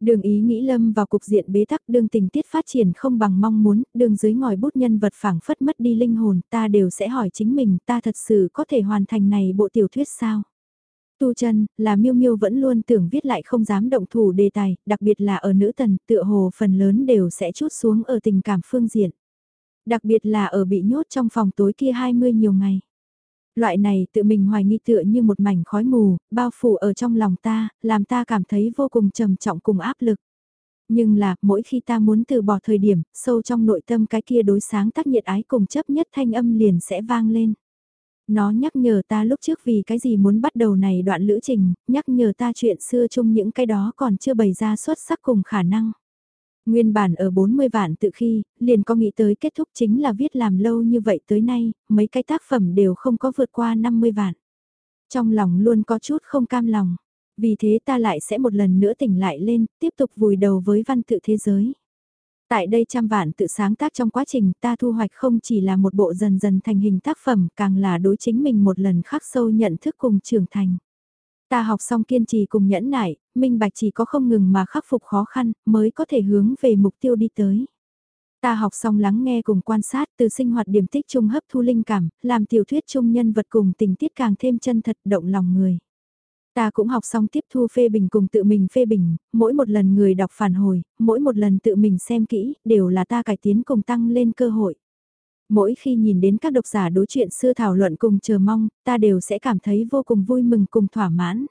Đường ý nghĩ lâm vào cục diện bế tắc đường tình tiết phát triển không bằng mong muốn, đường dưới ngòi bút nhân vật phảng phất mất đi linh hồn, ta đều sẽ hỏi chính mình ta thật sự có thể hoàn thành này bộ tiểu thuyết sao? Tu chân, là miêu miêu vẫn luôn tưởng viết lại không dám động thủ đề tài, đặc biệt là ở nữ tần, tựa hồ phần lớn đều sẽ chút xuống ở tình cảm phương diện. Đặc biệt là ở bị nhốt trong phòng tối kia 20 nhiều ngày. Loại này tự mình hoài nghi tựa như một mảnh khói mù, bao phủ ở trong lòng ta, làm ta cảm thấy vô cùng trầm trọng cùng áp lực. Nhưng là, mỗi khi ta muốn từ bỏ thời điểm, sâu trong nội tâm cái kia đối sáng tác nhiệt ái cùng chấp nhất thanh âm liền sẽ vang lên. Nó nhắc nhở ta lúc trước vì cái gì muốn bắt đầu này đoạn lữ trình, nhắc nhở ta chuyện xưa chung những cái đó còn chưa bày ra xuất sắc cùng khả năng. Nguyên bản ở 40 vạn tự khi, liền có nghĩ tới kết thúc chính là viết làm lâu như vậy tới nay, mấy cái tác phẩm đều không có vượt qua 50 vạn. Trong lòng luôn có chút không cam lòng, vì thế ta lại sẽ một lần nữa tỉnh lại lên, tiếp tục vùi đầu với văn tự thế giới. Tại đây trăm vạn tự sáng tác trong quá trình ta thu hoạch không chỉ là một bộ dần dần thành hình tác phẩm càng là đối chính mình một lần khắc sâu nhận thức cùng trưởng thành. Ta học xong kiên trì cùng nhẫn nại, minh bạch chỉ có không ngừng mà khắc phục khó khăn mới có thể hướng về mục tiêu đi tới. Ta học xong lắng nghe cùng quan sát từ sinh hoạt điểm tích chung hấp thu linh cảm, làm tiểu thuyết chung nhân vật cùng tình tiết càng thêm chân thật động lòng người. Ta cũng học xong tiếp thu phê bình cùng tự mình phê bình, mỗi một lần người đọc phản hồi, mỗi một lần tự mình xem kỹ, đều là ta cải tiến cùng tăng lên cơ hội. Mỗi khi nhìn đến các độc giả đối chuyện xưa thảo luận cùng chờ mong, ta đều sẽ cảm thấy vô cùng vui mừng cùng thỏa mãn.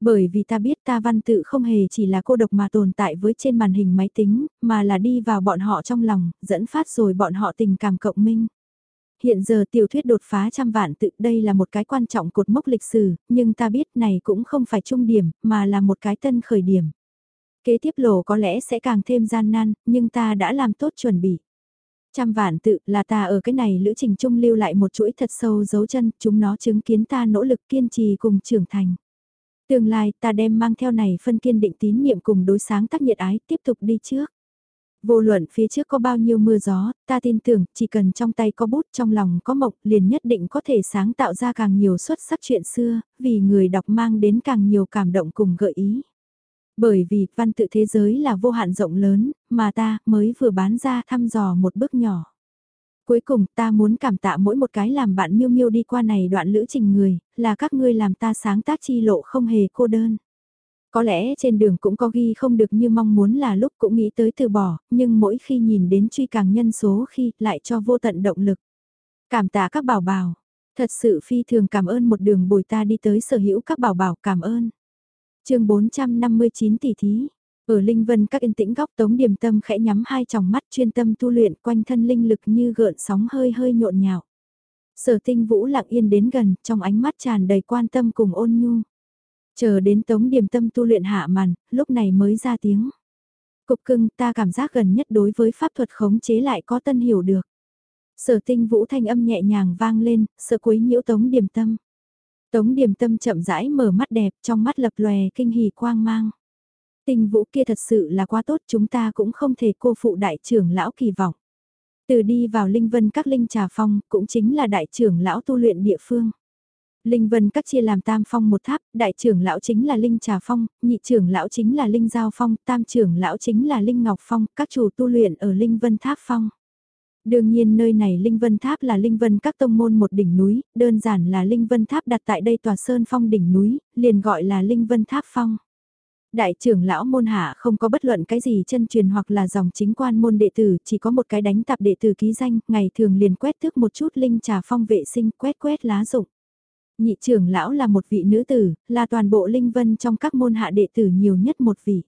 Bởi vì ta biết ta văn tự không hề chỉ là cô độc mà tồn tại với trên màn hình máy tính, mà là đi vào bọn họ trong lòng, dẫn phát rồi bọn họ tình cảm cộng minh. Hiện giờ tiểu thuyết đột phá trăm vạn tự đây là một cái quan trọng cột mốc lịch sử, nhưng ta biết này cũng không phải trung điểm, mà là một cái tân khởi điểm. Kế tiếp lộ có lẽ sẽ càng thêm gian nan, nhưng ta đã làm tốt chuẩn bị. Trăm vạn tự là ta ở cái này lữ trình trung lưu lại một chuỗi thật sâu dấu chân, chúng nó chứng kiến ta nỗ lực kiên trì cùng trưởng thành. Tương lai ta đem mang theo này phân kiên định tín niệm cùng đối sáng tác nhiệt ái tiếp tục đi trước. Vô luận phía trước có bao nhiêu mưa gió, ta tin tưởng chỉ cần trong tay có bút trong lòng có mộc liền nhất định có thể sáng tạo ra càng nhiều xuất sắc chuyện xưa, vì người đọc mang đến càng nhiều cảm động cùng gợi ý. Bởi vì văn tự thế giới là vô hạn rộng lớn, mà ta mới vừa bán ra thăm dò một bước nhỏ. Cuối cùng ta muốn cảm tạ mỗi một cái làm bạn miêu miêu đi qua này đoạn lữ trình người, là các ngươi làm ta sáng tác chi lộ không hề cô đơn. Có lẽ trên đường cũng có ghi không được như mong muốn là lúc cũng nghĩ tới từ bỏ, nhưng mỗi khi nhìn đến truy càng nhân số khi lại cho vô tận động lực. Cảm tạ các bảo bảo, thật sự phi thường cảm ơn một đường bồi ta đi tới sở hữu các bảo bảo cảm ơn chương 459 tỷ thí, ở Linh Vân các yên tĩnh góc tống điểm tâm khẽ nhắm hai tròng mắt chuyên tâm tu luyện quanh thân linh lực như gợn sóng hơi hơi nhộn nhạo. Sở tinh vũ lặng yên đến gần, trong ánh mắt tràn đầy quan tâm cùng ôn nhu. Chờ đến tống điểm tâm tu luyện hạ màn, lúc này mới ra tiếng. Cục cưng ta cảm giác gần nhất đối với pháp thuật khống chế lại có tân hiểu được. Sở tinh vũ thanh âm nhẹ nhàng vang lên, sợ quấy nhiễu tống điểm tâm. Tống điểm tâm chậm rãi mở mắt đẹp trong mắt lập lòe kinh hỉ quang mang. tình vũ kia thật sự là quá tốt chúng ta cũng không thể cô phụ đại trưởng lão kỳ vọng. Từ đi vào Linh Vân các Linh Trà Phong cũng chính là đại trưởng lão tu luyện địa phương. Linh Vân các chia làm tam phong một tháp, đại trưởng lão chính là Linh Trà Phong, nhị trưởng lão chính là Linh Giao Phong, tam trưởng lão chính là Linh Ngọc Phong, các chủ tu luyện ở Linh Vân Tháp Phong. Đương nhiên nơi này Linh Vân Tháp là Linh Vân các tông môn một đỉnh núi, đơn giản là Linh Vân Tháp đặt tại đây tòa sơn phong đỉnh núi, liền gọi là Linh Vân Tháp Phong. Đại trưởng lão môn hạ không có bất luận cái gì chân truyền hoặc là dòng chính quan môn đệ tử, chỉ có một cái đánh tạp đệ tử ký danh, ngày thường liền quét thước một chút linh trà phong vệ sinh quét quét lá rụng. Nhị trưởng lão là một vị nữ tử, là toàn bộ linh vân trong các môn hạ đệ tử nhiều nhất một vị.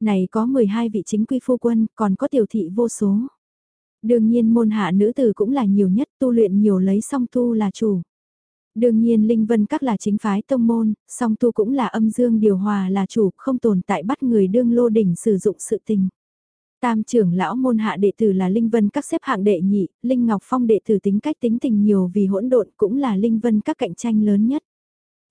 Này có 12 vị chính quy phu quân, còn có tiểu thị vô số. Đương nhiên môn hạ nữ tử cũng là nhiều nhất tu luyện nhiều lấy song tu là chủ. Đương nhiên Linh Vân các là chính phái tông môn, song tu cũng là âm dương điều hòa là chủ, không tồn tại bắt người đương lô đỉnh sử dụng sự tình. Tam trưởng lão môn hạ đệ tử là Linh Vân các xếp hạng đệ nhị, Linh Ngọc Phong đệ tử tính cách tính tình nhiều vì hỗn độn cũng là Linh Vân các cạnh tranh lớn nhất.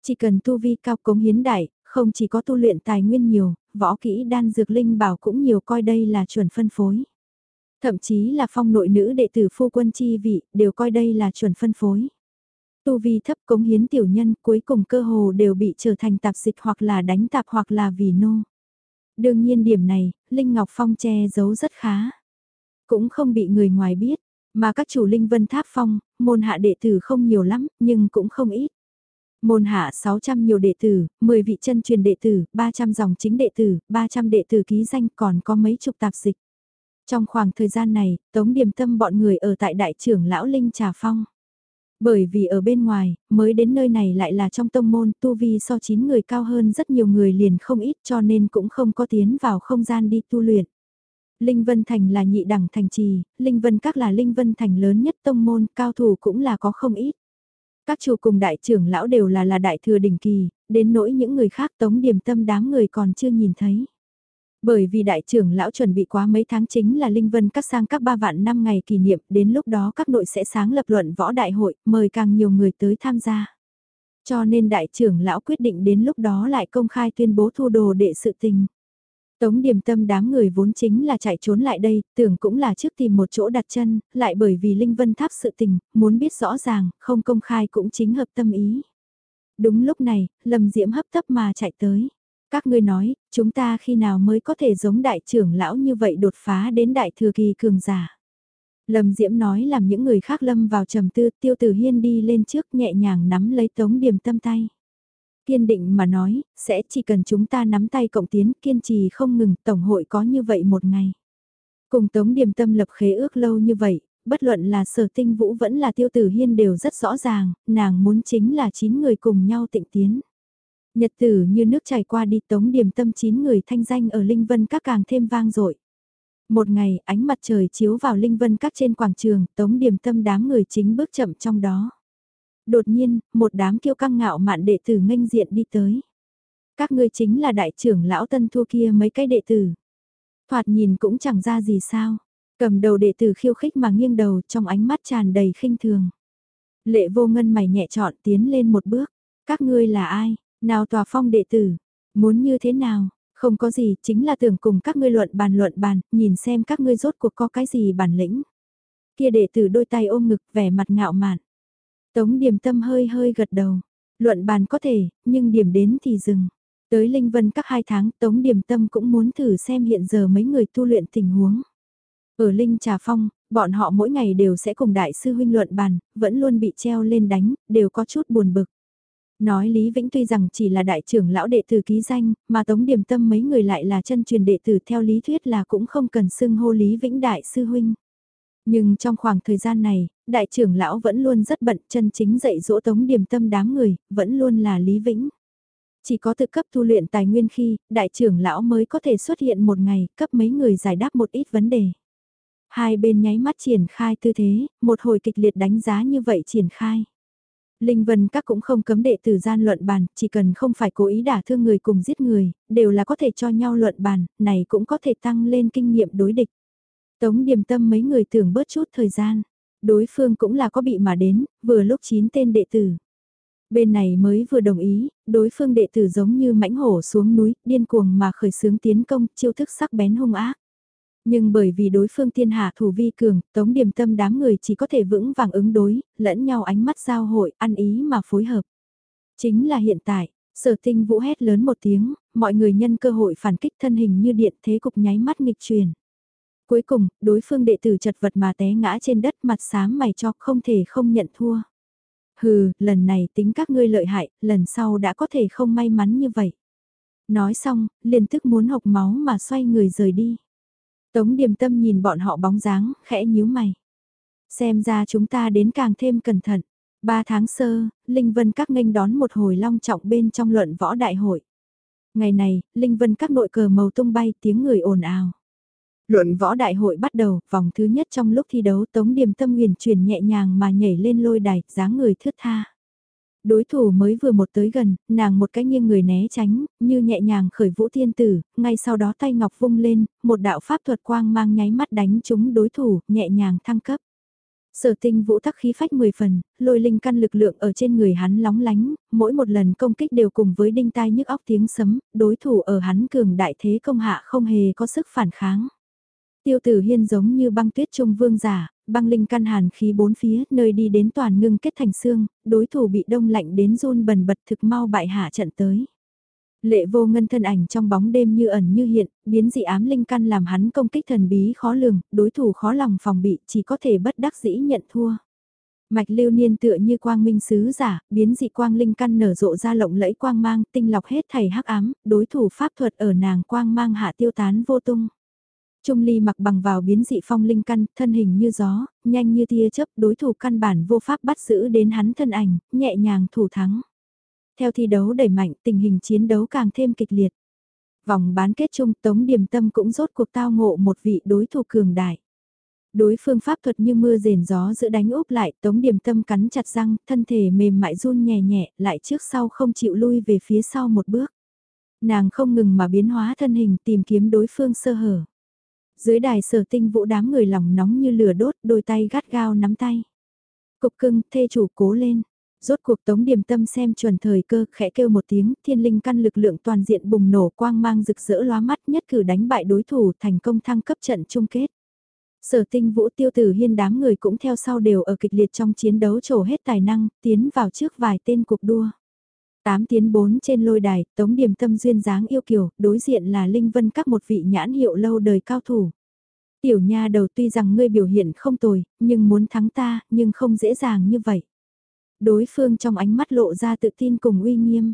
Chỉ cần tu vi cao cống hiến đại, không chỉ có tu luyện tài nguyên nhiều, võ kỹ đan dược linh bảo cũng nhiều coi đây là chuẩn phân phối. Thậm chí là phong nội nữ đệ tử phu quân chi vị, đều coi đây là chuẩn phân phối. Tu vi thấp cống hiến tiểu nhân cuối cùng cơ hồ đều bị trở thành tạp dịch hoặc là đánh tạp hoặc là vì nô. Đương nhiên điểm này, Linh Ngọc Phong che giấu rất khá. Cũng không bị người ngoài biết, mà các chủ Linh Vân Tháp Phong, môn hạ đệ tử không nhiều lắm, nhưng cũng không ít. Môn hạ 600 nhiều đệ tử, 10 vị chân truyền đệ tử, 300 dòng chính đệ tử, 300 đệ tử ký danh còn có mấy chục tạp dịch. Trong khoảng thời gian này, Tống Điềm Tâm bọn người ở tại đại trưởng Lão Linh Trà Phong. Bởi vì ở bên ngoài, mới đến nơi này lại là trong tông môn, tu vi so 9 người cao hơn rất nhiều người liền không ít cho nên cũng không có tiến vào không gian đi tu luyện. Linh Vân Thành là nhị đẳng thành trì, Linh Vân Các là Linh Vân Thành lớn nhất tông môn, cao thủ cũng là có không ít. Các chủ cùng đại trưởng lão đều là là đại thừa đỉnh kỳ, đến nỗi những người khác tống điểm tâm đám người còn chưa nhìn thấy. Bởi vì đại trưởng lão chuẩn bị quá mấy tháng chính là Linh Vân các sang các ba vạn năm ngày kỷ niệm, đến lúc đó các nội sẽ sáng lập luận võ đại hội, mời càng nhiều người tới tham gia. Cho nên đại trưởng lão quyết định đến lúc đó lại công khai tuyên bố thu đồ đệ sự tình. Tống điểm tâm đám người vốn chính là chạy trốn lại đây, tưởng cũng là trước tìm một chỗ đặt chân, lại bởi vì Linh Vân Tháp sự tình, muốn biết rõ ràng, không công khai cũng chính hợp tâm ý. Đúng lúc này, Lâm Diễm hấp tấp mà chạy tới. Các ngươi nói, chúng ta khi nào mới có thể giống đại trưởng lão như vậy đột phá đến đại thừa kỳ cường giả. Lâm Diễm nói làm những người khác lâm vào trầm tư, tiêu tử hiên đi lên trước nhẹ nhàng nắm lấy tống điểm tâm tay. Kiên định mà nói, sẽ chỉ cần chúng ta nắm tay cộng tiến kiên trì không ngừng, Tổng hội có như vậy một ngày. Cùng Tống Điềm Tâm lập khế ước lâu như vậy, bất luận là sở tinh vũ vẫn là tiêu tử hiên đều rất rõ ràng, nàng muốn chính là 9 người cùng nhau tịnh tiến. Nhật tử như nước chảy qua đi Tống Điềm Tâm chín người thanh danh ở Linh Vân các càng thêm vang dội. Một ngày, ánh mặt trời chiếu vào Linh Vân các trên quảng trường, Tống Điềm Tâm đám người chính bước chậm trong đó đột nhiên, một đám kiêu căng ngạo mạn đệ tử nghênh diện đi tới. Các ngươi chính là đại trưởng lão tân thua kia mấy cái đệ tử. Thoạt nhìn cũng chẳng ra gì sao. Cầm đầu đệ tử khiêu khích mà nghiêng đầu trong ánh mắt tràn đầy khinh thường. Lệ vô ngân mày nhẹ chọn tiến lên một bước. Các ngươi là ai? Nào tòa phong đệ tử? Muốn như thế nào? Không có gì, chính là tưởng cùng các ngươi luận bàn luận bàn, nhìn xem các ngươi rốt cuộc có cái gì bản lĩnh. Kia đệ tử đôi tay ôm ngực vẻ mặt ngạo mạn. Tống điểm tâm hơi hơi gật đầu. Luận bàn có thể, nhưng điểm đến thì dừng. Tới Linh Vân các hai tháng Tống Điểm Tâm cũng muốn thử xem hiện giờ mấy người tu luyện tình huống. Ở Linh Trà Phong, bọn họ mỗi ngày đều sẽ cùng đại sư huynh luận bàn, vẫn luôn bị treo lên đánh, đều có chút buồn bực. Nói Lý Vĩnh tuy rằng chỉ là đại trưởng lão đệ tử ký danh, mà Tống Điểm Tâm mấy người lại là chân truyền đệ tử theo lý thuyết là cũng không cần xưng hô Lý Vĩnh đại sư huynh. Nhưng trong khoảng thời gian này, đại trưởng lão vẫn luôn rất bận chân chính dạy dỗ tống điểm tâm đám người, vẫn luôn là Lý Vĩnh. Chỉ có tự cấp tu luyện tài nguyên khi, đại trưởng lão mới có thể xuất hiện một ngày, cấp mấy người giải đáp một ít vấn đề. Hai bên nháy mắt triển khai tư thế, một hồi kịch liệt đánh giá như vậy triển khai. Linh Vân các cũng không cấm đệ tử gian luận bàn, chỉ cần không phải cố ý đả thương người cùng giết người, đều là có thể cho nhau luận bàn, này cũng có thể tăng lên kinh nghiệm đối địch. Tống điềm tâm mấy người tưởng bớt chút thời gian. Đối phương cũng là có bị mà đến, vừa lúc chín tên đệ tử. Bên này mới vừa đồng ý, đối phương đệ tử giống như mãnh hổ xuống núi, điên cuồng mà khởi xướng tiến công, chiêu thức sắc bén hung ác. Nhưng bởi vì đối phương tiên hạ thủ vi cường, tống điềm tâm đám người chỉ có thể vững vàng ứng đối, lẫn nhau ánh mắt giao hội, ăn ý mà phối hợp. Chính là hiện tại, sở tinh vũ hét lớn một tiếng, mọi người nhân cơ hội phản kích thân hình như điện thế cục nháy mắt nghịch truyền. Cuối cùng, đối phương đệ tử chật vật mà té ngã trên đất mặt xám mày cho không thể không nhận thua. Hừ, lần này tính các ngươi lợi hại, lần sau đã có thể không may mắn như vậy. Nói xong, liền tức muốn hộc máu mà xoay người rời đi. Tống điềm tâm nhìn bọn họ bóng dáng, khẽ nhíu mày. Xem ra chúng ta đến càng thêm cẩn thận. Ba tháng sơ, Linh Vân các nghênh đón một hồi long trọng bên trong luận võ đại hội. Ngày này, Linh Vân các nội cờ màu tung bay tiếng người ồn ào. Luận võ đại hội bắt đầu, vòng thứ nhất trong lúc thi đấu Tống Điềm Tâm huyền chuyển nhẹ nhàng mà nhảy lên lôi đài, dáng người thướt tha. Đối thủ mới vừa một tới gần, nàng một cái nghiêng người né tránh, như nhẹ nhàng khởi vũ thiên tử, ngay sau đó tay ngọc vung lên, một đạo pháp thuật quang mang nháy mắt đánh trúng đối thủ, nhẹ nhàng thăng cấp. Sở tinh vũ tắc khí phách 10 phần, lôi linh căn lực lượng ở trên người hắn lóng lánh, mỗi một lần công kích đều cùng với đinh tai nhức óc tiếng sấm, đối thủ ở hắn cường đại thế công hạ không hề có sức phản kháng. Tiêu tử hiên giống như băng tuyết trung vương giả, băng linh căn hàn khí bốn phía, nơi đi đến toàn ngưng kết thành xương, đối thủ bị đông lạnh đến run bần bật thực mau bại hạ trận tới. Lệ vô ngân thân ảnh trong bóng đêm như ẩn như hiện, biến dị ám linh căn làm hắn công kích thần bí khó lường, đối thủ khó lòng phòng bị, chỉ có thể bất đắc dĩ nhận thua. Mạch lưu niên tựa như quang minh sứ giả, biến dị quang linh căn nở rộ ra lộng lẫy quang mang, tinh lọc hết thầy hắc ám, đối thủ pháp thuật ở nàng quang mang hạ tiêu tán vô tung. Trung ly mặc bằng vào biến dị phong linh căn, thân hình như gió, nhanh như tia chớp đối thủ căn bản vô pháp bắt giữ đến hắn thân ảnh, nhẹ nhàng thủ thắng. Theo thi đấu đẩy mạnh tình hình chiến đấu càng thêm kịch liệt. Vòng bán kết chung Tống Điềm Tâm cũng rốt cuộc tao ngộ một vị đối thủ cường đại. Đối phương pháp thuật như mưa rền gió giữa đánh úp lại, Tống Điềm Tâm cắn chặt răng, thân thể mềm mại run nhẹ nhẹ, lại trước sau không chịu lui về phía sau một bước. Nàng không ngừng mà biến hóa thân hình tìm kiếm đối phương sơ hở. Dưới đài sở tinh vũ đám người lòng nóng như lửa đốt, đôi tay gắt gao nắm tay. Cục cưng, thê chủ cố lên. Rốt cuộc tống điểm tâm xem chuẩn thời cơ, khẽ kêu một tiếng, thiên linh căn lực lượng toàn diện bùng nổ quang mang rực rỡ lóa mắt nhất cử đánh bại đối thủ thành công thăng cấp trận chung kết. Sở tinh vũ tiêu tử hiên đám người cũng theo sau đều ở kịch liệt trong chiến đấu trổ hết tài năng, tiến vào trước vài tên cuộc đua. Tám tiến bốn trên lôi đài, tống điểm tâm duyên dáng yêu kiều, đối diện là Linh Vân các một vị nhãn hiệu lâu đời cao thủ. Tiểu nha đầu tuy rằng ngươi biểu hiện không tồi, nhưng muốn thắng ta, nhưng không dễ dàng như vậy. Đối phương trong ánh mắt lộ ra tự tin cùng uy nghiêm.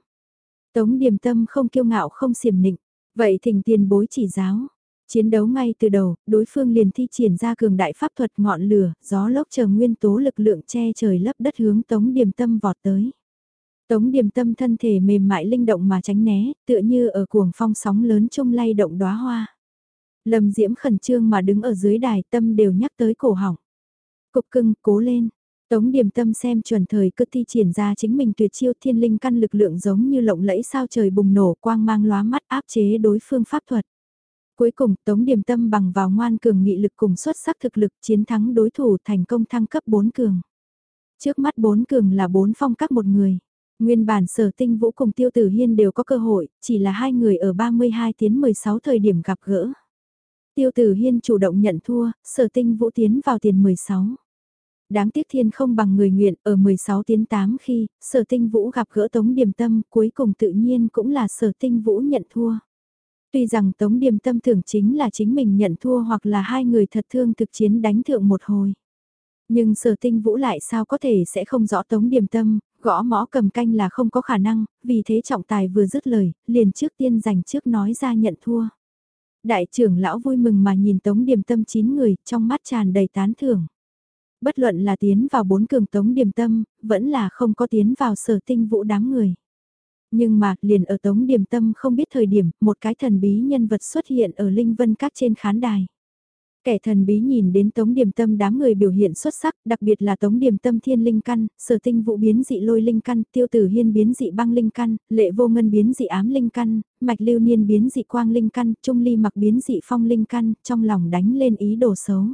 Tống điểm tâm không kiêu ngạo không xiểm nịnh, vậy thỉnh tiền bối chỉ giáo. Chiến đấu ngay từ đầu, đối phương liền thi triển ra cường đại pháp thuật ngọn lửa, gió lốc chờ nguyên tố lực lượng che trời lấp đất hướng Tống Điềm Tâm vọt tới. Tống Điềm Tâm thân thể mềm mại linh động mà tránh né, tựa như ở cuồng phong sóng lớn trung lay động đóa hoa. Lâm Diễm khẩn trương mà đứng ở dưới đài tâm đều nhắc tới cổ họng. Cục cưng, cố lên. Tống Điềm Tâm xem chuẩn thời cơ thi triển ra chính mình tuyệt chiêu thiên linh căn lực lượng giống như lộng lẫy sao trời bùng nổ quang mang lóa mắt áp chế đối phương pháp thuật. Cuối cùng, Tống Điềm Tâm bằng vào ngoan cường nghị lực cùng xuất sắc thực lực chiến thắng đối thủ thành công thăng cấp 4 cường. Trước mắt 4 cường là 4 phong các một người. Nguyên bản sở tinh vũ cùng tiêu tử hiên đều có cơ hội, chỉ là hai người ở 32 tiến 16 thời điểm gặp gỡ. Tiêu tử hiên chủ động nhận thua, sở tinh vũ tiến vào tiền 16. Đáng tiếc thiên không bằng người nguyện ở 16 tiến 8 khi, sở tinh vũ gặp gỡ tống điểm tâm cuối cùng tự nhiên cũng là sở tinh vũ nhận thua. Tuy rằng Tống Điềm tâm tưởng chính là chính mình nhận thua hoặc là hai người thật thương thực chiến đánh thượng một hồi. Nhưng sở tinh vũ lại sao có thể sẽ không rõ Tống Điềm tâm, gõ mõ cầm canh là không có khả năng, vì thế trọng tài vừa dứt lời, liền trước tiên giành trước nói ra nhận thua. Đại trưởng lão vui mừng mà nhìn Tống Điềm tâm 9 người, trong mắt tràn đầy tán thưởng. Bất luận là tiến vào bốn cường Tống Điềm tâm, vẫn là không có tiến vào sở tinh vũ đám người. Nhưng mà, liền ở Tống Điềm Tâm không biết thời điểm, một cái thần bí nhân vật xuất hiện ở Linh Vân Các trên khán đài. Kẻ thần bí nhìn đến Tống Điềm Tâm đám người biểu hiện xuất sắc, đặc biệt là Tống Điềm Tâm thiên linh căn, sở tinh vụ biến dị lôi linh căn, tiêu tử hiên biến dị băng linh căn, lệ vô ngân biến dị ám linh căn, mạch lưu niên biến dị quang linh căn, trung ly mặc biến dị phong linh căn, trong lòng đánh lên ý đồ xấu.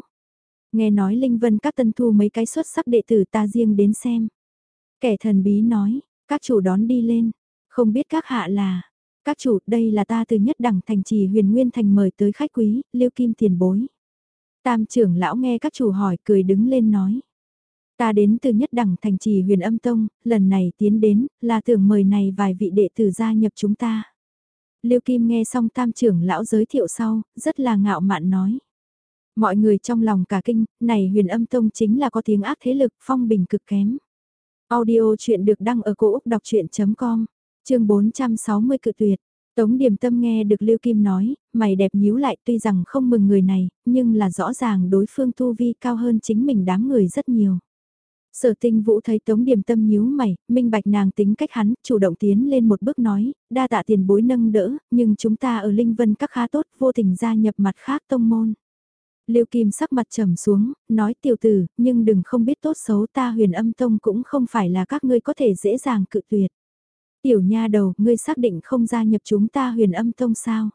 Nghe nói Linh Vân các tân thu mấy cái xuất sắc đệ tử ta riêng đến xem. Kẻ thần bí nói, các chủ đón đi lên, không biết các hạ là, các chủ đây là ta từ nhất đẳng thành trì huyền nguyên thành mời tới khách quý, liêu kim tiền bối. Tam trưởng lão nghe các chủ hỏi cười đứng lên nói. Ta đến từ nhất đẳng thành trì huyền âm tông, lần này tiến đến, là tưởng mời này vài vị đệ tử gia nhập chúng ta. Liêu Kim nghe xong tam trưởng lão giới thiệu sau, rất là ngạo mạn nói. Mọi người trong lòng cả kinh, này huyền âm tông chính là có tiếng ác thế lực phong bình cực kém. Audio chuyện được đăng ở cổ Úc đọc chuyện.com chương 460 cự tuyệt. Tống Điềm Tâm nghe được Lưu Kim nói, mày đẹp nhíu lại tuy rằng không mừng người này, nhưng là rõ ràng đối phương tu vi cao hơn chính mình đám người rất nhiều. Sở tinh vũ thấy Tống Điềm Tâm nhíu mày, minh bạch nàng tính cách hắn, chủ động tiến lên một bước nói, đa tạ tiền bối nâng đỡ, nhưng chúng ta ở Linh Vân các khá tốt, vô tình gia nhập mặt khác tông môn. Lưu Kim sắc mặt trầm xuống, nói tiểu tử, nhưng đừng không biết tốt xấu ta huyền âm tông cũng không phải là các ngươi có thể dễ dàng cự tuyệt. Tiểu nha đầu, ngươi xác định không gia nhập chúng ta huyền âm tông sao?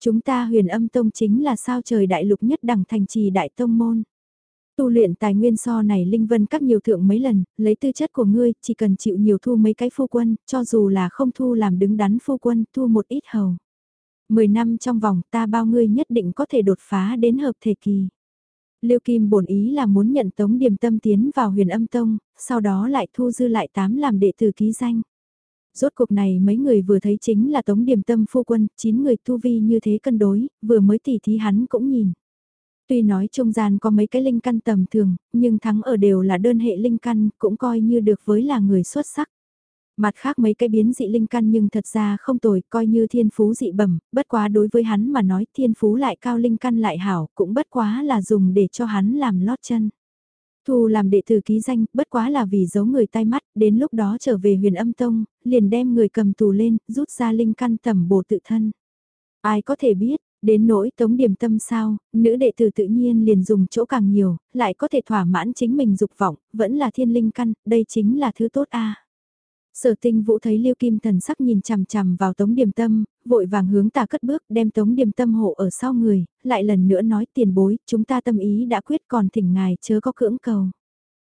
Chúng ta huyền âm tông chính là sao trời đại lục nhất đẳng thành trì đại tông môn. Tu luyện tài nguyên so này linh vân các nhiều thượng mấy lần, lấy tư chất của ngươi, chỉ cần chịu nhiều thu mấy cái phu quân, cho dù là không thu làm đứng đắn phu quân, thu một ít hầu. Mười năm trong vòng ta bao ngươi nhất định có thể đột phá đến hợp thể kỳ. Lưu Kim bổn ý là muốn nhận Tống Điềm Tâm tiến vào huyền âm tông, sau đó lại thu dư lại tám làm đệ tử ký danh. Rốt cuộc này mấy người vừa thấy chính là tống điểm tâm phu quân, 9 người tu vi như thế cân đối, vừa mới tỉ thí hắn cũng nhìn. Tuy nói trung gian có mấy cái linh căn tầm thường, nhưng thắng ở đều là đơn hệ linh căn, cũng coi như được với là người xuất sắc. Mặt khác mấy cái biến dị linh căn nhưng thật ra không tồi, coi như thiên phú dị bẩm, bất quá đối với hắn mà nói thiên phú lại cao linh căn lại hảo, cũng bất quá là dùng để cho hắn làm lót chân. Thu làm đệ tử ký danh, bất quá là vì giấu người tai mắt, đến lúc đó trở về huyền âm tông, liền đem người cầm tù lên, rút ra linh căn tẩm bổ tự thân. Ai có thể biết, đến nỗi tống điểm tâm sao, nữ đệ tử tự nhiên liền dùng chỗ càng nhiều, lại có thể thỏa mãn chính mình dục vọng, vẫn là thiên linh căn, đây chính là thứ tốt a. Sở tinh vũ thấy Lưu Kim thần sắc nhìn chằm chằm vào Tống Điềm Tâm, vội vàng hướng ta cất bước đem Tống Điềm Tâm hộ ở sau người, lại lần nữa nói tiền bối, chúng ta tâm ý đã quyết còn thỉnh ngài chớ có cưỡng cầu.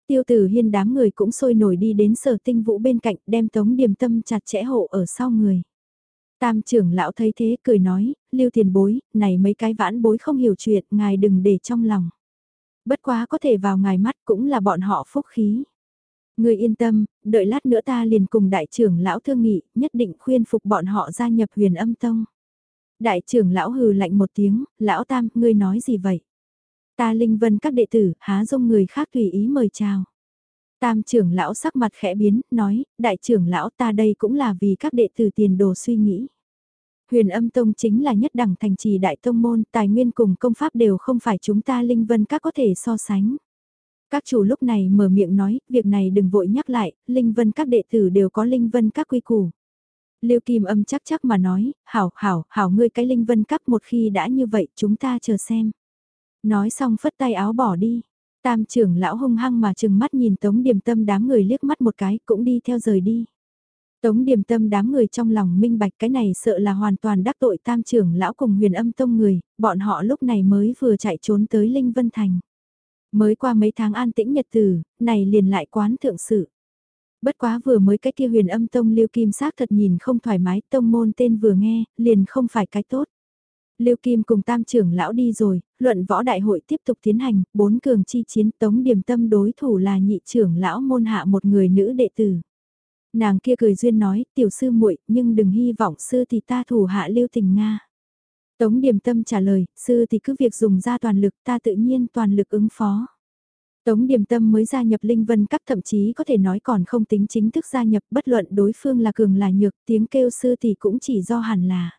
Tiêu tử hiên đám người cũng sôi nổi đi đến sở tinh vũ bên cạnh đem tống điểm tâm chặt chẽ hộ ở sau người. Tam trưởng lão thấy thế cười nói, lưu tiền bối, này mấy cái vãn bối không hiểu chuyện, ngài đừng để trong lòng. Bất quá có thể vào ngài mắt cũng là bọn họ phúc khí. Người yên tâm, đợi lát nữa ta liền cùng đại trưởng lão thương nghị, nhất định khuyên phục bọn họ gia nhập huyền âm tông. Đại trưởng lão hừ lạnh một tiếng, lão tam, ngươi nói gì vậy? Ta linh vân các đệ tử, há dung người khác tùy ý mời chào. Tam trưởng lão sắc mặt khẽ biến, nói, đại trưởng lão ta đây cũng là vì các đệ tử tiền đồ suy nghĩ. Huyền âm tông chính là nhất đẳng thành trì đại tông môn, tài nguyên cùng công pháp đều không phải chúng ta linh vân các có thể so sánh. Các chủ lúc này mở miệng nói, việc này đừng vội nhắc lại, linh vân các đệ tử đều có linh vân các quy củ. Liêu Kim âm chắc chắc mà nói, hảo, hảo, hảo ngươi cái linh vân các một khi đã như vậy chúng ta chờ xem. Nói xong phất tay áo bỏ đi. Tam trưởng lão hung hăng mà chừng mắt nhìn Tống Điềm Tâm đám người liếc mắt một cái cũng đi theo rời đi. Tống Điềm Tâm đám người trong lòng minh bạch cái này sợ là hoàn toàn đắc tội tam trưởng lão cùng huyền âm tông người, bọn họ lúc này mới vừa chạy trốn tới Linh Vân Thành. Mới qua mấy tháng an tĩnh nhật tử, này liền lại quán thượng sự. Bất quá vừa mới cái kia huyền âm tông lưu kim xác thật nhìn không thoải mái, tông môn tên vừa nghe, liền không phải cái tốt. Lưu Kim cùng tam trưởng lão đi rồi, luận võ đại hội tiếp tục tiến hành, bốn cường chi chiến tống điểm tâm đối thủ là nhị trưởng lão môn hạ một người nữ đệ tử. Nàng kia cười duyên nói, tiểu sư muội nhưng đừng hy vọng sư thì ta thủ hạ lưu tình Nga. Tống Điềm tâm trả lời, sư thì cứ việc dùng ra toàn lực ta tự nhiên toàn lực ứng phó. Tống Điềm Tâm mới gia nhập Linh Vân Các thậm chí có thể nói còn không tính chính thức gia nhập bất luận đối phương là cường là nhược tiếng kêu sư thì cũng chỉ do hẳn là.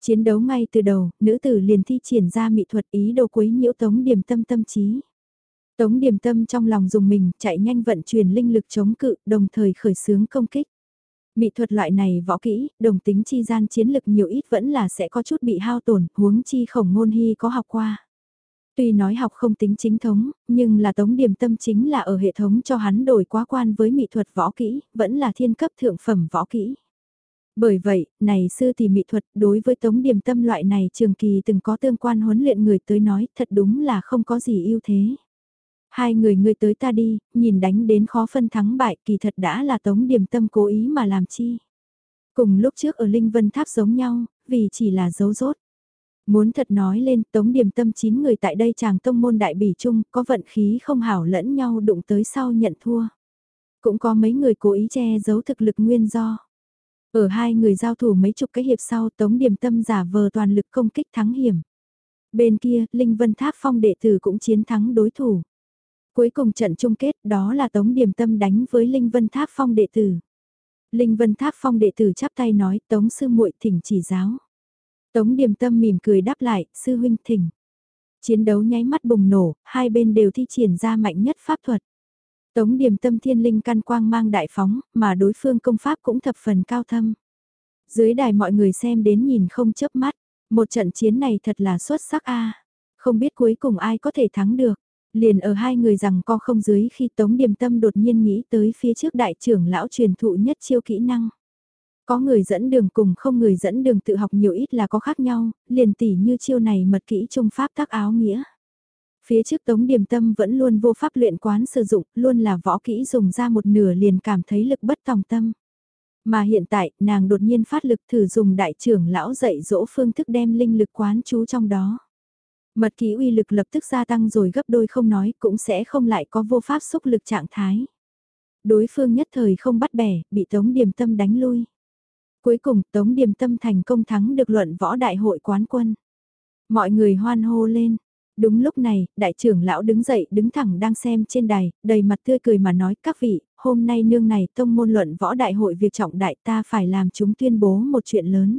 Chiến đấu ngay từ đầu, nữ tử liền thi triển ra mỹ thuật ý đồ quấy nhiễu Tống Điềm Tâm tâm trí. Tống Điềm Tâm trong lòng dùng mình chạy nhanh vận chuyển linh lực chống cự đồng thời khởi xướng công kích. Mỹ thuật loại này võ kỹ, đồng tính chi gian chiến lực nhiều ít vẫn là sẽ có chút bị hao tổn, huống chi khổng ngôn hy có học qua. Tuy nói học không tính chính thống, nhưng là tống điểm tâm chính là ở hệ thống cho hắn đổi quá quan với mỹ thuật võ kỹ, vẫn là thiên cấp thượng phẩm võ kỹ. Bởi vậy, này sư thì mỹ thuật đối với tống điểm tâm loại này trường kỳ từng có tương quan huấn luyện người tới nói thật đúng là không có gì ưu thế. Hai người ngươi tới ta đi, nhìn đánh đến khó phân thắng bại kỳ thật đã là tống điểm tâm cố ý mà làm chi. Cùng lúc trước ở Linh Vân Tháp giống nhau, vì chỉ là dấu rốt. Muốn thật nói lên tống điểm tâm chín người tại đây chàng tông môn đại bỉ chung có vận khí không hảo lẫn nhau đụng tới sau nhận thua. Cũng có mấy người cố ý che giấu thực lực nguyên do. Ở hai người giao thủ mấy chục cái hiệp sau tống điểm tâm giả vờ toàn lực công kích thắng hiểm. Bên kia, Linh Vân Tháp Phong đệ tử cũng chiến thắng đối thủ. Cuối cùng trận chung kết đó là Tống điềm Tâm đánh với Linh Vân Tháp Phong đệ tử. Linh Vân Tháp Phong đệ tử chắp tay nói Tống Sư muội thỉnh chỉ giáo. Tống Điềm Tâm mỉm cười đáp lại, sư huynh thỉnh. Chiến đấu nháy mắt bùng nổ, hai bên đều thi triển ra mạnh nhất pháp thuật. Tống Điềm Tâm thiên linh căn quang mang đại phóng, mà đối phương công pháp cũng thập phần cao thâm. Dưới đài mọi người xem đến nhìn không chớp mắt, một trận chiến này thật là xuất sắc a. Không biết cuối cùng ai có thể thắng được. Liền ở hai người rằng co không dưới khi Tống Điềm Tâm đột nhiên nghĩ tới phía trước đại trưởng lão truyền thụ nhất chiêu kỹ năng. Có người dẫn đường cùng không người dẫn đường tự học nhiều ít là có khác nhau, liền tỉ như chiêu này mật kỹ trung pháp tác áo nghĩa. Phía trước Tống Điềm Tâm vẫn luôn vô pháp luyện quán sử dụng, luôn là võ kỹ dùng ra một nửa liền cảm thấy lực bất tòng tâm. Mà hiện tại, nàng đột nhiên phát lực thử dùng đại trưởng lão dạy dỗ phương thức đem linh lực quán chú trong đó. Mật ký uy lực lập tức gia tăng rồi gấp đôi không nói cũng sẽ không lại có vô pháp xúc lực trạng thái. Đối phương nhất thời không bắt bẻ, bị Tống Điềm Tâm đánh lui. Cuối cùng Tống Điềm Tâm thành công thắng được luận võ đại hội quán quân. Mọi người hoan hô lên. Đúng lúc này, đại trưởng lão đứng dậy đứng thẳng đang xem trên đài, đầy mặt tươi cười mà nói các vị, hôm nay nương này tông môn luận võ đại hội việc trọng đại ta phải làm chúng tuyên bố một chuyện lớn.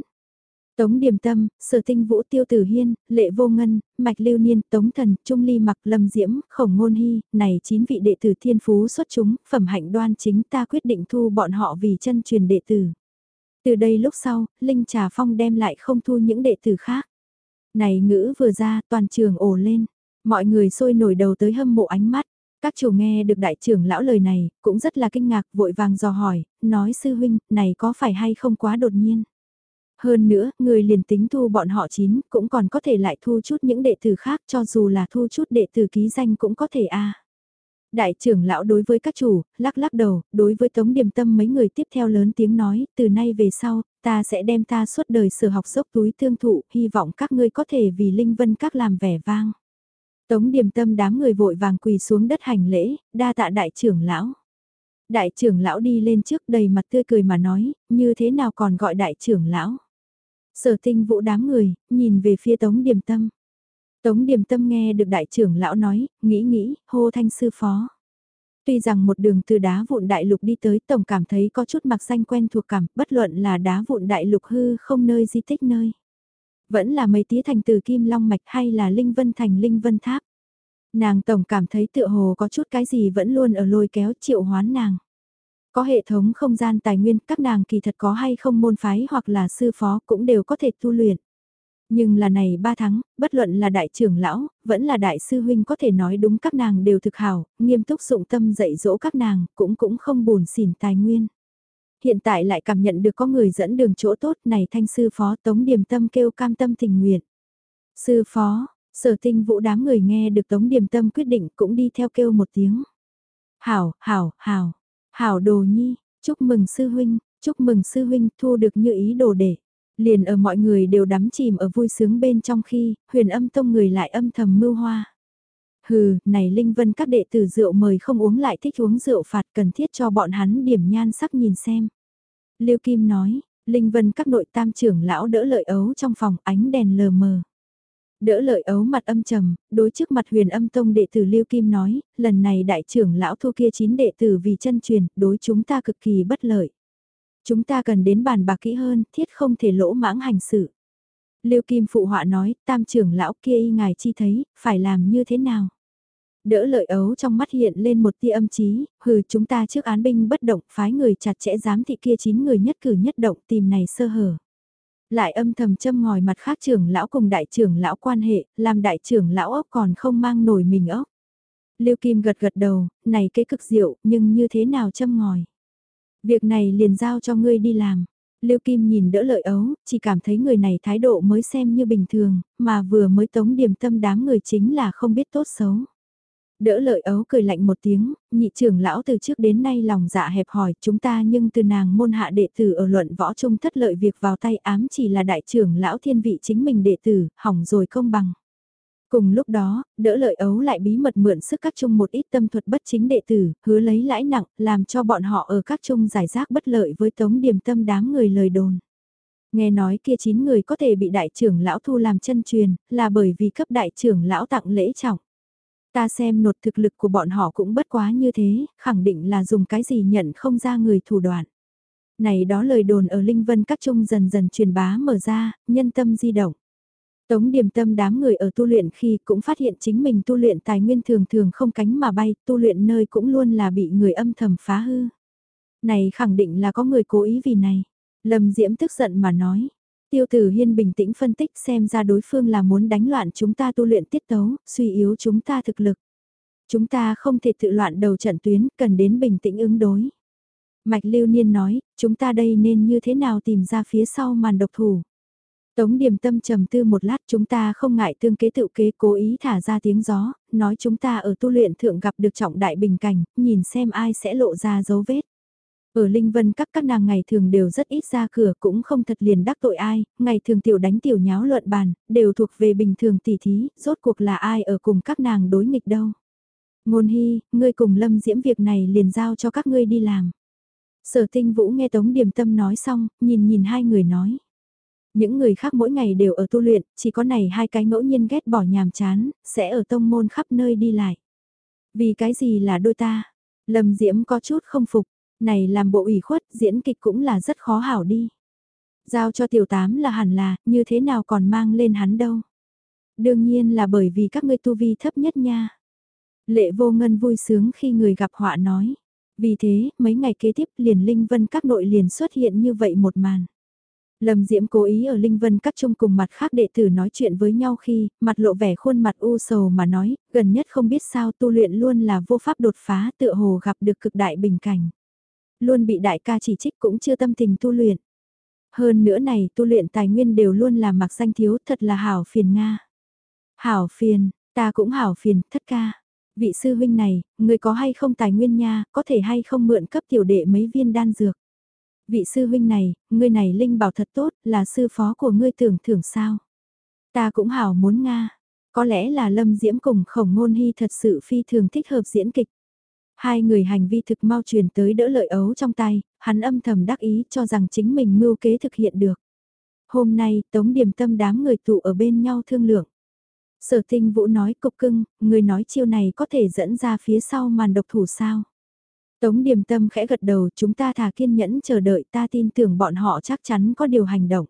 Tống Điềm Tâm, Sở Tinh Vũ Tiêu Tử Hiên, Lệ Vô Ngân, Mạch Lưu Niên, Tống Thần, Trung Ly Mặc Lâm Diễm, Khổng Ngôn Hy, này chín vị đệ tử thiên phú xuất chúng, phẩm hạnh đoan chính ta quyết định thu bọn họ vì chân truyền đệ tử. Từ đây lúc sau, Linh Trà Phong đem lại không thu những đệ tử khác. Này ngữ vừa ra, toàn trường ồ lên, mọi người sôi nổi đầu tới hâm mộ ánh mắt. Các chủ nghe được đại trưởng lão lời này, cũng rất là kinh ngạc, vội vàng dò hỏi, nói sư huynh, này có phải hay không quá đột nhiên. Hơn nữa, người liền tính thu bọn họ chín, cũng còn có thể lại thu chút những đệ tử khác cho dù là thu chút đệ tử ký danh cũng có thể a Đại trưởng lão đối với các chủ, lắc lắc đầu, đối với Tống Điềm Tâm mấy người tiếp theo lớn tiếng nói, từ nay về sau, ta sẽ đem ta suốt đời sửa học dốc túi tương thụ, hy vọng các ngươi có thể vì Linh Vân các làm vẻ vang. Tống Điềm Tâm đám người vội vàng quỳ xuống đất hành lễ, đa tạ đại trưởng lão. Đại trưởng lão đi lên trước đầy mặt tươi cười mà nói, như thế nào còn gọi đại trưởng lão. Sở tinh vũ đám người, nhìn về phía Tống Điềm Tâm. Tống Điềm Tâm nghe được đại trưởng lão nói, nghĩ nghĩ, hô thanh sư phó. Tuy rằng một đường từ đá vụn đại lục đi tới tổng cảm thấy có chút mặc danh quen thuộc cảm, bất luận là đá vụn đại lục hư không nơi di tích nơi. Vẫn là mấy tía thành từ kim long mạch hay là linh vân thành linh vân tháp. Nàng tổng cảm thấy tựa hồ có chút cái gì vẫn luôn ở lôi kéo triệu hoán nàng. Có hệ thống không gian tài nguyên, các nàng kỳ thật có hay không môn phái hoặc là sư phó cũng đều có thể tu luyện. Nhưng là này ba tháng, bất luận là đại trưởng lão, vẫn là đại sư huynh có thể nói đúng các nàng đều thực hảo, nghiêm túc dụng tâm dạy dỗ các nàng, cũng cũng không buồn xỉn tài nguyên. Hiện tại lại cảm nhận được có người dẫn đường chỗ tốt này thanh sư phó tống điềm tâm kêu cam tâm tình nguyện. Sư phó, sở tinh vũ đám người nghe được tống điềm tâm quyết định cũng đi theo kêu một tiếng. Hảo, hảo, hảo, hảo đồ nhi, chúc mừng sư huynh, chúc mừng sư huynh thu được như ý đồ để. Liền ở mọi người đều đắm chìm ở vui sướng bên trong khi, huyền âm tông người lại âm thầm mưu hoa. Hừ, này Linh Vân các đệ tử rượu mời không uống lại thích uống rượu phạt cần thiết cho bọn hắn điểm nhan sắc nhìn xem. Liêu Kim nói, Linh Vân các nội tam trưởng lão đỡ lợi ấu trong phòng ánh đèn lờ mờ. Đỡ lợi ấu mặt âm trầm, đối trước mặt huyền âm tông đệ tử lưu Kim nói, lần này đại trưởng lão thua kia chín đệ tử vì chân truyền, đối chúng ta cực kỳ bất lợi. Chúng ta cần đến bàn bạc kỹ hơn, thiết không thể lỗ mãng hành sự. lưu Kim phụ họa nói, tam trưởng lão kia y ngài chi thấy, phải làm như thế nào? Đỡ lợi ấu trong mắt hiện lên một tia âm chí, hừ chúng ta trước án binh bất động, phái người chặt chẽ giám thị kia chín người nhất cử nhất động tìm này sơ hở. Lại âm thầm châm ngòi mặt khác trưởng lão cùng đại trưởng lão quan hệ, làm đại trưởng lão ốc còn không mang nổi mình ốc. lưu Kim gật gật đầu, này cái cực diệu, nhưng như thế nào châm ngòi? Việc này liền giao cho ngươi đi làm. Lưu Kim nhìn đỡ lợi ấu, chỉ cảm thấy người này thái độ mới xem như bình thường, mà vừa mới tống điểm tâm đám người chính là không biết tốt xấu. Đỡ lợi ấu cười lạnh một tiếng, nhị trưởng lão từ trước đến nay lòng dạ hẹp hỏi chúng ta nhưng từ nàng môn hạ đệ tử ở luận võ trung thất lợi việc vào tay ám chỉ là đại trưởng lão thiên vị chính mình đệ tử, hỏng rồi không bằng. Cùng lúc đó, đỡ lợi ấu lại bí mật mượn sức các chung một ít tâm thuật bất chính đệ tử, hứa lấy lãi nặng, làm cho bọn họ ở các chung giải rác bất lợi với tống điểm tâm đám người lời đồn. Nghe nói kia 9 người có thể bị đại trưởng lão thu làm chân truyền, là bởi vì cấp đại trưởng lão tặng lễ trọng. Ta xem nột thực lực của bọn họ cũng bất quá như thế, khẳng định là dùng cái gì nhận không ra người thủ đoạn. Này đó lời đồn ở Linh Vân các trung dần dần truyền bá mở ra, nhân tâm di động. Tống điểm tâm đám người ở tu luyện khi cũng phát hiện chính mình tu luyện tài nguyên thường thường không cánh mà bay, tu luyện nơi cũng luôn là bị người âm thầm phá hư. Này khẳng định là có người cố ý vì này. Lâm Diễm tức giận mà nói. Tiêu tử hiên bình tĩnh phân tích xem ra đối phương là muốn đánh loạn chúng ta tu luyện tiết tấu, suy yếu chúng ta thực lực. Chúng ta không thể tự loạn đầu trận tuyến, cần đến bình tĩnh ứng đối. Mạch Lưu Niên nói, chúng ta đây nên như thế nào tìm ra phía sau màn độc thủ. Tống điềm tâm trầm tư một lát chúng ta không ngại tương kế tự kế cố ý thả ra tiếng gió, nói chúng ta ở tu luyện thượng gặp được trọng đại bình cảnh, nhìn xem ai sẽ lộ ra dấu vết. Ở Linh Vân các các nàng ngày thường đều rất ít ra cửa cũng không thật liền đắc tội ai, ngày thường tiểu đánh tiểu nháo luận bàn, đều thuộc về bình thường tỉ thí, rốt cuộc là ai ở cùng các nàng đối nghịch đâu. Ngôn hy, ngươi cùng lâm diễm việc này liền giao cho các ngươi đi làm. Sở tinh vũ nghe Tống Điềm Tâm nói xong, nhìn nhìn hai người nói. Những người khác mỗi ngày đều ở tu luyện, chỉ có này hai cái ngẫu nhiên ghét bỏ nhàm chán, sẽ ở tông môn khắp nơi đi lại. Vì cái gì là đôi ta? Lâm Diễm có chút không phục, này làm bộ ủy khuất, diễn kịch cũng là rất khó hảo đi. Giao cho tiểu tám là hẳn là, như thế nào còn mang lên hắn đâu. Đương nhiên là bởi vì các ngươi tu vi thấp nhất nha. Lệ vô ngân vui sướng khi người gặp họa nói. Vì thế, mấy ngày kế tiếp liền Linh Vân các nội liền xuất hiện như vậy một màn. Lâm Diễm cố ý ở Linh Vân các chung cùng mặt khác đệ tử nói chuyện với nhau khi, mặt lộ vẻ khuôn mặt u sầu mà nói, gần nhất không biết sao tu luyện luôn là vô pháp đột phá tựa hồ gặp được cực đại bình cảnh. Luôn bị đại ca chỉ trích cũng chưa tâm tình tu luyện. Hơn nữa này tu luyện tài nguyên đều luôn là mặc danh thiếu thật là hảo phiền Nga. Hảo phiền, ta cũng hảo phiền, thất ca. Vị sư huynh này, người có hay không tài nguyên nha, có thể hay không mượn cấp tiểu đệ mấy viên đan dược. Vị sư huynh này, người này linh bảo thật tốt, là sư phó của ngươi tưởng thưởng sao. Ta cũng hảo muốn Nga, có lẽ là Lâm Diễm cùng khổng ngôn hy thật sự phi thường thích hợp diễn kịch. Hai người hành vi thực mau truyền tới đỡ lợi ấu trong tay, hắn âm thầm đắc ý cho rằng chính mình mưu kế thực hiện được. Hôm nay, Tống Điềm Tâm đám người tụ ở bên nhau thương lượng. Sở tinh vũ nói cục cưng, người nói chiêu này có thể dẫn ra phía sau màn độc thủ sao. Tống Điềm Tâm khẽ gật đầu chúng ta thà kiên nhẫn chờ đợi ta tin tưởng bọn họ chắc chắn có điều hành động.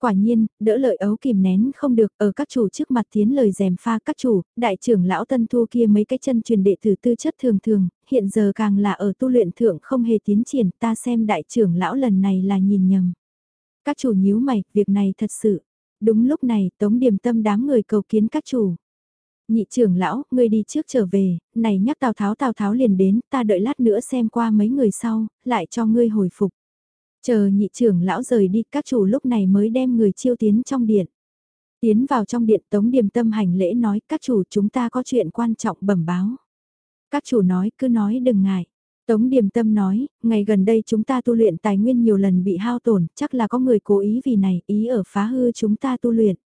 Quả nhiên, đỡ lợi ấu kìm nén không được ở các chủ trước mặt tiến lời dèm pha các chủ, đại trưởng lão tân thu kia mấy cái chân truyền đệ tử tư chất thường thường, hiện giờ càng là ở tu luyện thượng không hề tiến triển ta xem đại trưởng lão lần này là nhìn nhầm. Các chủ nhíu mày, việc này thật sự. Đúng lúc này, tống điểm tâm đám người cầu kiến các chủ. Nhị trưởng lão, ngươi đi trước trở về, này nhắc Tào Tháo Tào Tháo liền đến, ta đợi lát nữa xem qua mấy người sau, lại cho ngươi hồi phục. Chờ nhị trưởng lão rời đi, các chủ lúc này mới đem người chiêu tiến trong điện. Tiến vào trong điện tống điềm tâm hành lễ nói, các chủ chúng ta có chuyện quan trọng bẩm báo. Các chủ nói, cứ nói đừng ngại. Tống Điềm Tâm nói, ngày gần đây chúng ta tu luyện tài nguyên nhiều lần bị hao tổn, chắc là có người cố ý vì này, ý ở phá hư chúng ta tu luyện.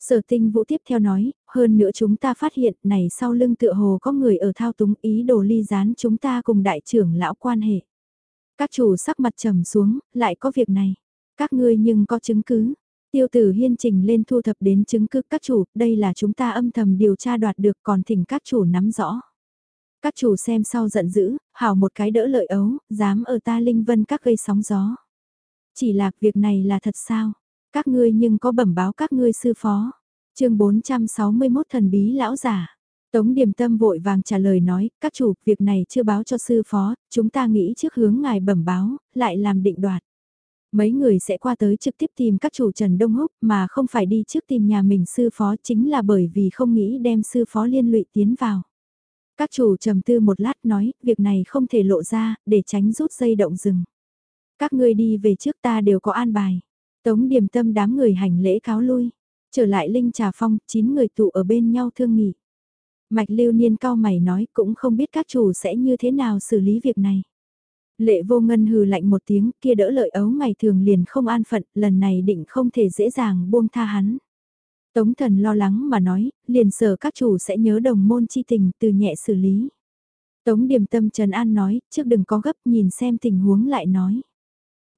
Sở tinh vũ tiếp theo nói, hơn nữa chúng ta phát hiện này sau lưng tựa hồ có người ở thao túng ý đồ ly gián chúng ta cùng đại trưởng lão quan hệ. Các chủ sắc mặt trầm xuống, lại có việc này. Các ngươi nhưng có chứng cứ. Tiêu tử hiên trình lên thu thập đến chứng cứ các chủ, đây là chúng ta âm thầm điều tra đoạt được còn thỉnh các chủ nắm rõ. Các chủ xem sau giận dữ, hảo một cái đỡ lợi ấu, dám ở ta linh vân các gây sóng gió. Chỉ là việc này là thật sao? Các ngươi nhưng có bẩm báo các ngươi sư phó. chương 461 thần bí lão giả. Tống Điềm Tâm vội vàng trả lời nói, các chủ, việc này chưa báo cho sư phó, chúng ta nghĩ trước hướng ngài bẩm báo, lại làm định đoạt. Mấy người sẽ qua tới trực tiếp tìm các chủ Trần Đông Húc mà không phải đi trước tìm nhà mình sư phó chính là bởi vì không nghĩ đem sư phó liên lụy tiến vào. Các chủ trầm tư một lát nói, việc này không thể lộ ra, để tránh rút dây động rừng. Các ngươi đi về trước ta đều có an bài. Tống Điềm tâm đám người hành lễ cáo lui. Trở lại Linh Trà Phong, 9 người tụ ở bên nhau thương nghị. Mạch lưu niên cao mày nói cũng không biết các chủ sẽ như thế nào xử lý việc này. Lệ vô ngân hừ lạnh một tiếng kia đỡ lợi ấu ngày thường liền không an phận, lần này định không thể dễ dàng buông tha hắn. Tống thần lo lắng mà nói, liền sợ các chủ sẽ nhớ đồng môn chi tình từ nhẹ xử lý. Tống điềm tâm Trần An nói, trước đừng có gấp nhìn xem tình huống lại nói.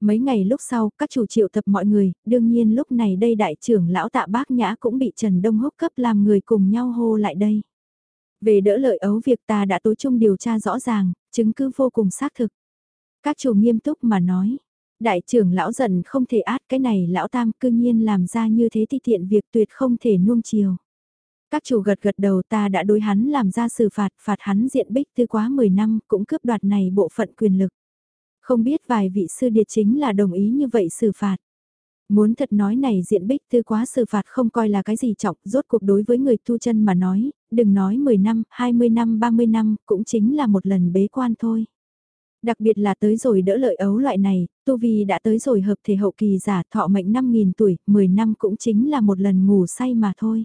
Mấy ngày lúc sau, các chủ triệu tập mọi người, đương nhiên lúc này đây đại trưởng lão tạ bác nhã cũng bị Trần Đông Húc cấp làm người cùng nhau hô lại đây. Về đỡ lợi ấu việc ta đã tối trung điều tra rõ ràng, chứng cứ vô cùng xác thực. Các chủ nghiêm túc mà nói, đại trưởng lão giận không thể át cái này lão tam cư nhiên làm ra như thế thì tiện việc tuyệt không thể nuông chiều. Các chủ gật gật đầu ta đã đối hắn làm ra xử phạt, phạt hắn diện bích tư quá 10 năm cũng cướp đoạt này bộ phận quyền lực. Không biết vài vị sư điệt chính là đồng ý như vậy xử phạt. Muốn thật nói này diện bích tư quá xử phạt không coi là cái gì trọng, rốt cuộc đối với người tu chân mà nói, đừng nói 10 năm, 20 năm, 30 năm, cũng chính là một lần bế quan thôi. Đặc biệt là tới rồi đỡ lợi ấu loại này, tu vi đã tới rồi hợp thể hậu kỳ giả thọ mệnh 5.000 tuổi, 10 năm cũng chính là một lần ngủ say mà thôi.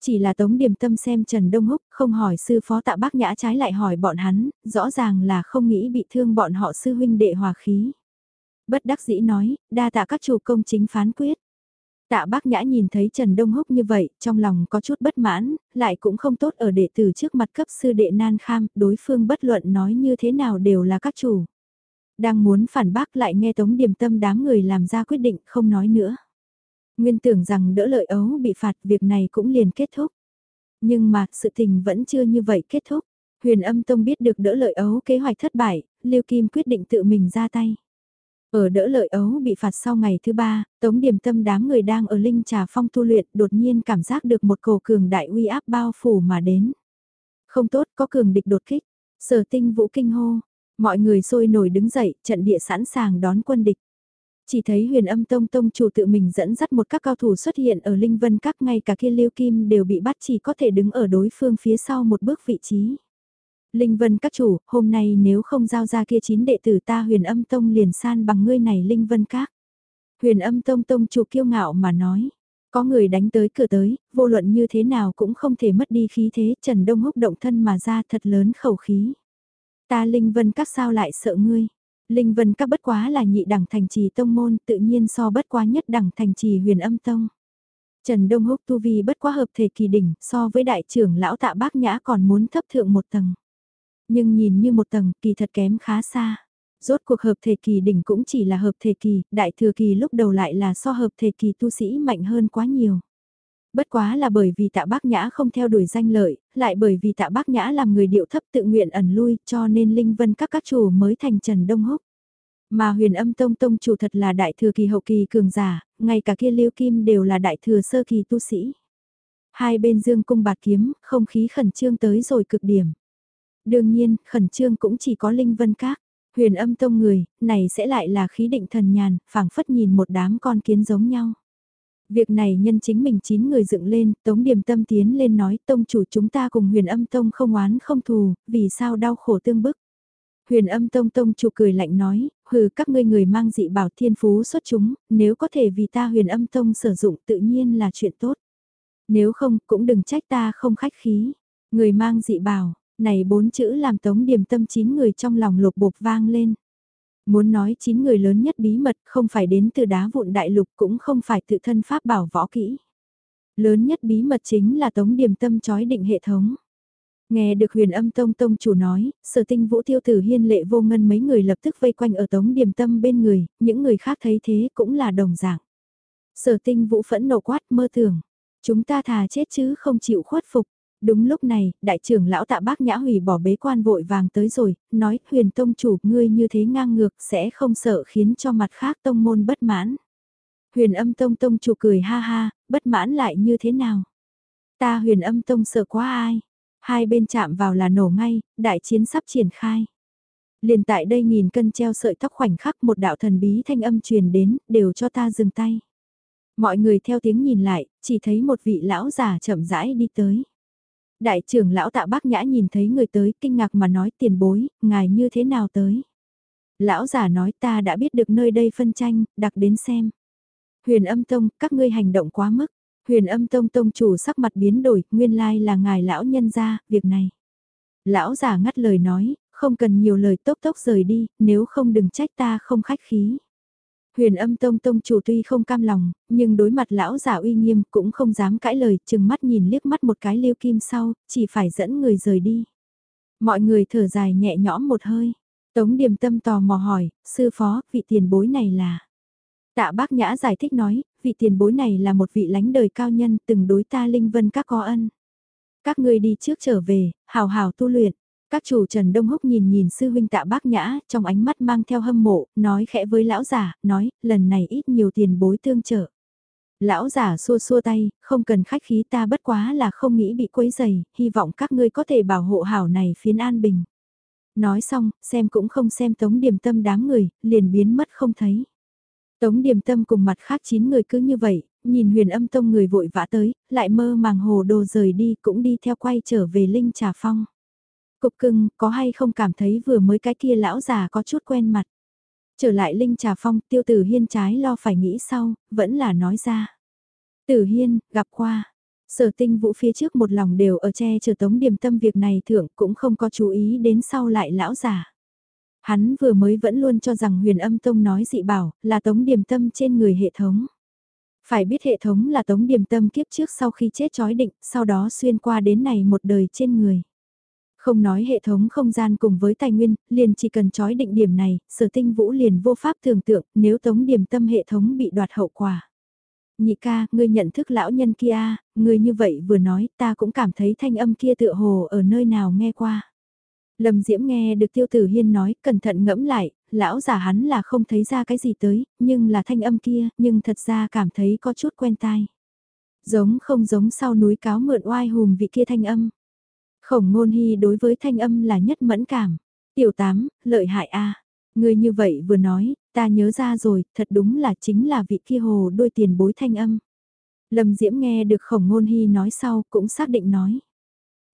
Chỉ là Tống Điềm Tâm xem Trần Đông Húc, không hỏi sư phó tạ bác nhã trái lại hỏi bọn hắn, rõ ràng là không nghĩ bị thương bọn họ sư huynh đệ hòa khí. Bất đắc dĩ nói, đa tạ các chủ công chính phán quyết. Tạ bác nhã nhìn thấy Trần Đông Húc như vậy, trong lòng có chút bất mãn, lại cũng không tốt ở đệ tử trước mặt cấp sư đệ nan kham, đối phương bất luận nói như thế nào đều là các chủ. Đang muốn phản bác lại nghe Tống Điềm Tâm đám người làm ra quyết định không nói nữa. Nguyên tưởng rằng đỡ lợi ấu bị phạt việc này cũng liền kết thúc. Nhưng mà sự tình vẫn chưa như vậy kết thúc. Huyền âm tông biết được đỡ lợi ấu kế hoạch thất bại, lưu Kim quyết định tự mình ra tay. Ở đỡ lợi ấu bị phạt sau ngày thứ ba, tống điểm tâm đám người đang ở linh trà phong tu luyện đột nhiên cảm giác được một cổ cường đại uy áp bao phủ mà đến. Không tốt có cường địch đột kích, sở tinh vũ kinh hô, mọi người sôi nổi đứng dậy, trận địa sẵn sàng đón quân địch. Chỉ thấy huyền âm tông tông chủ tự mình dẫn dắt một các cao thủ xuất hiện ở linh vân các ngay cả kia lưu kim đều bị bắt chỉ có thể đứng ở đối phương phía sau một bước vị trí. Linh Vân các chủ, hôm nay nếu không giao ra kia chín đệ tử ta huyền âm tông liền san bằng ngươi này Linh Vân các. Huyền âm tông tông chủ kiêu ngạo mà nói. Có người đánh tới cửa tới, vô luận như thế nào cũng không thể mất đi khí thế, Trần Đông Húc động thân mà ra thật lớn khẩu khí. Ta Linh Vân các sao lại sợ ngươi? Linh Vân các bất quá là nhị đẳng thành trì tông môn, tự nhiên so bất quá nhất đẳng thành trì huyền âm tông. Trần Đông Húc tu vi bất quá hợp thể kỳ đỉnh, so với đại trưởng lão tạ bác nhã còn muốn thấp thượng một tầng. Nhưng nhìn như một tầng, kỳ thật kém khá xa. Rốt cuộc hợp thể kỳ đỉnh cũng chỉ là hợp thể kỳ, đại thừa kỳ lúc đầu lại là so hợp thể kỳ tu sĩ mạnh hơn quá nhiều. Bất quá là bởi vì tạ bác nhã không theo đuổi danh lợi, lại bởi vì tạ bác nhã làm người điệu thấp tự nguyện ẩn lui cho nên linh vân các các chủ mới thành Trần Đông Húc. Mà huyền âm tông tông chủ thật là đại thừa kỳ hậu kỳ cường giả, ngay cả kia liêu kim đều là đại thừa sơ kỳ tu sĩ. Hai bên dương cung bạt kiếm, không khí khẩn trương tới rồi cực điểm. Đương nhiên, khẩn trương cũng chỉ có linh vân các. Huyền âm tông người, này sẽ lại là khí định thần nhàn, phảng phất nhìn một đám con kiến giống nhau. Việc này nhân chính mình chín người dựng lên, Tống Điềm Tâm tiến lên nói tông chủ chúng ta cùng huyền âm tông không oán không thù, vì sao đau khổ tương bức. Huyền âm tông tông chủ cười lạnh nói, hừ các ngươi người mang dị bảo thiên phú xuất chúng, nếu có thể vì ta huyền âm tông sử dụng tự nhiên là chuyện tốt. Nếu không cũng đừng trách ta không khách khí. Người mang dị bảo, này bốn chữ làm tống điềm tâm chín người trong lòng lục bột vang lên. Muốn nói chín người lớn nhất bí mật không phải đến từ đá vụn đại lục cũng không phải tự thân pháp bảo võ kỹ. Lớn nhất bí mật chính là tống điềm tâm chói định hệ thống. Nghe được huyền âm tông tông chủ nói, sở tinh vũ tiêu tử hiên lệ vô ngân mấy người lập tức vây quanh ở tống điềm tâm bên người, những người khác thấy thế cũng là đồng dạng. Sở tinh vũ phẫn nộ quát mơ tưởng, chúng ta thà chết chứ không chịu khuất phục. Đúng lúc này, đại trưởng lão tạ bác nhã hủy bỏ bế quan vội vàng tới rồi, nói huyền tông chủ ngươi như thế ngang ngược sẽ không sợ khiến cho mặt khác tông môn bất mãn. Huyền âm tông tông chủ cười ha ha, bất mãn lại như thế nào? Ta huyền âm tông sợ quá ai? Hai bên chạm vào là nổ ngay, đại chiến sắp triển khai. Liền tại đây nghìn cân treo sợi tóc khoảnh khắc một đạo thần bí thanh âm truyền đến, đều cho ta dừng tay. Mọi người theo tiếng nhìn lại, chỉ thấy một vị lão già chậm rãi đi tới. Đại trưởng lão tạ bác nhã nhìn thấy người tới kinh ngạc mà nói tiền bối, ngài như thế nào tới. Lão già nói ta đã biết được nơi đây phân tranh, đặc đến xem. Huyền âm tông, các ngươi hành động quá mức. Huyền âm tông tông chủ sắc mặt biến đổi, nguyên lai là ngài lão nhân ra, việc này. Lão già ngắt lời nói, không cần nhiều lời tốc tốc rời đi, nếu không đừng trách ta không khách khí. Huyền âm tông tông chủ tuy không cam lòng, nhưng đối mặt lão giả uy nghiêm cũng không dám cãi lời, chừng mắt nhìn liếc mắt một cái liêu kim sau, chỉ phải dẫn người rời đi. Mọi người thở dài nhẹ nhõm một hơi. Tống điềm tâm tò mò hỏi, sư phó, vị tiền bối này là... Tạ bác nhã giải thích nói, vị tiền bối này là một vị lánh đời cao nhân từng đối ta linh vân các có ân. Các ngươi đi trước trở về, hào hào tu luyện. Các chủ Trần Đông Húc nhìn nhìn sư huynh tạ bác nhã, trong ánh mắt mang theo hâm mộ, nói khẽ với lão giả, nói, lần này ít nhiều tiền bối tương trợ. Lão giả xua xua tay, không cần khách khí ta bất quá là không nghĩ bị quấy dày, hy vọng các ngươi có thể bảo hộ hảo này phiến an bình. Nói xong, xem cũng không xem tống điểm tâm đám người, liền biến mất không thấy. Tống điềm tâm cùng mặt khác chín người cứ như vậy, nhìn huyền âm tông người vội vã tới, lại mơ màng hồ đồ rời đi cũng đi theo quay trở về Linh Trà Phong. Cục cưng, có hay không cảm thấy vừa mới cái kia lão già có chút quen mặt. Trở lại Linh Trà Phong, tiêu tử hiên trái lo phải nghĩ sau, vẫn là nói ra. Tử hiên, gặp qua. Sở tinh vũ phía trước một lòng đều ở che chờ tống điềm tâm việc này thượng cũng không có chú ý đến sau lại lão già. Hắn vừa mới vẫn luôn cho rằng huyền âm tông nói dị bảo là tống điềm tâm trên người hệ thống. Phải biết hệ thống là tống điềm tâm kiếp trước sau khi chết chói định, sau đó xuyên qua đến này một đời trên người. Không nói hệ thống không gian cùng với tài nguyên, liền chỉ cần trói định điểm này, sở tinh vũ liền vô pháp tưởng tượng nếu tống điểm tâm hệ thống bị đoạt hậu quả. Nhị ca, ngươi nhận thức lão nhân kia, ngươi như vậy vừa nói ta cũng cảm thấy thanh âm kia tựa hồ ở nơi nào nghe qua. Lâm Diễm nghe được Tiêu Tử Hiên nói, cẩn thận ngẫm lại, lão giả hắn là không thấy ra cái gì tới, nhưng là thanh âm kia, nhưng thật ra cảm thấy có chút quen tai. Giống không giống sau núi cáo mượn oai hùm vị kia thanh âm. Khổng ngôn hy đối với thanh âm là nhất mẫn cảm. Tiểu tám, lợi hại a Người như vậy vừa nói, ta nhớ ra rồi, thật đúng là chính là vị kia hồ đôi tiền bối thanh âm. Lâm Diễm nghe được khổng ngôn hy nói sau cũng xác định nói.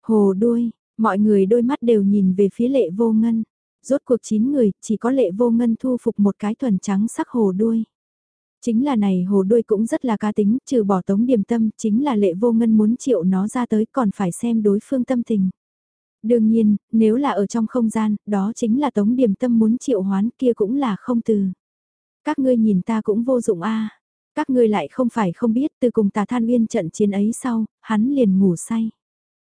Hồ đuôi, Mọi người đôi mắt đều nhìn về phía lệ vô ngân. Rốt cuộc 9 người, chỉ có lệ vô ngân thu phục một cái thuần trắng sắc hồ đuôi. Chính là này hồ đuôi cũng rất là cá tính, trừ bỏ tống điểm tâm, chính là lệ vô ngân muốn triệu nó ra tới còn phải xem đối phương tâm tình. Đương nhiên, nếu là ở trong không gian, đó chính là tống điểm tâm muốn triệu hoán kia cũng là không từ. Các ngươi nhìn ta cũng vô dụng a Các ngươi lại không phải không biết từ cùng tà than uyên trận chiến ấy sau, hắn liền ngủ say.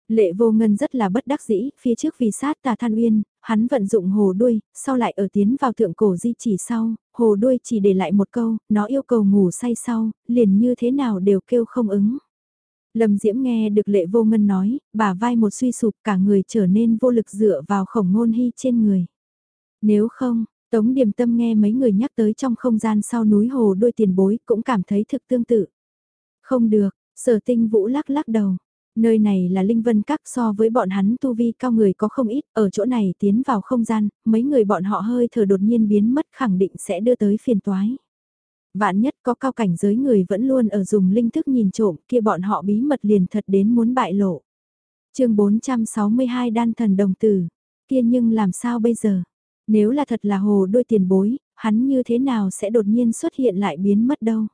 Lệ vô ngân rất là bất đắc dĩ, phía trước vì sát tà than uyên, hắn vận dụng hồ đuôi, sau lại ở tiến vào thượng cổ di chỉ sau, hồ đuôi chỉ để lại một câu, nó yêu cầu ngủ say sau, liền như thế nào đều kêu không ứng. Lâm Diễm nghe được lệ vô ngân nói, bà vai một suy sụp cả người trở nên vô lực dựa vào khổng ngôn hy trên người. Nếu không, Tống Điềm Tâm nghe mấy người nhắc tới trong không gian sau núi hồ đôi tiền bối cũng cảm thấy thực tương tự. Không được, sở tinh vũ lắc lắc đầu. Nơi này là Linh Vân Các so với bọn hắn tu vi cao người có không ít, ở chỗ này tiến vào không gian, mấy người bọn họ hơi thở đột nhiên biến mất khẳng định sẽ đưa tới phiền toái. Vạn nhất có cao cảnh giới người vẫn luôn ở dùng linh thức nhìn trộm kia bọn họ bí mật liền thật đến muốn bại lộ. chương 462 đan thần đồng tử, kia nhưng làm sao bây giờ? Nếu là thật là hồ đôi tiền bối, hắn như thế nào sẽ đột nhiên xuất hiện lại biến mất đâu?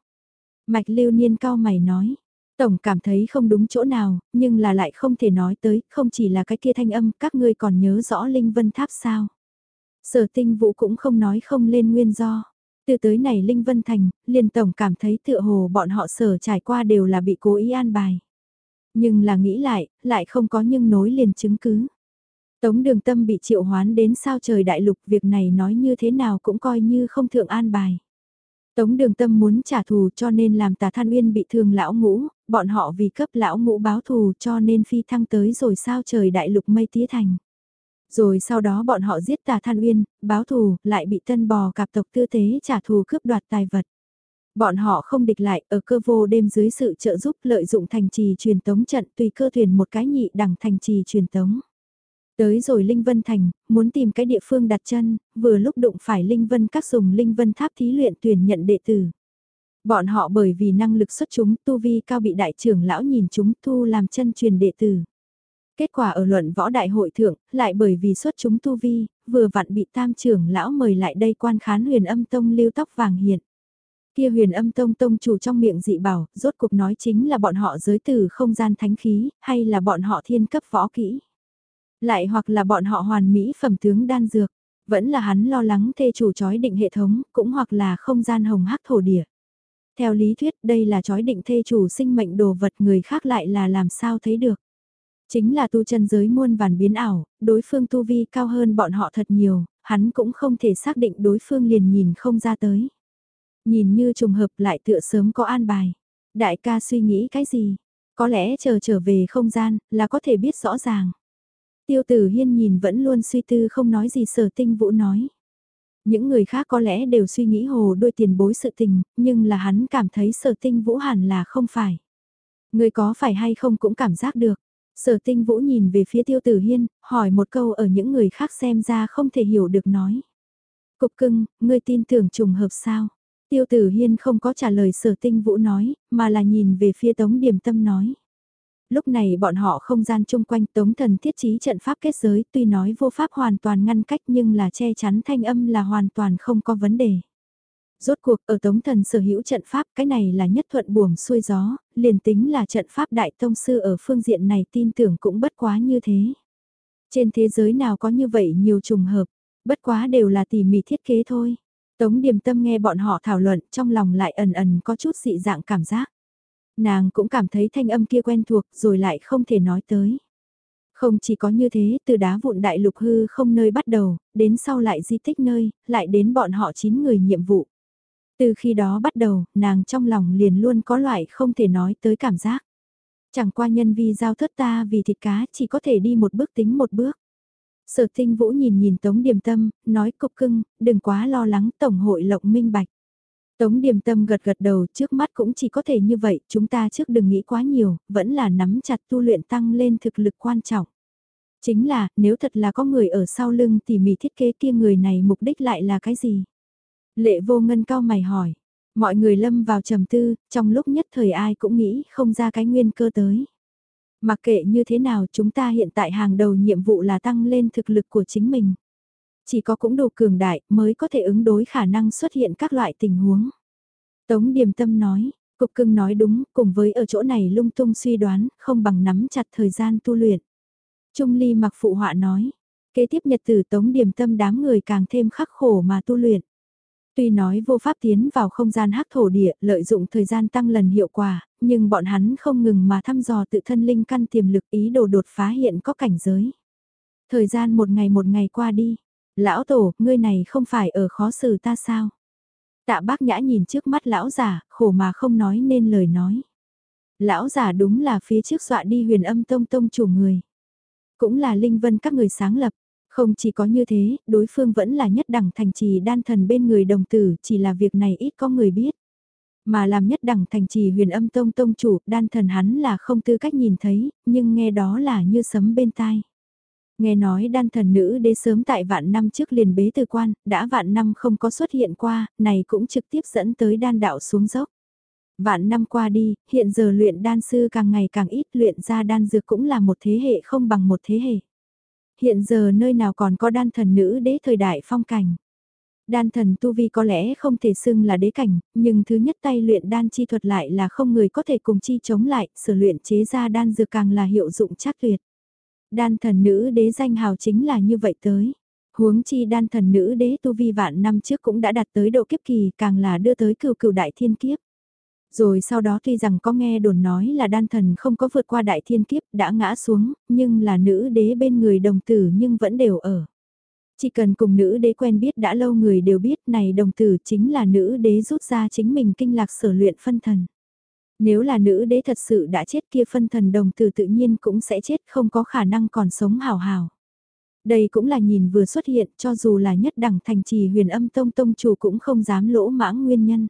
Mạch lưu niên cao mày nói. Tổng cảm thấy không đúng chỗ nào, nhưng là lại không thể nói tới, không chỉ là cái kia thanh âm, các ngươi còn nhớ rõ Linh Vân Tháp sao. Sở tinh vũ cũng không nói không lên nguyên do. Từ tới này Linh Vân Thành, liền tổng cảm thấy tựa hồ bọn họ sở trải qua đều là bị cố ý an bài. Nhưng là nghĩ lại, lại không có nhưng nối liền chứng cứ. Tống đường tâm bị triệu hoán đến sao trời đại lục việc này nói như thế nào cũng coi như không thượng an bài. Tống đường tâm muốn trả thù cho nên làm tà than uyên bị thương lão ngũ, bọn họ vì cấp lão ngũ báo thù cho nên phi thăng tới rồi sao trời đại lục mây tía thành. Rồi sau đó bọn họ giết tà than uyên, báo thù, lại bị tân bò cạp tộc tư tế trả thù cướp đoạt tài vật. Bọn họ không địch lại ở cơ vô đêm dưới sự trợ giúp lợi dụng thành trì truyền tống trận tùy cơ thuyền một cái nhị đẳng thành trì truyền tống. Tới rồi Linh Vân Thành, muốn tìm cái địa phương đặt chân, vừa lúc đụng phải Linh Vân các dùng Linh Vân tháp thí luyện tuyển nhận đệ tử. Bọn họ bởi vì năng lực xuất chúng tu vi cao bị đại trưởng lão nhìn chúng thu làm chân truyền đệ tử. Kết quả ở luận võ đại hội thượng, lại bởi vì xuất chúng tu vi, vừa vặn bị tam trưởng lão mời lại đây quan khán huyền âm tông lưu tóc vàng hiện. Kia huyền âm tông tông chủ trong miệng dị bảo, rốt cuộc nói chính là bọn họ giới từ không gian thánh khí, hay là bọn họ thiên cấp võ kỹ. Lại hoặc là bọn họ hoàn mỹ phẩm tướng đan dược, vẫn là hắn lo lắng thê chủ chói định hệ thống, cũng hoặc là không gian hồng hắc thổ địa. Theo lý thuyết đây là chói định thê chủ sinh mệnh đồ vật người khác lại là làm sao thấy được. Chính là tu chân giới muôn vàn biến ảo, đối phương tu vi cao hơn bọn họ thật nhiều, hắn cũng không thể xác định đối phương liền nhìn không ra tới. Nhìn như trùng hợp lại tựa sớm có an bài. Đại ca suy nghĩ cái gì? Có lẽ chờ trở về không gian là có thể biết rõ ràng. Tiêu tử hiên nhìn vẫn luôn suy tư không nói gì sở tinh vũ nói. Những người khác có lẽ đều suy nghĩ hồ đôi tiền bối sự tình, nhưng là hắn cảm thấy sở tinh vũ hẳn là không phải. Người có phải hay không cũng cảm giác được. Sở tinh vũ nhìn về phía tiêu tử hiên, hỏi một câu ở những người khác xem ra không thể hiểu được nói. Cục cưng, ngươi tin tưởng trùng hợp sao? Tiêu tử hiên không có trả lời sở tinh vũ nói, mà là nhìn về phía tống điểm tâm nói. Lúc này bọn họ không gian chung quanh tống thần thiết trí trận pháp kết giới tuy nói vô pháp hoàn toàn ngăn cách nhưng là che chắn thanh âm là hoàn toàn không có vấn đề. Rốt cuộc ở tống thần sở hữu trận pháp cái này là nhất thuận buồm xuôi gió, liền tính là trận pháp đại tông sư ở phương diện này tin tưởng cũng bất quá như thế. Trên thế giới nào có như vậy nhiều trùng hợp, bất quá đều là tỉ mỉ thiết kế thôi. Tống điềm tâm nghe bọn họ thảo luận trong lòng lại ẩn ẩn có chút dị dạng cảm giác. Nàng cũng cảm thấy thanh âm kia quen thuộc rồi lại không thể nói tới. Không chỉ có như thế, từ đá vụn đại lục hư không nơi bắt đầu, đến sau lại di tích nơi, lại đến bọn họ 9 người nhiệm vụ. Từ khi đó bắt đầu, nàng trong lòng liền luôn có loại không thể nói tới cảm giác. Chẳng qua nhân vi giao thất ta vì thịt cá chỉ có thể đi một bước tính một bước. Sở tinh vũ nhìn nhìn Tống Điềm Tâm, nói cục cưng, đừng quá lo lắng Tổng hội lộng minh bạch. Tống Điềm Tâm gật gật đầu trước mắt cũng chỉ có thể như vậy, chúng ta trước đừng nghĩ quá nhiều, vẫn là nắm chặt tu luyện tăng lên thực lực quan trọng. Chính là, nếu thật là có người ở sau lưng tỉ mỉ thiết kế kia người này mục đích lại là cái gì? Lệ vô ngân cao mày hỏi. Mọi người lâm vào trầm tư, trong lúc nhất thời ai cũng nghĩ không ra cái nguyên cơ tới. Mặc kệ như thế nào chúng ta hiện tại hàng đầu nhiệm vụ là tăng lên thực lực của chính mình. Chỉ có cũng đủ cường đại mới có thể ứng đối khả năng xuất hiện các loại tình huống. Tống Điềm Tâm nói, Cục cưng nói đúng, cùng với ở chỗ này lung tung suy đoán, không bằng nắm chặt thời gian tu luyện. Trung Ly mặc phụ họa nói, kế tiếp nhật tử Tống Điềm Tâm đám người càng thêm khắc khổ mà tu luyện. Tuy nói vô pháp tiến vào không gian hắc thổ địa, lợi dụng thời gian tăng lần hiệu quả, nhưng bọn hắn không ngừng mà thăm dò tự thân linh căn tiềm lực ý đồ đột phá hiện có cảnh giới. Thời gian một ngày một ngày qua đi, lão tổ, ngươi này không phải ở khó xử ta sao? Tạ bác nhã nhìn trước mắt lão giả, khổ mà không nói nên lời nói. Lão giả đúng là phía trước dọa đi huyền âm tông tông chủ người. Cũng là linh vân các người sáng lập. Không chỉ có như thế, đối phương vẫn là nhất đẳng thành trì đan thần bên người đồng tử, chỉ là việc này ít có người biết. Mà làm nhất đẳng thành trì huyền âm tông tông chủ, đan thần hắn là không tư cách nhìn thấy, nhưng nghe đó là như sấm bên tai. Nghe nói đan thần nữ đế sớm tại vạn năm trước liền bế từ quan, đã vạn năm không có xuất hiện qua, này cũng trực tiếp dẫn tới đan đạo xuống dốc. Vạn năm qua đi, hiện giờ luyện đan sư càng ngày càng ít luyện ra đan dược cũng là một thế hệ không bằng một thế hệ. Hiện giờ nơi nào còn có đan thần nữ đế thời đại phong cảnh. Đan thần tu vi có lẽ không thể xưng là đế cảnh, nhưng thứ nhất tay luyện đan chi thuật lại là không người có thể cùng chi chống lại, sở luyện chế ra đan dược càng là hiệu dụng chắc tuyệt. Đan thần nữ đế danh hào chính là như vậy tới. Huống chi đan thần nữ đế tu vi vạn năm trước cũng đã đạt tới độ kiếp kỳ càng là đưa tới cửu cửu đại thiên kiếp. Rồi sau đó tuy rằng có nghe đồn nói là đan thần không có vượt qua đại thiên kiếp đã ngã xuống, nhưng là nữ đế bên người đồng tử nhưng vẫn đều ở. Chỉ cần cùng nữ đế quen biết đã lâu người đều biết này đồng tử chính là nữ đế rút ra chính mình kinh lạc sở luyện phân thần. Nếu là nữ đế thật sự đã chết kia phân thần đồng tử tự nhiên cũng sẽ chết không có khả năng còn sống hào hào. Đây cũng là nhìn vừa xuất hiện cho dù là nhất đẳng thành trì huyền âm tông tông chủ cũng không dám lỗ mãng nguyên nhân.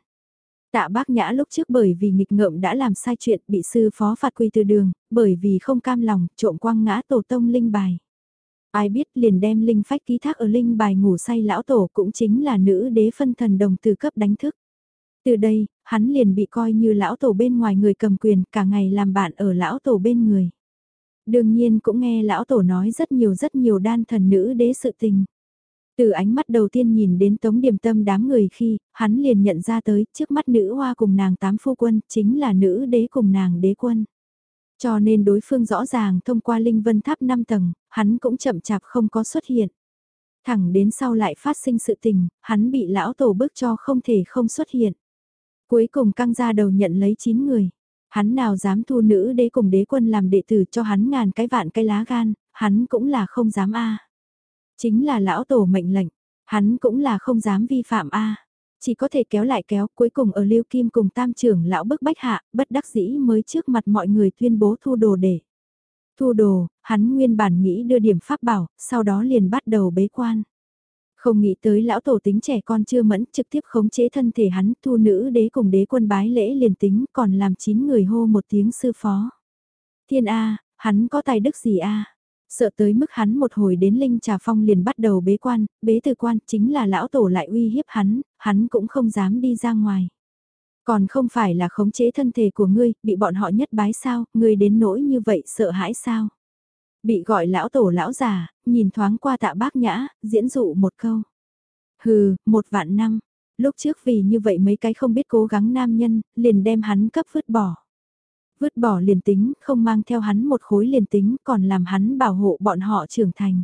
Tạ bác nhã lúc trước bởi vì nghịch ngợm đã làm sai chuyện bị sư phó phạt quy từ đường, bởi vì không cam lòng trộm quang ngã tổ tông linh bài. Ai biết liền đem linh phách ký thác ở linh bài ngủ say lão tổ cũng chính là nữ đế phân thần đồng từ cấp đánh thức. Từ đây, hắn liền bị coi như lão tổ bên ngoài người cầm quyền cả ngày làm bạn ở lão tổ bên người. Đương nhiên cũng nghe lão tổ nói rất nhiều rất nhiều đan thần nữ đế sự tình. Từ ánh mắt đầu tiên nhìn đến tống điểm tâm đám người khi, hắn liền nhận ra tới trước mắt nữ hoa cùng nàng tám phu quân chính là nữ đế cùng nàng đế quân. Cho nên đối phương rõ ràng thông qua linh vân tháp 5 tầng, hắn cũng chậm chạp không có xuất hiện. Thẳng đến sau lại phát sinh sự tình, hắn bị lão tổ bức cho không thể không xuất hiện. Cuối cùng căng ra đầu nhận lấy 9 người. Hắn nào dám thu nữ đế cùng đế quân làm đệ tử cho hắn ngàn cái vạn cái lá gan, hắn cũng là không dám a. Chính là lão tổ mệnh lệnh, hắn cũng là không dám vi phạm a. Chỉ có thể kéo lại kéo, cuối cùng ở Lưu Kim cùng tam trưởng lão bức bách hạ, bất đắc dĩ mới trước mặt mọi người tuyên bố thu đồ để. Thu đồ, hắn nguyên bản nghĩ đưa điểm pháp bảo, sau đó liền bắt đầu bế quan. Không nghĩ tới lão tổ tính trẻ con chưa mẫn trực tiếp khống chế thân thể hắn thu nữ đế cùng đế quân bái lễ liền tính còn làm chín người hô một tiếng sư phó. Thiên A, hắn có tài đức gì A? Sợ tới mức hắn một hồi đến Linh Trà Phong liền bắt đầu bế quan, bế từ quan chính là lão tổ lại uy hiếp hắn, hắn cũng không dám đi ra ngoài. Còn không phải là khống chế thân thể của ngươi, bị bọn họ nhất bái sao, ngươi đến nỗi như vậy sợ hãi sao? Bị gọi lão tổ lão già, nhìn thoáng qua tạ bác nhã, diễn dụ một câu. Hừ, một vạn năm. Lúc trước vì như vậy mấy cái không biết cố gắng nam nhân, liền đem hắn cấp vứt bỏ. Vứt bỏ liền tính, không mang theo hắn một khối liền tính, còn làm hắn bảo hộ bọn họ trưởng thành.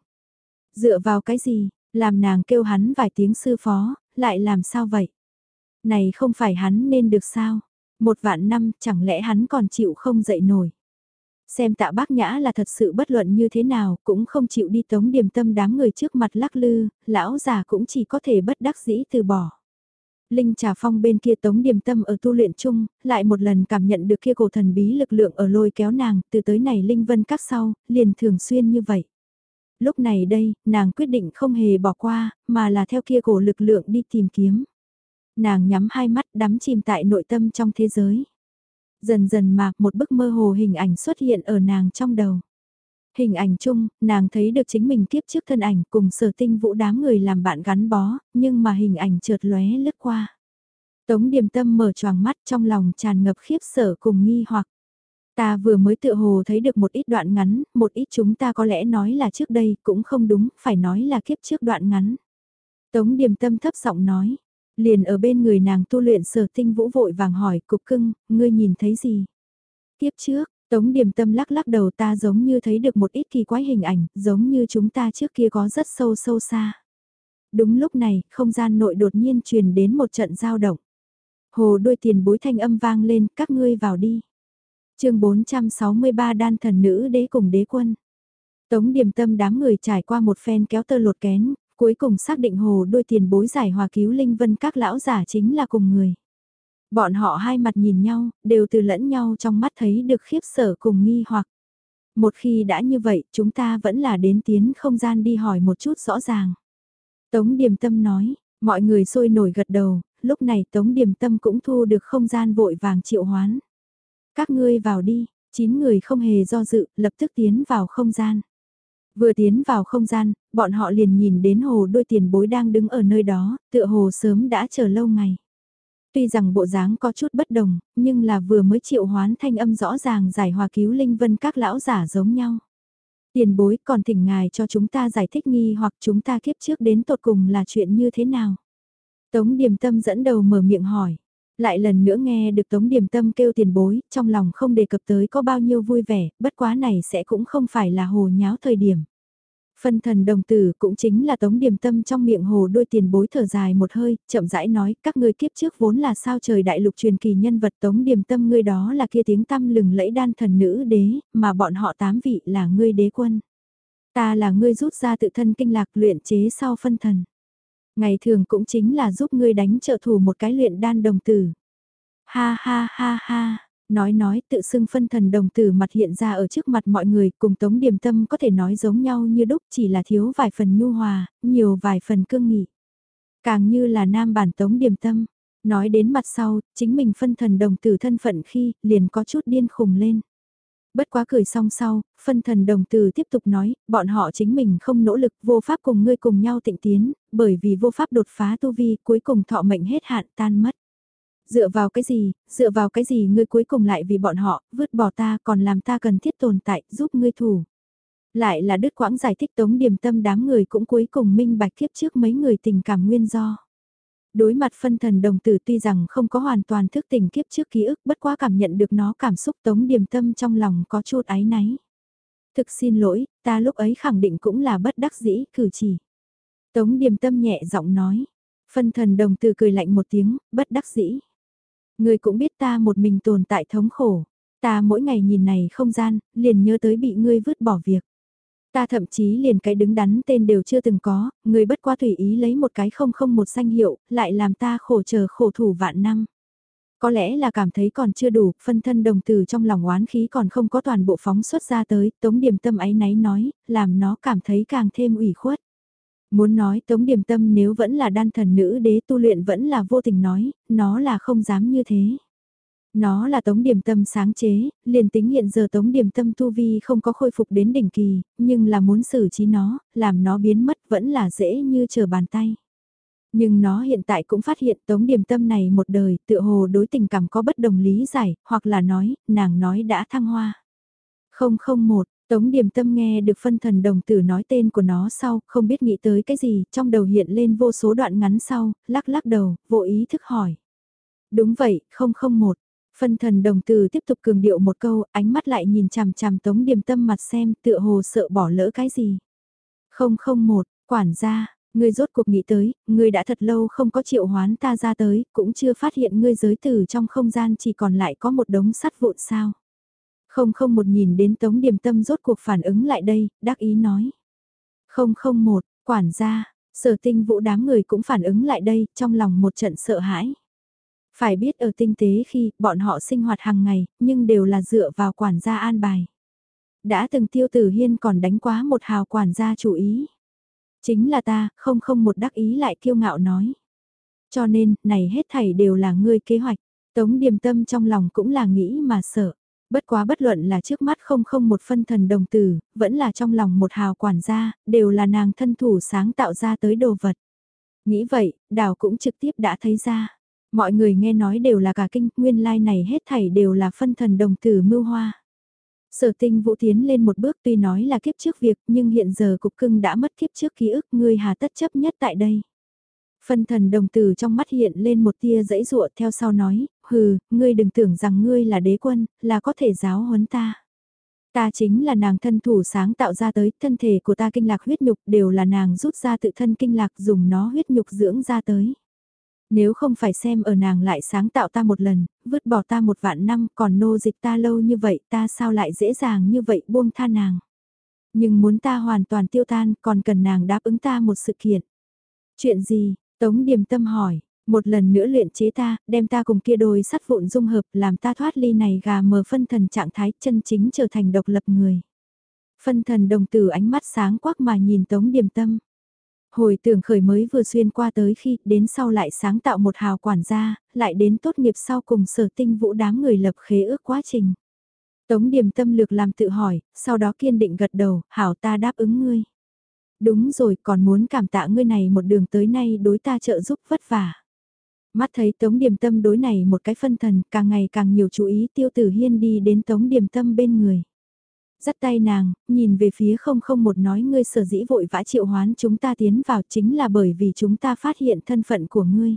Dựa vào cái gì, làm nàng kêu hắn vài tiếng sư phó, lại làm sao vậy? Này không phải hắn nên được sao? Một vạn năm, chẳng lẽ hắn còn chịu không dậy nổi? Xem tạ bác nhã là thật sự bất luận như thế nào, cũng không chịu đi tống điểm tâm đám người trước mặt lắc lư, lão già cũng chỉ có thể bất đắc dĩ từ bỏ. Linh trà phong bên kia tống điềm tâm ở tu luyện chung, lại một lần cảm nhận được kia cổ thần bí lực lượng ở lôi kéo nàng, từ tới này Linh Vân các sau, liền thường xuyên như vậy. Lúc này đây, nàng quyết định không hề bỏ qua, mà là theo kia cổ lực lượng đi tìm kiếm. Nàng nhắm hai mắt đắm chìm tại nội tâm trong thế giới. Dần dần mà một bức mơ hồ hình ảnh xuất hiện ở nàng trong đầu. Hình ảnh chung, nàng thấy được chính mình kiếp trước thân ảnh cùng sở tinh vũ đám người làm bạn gắn bó, nhưng mà hình ảnh trượt lóe lướt qua. Tống điềm tâm mở choàng mắt trong lòng tràn ngập khiếp sở cùng nghi hoặc. Ta vừa mới tự hồ thấy được một ít đoạn ngắn, một ít chúng ta có lẽ nói là trước đây, cũng không đúng, phải nói là kiếp trước đoạn ngắn. Tống điềm tâm thấp giọng nói, Liền ở bên người nàng tu luyện sở tinh vũ vội vàng hỏi cục cưng, ngươi nhìn thấy gì? Tiếp trước, Tống Điềm Tâm lắc lắc đầu ta giống như thấy được một ít kỳ quái hình ảnh, giống như chúng ta trước kia có rất sâu sâu xa. Đúng lúc này, không gian nội đột nhiên truyền đến một trận giao động. Hồ đôi tiền bối thanh âm vang lên, các ngươi vào đi. chương 463 đan thần nữ đế cùng đế quân. Tống điểm Tâm đám người trải qua một phen kéo tơ lột kén, cuối cùng xác định hồ đôi tiền bối giải hòa cứu linh vân các lão giả chính là cùng người. Bọn họ hai mặt nhìn nhau, đều từ lẫn nhau trong mắt thấy được khiếp sợ cùng nghi hoặc. Một khi đã như vậy, chúng ta vẫn là đến tiến không gian đi hỏi một chút rõ ràng. Tống Điềm Tâm nói, mọi người sôi nổi gật đầu, lúc này Tống Điềm Tâm cũng thu được không gian vội vàng triệu hoán. Các ngươi vào đi, chín người không hề do dự, lập tức tiến vào không gian. Vừa tiến vào không gian, bọn họ liền nhìn đến hồ đôi tiền bối đang đứng ở nơi đó, tựa hồ sớm đã chờ lâu ngày. Tuy rằng bộ dáng có chút bất đồng, nhưng là vừa mới triệu hoán thanh âm rõ ràng giải hòa cứu linh vân các lão giả giống nhau. Tiền bối còn thỉnh ngài cho chúng ta giải thích nghi hoặc chúng ta kiếp trước đến tột cùng là chuyện như thế nào. Tống Điềm Tâm dẫn đầu mở miệng hỏi. Lại lần nữa nghe được Tống Điềm Tâm kêu tiền bối, trong lòng không đề cập tới có bao nhiêu vui vẻ, bất quá này sẽ cũng không phải là hồ nháo thời điểm. Phân thần đồng tử cũng chính là tống điểm tâm trong miệng hồ đôi tiền bối thở dài một hơi, chậm rãi nói các ngươi kiếp trước vốn là sao trời đại lục truyền kỳ nhân vật tống điểm tâm ngươi đó là kia tiếng tăm lừng lẫy đan thần nữ đế, mà bọn họ tám vị là ngươi đế quân. Ta là ngươi rút ra tự thân kinh lạc luyện chế sau phân thần. Ngày thường cũng chính là giúp ngươi đánh trợ thủ một cái luyện đan đồng tử. Ha ha ha ha, nói nói tự xưng phân thần đồng tử mặt hiện ra ở trước mặt mọi người cùng tống điểm tâm có thể nói giống nhau như đúc chỉ là thiếu vài phần nhu hòa, nhiều vài phần cương nghị. Càng như là nam bản tống điểm tâm, nói đến mặt sau, chính mình phân thần đồng tử thân phận khi liền có chút điên khùng lên. Bất quá cười xong sau, phân thần đồng từ tiếp tục nói, bọn họ chính mình không nỗ lực vô pháp cùng ngươi cùng nhau tịnh tiến, bởi vì vô pháp đột phá tu vi cuối cùng thọ mệnh hết hạn tan mất. Dựa vào cái gì, dựa vào cái gì ngươi cuối cùng lại vì bọn họ, vứt bỏ ta còn làm ta cần thiết tồn tại, giúp ngươi thủ. Lại là đứt quãng giải thích tống điểm tâm đám người cũng cuối cùng minh bạch kiếp trước mấy người tình cảm nguyên do. Đối mặt phân thần đồng tử tuy rằng không có hoàn toàn thức tỉnh kiếp trước ký ức bất quá cảm nhận được nó cảm xúc tống điềm tâm trong lòng có chút áy náy. Thực xin lỗi, ta lúc ấy khẳng định cũng là bất đắc dĩ cử chỉ. Tống điềm tâm nhẹ giọng nói. Phân thần đồng tử cười lạnh một tiếng, bất đắc dĩ. người cũng biết ta một mình tồn tại thống khổ. Ta mỗi ngày nhìn này không gian, liền nhớ tới bị ngươi vứt bỏ việc. Ta thậm chí liền cái đứng đắn tên đều chưa từng có, người bất qua tùy ý lấy một cái không không một danh hiệu, lại làm ta khổ chờ khổ thủ vạn năm. Có lẽ là cảm thấy còn chưa đủ, phân thân đồng từ trong lòng oán khí còn không có toàn bộ phóng xuất ra tới, tống điểm tâm ấy náy nói, làm nó cảm thấy càng thêm ủy khuất. Muốn nói Tống Điềm Tâm nếu vẫn là đan thần nữ đế tu luyện vẫn là vô tình nói, nó là không dám như thế. Nó là Tống điểm Tâm sáng chế, liền tính hiện giờ Tống điểm Tâm tu vi không có khôi phục đến đỉnh kỳ, nhưng là muốn xử trí nó, làm nó biến mất vẫn là dễ như chờ bàn tay. Nhưng nó hiện tại cũng phát hiện Tống điểm Tâm này một đời tựa hồ đối tình cảm có bất đồng lý giải, hoặc là nói, nàng nói đã thăng hoa. Không không một, Tống Điềm Tâm nghe được phân thần đồng tử nói tên của nó sau, không biết nghĩ tới cái gì, trong đầu hiện lên vô số đoạn ngắn sau, lắc lắc đầu, vô ý thức hỏi. Đúng vậy, không không một. Phân thần đồng tử tiếp tục cường điệu một câu, ánh mắt lại nhìn chằm chằm Tống Điềm Tâm mặt xem, tựa hồ sợ bỏ lỡ cái gì. Không không một, quản gia, ngươi rốt cuộc nghĩ tới, ngươi đã thật lâu không có triệu hoán ta ra tới, cũng chưa phát hiện ngươi giới tử trong không gian chỉ còn lại có một đống sắt vụn sao. Không không một nhìn đến tống điềm tâm rốt cuộc phản ứng lại đây, đắc ý nói. Không không một, quản gia, sở tinh vũ đám người cũng phản ứng lại đây, trong lòng một trận sợ hãi. Phải biết ở tinh tế khi bọn họ sinh hoạt hàng ngày, nhưng đều là dựa vào quản gia an bài. Đã từng tiêu tử hiên còn đánh quá một hào quản gia chủ ý. Chính là ta, không không một đắc ý lại kiêu ngạo nói. Cho nên, này hết thảy đều là ngươi kế hoạch. Tống điềm tâm trong lòng cũng là nghĩ mà sợ. Bất quá bất luận là trước mắt không không một phân thần đồng tử, vẫn là trong lòng một hào quản gia, đều là nàng thân thủ sáng tạo ra tới đồ vật. Nghĩ vậy, đào cũng trực tiếp đã thấy ra. Mọi người nghe nói đều là cả kinh, nguyên lai like này hết thảy đều là phân thần đồng tử mưu hoa. Sở tinh vũ tiến lên một bước tuy nói là kiếp trước việc nhưng hiện giờ cục cưng đã mất kiếp trước ký ức ngươi hà tất chấp nhất tại đây. Phân thần đồng tử trong mắt hiện lên một tia dãy dụa theo sau nói, hừ, ngươi đừng tưởng rằng ngươi là đế quân, là có thể giáo huấn ta. Ta chính là nàng thân thủ sáng tạo ra tới, thân thể của ta kinh lạc huyết nhục đều là nàng rút ra tự thân kinh lạc dùng nó huyết nhục dưỡng ra tới. Nếu không phải xem ở nàng lại sáng tạo ta một lần, vứt bỏ ta một vạn năm còn nô dịch ta lâu như vậy ta sao lại dễ dàng như vậy buông tha nàng. Nhưng muốn ta hoàn toàn tiêu tan còn cần nàng đáp ứng ta một sự kiện. Chuyện gì? Tống điềm tâm hỏi, một lần nữa luyện chế ta, đem ta cùng kia đôi sắt vụn dung hợp làm ta thoát ly này gà mờ phân thần trạng thái chân chính trở thành độc lập người. Phân thần đồng tử ánh mắt sáng quắc mà nhìn tống điềm tâm. Hồi tưởng khởi mới vừa xuyên qua tới khi đến sau lại sáng tạo một hào quản gia, lại đến tốt nghiệp sau cùng sở tinh vũ đám người lập khế ước quá trình. Tống điểm tâm lược làm tự hỏi, sau đó kiên định gật đầu, hảo ta đáp ứng ngươi. Đúng rồi, còn muốn cảm tạ ngươi này một đường tới nay đối ta trợ giúp vất vả. Mắt thấy Tống Điềm Tâm đối này một cái phân thần, càng ngày càng nhiều chú ý Tiêu Tử Hiên đi đến Tống Điềm Tâm bên người. Dắt tay nàng, nhìn về phía không không một nói ngươi sở dĩ vội vã triệu hoán chúng ta tiến vào chính là bởi vì chúng ta phát hiện thân phận của ngươi.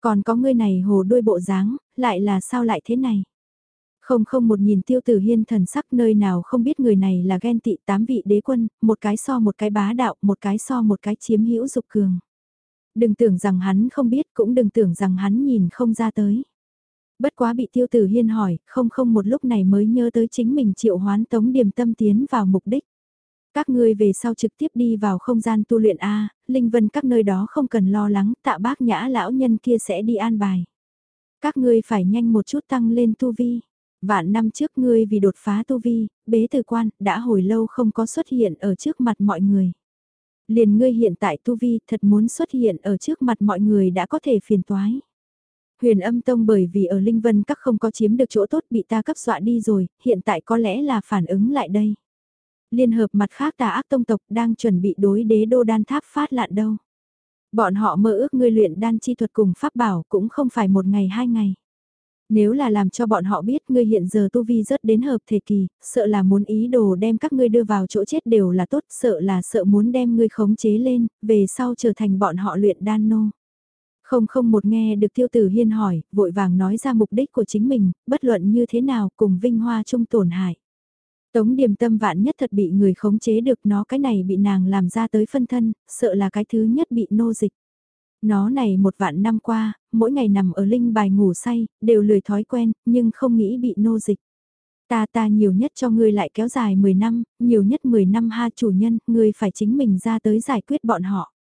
Còn có ngươi này hồ đuôi bộ dáng, lại là sao lại thế này? Không không một nhìn tiêu tử hiên thần sắc nơi nào không biết người này là ghen tị tám vị đế quân, một cái so một cái bá đạo, một cái so một cái chiếm hữu dục cường. Đừng tưởng rằng hắn không biết cũng đừng tưởng rằng hắn nhìn không ra tới. Bất quá bị tiêu tử hiên hỏi, không không một lúc này mới nhớ tới chính mình triệu hoán tống điểm tâm tiến vào mục đích. Các ngươi về sau trực tiếp đi vào không gian tu luyện A, linh vân các nơi đó không cần lo lắng, tạ bác nhã lão nhân kia sẽ đi an bài. Các ngươi phải nhanh một chút tăng lên tu vi. Vạn năm trước ngươi vì đột phá tu vi, bế từ quan, đã hồi lâu không có xuất hiện ở trước mặt mọi người. Liền ngươi hiện tại tu vi thật muốn xuất hiện ở trước mặt mọi người đã có thể phiền toái. Huyền âm tông bởi vì ở Linh Vân các không có chiếm được chỗ tốt bị ta cấp dọa đi rồi, hiện tại có lẽ là phản ứng lại đây. Liên hợp mặt khác tà ác tông tộc đang chuẩn bị đối đế đô đan tháp phát lạn đâu. Bọn họ mơ ước ngươi luyện đan chi thuật cùng pháp bảo cũng không phải một ngày hai ngày. Nếu là làm cho bọn họ biết ngươi hiện giờ tu vi rất đến hợp thể kỳ, sợ là muốn ý đồ đem các ngươi đưa vào chỗ chết đều là tốt, sợ là sợ muốn đem ngươi khống chế lên, về sau trở thành bọn họ luyện đan nô. Không không một nghe được tiêu tử hiên hỏi, vội vàng nói ra mục đích của chính mình, bất luận như thế nào cùng vinh hoa chung tổn hại. Tống điểm tâm vạn nhất thật bị người khống chế được nó cái này bị nàng làm ra tới phân thân, sợ là cái thứ nhất bị nô dịch. Nó này một vạn năm qua, mỗi ngày nằm ở linh bài ngủ say, đều lười thói quen, nhưng không nghĩ bị nô dịch. Ta ta nhiều nhất cho ngươi lại kéo dài 10 năm, nhiều nhất 10 năm ha chủ nhân, ngươi phải chính mình ra tới giải quyết bọn họ.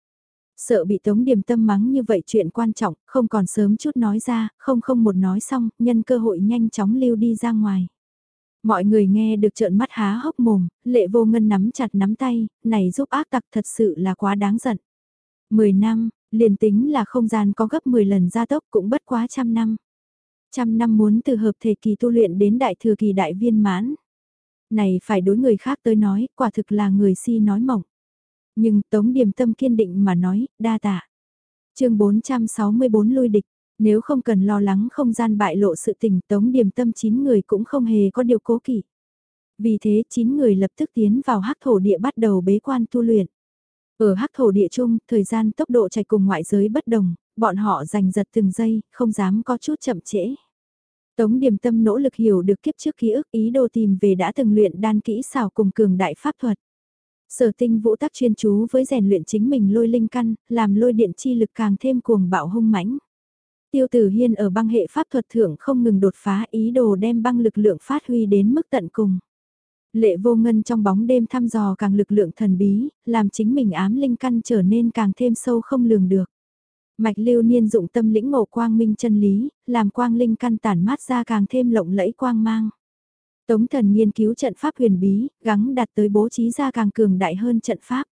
Sợ bị tống điểm tâm mắng như vậy chuyện quan trọng, không còn sớm chút nói ra, không không một nói xong, nhân cơ hội nhanh chóng lưu đi ra ngoài. Mọi người nghe được trợn mắt há hốc mồm, lệ vô ngân nắm chặt nắm tay, này giúp ác tặc thật sự là quá đáng giận. Mười năm, liền tính là không gian có gấp 10 lần gia tốc cũng bất quá trăm năm. Trăm năm muốn từ hợp thể kỳ tu luyện đến đại thừa kỳ đại viên mãn. Này phải đối người khác tới nói, quả thực là người si nói mỏng. Nhưng Tống Điềm Tâm kiên định mà nói, đa tạ. chương 464 lui địch, nếu không cần lo lắng không gian bại lộ sự tình Tống Điềm Tâm 9 người cũng không hề có điều cố kỵ. Vì thế 9 người lập tức tiến vào hắc thổ địa bắt đầu bế quan tu luyện. Ở hắc thổ địa chung, thời gian tốc độ chạy cùng ngoại giới bất đồng, bọn họ giành giật từng giây, không dám có chút chậm trễ. Tống Điềm Tâm nỗ lực hiểu được kiếp trước ký ức ý đồ tìm về đã từng luyện đan kỹ xảo cùng cường đại pháp thuật. Sở tinh vũ tác chuyên chú với rèn luyện chính mình lôi linh căn, làm lôi điện chi lực càng thêm cuồng bạo hung mãnh. Tiêu tử hiên ở băng hệ pháp thuật thượng không ngừng đột phá ý đồ đem băng lực lượng phát huy đến mức tận cùng. Lệ vô ngân trong bóng đêm thăm dò càng lực lượng thần bí, làm chính mình ám linh căn trở nên càng thêm sâu không lường được. Mạch lưu niên dụng tâm lĩnh ngộ quang minh chân lý, làm quang linh căn tản mát ra càng thêm lộng lẫy quang mang. Tống thần nghiên cứu trận pháp huyền bí, gắng đặt tới bố trí ra càng cường đại hơn trận pháp.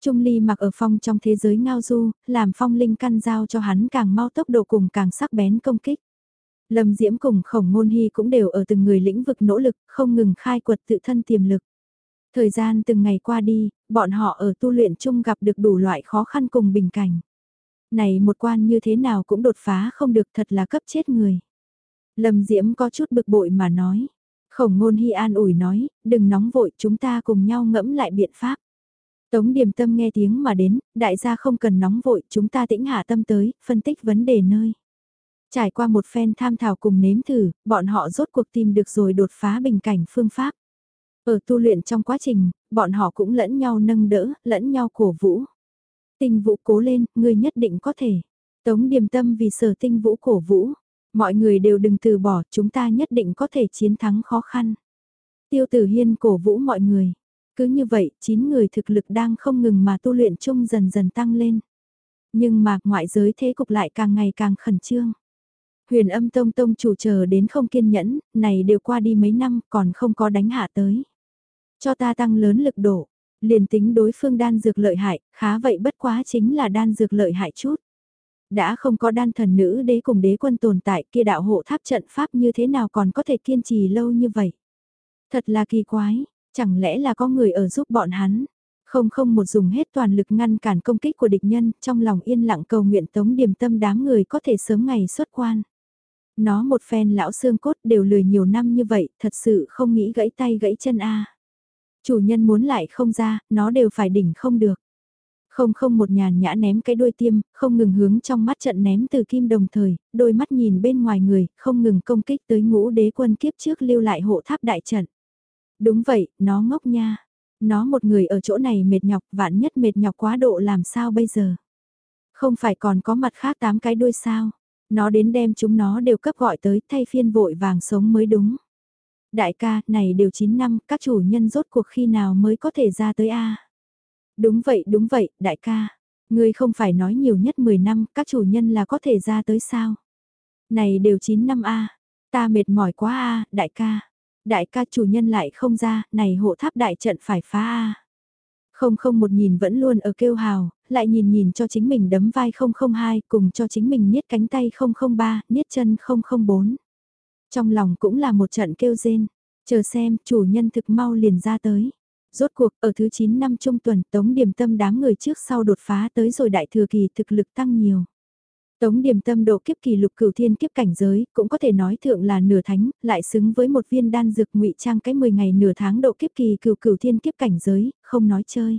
Trung ly mặc ở phong trong thế giới ngao du, làm phong linh căn giao cho hắn càng mau tốc độ cùng càng sắc bén công kích. Lâm Diễm cùng khổng ngôn hy cũng đều ở từng người lĩnh vực nỗ lực, không ngừng khai quật tự thân tiềm lực. Thời gian từng ngày qua đi, bọn họ ở tu luyện chung gặp được đủ loại khó khăn cùng bình cảnh. Này một quan như thế nào cũng đột phá không được thật là cấp chết người. Lâm Diễm có chút bực bội mà nói. Khổng ngôn hy an ủi nói, đừng nóng vội chúng ta cùng nhau ngẫm lại biện pháp. Tống điểm tâm nghe tiếng mà đến, đại gia không cần nóng vội, chúng ta tĩnh hạ tâm tới, phân tích vấn đề nơi. Trải qua một phen tham thảo cùng nếm thử, bọn họ rốt cuộc tìm được rồi đột phá bình cảnh phương pháp. Ở tu luyện trong quá trình, bọn họ cũng lẫn nhau nâng đỡ, lẫn nhau cổ vũ. Tinh vũ cố lên, ngươi nhất định có thể. Tống điềm tâm vì sở tinh vũ cổ vũ. Mọi người đều đừng từ bỏ, chúng ta nhất định có thể chiến thắng khó khăn. Tiêu tử hiên cổ vũ mọi người. Cứ như vậy, 9 người thực lực đang không ngừng mà tu luyện chung dần dần tăng lên. Nhưng mà ngoại giới thế cục lại càng ngày càng khẩn trương. Huyền âm tông tông chủ chờ đến không kiên nhẫn, này đều qua đi mấy năm còn không có đánh hạ tới. Cho ta tăng lớn lực độ, liền tính đối phương đan dược lợi hại, khá vậy bất quá chính là đan dược lợi hại chút. Đã không có đan thần nữ đế cùng đế quân tồn tại kia đạo hộ tháp trận pháp như thế nào còn có thể kiên trì lâu như vậy. Thật là kỳ quái, chẳng lẽ là có người ở giúp bọn hắn. Không không một dùng hết toàn lực ngăn cản công kích của địch nhân, trong lòng yên lặng cầu nguyện tống điểm tâm đám người có thể sớm ngày xuất quan. Nó một phen lão xương cốt đều lười nhiều năm như vậy, thật sự không nghĩ gãy tay gãy chân a. Chủ nhân muốn lại không ra, nó đều phải đỉnh không được. Không không một nhàn nhã ném cái đuôi tiêm, không ngừng hướng trong mắt trận ném từ kim đồng thời, đôi mắt nhìn bên ngoài người, không ngừng công kích tới ngũ đế quân kiếp trước lưu lại hộ tháp đại trận. Đúng vậy, nó ngốc nha. Nó một người ở chỗ này mệt nhọc, vạn nhất mệt nhọc quá độ làm sao bây giờ? Không phải còn có mặt khác tám cái đuôi sao? Nó đến đem chúng nó đều cấp gọi tới thay phiên vội vàng sống mới đúng. Đại ca, này đều 9 năm, các chủ nhân rốt cuộc khi nào mới có thể ra tới A. Đúng vậy, đúng vậy, đại ca. Ngươi không phải nói nhiều nhất 10 năm, các chủ nhân là có thể ra tới sao? Này đều 9 năm A. Ta mệt mỏi quá A, đại ca. Đại ca chủ nhân lại không ra, này hộ tháp đại trận phải phá A. Không không một nhìn vẫn luôn ở kêu hào, lại nhìn nhìn cho chính mình đấm vai 002 cùng cho chính mình niết cánh tay 003, niết chân 004. Trong lòng cũng là một trận kêu rên, chờ xem chủ nhân thực mau liền ra tới. Rốt cuộc ở thứ 9 năm trung tuần tống điềm tâm đám người trước sau đột phá tới rồi đại thừa kỳ thực lực tăng nhiều. Tống điềm tâm độ kiếp kỳ lục cửu thiên kiếp cảnh giới, cũng có thể nói thượng là nửa thánh, lại xứng với một viên đan dược ngụy trang cái 10 ngày nửa tháng độ kiếp kỳ cửu cửu thiên kiếp cảnh giới, không nói chơi.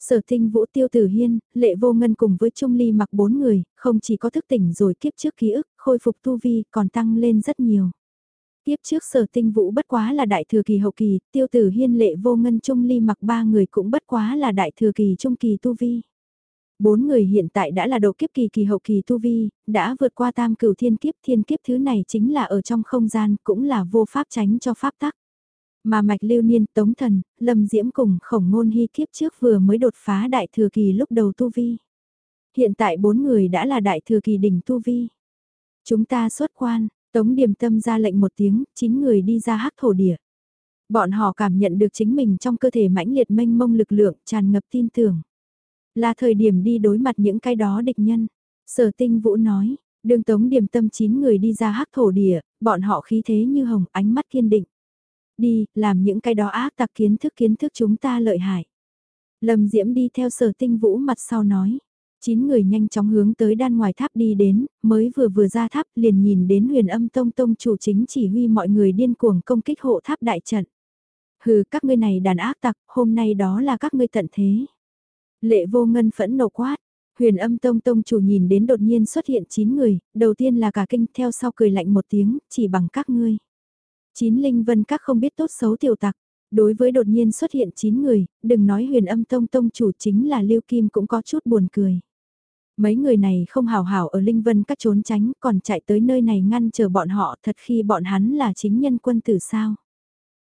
Sở tinh vũ tiêu tử hiên, lệ vô ngân cùng với Trung Ly mặc bốn người, không chỉ có thức tỉnh rồi kiếp trước ký ức, khôi phục tu vi, còn tăng lên rất nhiều. Tiếp trước sở tinh vũ bất quá là đại thừa kỳ hậu kỳ, tiêu tử hiên lệ vô ngân Trung Ly mặc ba người cũng bất quá là đại thừa kỳ trung kỳ tu vi. Bốn người hiện tại đã là độ kiếp kỳ kỳ hậu kỳ tu vi, đã vượt qua tam cửu thiên kiếp thiên kiếp thứ này chính là ở trong không gian cũng là vô pháp tránh cho pháp tắc. Mà mạch lưu niên tống thần, lâm diễm cùng khổng ngôn hy kiếp trước vừa mới đột phá đại thừa kỳ lúc đầu tu vi. Hiện tại bốn người đã là đại thừa kỳ đỉnh tu vi. Chúng ta xuất quan, tống điềm tâm ra lệnh một tiếng, chín người đi ra hắc thổ địa. Bọn họ cảm nhận được chính mình trong cơ thể mãnh liệt mênh mông lực lượng tràn ngập tin tưởng. Là thời điểm đi đối mặt những cái đó địch nhân. Sở tinh vũ nói, đường tống điểm tâm chín người đi ra hắc thổ địa, bọn họ khí thế như hồng ánh mắt kiên định. Đi, làm những cái đó ác tặc kiến thức kiến thức chúng ta lợi hại. Lâm Diễm đi theo sở tinh vũ mặt sau nói. Chín người nhanh chóng hướng tới đan ngoài tháp đi đến, mới vừa vừa ra tháp liền nhìn đến huyền âm tông tông chủ chính chỉ huy mọi người điên cuồng công kích hộ tháp đại trận. Hừ các ngươi này đàn ác tặc, hôm nay đó là các ngươi tận thế. Lệ vô ngân phẫn nộ quát, huyền âm tông tông chủ nhìn đến đột nhiên xuất hiện 9 người, đầu tiên là cả kinh theo sau cười lạnh một tiếng, chỉ bằng các ngươi. Chín linh vân các không biết tốt xấu tiểu tặc, đối với đột nhiên xuất hiện 9 người, đừng nói huyền âm tông tông chủ chính là Lưu Kim cũng có chút buồn cười. Mấy người này không hào hảo ở Linh Vân các trốn tránh còn chạy tới nơi này ngăn chờ bọn họ thật khi bọn hắn là chính nhân quân tử sao.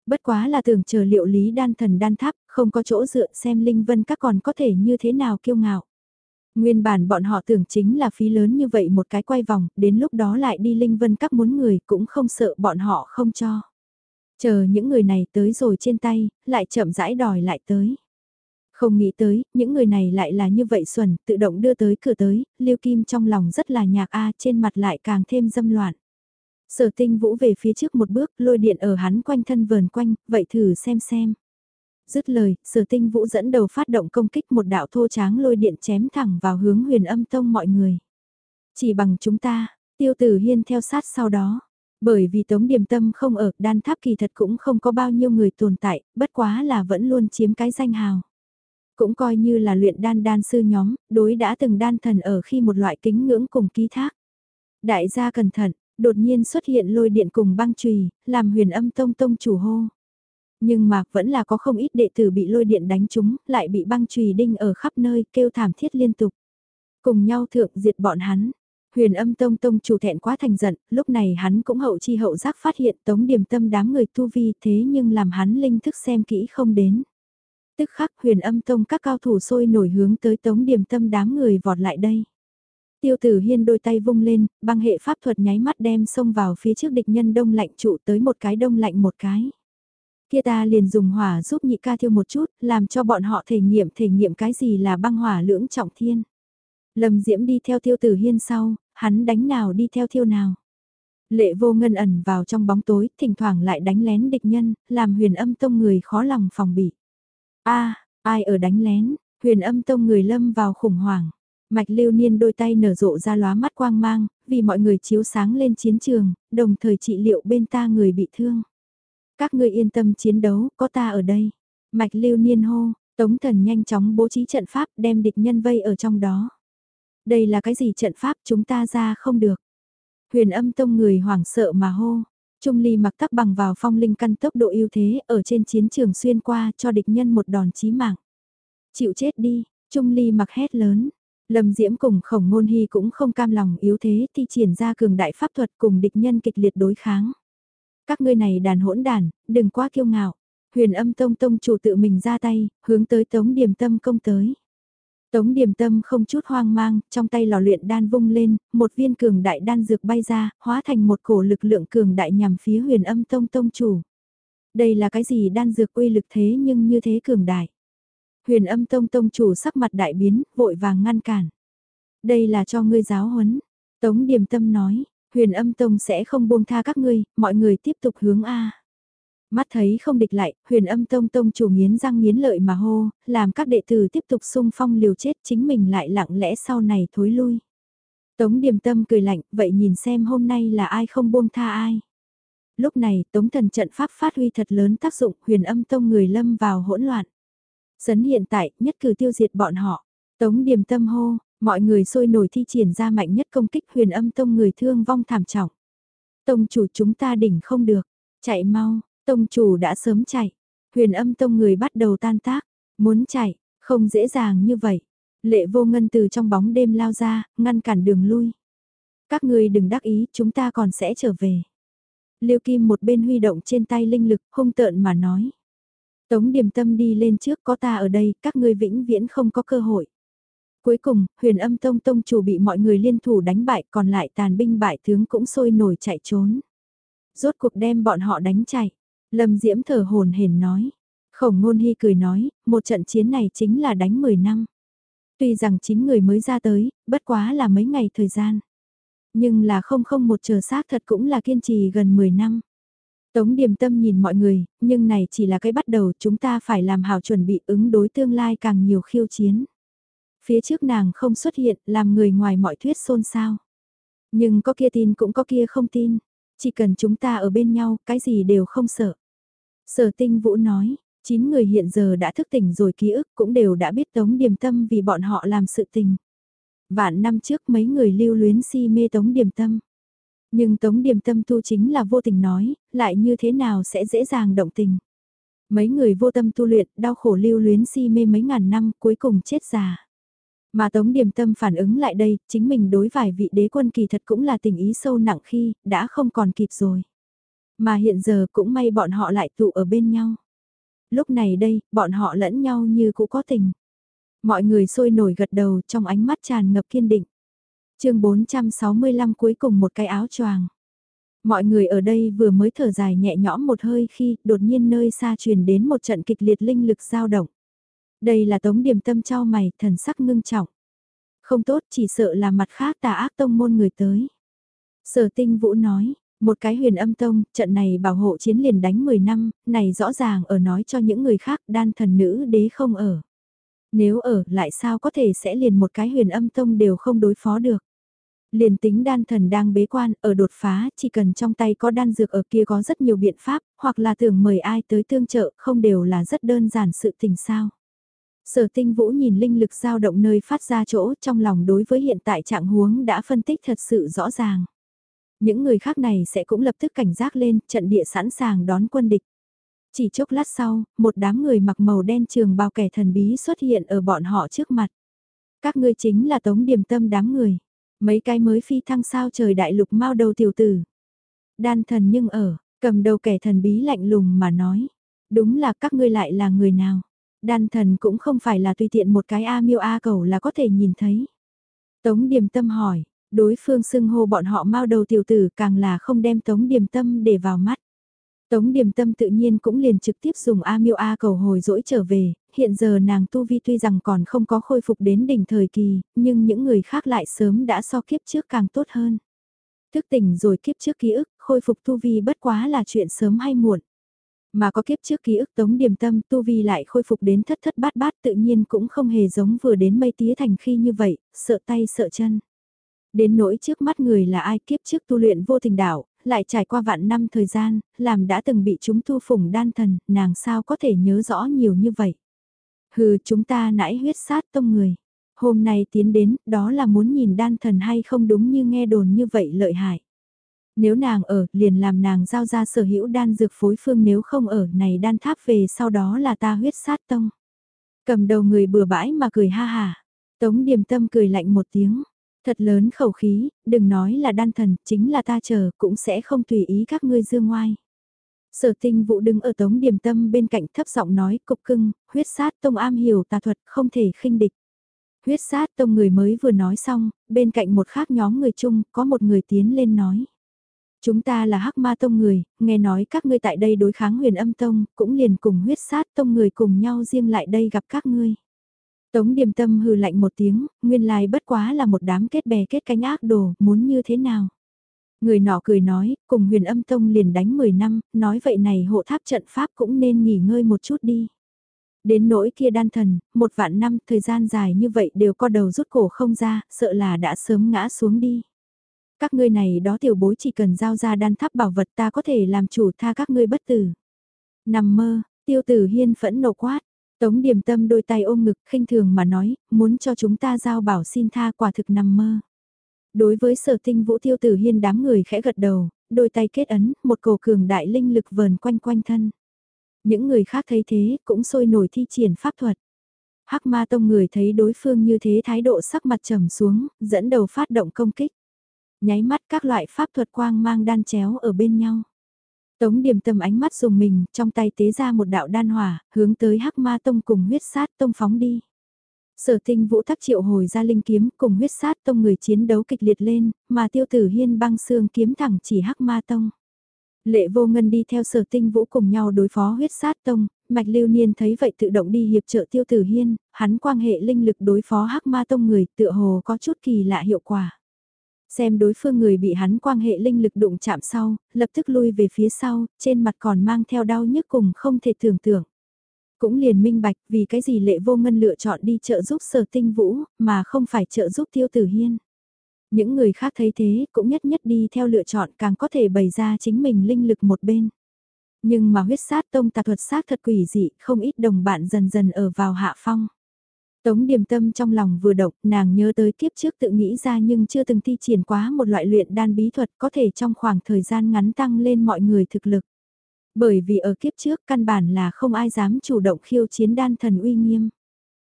Bất quá là tưởng chờ liệu lý đan thần đan tháp, không có chỗ dựa xem Linh Vân các còn có thể như thế nào kiêu ngạo. Nguyên bản bọn họ tưởng chính là phí lớn như vậy một cái quay vòng, đến lúc đó lại đi Linh Vân các muốn người cũng không sợ bọn họ không cho. Chờ những người này tới rồi trên tay, lại chậm rãi đòi lại tới. Không nghĩ tới, những người này lại là như vậy xuẩn, tự động đưa tới cửa tới, lưu Kim trong lòng rất là nhạc a trên mặt lại càng thêm dâm loạn. Sở tinh vũ về phía trước một bước, lôi điện ở hắn quanh thân vờn quanh, vậy thử xem xem. Dứt lời, sở tinh vũ dẫn đầu phát động công kích một đạo thô tráng lôi điện chém thẳng vào hướng huyền âm tông mọi người. Chỉ bằng chúng ta, tiêu tử hiên theo sát sau đó. Bởi vì tống điểm tâm không ở, đan tháp kỳ thật cũng không có bao nhiêu người tồn tại, bất quá là vẫn luôn chiếm cái danh hào. Cũng coi như là luyện đan đan sư nhóm, đối đã từng đan thần ở khi một loại kính ngưỡng cùng ký thác. Đại gia cẩn thận, đột nhiên xuất hiện lôi điện cùng băng chùy làm huyền âm tông tông chủ hô. Nhưng mà vẫn là có không ít đệ tử bị lôi điện đánh trúng, lại bị băng chùy đinh ở khắp nơi kêu thảm thiết liên tục. Cùng nhau thượng diệt bọn hắn. Huyền âm tông tông chủ thẹn quá thành giận, lúc này hắn cũng hậu chi hậu giác phát hiện tống điểm tâm đám người tu vi thế nhưng làm hắn linh thức xem kỹ không đến. Tức khắc huyền âm tông các cao thủ sôi nổi hướng tới tống điểm tâm đám người vọt lại đây. Tiêu tử hiên đôi tay vung lên, băng hệ pháp thuật nháy mắt đem xông vào phía trước địch nhân đông lạnh trụ tới một cái đông lạnh một cái. Kia ta liền dùng hỏa giúp nhị ca thiêu một chút, làm cho bọn họ thể nghiệm thể nghiệm cái gì là băng hỏa lưỡng trọng thiên. Lâm Diễm đi theo tiêu tử hiên sau, hắn đánh nào đi theo thiêu nào. Lệ vô ngân ẩn vào trong bóng tối, thỉnh thoảng lại đánh lén địch nhân, làm huyền âm tông người khó lòng phòng bị a ai ở đánh lén, huyền âm tông người lâm vào khủng hoảng. Mạch lưu niên đôi tay nở rộ ra lóa mắt quang mang, vì mọi người chiếu sáng lên chiến trường, đồng thời trị liệu bên ta người bị thương. Các ngươi yên tâm chiến đấu, có ta ở đây. Mạch lưu niên hô, tống thần nhanh chóng bố trí trận pháp đem địch nhân vây ở trong đó. Đây là cái gì trận pháp chúng ta ra không được. Huyền âm tông người hoảng sợ mà hô. Trung ly mặc tắc bằng vào phong linh căn tốc độ ưu thế ở trên chiến trường xuyên qua cho địch nhân một đòn chí mạng. Chịu chết đi, Trung ly mặc hét lớn. Lâm Diễm cùng khổng ngôn hy cũng không cam lòng yếu thế thì triển ra cường đại pháp thuật cùng địch nhân kịch liệt đối kháng. Các ngươi này đàn hỗn đàn, đừng quá kiêu ngạo. Huyền âm tông tông chủ tự mình ra tay, hướng tới tống điểm tâm công tới. Tống điểm tâm không chút hoang mang, trong tay lò luyện đan vung lên, một viên cường đại đan dược bay ra, hóa thành một cổ lực lượng cường đại nhằm phía huyền âm tông tông chủ. Đây là cái gì đan dược uy lực thế nhưng như thế cường đại. Huyền âm tông tông chủ sắc mặt đại biến, vội vàng ngăn cản. Đây là cho ngươi giáo huấn. Tống điểm tâm nói, huyền âm tông sẽ không buông tha các ngươi, mọi người tiếp tục hướng A. Mắt thấy không địch lại, huyền âm tông tông chủ nghiến răng nghiến lợi mà hô, làm các đệ tử tiếp tục sung phong liều chết chính mình lại lặng lẽ sau này thối lui. Tống điềm tâm cười lạnh, vậy nhìn xem hôm nay là ai không buông tha ai. Lúc này, tống thần trận pháp phát huy thật lớn tác dụng, huyền âm tông người lâm vào hỗn loạn. Sấn hiện tại, nhất cử tiêu diệt bọn họ. Tống điềm tâm hô, mọi người sôi nổi thi triển ra mạnh nhất công kích huyền âm tông người thương vong thảm trọng. Tông chủ chúng ta đỉnh không được, chạy mau, Tông chủ đã sớm chạy, huyền âm tông người bắt đầu tan tác, muốn chạy, không dễ dàng như vậy. Lệ vô ngân từ trong bóng đêm lao ra, ngăn cản đường lui. Các người đừng đắc ý, chúng ta còn sẽ trở về. Liêu Kim một bên huy động trên tay linh lực, hung tợn mà nói. Tống điểm tâm đi lên trước có ta ở đây, các ngươi vĩnh viễn không có cơ hội. Cuối cùng, huyền âm tông tông chủ bị mọi người liên thủ đánh bại, còn lại tàn binh bại tướng cũng sôi nổi chạy trốn. Rốt cuộc đem bọn họ đánh chạy. Lâm Diễm thở hồn hển nói. Khổng ngôn hy cười nói, một trận chiến này chính là đánh 10 năm. Tuy rằng 9 người mới ra tới, bất quá là mấy ngày thời gian. Nhưng là không không một chờ xác thật cũng là kiên trì gần 10 năm. Tống điềm tâm nhìn mọi người, nhưng này chỉ là cái bắt đầu chúng ta phải làm hảo chuẩn bị ứng đối tương lai càng nhiều khiêu chiến. Phía trước nàng không xuất hiện làm người ngoài mọi thuyết xôn xao. Nhưng có kia tin cũng có kia không tin. Chỉ cần chúng ta ở bên nhau, cái gì đều không sợ. Sở tinh vũ nói, 9 người hiện giờ đã thức tỉnh rồi ký ức cũng đều đã biết Tống Điềm Tâm vì bọn họ làm sự tình. Vạn năm trước mấy người lưu luyến si mê Tống Điềm Tâm. Nhưng Tống Điềm Tâm tu chính là vô tình nói, lại như thế nào sẽ dễ dàng động tình. Mấy người vô tâm tu luyện, đau khổ lưu luyến si mê mấy ngàn năm cuối cùng chết già. Mà Tống Điềm Tâm phản ứng lại đây, chính mình đối vài vị đế quân kỳ thật cũng là tình ý sâu nặng khi, đã không còn kịp rồi. Mà hiện giờ cũng may bọn họ lại tụ ở bên nhau. Lúc này đây, bọn họ lẫn nhau như cũ có tình. Mọi người sôi nổi gật đầu trong ánh mắt tràn ngập kiên định. chương 465 cuối cùng một cái áo choàng. Mọi người ở đây vừa mới thở dài nhẹ nhõm một hơi khi đột nhiên nơi xa truyền đến một trận kịch liệt linh lực dao động. Đây là tống điểm tâm trao mày, thần sắc ngưng trọng. Không tốt chỉ sợ là mặt khác tà ác tông môn người tới. Sở tinh vũ nói, một cái huyền âm tông, trận này bảo hộ chiến liền đánh 10 năm, này rõ ràng ở nói cho những người khác đan thần nữ đế không ở. Nếu ở, lại sao có thể sẽ liền một cái huyền âm tông đều không đối phó được. Liền tính đan thần đang bế quan, ở đột phá, chỉ cần trong tay có đan dược ở kia có rất nhiều biện pháp, hoặc là tưởng mời ai tới tương trợ, không đều là rất đơn giản sự tình sao. Sở tinh vũ nhìn linh lực dao động nơi phát ra chỗ trong lòng đối với hiện tại trạng huống đã phân tích thật sự rõ ràng. Những người khác này sẽ cũng lập tức cảnh giác lên, trận địa sẵn sàng đón quân địch. Chỉ chốc lát sau, một đám người mặc màu đen trường bao kẻ thần bí xuất hiện ở bọn họ trước mặt. Các ngươi chính là tống điểm tâm đám người. Mấy cái mới phi thăng sao trời đại lục mau đầu tiểu tử. Đan thần nhưng ở, cầm đầu kẻ thần bí lạnh lùng mà nói. Đúng là các ngươi lại là người nào. Đan thần cũng không phải là tùy tiện một cái A miêu A cầu là có thể nhìn thấy. Tống điềm tâm hỏi, đối phương xưng hô bọn họ mau đầu tiểu tử càng là không đem tống điềm tâm để vào mắt. Tống điềm tâm tự nhiên cũng liền trực tiếp dùng A miêu A cầu hồi dỗi trở về, hiện giờ nàng tu vi tuy rằng còn không có khôi phục đến đỉnh thời kỳ, nhưng những người khác lại sớm đã so kiếp trước càng tốt hơn. Thức tỉnh rồi kiếp trước ký ức, khôi phục tu vi bất quá là chuyện sớm hay muộn. Mà có kiếp trước ký ức tống điểm tâm tu vi lại khôi phục đến thất thất bát bát tự nhiên cũng không hề giống vừa đến mây tía thành khi như vậy, sợ tay sợ chân. Đến nỗi trước mắt người là ai kiếp trước tu luyện vô tình đạo, lại trải qua vạn năm thời gian, làm đã từng bị chúng thu phủng đan thần, nàng sao có thể nhớ rõ nhiều như vậy. Hừ chúng ta nãy huyết sát tông người. Hôm nay tiến đến, đó là muốn nhìn đan thần hay không đúng như nghe đồn như vậy lợi hại. Nếu nàng ở, liền làm nàng giao ra sở hữu đan dược phối phương nếu không ở, này đan tháp về sau đó là ta huyết sát tông. Cầm đầu người bừa bãi mà cười ha hà. Tống điềm tâm cười lạnh một tiếng. Thật lớn khẩu khí, đừng nói là đan thần, chính là ta chờ, cũng sẽ không tùy ý các ngươi dương ngoai. Sở tinh vụ đứng ở tống điềm tâm bên cạnh thấp giọng nói cục cưng, huyết sát tông am hiểu tà thuật không thể khinh địch. Huyết sát tông người mới vừa nói xong, bên cạnh một khác nhóm người chung, có một người tiến lên nói. Chúng ta là hắc ma tông người, nghe nói các ngươi tại đây đối kháng huyền âm tông, cũng liền cùng huyết sát tông người cùng nhau riêng lại đây gặp các ngươi. Tống điềm tâm hừ lạnh một tiếng, nguyên lai bất quá là một đám kết bè kết cánh ác đồ, muốn như thế nào. Người nọ cười nói, cùng huyền âm tông liền đánh 10 năm, nói vậy này hộ tháp trận pháp cũng nên nghỉ ngơi một chút đi. Đến nỗi kia đan thần, một vạn năm, thời gian dài như vậy đều co đầu rút cổ không ra, sợ là đã sớm ngã xuống đi. Các ngươi này đó tiểu bối chỉ cần giao ra đan tháp bảo vật ta có thể làm chủ tha các ngươi bất tử. Nằm mơ, tiêu tử hiên phẫn nộ quát, Tống điềm tâm đôi tay ôm ngực khinh thường mà nói, muốn cho chúng ta giao bảo xin tha quả thực nằm mơ. Đối với sở tinh vũ tiêu tử hiên đám người khẽ gật đầu, đôi tay kết ấn, một cổ cường đại linh lực vờn quanh quanh thân. Những người khác thấy thế cũng sôi nổi thi triển pháp thuật. Hắc ma tông người thấy đối phương như thế thái độ sắc mặt trầm xuống, dẫn đầu phát động công kích. Nháy mắt các loại pháp thuật quang mang đan chéo ở bên nhau. Tống điểm tâm ánh mắt dùng mình, trong tay tế ra một đạo đan hỏa, hướng tới hắc ma tông cùng huyết sát tông phóng đi. Sở tinh vũ thắc triệu hồi ra linh kiếm cùng huyết sát tông người chiến đấu kịch liệt lên, mà tiêu tử hiên băng xương kiếm thẳng chỉ hắc ma tông. Lệ vô ngân đi theo sở tinh vũ cùng nhau đối phó huyết sát tông, mạch lưu niên thấy vậy tự động đi hiệp trợ tiêu tử hiên, hắn quan hệ linh lực đối phó hắc ma tông người tựa hồ có chút kỳ lạ hiệu quả. Xem đối phương người bị hắn quan hệ linh lực đụng chạm sau, lập tức lui về phía sau, trên mặt còn mang theo đau nhức cùng không thể tưởng tượng. Cũng liền minh bạch vì cái gì lệ vô ngân lựa chọn đi trợ giúp sở tinh vũ, mà không phải trợ giúp tiêu tử hiên. Những người khác thấy thế cũng nhất nhất đi theo lựa chọn càng có thể bày ra chính mình linh lực một bên. Nhưng mà huyết sát tông tà thuật sát thật quỷ dị, không ít đồng bạn dần dần ở vào hạ phong. Tống điềm tâm trong lòng vừa động, nàng nhớ tới kiếp trước tự nghĩ ra nhưng chưa từng thi triển quá một loại luyện đan bí thuật có thể trong khoảng thời gian ngắn tăng lên mọi người thực lực. Bởi vì ở kiếp trước căn bản là không ai dám chủ động khiêu chiến đan thần uy nghiêm.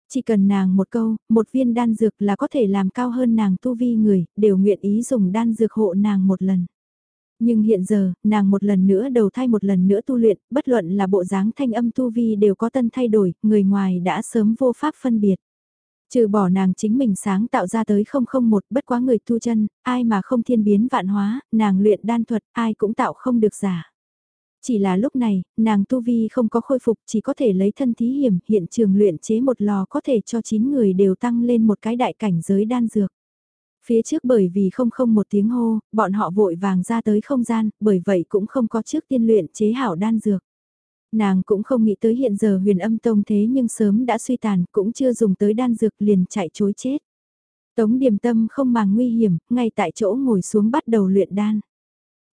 Chỉ cần nàng một câu, một viên đan dược là có thể làm cao hơn nàng tu vi người, đều nguyện ý dùng đan dược hộ nàng một lần. Nhưng hiện giờ, nàng một lần nữa đầu thai một lần nữa tu luyện, bất luận là bộ dáng thanh âm tu vi đều có tân thay đổi, người ngoài đã sớm vô pháp phân biệt. Trừ bỏ nàng chính mình sáng tạo ra tới 001 bất quá người tu chân, ai mà không thiên biến vạn hóa, nàng luyện đan thuật, ai cũng tạo không được giả. Chỉ là lúc này, nàng tu vi không có khôi phục chỉ có thể lấy thân thí hiểm hiện trường luyện chế một lò có thể cho 9 người đều tăng lên một cái đại cảnh giới đan dược. Phía trước bởi vì không không một tiếng hô, bọn họ vội vàng ra tới không gian, bởi vậy cũng không có trước tiên luyện chế hảo đan dược. Nàng cũng không nghĩ tới hiện giờ huyền âm tông thế nhưng sớm đã suy tàn, cũng chưa dùng tới đan dược liền chạy chối chết. Tống điềm tâm không màng nguy hiểm, ngay tại chỗ ngồi xuống bắt đầu luyện đan.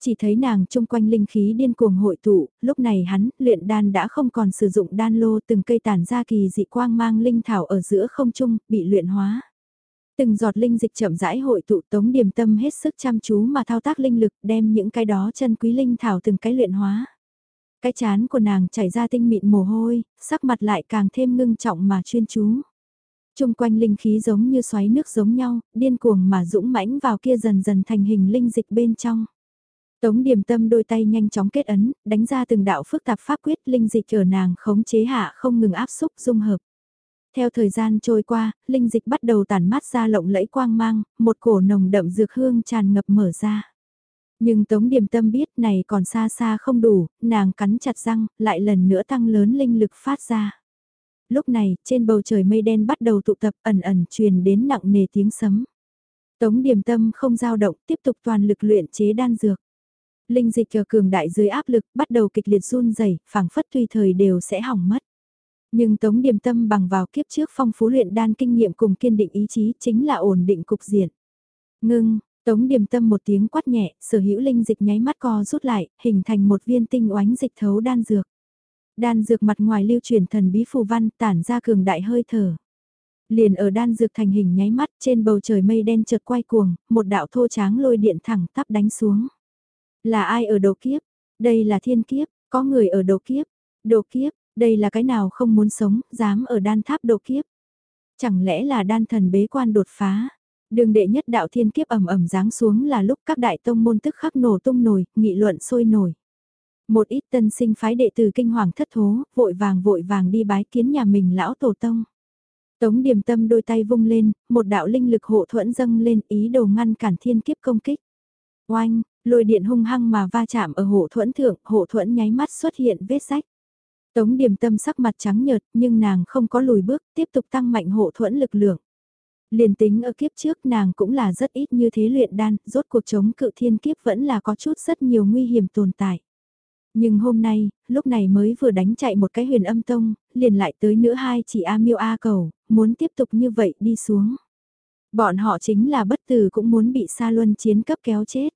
Chỉ thấy nàng chung quanh linh khí điên cuồng hội tụ, lúc này hắn, luyện đan đã không còn sử dụng đan lô từng cây tản ra kỳ dị quang mang linh thảo ở giữa không trung, bị luyện hóa. Từng giọt linh dịch chậm rãi hội tụ tống điềm tâm hết sức chăm chú mà thao tác linh lực đem những cái đó chân quý linh thảo từng cái luyện hóa. Cái chán của nàng chảy ra tinh mịn mồ hôi, sắc mặt lại càng thêm ngưng trọng mà chuyên chú. Trung quanh linh khí giống như xoáy nước giống nhau, điên cuồng mà dũng mãnh vào kia dần dần thành hình linh dịch bên trong. Tống điểm tâm đôi tay nhanh chóng kết ấn, đánh ra từng đạo phức tạp pháp quyết linh dịch ở nàng khống chế hạ không ngừng áp xúc dung hợp. Theo thời gian trôi qua, linh dịch bắt đầu tản mát ra lộng lẫy quang mang, một cổ nồng đậm dược hương tràn ngập mở ra. Nhưng Tống Điềm Tâm biết này còn xa xa không đủ, nàng cắn chặt răng, lại lần nữa tăng lớn linh lực phát ra. Lúc này, trên bầu trời mây đen bắt đầu tụ tập ẩn ẩn truyền đến nặng nề tiếng sấm. Tống Điềm Tâm không dao động, tiếp tục toàn lực luyện chế đan dược. Linh dịch ở cường đại dưới áp lực, bắt đầu kịch liệt run rẩy, phảng phất tùy thời đều sẽ hỏng mất. Nhưng Tống Điềm Tâm bằng vào kiếp trước phong phú luyện đan kinh nghiệm cùng kiên định ý chí chính là ổn định cục diện. Ngưng, Tống Điềm Tâm một tiếng quát nhẹ, sở hữu linh dịch nháy mắt co rút lại, hình thành một viên tinh oánh dịch thấu đan dược. Đan dược mặt ngoài lưu truyền thần bí phù văn tản ra cường đại hơi thở. Liền ở đan dược thành hình nháy mắt trên bầu trời mây đen chợt quay cuồng, một đạo thô tráng lôi điện thẳng tắp đánh xuống. Là ai ở đầu kiếp? Đây là thiên kiếp, có người ở đầu kiếp. Đồ kiếp, đây là cái nào không muốn sống, dám ở đan tháp độ kiếp. Chẳng lẽ là đan thần bế quan đột phá? Đường đệ nhất đạo thiên kiếp ẩm ẩm giáng xuống là lúc các đại tông môn tức khắc nổ tung nổi, nghị luận sôi nổi. Một ít tân sinh phái đệ tử kinh hoàng thất thố, vội vàng vội vàng đi bái kiến nhà mình lão tổ tông. Tống điềm tâm đôi tay vung lên, một đạo linh lực hộ thuẫn dâng lên ý đồ ngăn cản thiên kiếp công kích. Oanh, lôi điện hung hăng mà va chạm ở hộ thuẫn thượng, hộ thuẫn nháy mắt xuất hiện vết rách. Tống điểm tâm sắc mặt trắng nhợt nhưng nàng không có lùi bước, tiếp tục tăng mạnh hộ thuẫn lực lượng. Liền tính ở kiếp trước nàng cũng là rất ít như thế luyện đan, rốt cuộc chống cự thiên kiếp vẫn là có chút rất nhiều nguy hiểm tồn tại. Nhưng hôm nay, lúc này mới vừa đánh chạy một cái huyền âm tông, liền lại tới nữa hai chỉ A miêu A cầu, muốn tiếp tục như vậy đi xuống. Bọn họ chính là bất tử cũng muốn bị Sa Luân chiến cấp kéo chết.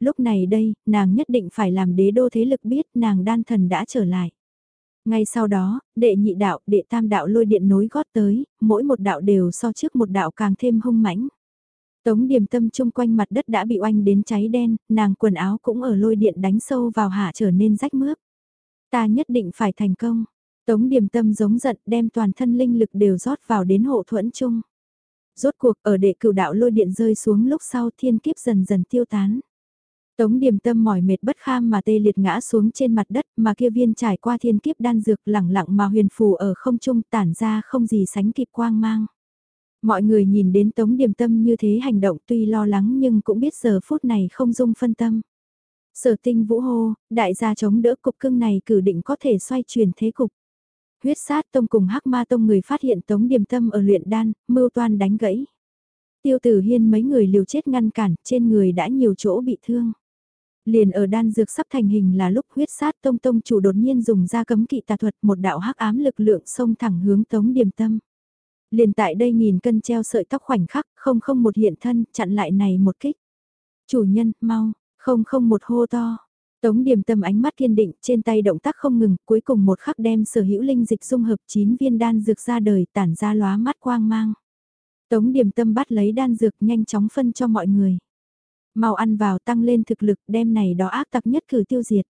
Lúc này đây, nàng nhất định phải làm đế đô thế lực biết nàng đan thần đã trở lại. Ngay sau đó, đệ nhị đạo, đệ tam đạo lôi điện nối gót tới, mỗi một đạo đều so trước một đạo càng thêm hung mãnh. Tống điểm tâm chung quanh mặt đất đã bị oanh đến cháy đen, nàng quần áo cũng ở lôi điện đánh sâu vào hạ trở nên rách mướp. Ta nhất định phải thành công. Tống điểm tâm giống giận đem toàn thân linh lực đều rót vào đến hộ thuẫn chung. Rốt cuộc ở đệ cửu đạo lôi điện rơi xuống lúc sau thiên kiếp dần dần tiêu tán. Tống điềm tâm mỏi mệt bất kham mà tê liệt ngã xuống trên mặt đất mà kia viên trải qua thiên kiếp đan dược lẳng lặng mà huyền phù ở không trung tản ra không gì sánh kịp quang mang. Mọi người nhìn đến tống điềm tâm như thế hành động tuy lo lắng nhưng cũng biết giờ phút này không dung phân tâm. Sở tinh vũ hô, đại gia chống đỡ cục cưng này cử định có thể xoay chuyển thế cục. Huyết sát tông cùng hắc ma tông người phát hiện tống điềm tâm ở luyện đan, mưu toan đánh gãy. Tiêu tử hiên mấy người liều chết ngăn cản, trên người đã nhiều chỗ bị thương. Liền ở đan dược sắp thành hình là lúc huyết sát tông tông chủ đột nhiên dùng ra cấm kỵ tà thuật một đạo hắc ám lực lượng xông thẳng hướng tống điềm tâm. Liền tại đây nghìn cân treo sợi tóc khoảnh khắc, không không một hiện thân, chặn lại này một kích. Chủ nhân, mau, không không một hô to. Tống điểm tâm ánh mắt kiên định, trên tay động tác không ngừng, cuối cùng một khắc đem sở hữu linh dịch dung hợp 9 viên đan dược ra đời tản ra lóa mắt quang mang. Tống điểm tâm bắt lấy đan dược nhanh chóng phân cho mọi người. Mau ăn vào tăng lên thực lực đem này đó ác tặc nhất cử tiêu diệt.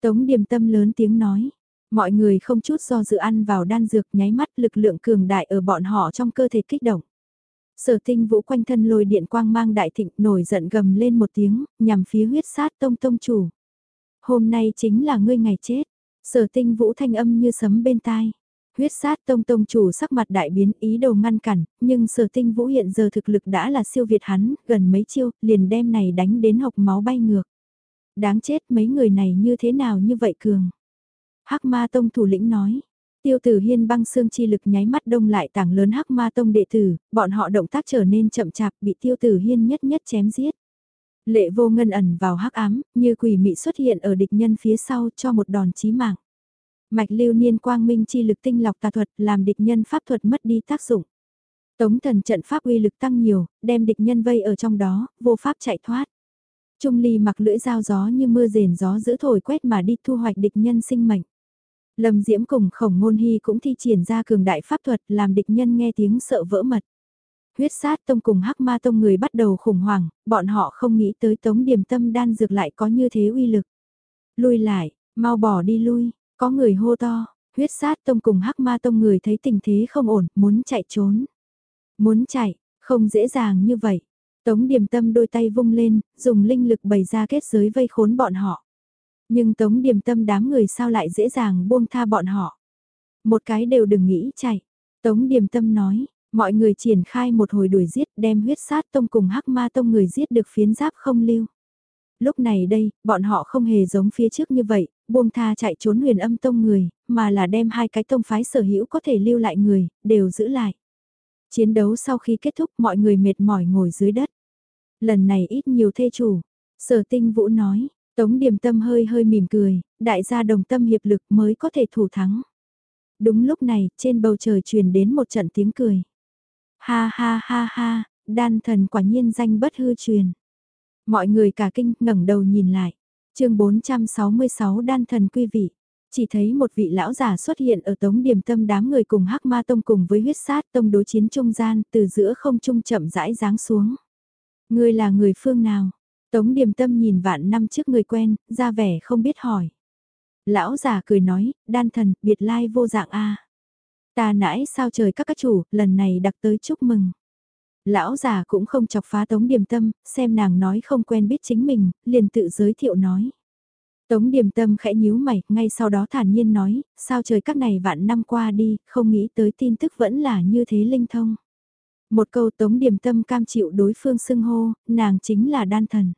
Tống điềm tâm lớn tiếng nói. Mọi người không chút do dự ăn vào đan dược nháy mắt lực lượng cường đại ở bọn họ trong cơ thể kích động. Sở tinh vũ quanh thân lôi điện quang mang đại thịnh nổi giận gầm lên một tiếng, nhằm phía huyết sát tông tông chủ. Hôm nay chính là ngươi ngày chết. Sở tinh vũ thanh âm như sấm bên tai. Huyết sát tông tông chủ sắc mặt đại biến ý đồ ngăn cản, nhưng sở tinh vũ hiện giờ thực lực đã là siêu việt hắn, gần mấy chiêu, liền đem này đánh đến hộc máu bay ngược. Đáng chết mấy người này như thế nào như vậy cường. hắc ma tông thủ lĩnh nói, tiêu tử hiên băng xương chi lực nháy mắt đông lại tảng lớn hắc ma tông đệ tử, bọn họ động tác trở nên chậm chạp bị tiêu tử hiên nhất nhất chém giết. Lệ vô ngân ẩn vào hắc ám, như quỷ mị xuất hiện ở địch nhân phía sau cho một đòn chí mạng. Mạch lưu niên quang minh chi lực tinh lọc tà thuật làm địch nhân pháp thuật mất đi tác dụng. Tống thần trận pháp uy lực tăng nhiều, đem địch nhân vây ở trong đó, vô pháp chạy thoát. Trung ly mặc lưỡi dao gió như mưa rền gió giữ thổi quét mà đi thu hoạch địch nhân sinh mệnh. Lâm Diễm cùng khổng ngôn hy cũng thi triển ra cường đại pháp thuật làm địch nhân nghe tiếng sợ vỡ mật. Huyết sát tông cùng hắc ma tông người bắt đầu khủng hoảng, bọn họ không nghĩ tới tống điểm tâm đan dược lại có như thế uy lực. Lui lại, mau bỏ đi lui, có người hô to, huyết sát tông cùng hắc ma tông người thấy tình thế không ổn, muốn chạy trốn. Muốn chạy, không dễ dàng như vậy. Tống điểm tâm đôi tay vung lên, dùng linh lực bày ra kết giới vây khốn bọn họ. Nhưng tống điểm tâm đám người sao lại dễ dàng buông tha bọn họ. Một cái đều đừng nghĩ chạy. Tống điểm tâm nói, mọi người triển khai một hồi đuổi giết đem huyết sát tông cùng hắc ma tông người giết được phiến giáp không lưu. Lúc này đây, bọn họ không hề giống phía trước như vậy, buông tha chạy trốn huyền âm tông người, mà là đem hai cái tông phái sở hữu có thể lưu lại người, đều giữ lại. Chiến đấu sau khi kết thúc mọi người mệt mỏi ngồi dưới đất. Lần này ít nhiều thê chủ. Sở tinh vũ nói, Tống Điềm Tâm hơi hơi mỉm cười, đại gia đồng tâm hiệp lực mới có thể thủ thắng. Đúng lúc này, trên bầu trời truyền đến một trận tiếng cười. Ha ha ha ha, đan thần quả nhiên danh bất hư truyền. Mọi người cả kinh ngẩng đầu nhìn lại chương 466 đan thần quy vị. Chỉ thấy một vị lão giả xuất hiện ở tống điểm tâm đám người cùng hắc ma tông cùng với huyết sát tông đối chiến trung gian từ giữa không trung chậm rãi giáng xuống. Ngươi là người phương nào? Tống điềm tâm nhìn vạn năm trước người quen, ra vẻ không biết hỏi. Lão già cười nói, đan thần, biệt lai vô dạng a Ta nãi sao trời các các chủ, lần này đặc tới chúc mừng. Lão già cũng không chọc phá tống điềm tâm, xem nàng nói không quen biết chính mình, liền tự giới thiệu nói. Tống điềm tâm khẽ nhíu mày, ngay sau đó thản nhiên nói, sao trời các này vạn năm qua đi, không nghĩ tới tin tức vẫn là như thế linh thông. Một câu tống điềm tâm cam chịu đối phương xưng hô, nàng chính là đan thần.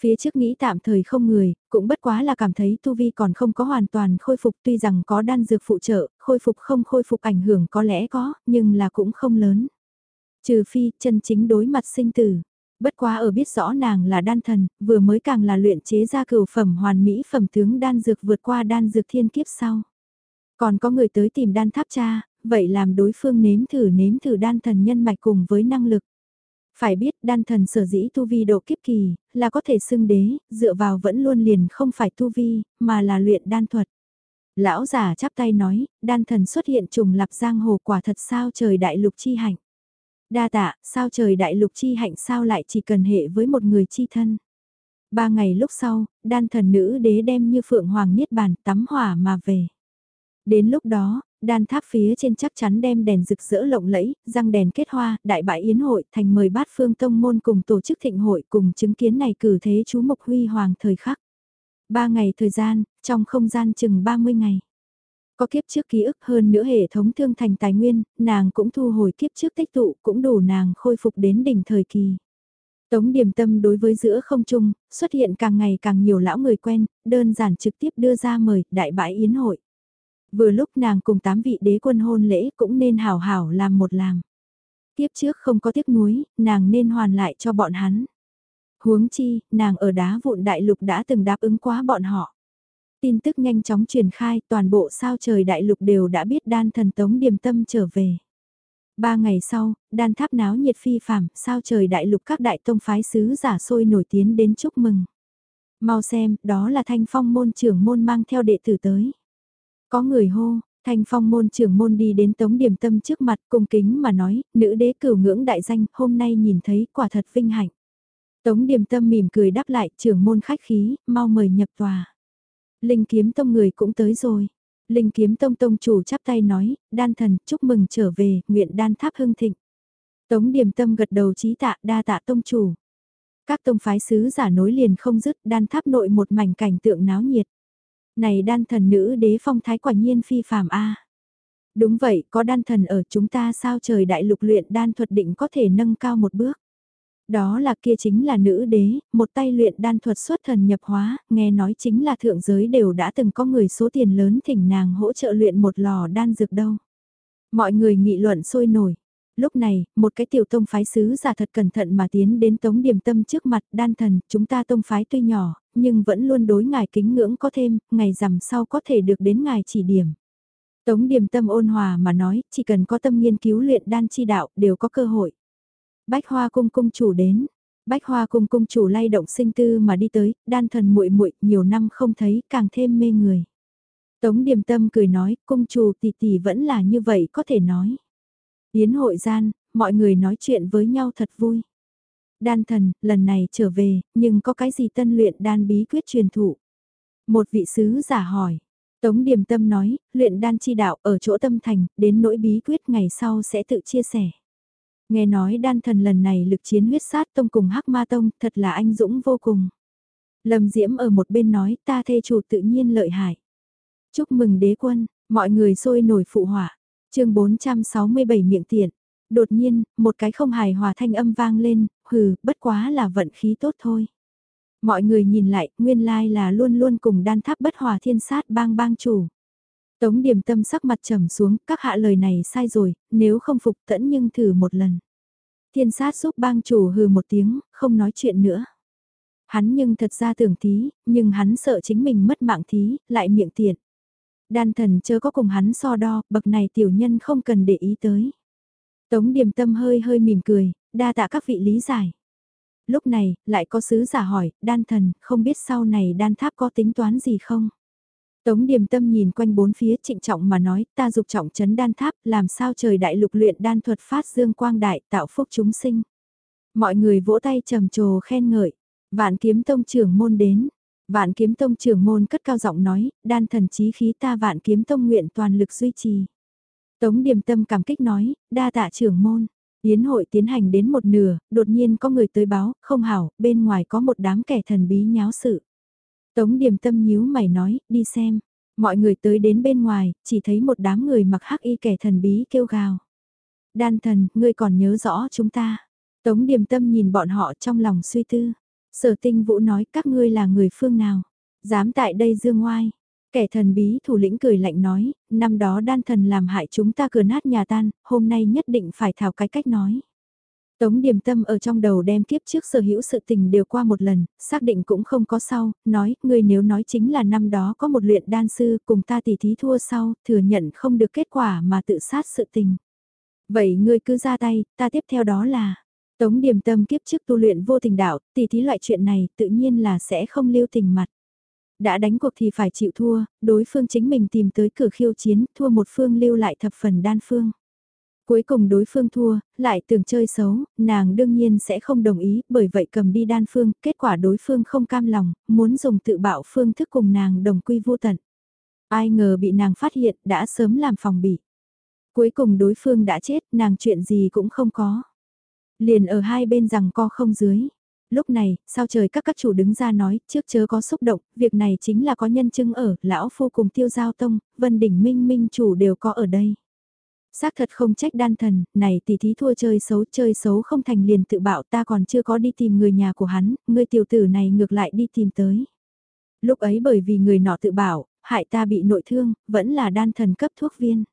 Phía trước nghĩ tạm thời không người, cũng bất quá là cảm thấy tu vi còn không có hoàn toàn khôi phục tuy rằng có đan dược phụ trợ, khôi phục không khôi phục ảnh hưởng có lẽ có, nhưng là cũng không lớn. Trừ phi chân chính đối mặt sinh tử. Bất quá ở biết rõ nàng là đan thần, vừa mới càng là luyện chế ra cửu phẩm hoàn mỹ phẩm tướng đan dược vượt qua đan dược thiên kiếp sau. Còn có người tới tìm đan tháp cha, vậy làm đối phương nếm thử nếm thử đan thần nhân mạch cùng với năng lực. Phải biết đan thần sở dĩ tu vi độ kiếp kỳ, là có thể xưng đế, dựa vào vẫn luôn liền không phải tu vi, mà là luyện đan thuật. Lão giả chắp tay nói, đan thần xuất hiện trùng lập giang hồ quả thật sao trời đại lục chi hạnh. Đa tạ, sao trời đại lục chi hạnh sao lại chỉ cần hệ với một người chi thân. Ba ngày lúc sau, đan thần nữ đế đem như phượng hoàng niết bàn tắm hỏa mà về. Đến lúc đó, đan tháp phía trên chắc chắn đem đèn rực rỡ lộng lẫy, răng đèn kết hoa, đại bại yến hội thành mời bát phương tông môn cùng tổ chức thịnh hội cùng chứng kiến này cử thế chú mục huy hoàng thời khắc. Ba ngày thời gian, trong không gian chừng 30 ngày. Có kiếp trước ký ức hơn nữa hệ thống thương thành tài nguyên, nàng cũng thu hồi kiếp trước tích tụ cũng đủ nàng khôi phục đến đỉnh thời kỳ. Tống điểm tâm đối với giữa không trung, xuất hiện càng ngày càng nhiều lão người quen, đơn giản trực tiếp đưa ra mời đại bãi yến hội. Vừa lúc nàng cùng tám vị đế quân hôn lễ cũng nên hảo hảo làm một làm. Tiếp trước không có tiếc nuối, nàng nên hoàn lại cho bọn hắn. Huống chi, nàng ở đá vụn đại lục đã từng đáp ứng quá bọn họ. Tin tức nhanh chóng truyền khai, toàn bộ sao trời đại lục đều đã biết đan thần tống điềm tâm trở về. Ba ngày sau, đan tháp náo nhiệt phi phàm, sao trời đại lục các đại tông phái sứ giả sôi nổi tiếng đến chúc mừng. Mau xem, đó là thanh phong môn trưởng môn mang theo đệ tử tới. Có người hô, thanh phong môn trưởng môn đi đến tống điểm tâm trước mặt cung kính mà nói, nữ đế cửu ngưỡng đại danh, hôm nay nhìn thấy quả thật vinh hạnh. Tống điểm tâm mỉm cười đáp lại, trưởng môn khách khí, mau mời nhập tòa. Linh kiếm tông người cũng tới rồi. Linh kiếm tông tông chủ chắp tay nói, đan thần, chúc mừng trở về, nguyện đan tháp hưng thịnh. Tống điểm tâm gật đầu trí tạ đa tạ tông chủ. Các tông phái sứ giả nối liền không dứt đan tháp nội một mảnh cảnh tượng náo nhiệt. Này đan thần nữ đế phong thái quả nhiên phi phàm a. Đúng vậy, có đan thần ở chúng ta sao trời đại lục luyện đan thuật định có thể nâng cao một bước. Đó là kia chính là nữ đế, một tay luyện đan thuật xuất thần nhập hóa, nghe nói chính là thượng giới đều đã từng có người số tiền lớn thỉnh nàng hỗ trợ luyện một lò đan dược đâu. Mọi người nghị luận sôi nổi. Lúc này, một cái tiểu tông phái sứ giả thật cẩn thận mà tiến đến tống điểm tâm trước mặt đan thần, chúng ta tông phái tuy nhỏ, nhưng vẫn luôn đối ngài kính ngưỡng có thêm, ngày rằm sau có thể được đến ngài chỉ điểm. Tống điểm tâm ôn hòa mà nói, chỉ cần có tâm nghiên cứu luyện đan chi đạo, đều có cơ hội. Bách hoa cung cung chủ đến, Bách Hoa cung cung chủ lay động sinh tư mà đi tới, đan thần muội muội nhiều năm không thấy, càng thêm mê người. Tống Điềm Tâm cười nói, cung chủ tỷ tỷ vẫn là như vậy có thể nói. Yến hội gian, mọi người nói chuyện với nhau thật vui. Đan thần, lần này trở về, nhưng có cái gì tân luyện đan bí quyết truyền thụ? Một vị sứ giả hỏi. Tống Điềm Tâm nói, luyện đan chi đạo ở chỗ tâm thành, đến nỗi bí quyết ngày sau sẽ tự chia sẻ. Nghe nói đan thần lần này lực chiến huyết sát tông cùng hắc ma tông, thật là anh dũng vô cùng. Lâm Diễm ở một bên nói, ta thê chủ tự nhiên lợi hại. Chúc mừng đế quân, mọi người sôi nổi phụ hỏa. chương 467 miệng tiện. Đột nhiên, một cái không hài hòa thanh âm vang lên, hừ, bất quá là vận khí tốt thôi. Mọi người nhìn lại, nguyên lai là luôn luôn cùng đan tháp bất hòa thiên sát bang bang chủ. Tống điểm tâm sắc mặt trầm xuống, các hạ lời này sai rồi, nếu không phục tẫn nhưng thử một lần. Thiên sát giúp bang chủ hừ một tiếng, không nói chuyện nữa. Hắn nhưng thật ra tưởng thí, nhưng hắn sợ chính mình mất mạng thí, lại miệng tiện. Đan thần chớ có cùng hắn so đo, bậc này tiểu nhân không cần để ý tới. Tống điềm tâm hơi hơi mỉm cười, đa tạ các vị lý giải. Lúc này, lại có sứ giả hỏi, đan thần, không biết sau này đan tháp có tính toán gì không? Tống điềm tâm nhìn quanh bốn phía trịnh trọng mà nói, ta dục trọng chấn đan tháp, làm sao trời đại lục luyện đan thuật phát dương quang đại, tạo phúc chúng sinh. Mọi người vỗ tay trầm trồ khen ngợi, vạn kiếm tông trưởng môn đến, Vạn kiếm tông trưởng môn cất cao giọng nói, đan thần chí khí ta vạn kiếm tông nguyện toàn lực duy trì. Tống điềm tâm cảm kích nói, đa tạ trưởng môn. Yến hội tiến hành đến một nửa, đột nhiên có người tới báo, không hảo, bên ngoài có một đám kẻ thần bí nháo sự. Tống điềm tâm nhíu mày nói, đi xem. Mọi người tới đến bên ngoài, chỉ thấy một đám người mặc hắc y kẻ thần bí kêu gào. Đan thần, ngươi còn nhớ rõ chúng ta. Tống điềm tâm nhìn bọn họ trong lòng suy tư. Sở tinh vũ nói các ngươi là người phương nào, dám tại đây dương ngoai. Kẻ thần bí thủ lĩnh cười lạnh nói, năm đó đan thần làm hại chúng ta cửa nát nhà tan, hôm nay nhất định phải thảo cái cách nói. Tống điềm tâm ở trong đầu đem kiếp trước sở hữu sự tình đều qua một lần, xác định cũng không có sau, nói, ngươi nếu nói chính là năm đó có một luyện đan sư cùng ta tỉ thí thua sau, thừa nhận không được kết quả mà tự sát sự tình. Vậy ngươi cứ ra tay, ta tiếp theo đó là, Tống điềm tâm kiếp trước tu luyện vô tình đạo, tỉ thí loại chuyện này tự nhiên là sẽ không lưu tình mặt. Đã đánh cuộc thì phải chịu thua, đối phương chính mình tìm tới cửa khiêu chiến, thua một phương lưu lại thập phần đan phương. Cuối cùng đối phương thua, lại tưởng chơi xấu, nàng đương nhiên sẽ không đồng ý, bởi vậy cầm đi đan phương, kết quả đối phương không cam lòng, muốn dùng tự bạo phương thức cùng nàng đồng quy vô tận. Ai ngờ bị nàng phát hiện, đã sớm làm phòng bị. Cuối cùng đối phương đã chết, nàng chuyện gì cũng không có. Liền ở hai bên rằng co không dưới. Lúc này, sao trời các các chủ đứng ra nói, trước chớ có xúc động, việc này chính là có nhân chứng ở, lão phu cùng tiêu giao tông, vân đỉnh minh minh chủ đều có ở đây. Xác thật không trách đan thần, này tỷ thí thua chơi xấu, chơi xấu không thành liền tự bảo ta còn chưa có đi tìm người nhà của hắn, người tiểu tử này ngược lại đi tìm tới. Lúc ấy bởi vì người nọ tự bảo, hại ta bị nội thương, vẫn là đan thần cấp thuốc viên.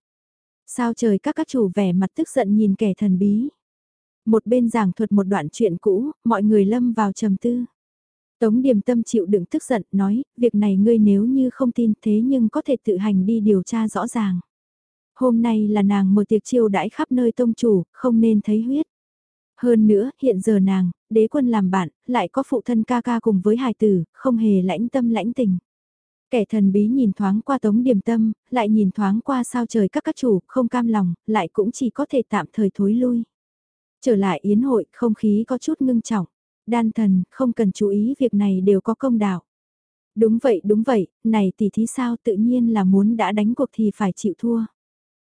Sao trời các các chủ vẻ mặt tức giận nhìn kẻ thần bí. Một bên giảng thuật một đoạn chuyện cũ, mọi người lâm vào trầm tư. Tống Điềm Tâm chịu đựng tức giận, nói, việc này ngươi nếu như không tin thế nhưng có thể tự hành đi điều tra rõ ràng. Hôm nay là nàng mở tiệc chiêu đãi khắp nơi tông chủ, không nên thấy huyết. Hơn nữa, hiện giờ nàng, đế quân làm bạn, lại có phụ thân ca ca cùng với hài tử, không hề lãnh tâm lãnh tình. Kẻ thần bí nhìn thoáng qua tống điểm tâm, lại nhìn thoáng qua sao trời các các chủ, không cam lòng, lại cũng chỉ có thể tạm thời thối lui. Trở lại yến hội, không khí có chút ngưng trọng. Đan thần, không cần chú ý việc này đều có công đạo. Đúng vậy, đúng vậy, này tỷ thí sao tự nhiên là muốn đã đánh cuộc thì phải chịu thua.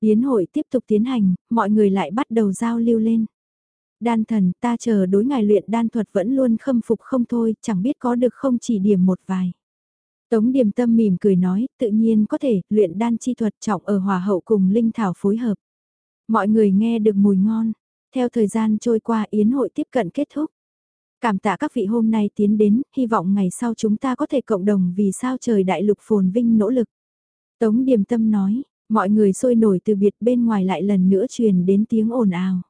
Yến hội tiếp tục tiến hành, mọi người lại bắt đầu giao lưu lên. Đan thần, ta chờ đối ngài luyện đan thuật vẫn luôn khâm phục không thôi, chẳng biết có được không chỉ điểm một vài. Tống điềm tâm mỉm cười nói, tự nhiên có thể, luyện đan chi thuật trọng ở hòa hậu cùng linh thảo phối hợp. Mọi người nghe được mùi ngon, theo thời gian trôi qua yến hội tiếp cận kết thúc. Cảm tạ các vị hôm nay tiến đến, hy vọng ngày sau chúng ta có thể cộng đồng vì sao trời đại lục phồn vinh nỗ lực. Tống Điềm Tâm nói, mọi người sôi nổi từ biệt bên ngoài lại lần nữa truyền đến tiếng ồn ào.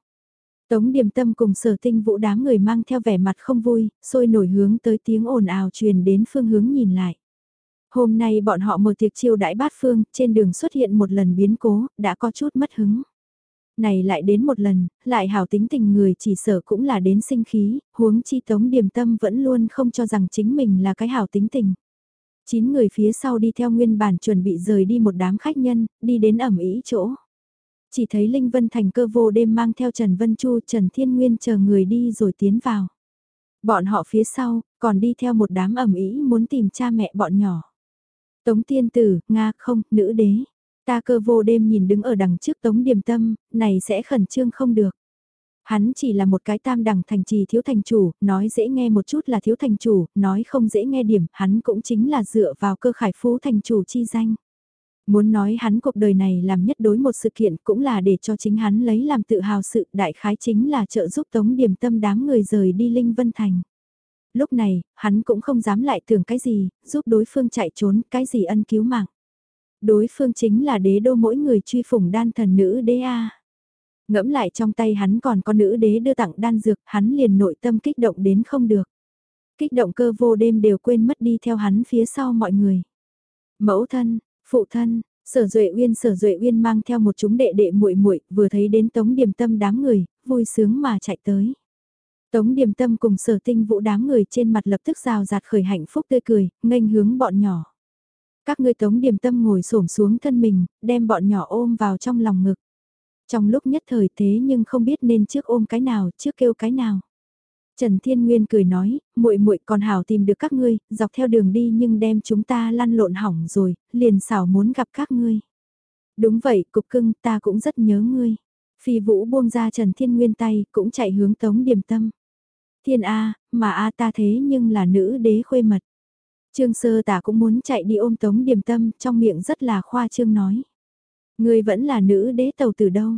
Tống Điềm Tâm cùng sở tinh vũ đám người mang theo vẻ mặt không vui, sôi nổi hướng tới tiếng ồn ào truyền đến phương hướng nhìn lại. Hôm nay bọn họ mở tiệc chiêu đãi bát phương, trên đường xuất hiện một lần biến cố, đã có chút mất hứng. Này lại đến một lần, lại hảo tính tình người chỉ sợ cũng là đến sinh khí, huống chi tống điềm tâm vẫn luôn không cho rằng chính mình là cái hảo tính tình. Chín người phía sau đi theo nguyên bản chuẩn bị rời đi một đám khách nhân, đi đến ẩm ý chỗ. Chỉ thấy Linh Vân Thành cơ vô đêm mang theo Trần Vân Chu, Trần Thiên Nguyên chờ người đi rồi tiến vào. Bọn họ phía sau, còn đi theo một đám ẩm ý muốn tìm cha mẹ bọn nhỏ. Tống tiên tử, Nga không, nữ đế. Ta cơ vô đêm nhìn đứng ở đằng trước tống điềm tâm, này sẽ khẩn trương không được. Hắn chỉ là một cái tam đẳng thành trì thiếu thành chủ, nói dễ nghe một chút là thiếu thành chủ, nói không dễ nghe điểm, hắn cũng chính là dựa vào cơ khải phú thành chủ chi danh. Muốn nói hắn cuộc đời này làm nhất đối một sự kiện cũng là để cho chính hắn lấy làm tự hào sự đại khái chính là trợ giúp tống điểm tâm đám người rời đi Linh Vân Thành. Lúc này, hắn cũng không dám lại tưởng cái gì, giúp đối phương chạy trốn, cái gì ân cứu mạng. Đối phương chính là đế đô mỗi người truy phủng đan thần nữ đế A. Ngẫm lại trong tay hắn còn có nữ đế đưa tặng đan dược, hắn liền nội tâm kích động đến không được. Kích động cơ vô đêm đều quên mất đi theo hắn phía sau mọi người. Mẫu thân, phụ thân, Sở Duệ Uyên Sở Duệ Uyên mang theo một chúng đệ đệ muội muội, vừa thấy đến Tống Điềm Tâm đám người, vui sướng mà chạy tới. Tống Điềm Tâm cùng Sở Tinh Vũ đám người trên mặt lập tức rào rạt khởi hạnh phúc tươi cười, nghênh hướng bọn nhỏ. Các ngươi Tống Điềm Tâm ngồi xổm xuống thân mình, đem bọn nhỏ ôm vào trong lòng ngực. Trong lúc nhất thời thế nhưng không biết nên trước ôm cái nào, trước kêu cái nào. Trần Thiên Nguyên cười nói, muội muội còn hảo tìm được các ngươi, dọc theo đường đi nhưng đem chúng ta lăn lộn hỏng rồi, liền xảo muốn gặp các ngươi. Đúng vậy, cục cưng, ta cũng rất nhớ ngươi. Phi Vũ buông ra Trần Thiên Nguyên tay, cũng chạy hướng Tống Điềm Tâm. Thiên A, mà A ta thế nhưng là nữ đế khuê mật. Trương Sơ Tả cũng muốn chạy đi ôm Tống Điềm Tâm, trong miệng rất là khoa trương nói. Ngươi vẫn là nữ đế tàu từ đâu?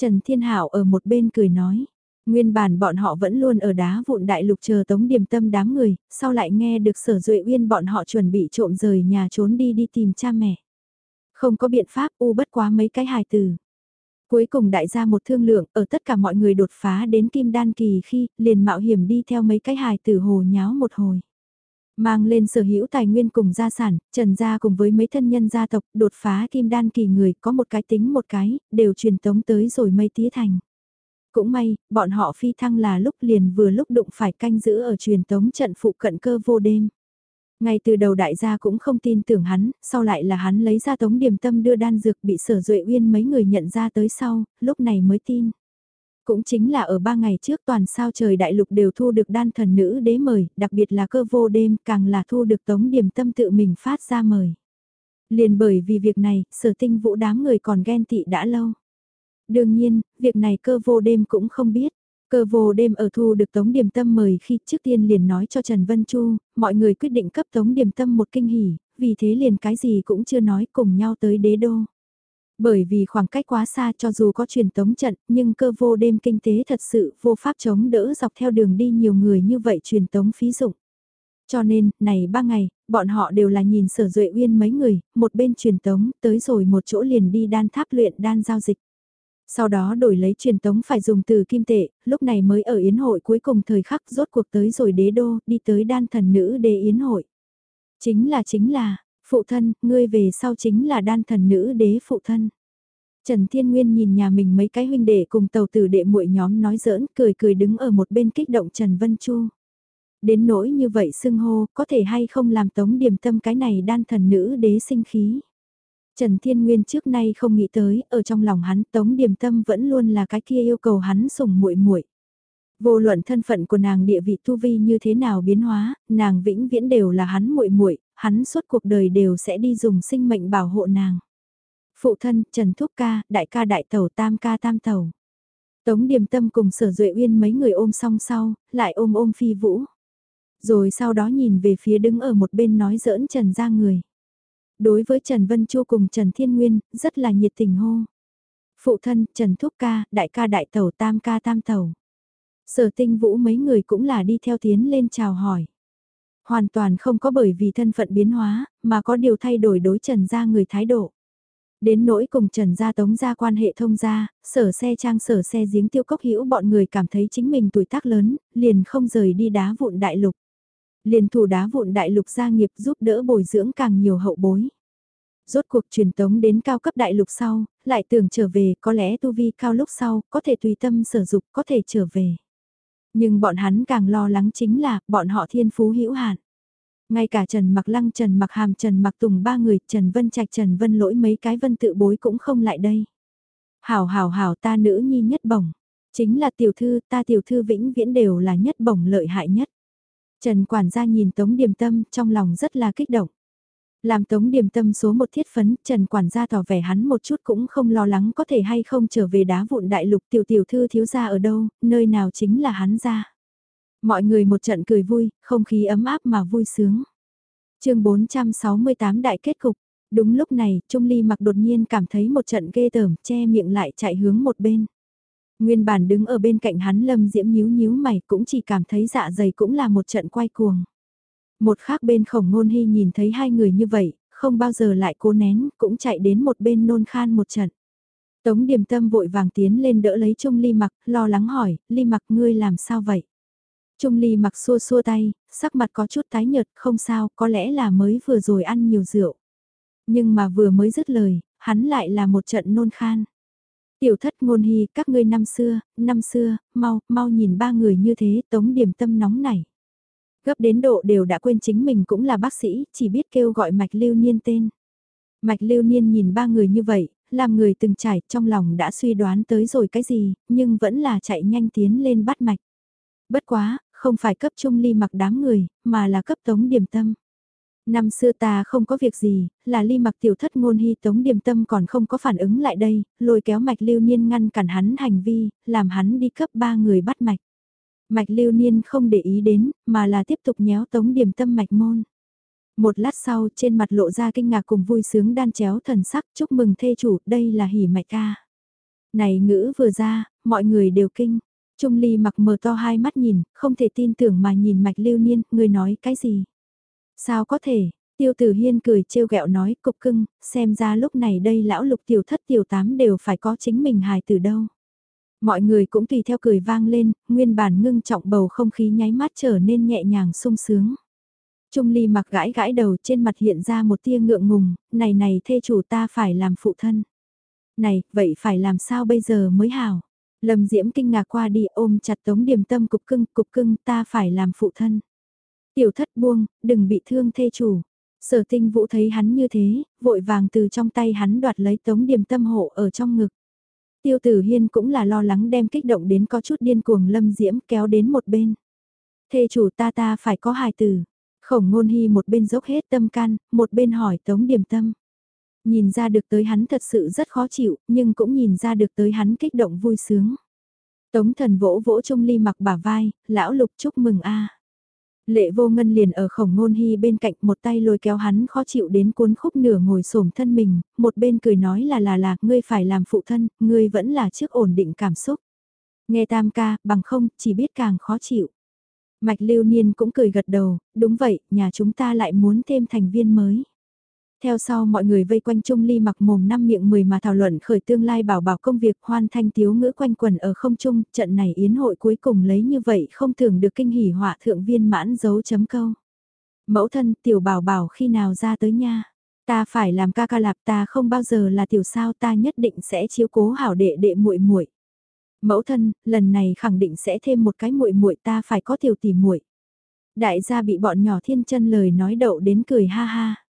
Trần Thiên Hảo ở một bên cười nói. Nguyên bản bọn họ vẫn luôn ở đá vụn đại lục chờ tống điềm tâm đám người, sau lại nghe được sở duệ uyên bọn họ chuẩn bị trộm rời nhà trốn đi đi tìm cha mẹ. Không có biện pháp u bất quá mấy cái hài từ. Cuối cùng đại gia một thương lượng ở tất cả mọi người đột phá đến kim đan kỳ khi liền mạo hiểm đi theo mấy cái hài từ hồ nháo một hồi. Mang lên sở hữu tài nguyên cùng gia sản, trần gia cùng với mấy thân nhân gia tộc đột phá kim đan kỳ người có một cái tính một cái, đều truyền tống tới rồi mây tía thành. Cũng may, bọn họ phi thăng là lúc liền vừa lúc đụng phải canh giữ ở truyền tống trận phụ cận cơ vô đêm. Ngay từ đầu đại gia cũng không tin tưởng hắn, sau lại là hắn lấy ra tống điểm tâm đưa đan dược bị sở duệ uyên mấy người nhận ra tới sau, lúc này mới tin. Cũng chính là ở ba ngày trước toàn sao trời đại lục đều thu được đan thần nữ đế mời, đặc biệt là cơ vô đêm càng là thu được tống điểm tâm tự mình phát ra mời. Liền bởi vì việc này, sở tinh vũ đám người còn ghen tị đã lâu. Đương nhiên, việc này cơ vô đêm cũng không biết. Cơ vô đêm ở thu được Tống Điềm Tâm mời khi trước tiên liền nói cho Trần Vân Chu, mọi người quyết định cấp Tống Điềm Tâm một kinh hỉ, vì thế liền cái gì cũng chưa nói cùng nhau tới đế đô. Bởi vì khoảng cách quá xa cho dù có truyền tống trận, nhưng cơ vô đêm kinh tế thật sự vô pháp chống đỡ dọc theo đường đi nhiều người như vậy truyền tống phí dụng. Cho nên, này ba ngày, bọn họ đều là nhìn sở duệ uyên mấy người, một bên truyền tống, tới rồi một chỗ liền đi đan tháp luyện đan giao dịch. Sau đó đổi lấy truyền tống phải dùng từ kim tệ, lúc này mới ở yến hội cuối cùng thời khắc rốt cuộc tới rồi đế đô, đi tới đan thần nữ đế yến hội. Chính là chính là, phụ thân, ngươi về sau chính là đan thần nữ đế phụ thân. Trần Thiên Nguyên nhìn nhà mình mấy cái huynh đệ cùng tàu tử đệ muội nhóm nói giỡn, cười cười đứng ở một bên kích động Trần Vân Chu. Đến nỗi như vậy xưng hô, có thể hay không làm tống điểm tâm cái này đan thần nữ đế sinh khí. Trần Thiên Nguyên trước nay không nghĩ tới, ở trong lòng hắn Tống Điềm Tâm vẫn luôn là cái kia yêu cầu hắn sủng muội muội. Vô luận thân phận của nàng địa vị tu vi như thế nào biến hóa, nàng vĩnh viễn đều là hắn muội muội, hắn suốt cuộc đời đều sẽ đi dùng sinh mệnh bảo hộ nàng. Phụ thân, Trần Thúc Ca, đại ca đại tẩu tam ca tam tẩu Tống Điềm Tâm cùng Sở Duệ Uyên mấy người ôm song sau, lại ôm ôm Phi Vũ. Rồi sau đó nhìn về phía đứng ở một bên nói giỡn Trần ra người đối với Trần Vân Chu cùng Trần Thiên Nguyên, rất là nhiệt tình hô. Phụ thân, Trần Thúc Ca, đại ca đại tẩu tam ca tam tẩu Sở tinh vũ mấy người cũng là đi theo tiến lên chào hỏi. Hoàn toàn không có bởi vì thân phận biến hóa, mà có điều thay đổi đối Trần gia người thái độ. Đến nỗi cùng Trần gia tống gia quan hệ thông gia, sở xe trang sở xe giếng tiêu cốc hữu bọn người cảm thấy chính mình tuổi tác lớn, liền không rời đi đá vụn đại lục liền thủ đá vụn đại lục gia nghiệp giúp đỡ bồi dưỡng càng nhiều hậu bối. Rốt cuộc truyền tống đến cao cấp đại lục sau, lại tưởng trở về có lẽ tu vi cao lúc sau, có thể tùy tâm sở dục, có thể trở về. Nhưng bọn hắn càng lo lắng chính là, bọn họ thiên phú hữu hạn. Ngay cả Trần Mặc Lăng Trần Mặc Hàm Trần Mặc Tùng ba người, Trần Vân Trạch Trần Vân lỗi mấy cái vân tự bối cũng không lại đây. Hảo hảo hảo ta nữ nhi nhất bổng. Chính là tiểu thư ta tiểu thư vĩnh viễn đều là nhất bổng lợi hại nhất. Trần quản gia nhìn Tống Điềm Tâm trong lòng rất là kích động. Làm Tống Điềm Tâm số một thiết phấn, Trần quản gia tỏ vẻ hắn một chút cũng không lo lắng có thể hay không trở về đá vụn đại lục tiểu tiểu thư thiếu gia ở đâu, nơi nào chính là hắn ra. Mọi người một trận cười vui, không khí ấm áp mà vui sướng. chương 468 đại kết cục, đúng lúc này, Trung Ly mặc đột nhiên cảm thấy một trận ghê tởm, che miệng lại chạy hướng một bên. Nguyên bản đứng ở bên cạnh hắn lâm diễm nhíu nhíu mày cũng chỉ cảm thấy dạ dày cũng là một trận quay cuồng. Một khác bên khổng ngôn hy nhìn thấy hai người như vậy, không bao giờ lại cố nén, cũng chạy đến một bên nôn khan một trận. Tống điềm tâm vội vàng tiến lên đỡ lấy Trung Ly mặc, lo lắng hỏi, Ly mặc ngươi làm sao vậy? Trung Ly mặc xua xua tay, sắc mặt có chút tái nhợt, không sao, có lẽ là mới vừa rồi ăn nhiều rượu. Nhưng mà vừa mới dứt lời, hắn lại là một trận nôn khan. Tiểu thất ngôn hy, các ngươi năm xưa, năm xưa, mau, mau nhìn ba người như thế, tống điểm tâm nóng này. Gấp đến độ đều đã quên chính mình cũng là bác sĩ, chỉ biết kêu gọi mạch lưu niên tên. Mạch lưu niên nhìn ba người như vậy, làm người từng trải trong lòng đã suy đoán tới rồi cái gì, nhưng vẫn là chạy nhanh tiến lên bắt mạch. Bất quá, không phải cấp trung ly mặc đám người, mà là cấp tống điểm tâm. Năm xưa ta không có việc gì, là ly mặc tiểu thất ngôn hy tống điểm tâm còn không có phản ứng lại đây, lôi kéo mạch lưu niên ngăn cản hắn hành vi, làm hắn đi cấp ba người bắt mạch. Mạch lưu niên không để ý đến, mà là tiếp tục nhéo tống điểm tâm mạch môn. Một lát sau trên mặt lộ ra kinh ngạc cùng vui sướng đan chéo thần sắc chúc mừng thê chủ, đây là hỉ mạch ca. Này ngữ vừa ra, mọi người đều kinh. Trung ly mặc mờ to hai mắt nhìn, không thể tin tưởng mà nhìn mạch lưu niên, người nói cái gì. Sao có thể, tiêu tử hiên cười trêu ghẹo nói cục cưng, xem ra lúc này đây lão lục tiểu thất tiểu tám đều phải có chính mình hài từ đâu. Mọi người cũng tùy theo cười vang lên, nguyên bản ngưng trọng bầu không khí nháy mắt trở nên nhẹ nhàng sung sướng. Trung ly mặc gãi gãi đầu trên mặt hiện ra một tia ngượng ngùng, này này thê chủ ta phải làm phụ thân. Này, vậy phải làm sao bây giờ mới hảo? Lâm Diễm kinh ngạc qua đi ôm chặt tống điềm tâm cục cưng, cục cưng ta phải làm phụ thân. Tiểu thất buông, đừng bị thương thê chủ. Sở tinh vũ thấy hắn như thế, vội vàng từ trong tay hắn đoạt lấy tống điềm tâm hộ ở trong ngực. Tiêu tử hiên cũng là lo lắng đem kích động đến có chút điên cuồng lâm diễm kéo đến một bên. Thê chủ ta ta phải có hài tử. Khổng ngôn hy một bên dốc hết tâm can, một bên hỏi tống điểm tâm. Nhìn ra được tới hắn thật sự rất khó chịu, nhưng cũng nhìn ra được tới hắn kích động vui sướng. Tống thần vỗ vỗ trung ly mặc bả vai, lão lục chúc mừng a Lệ vô ngân liền ở khổng ngôn hy bên cạnh một tay lôi kéo hắn khó chịu đến cuốn khúc nửa ngồi xổm thân mình, một bên cười nói là là là, ngươi phải làm phụ thân, ngươi vẫn là trước ổn định cảm xúc. Nghe tam ca, bằng không, chỉ biết càng khó chịu. Mạch lưu niên cũng cười gật đầu, đúng vậy, nhà chúng ta lại muốn thêm thành viên mới. Theo sau mọi người vây quanh Trung Ly mặc mồm năm miệng mười mà thảo luận khởi tương lai bảo bảo công việc hoan thanh tiếu ngữ quanh quần ở không trung, trận này yến hội cuối cùng lấy như vậy không thường được kinh hỉ họa thượng viên mãn dấu chấm câu. Mẫu thân tiểu bảo bảo khi nào ra tới nha, ta phải làm ca ca lạp ta không bao giờ là tiểu sao ta nhất định sẽ chiếu cố hảo đệ đệ muội muội. Mẫu thân, lần này khẳng định sẽ thêm một cái muội muội ta phải có tiểu tỷ muội. Đại gia bị bọn nhỏ thiên chân lời nói đậu đến cười ha ha.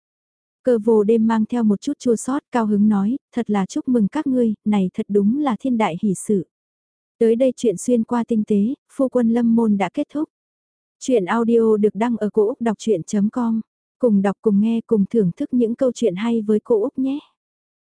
Cơ vô đêm mang theo một chút chua sót cao hứng nói, thật là chúc mừng các ngươi, này thật đúng là thiên đại hỷ sự. Tới đây chuyện xuyên qua tinh tế, phu quân lâm môn đã kết thúc. Chuyện audio được đăng ở cổ Úc đọc chuyện.com. Cùng đọc cùng nghe cùng thưởng thức những câu chuyện hay với cô Úc nhé.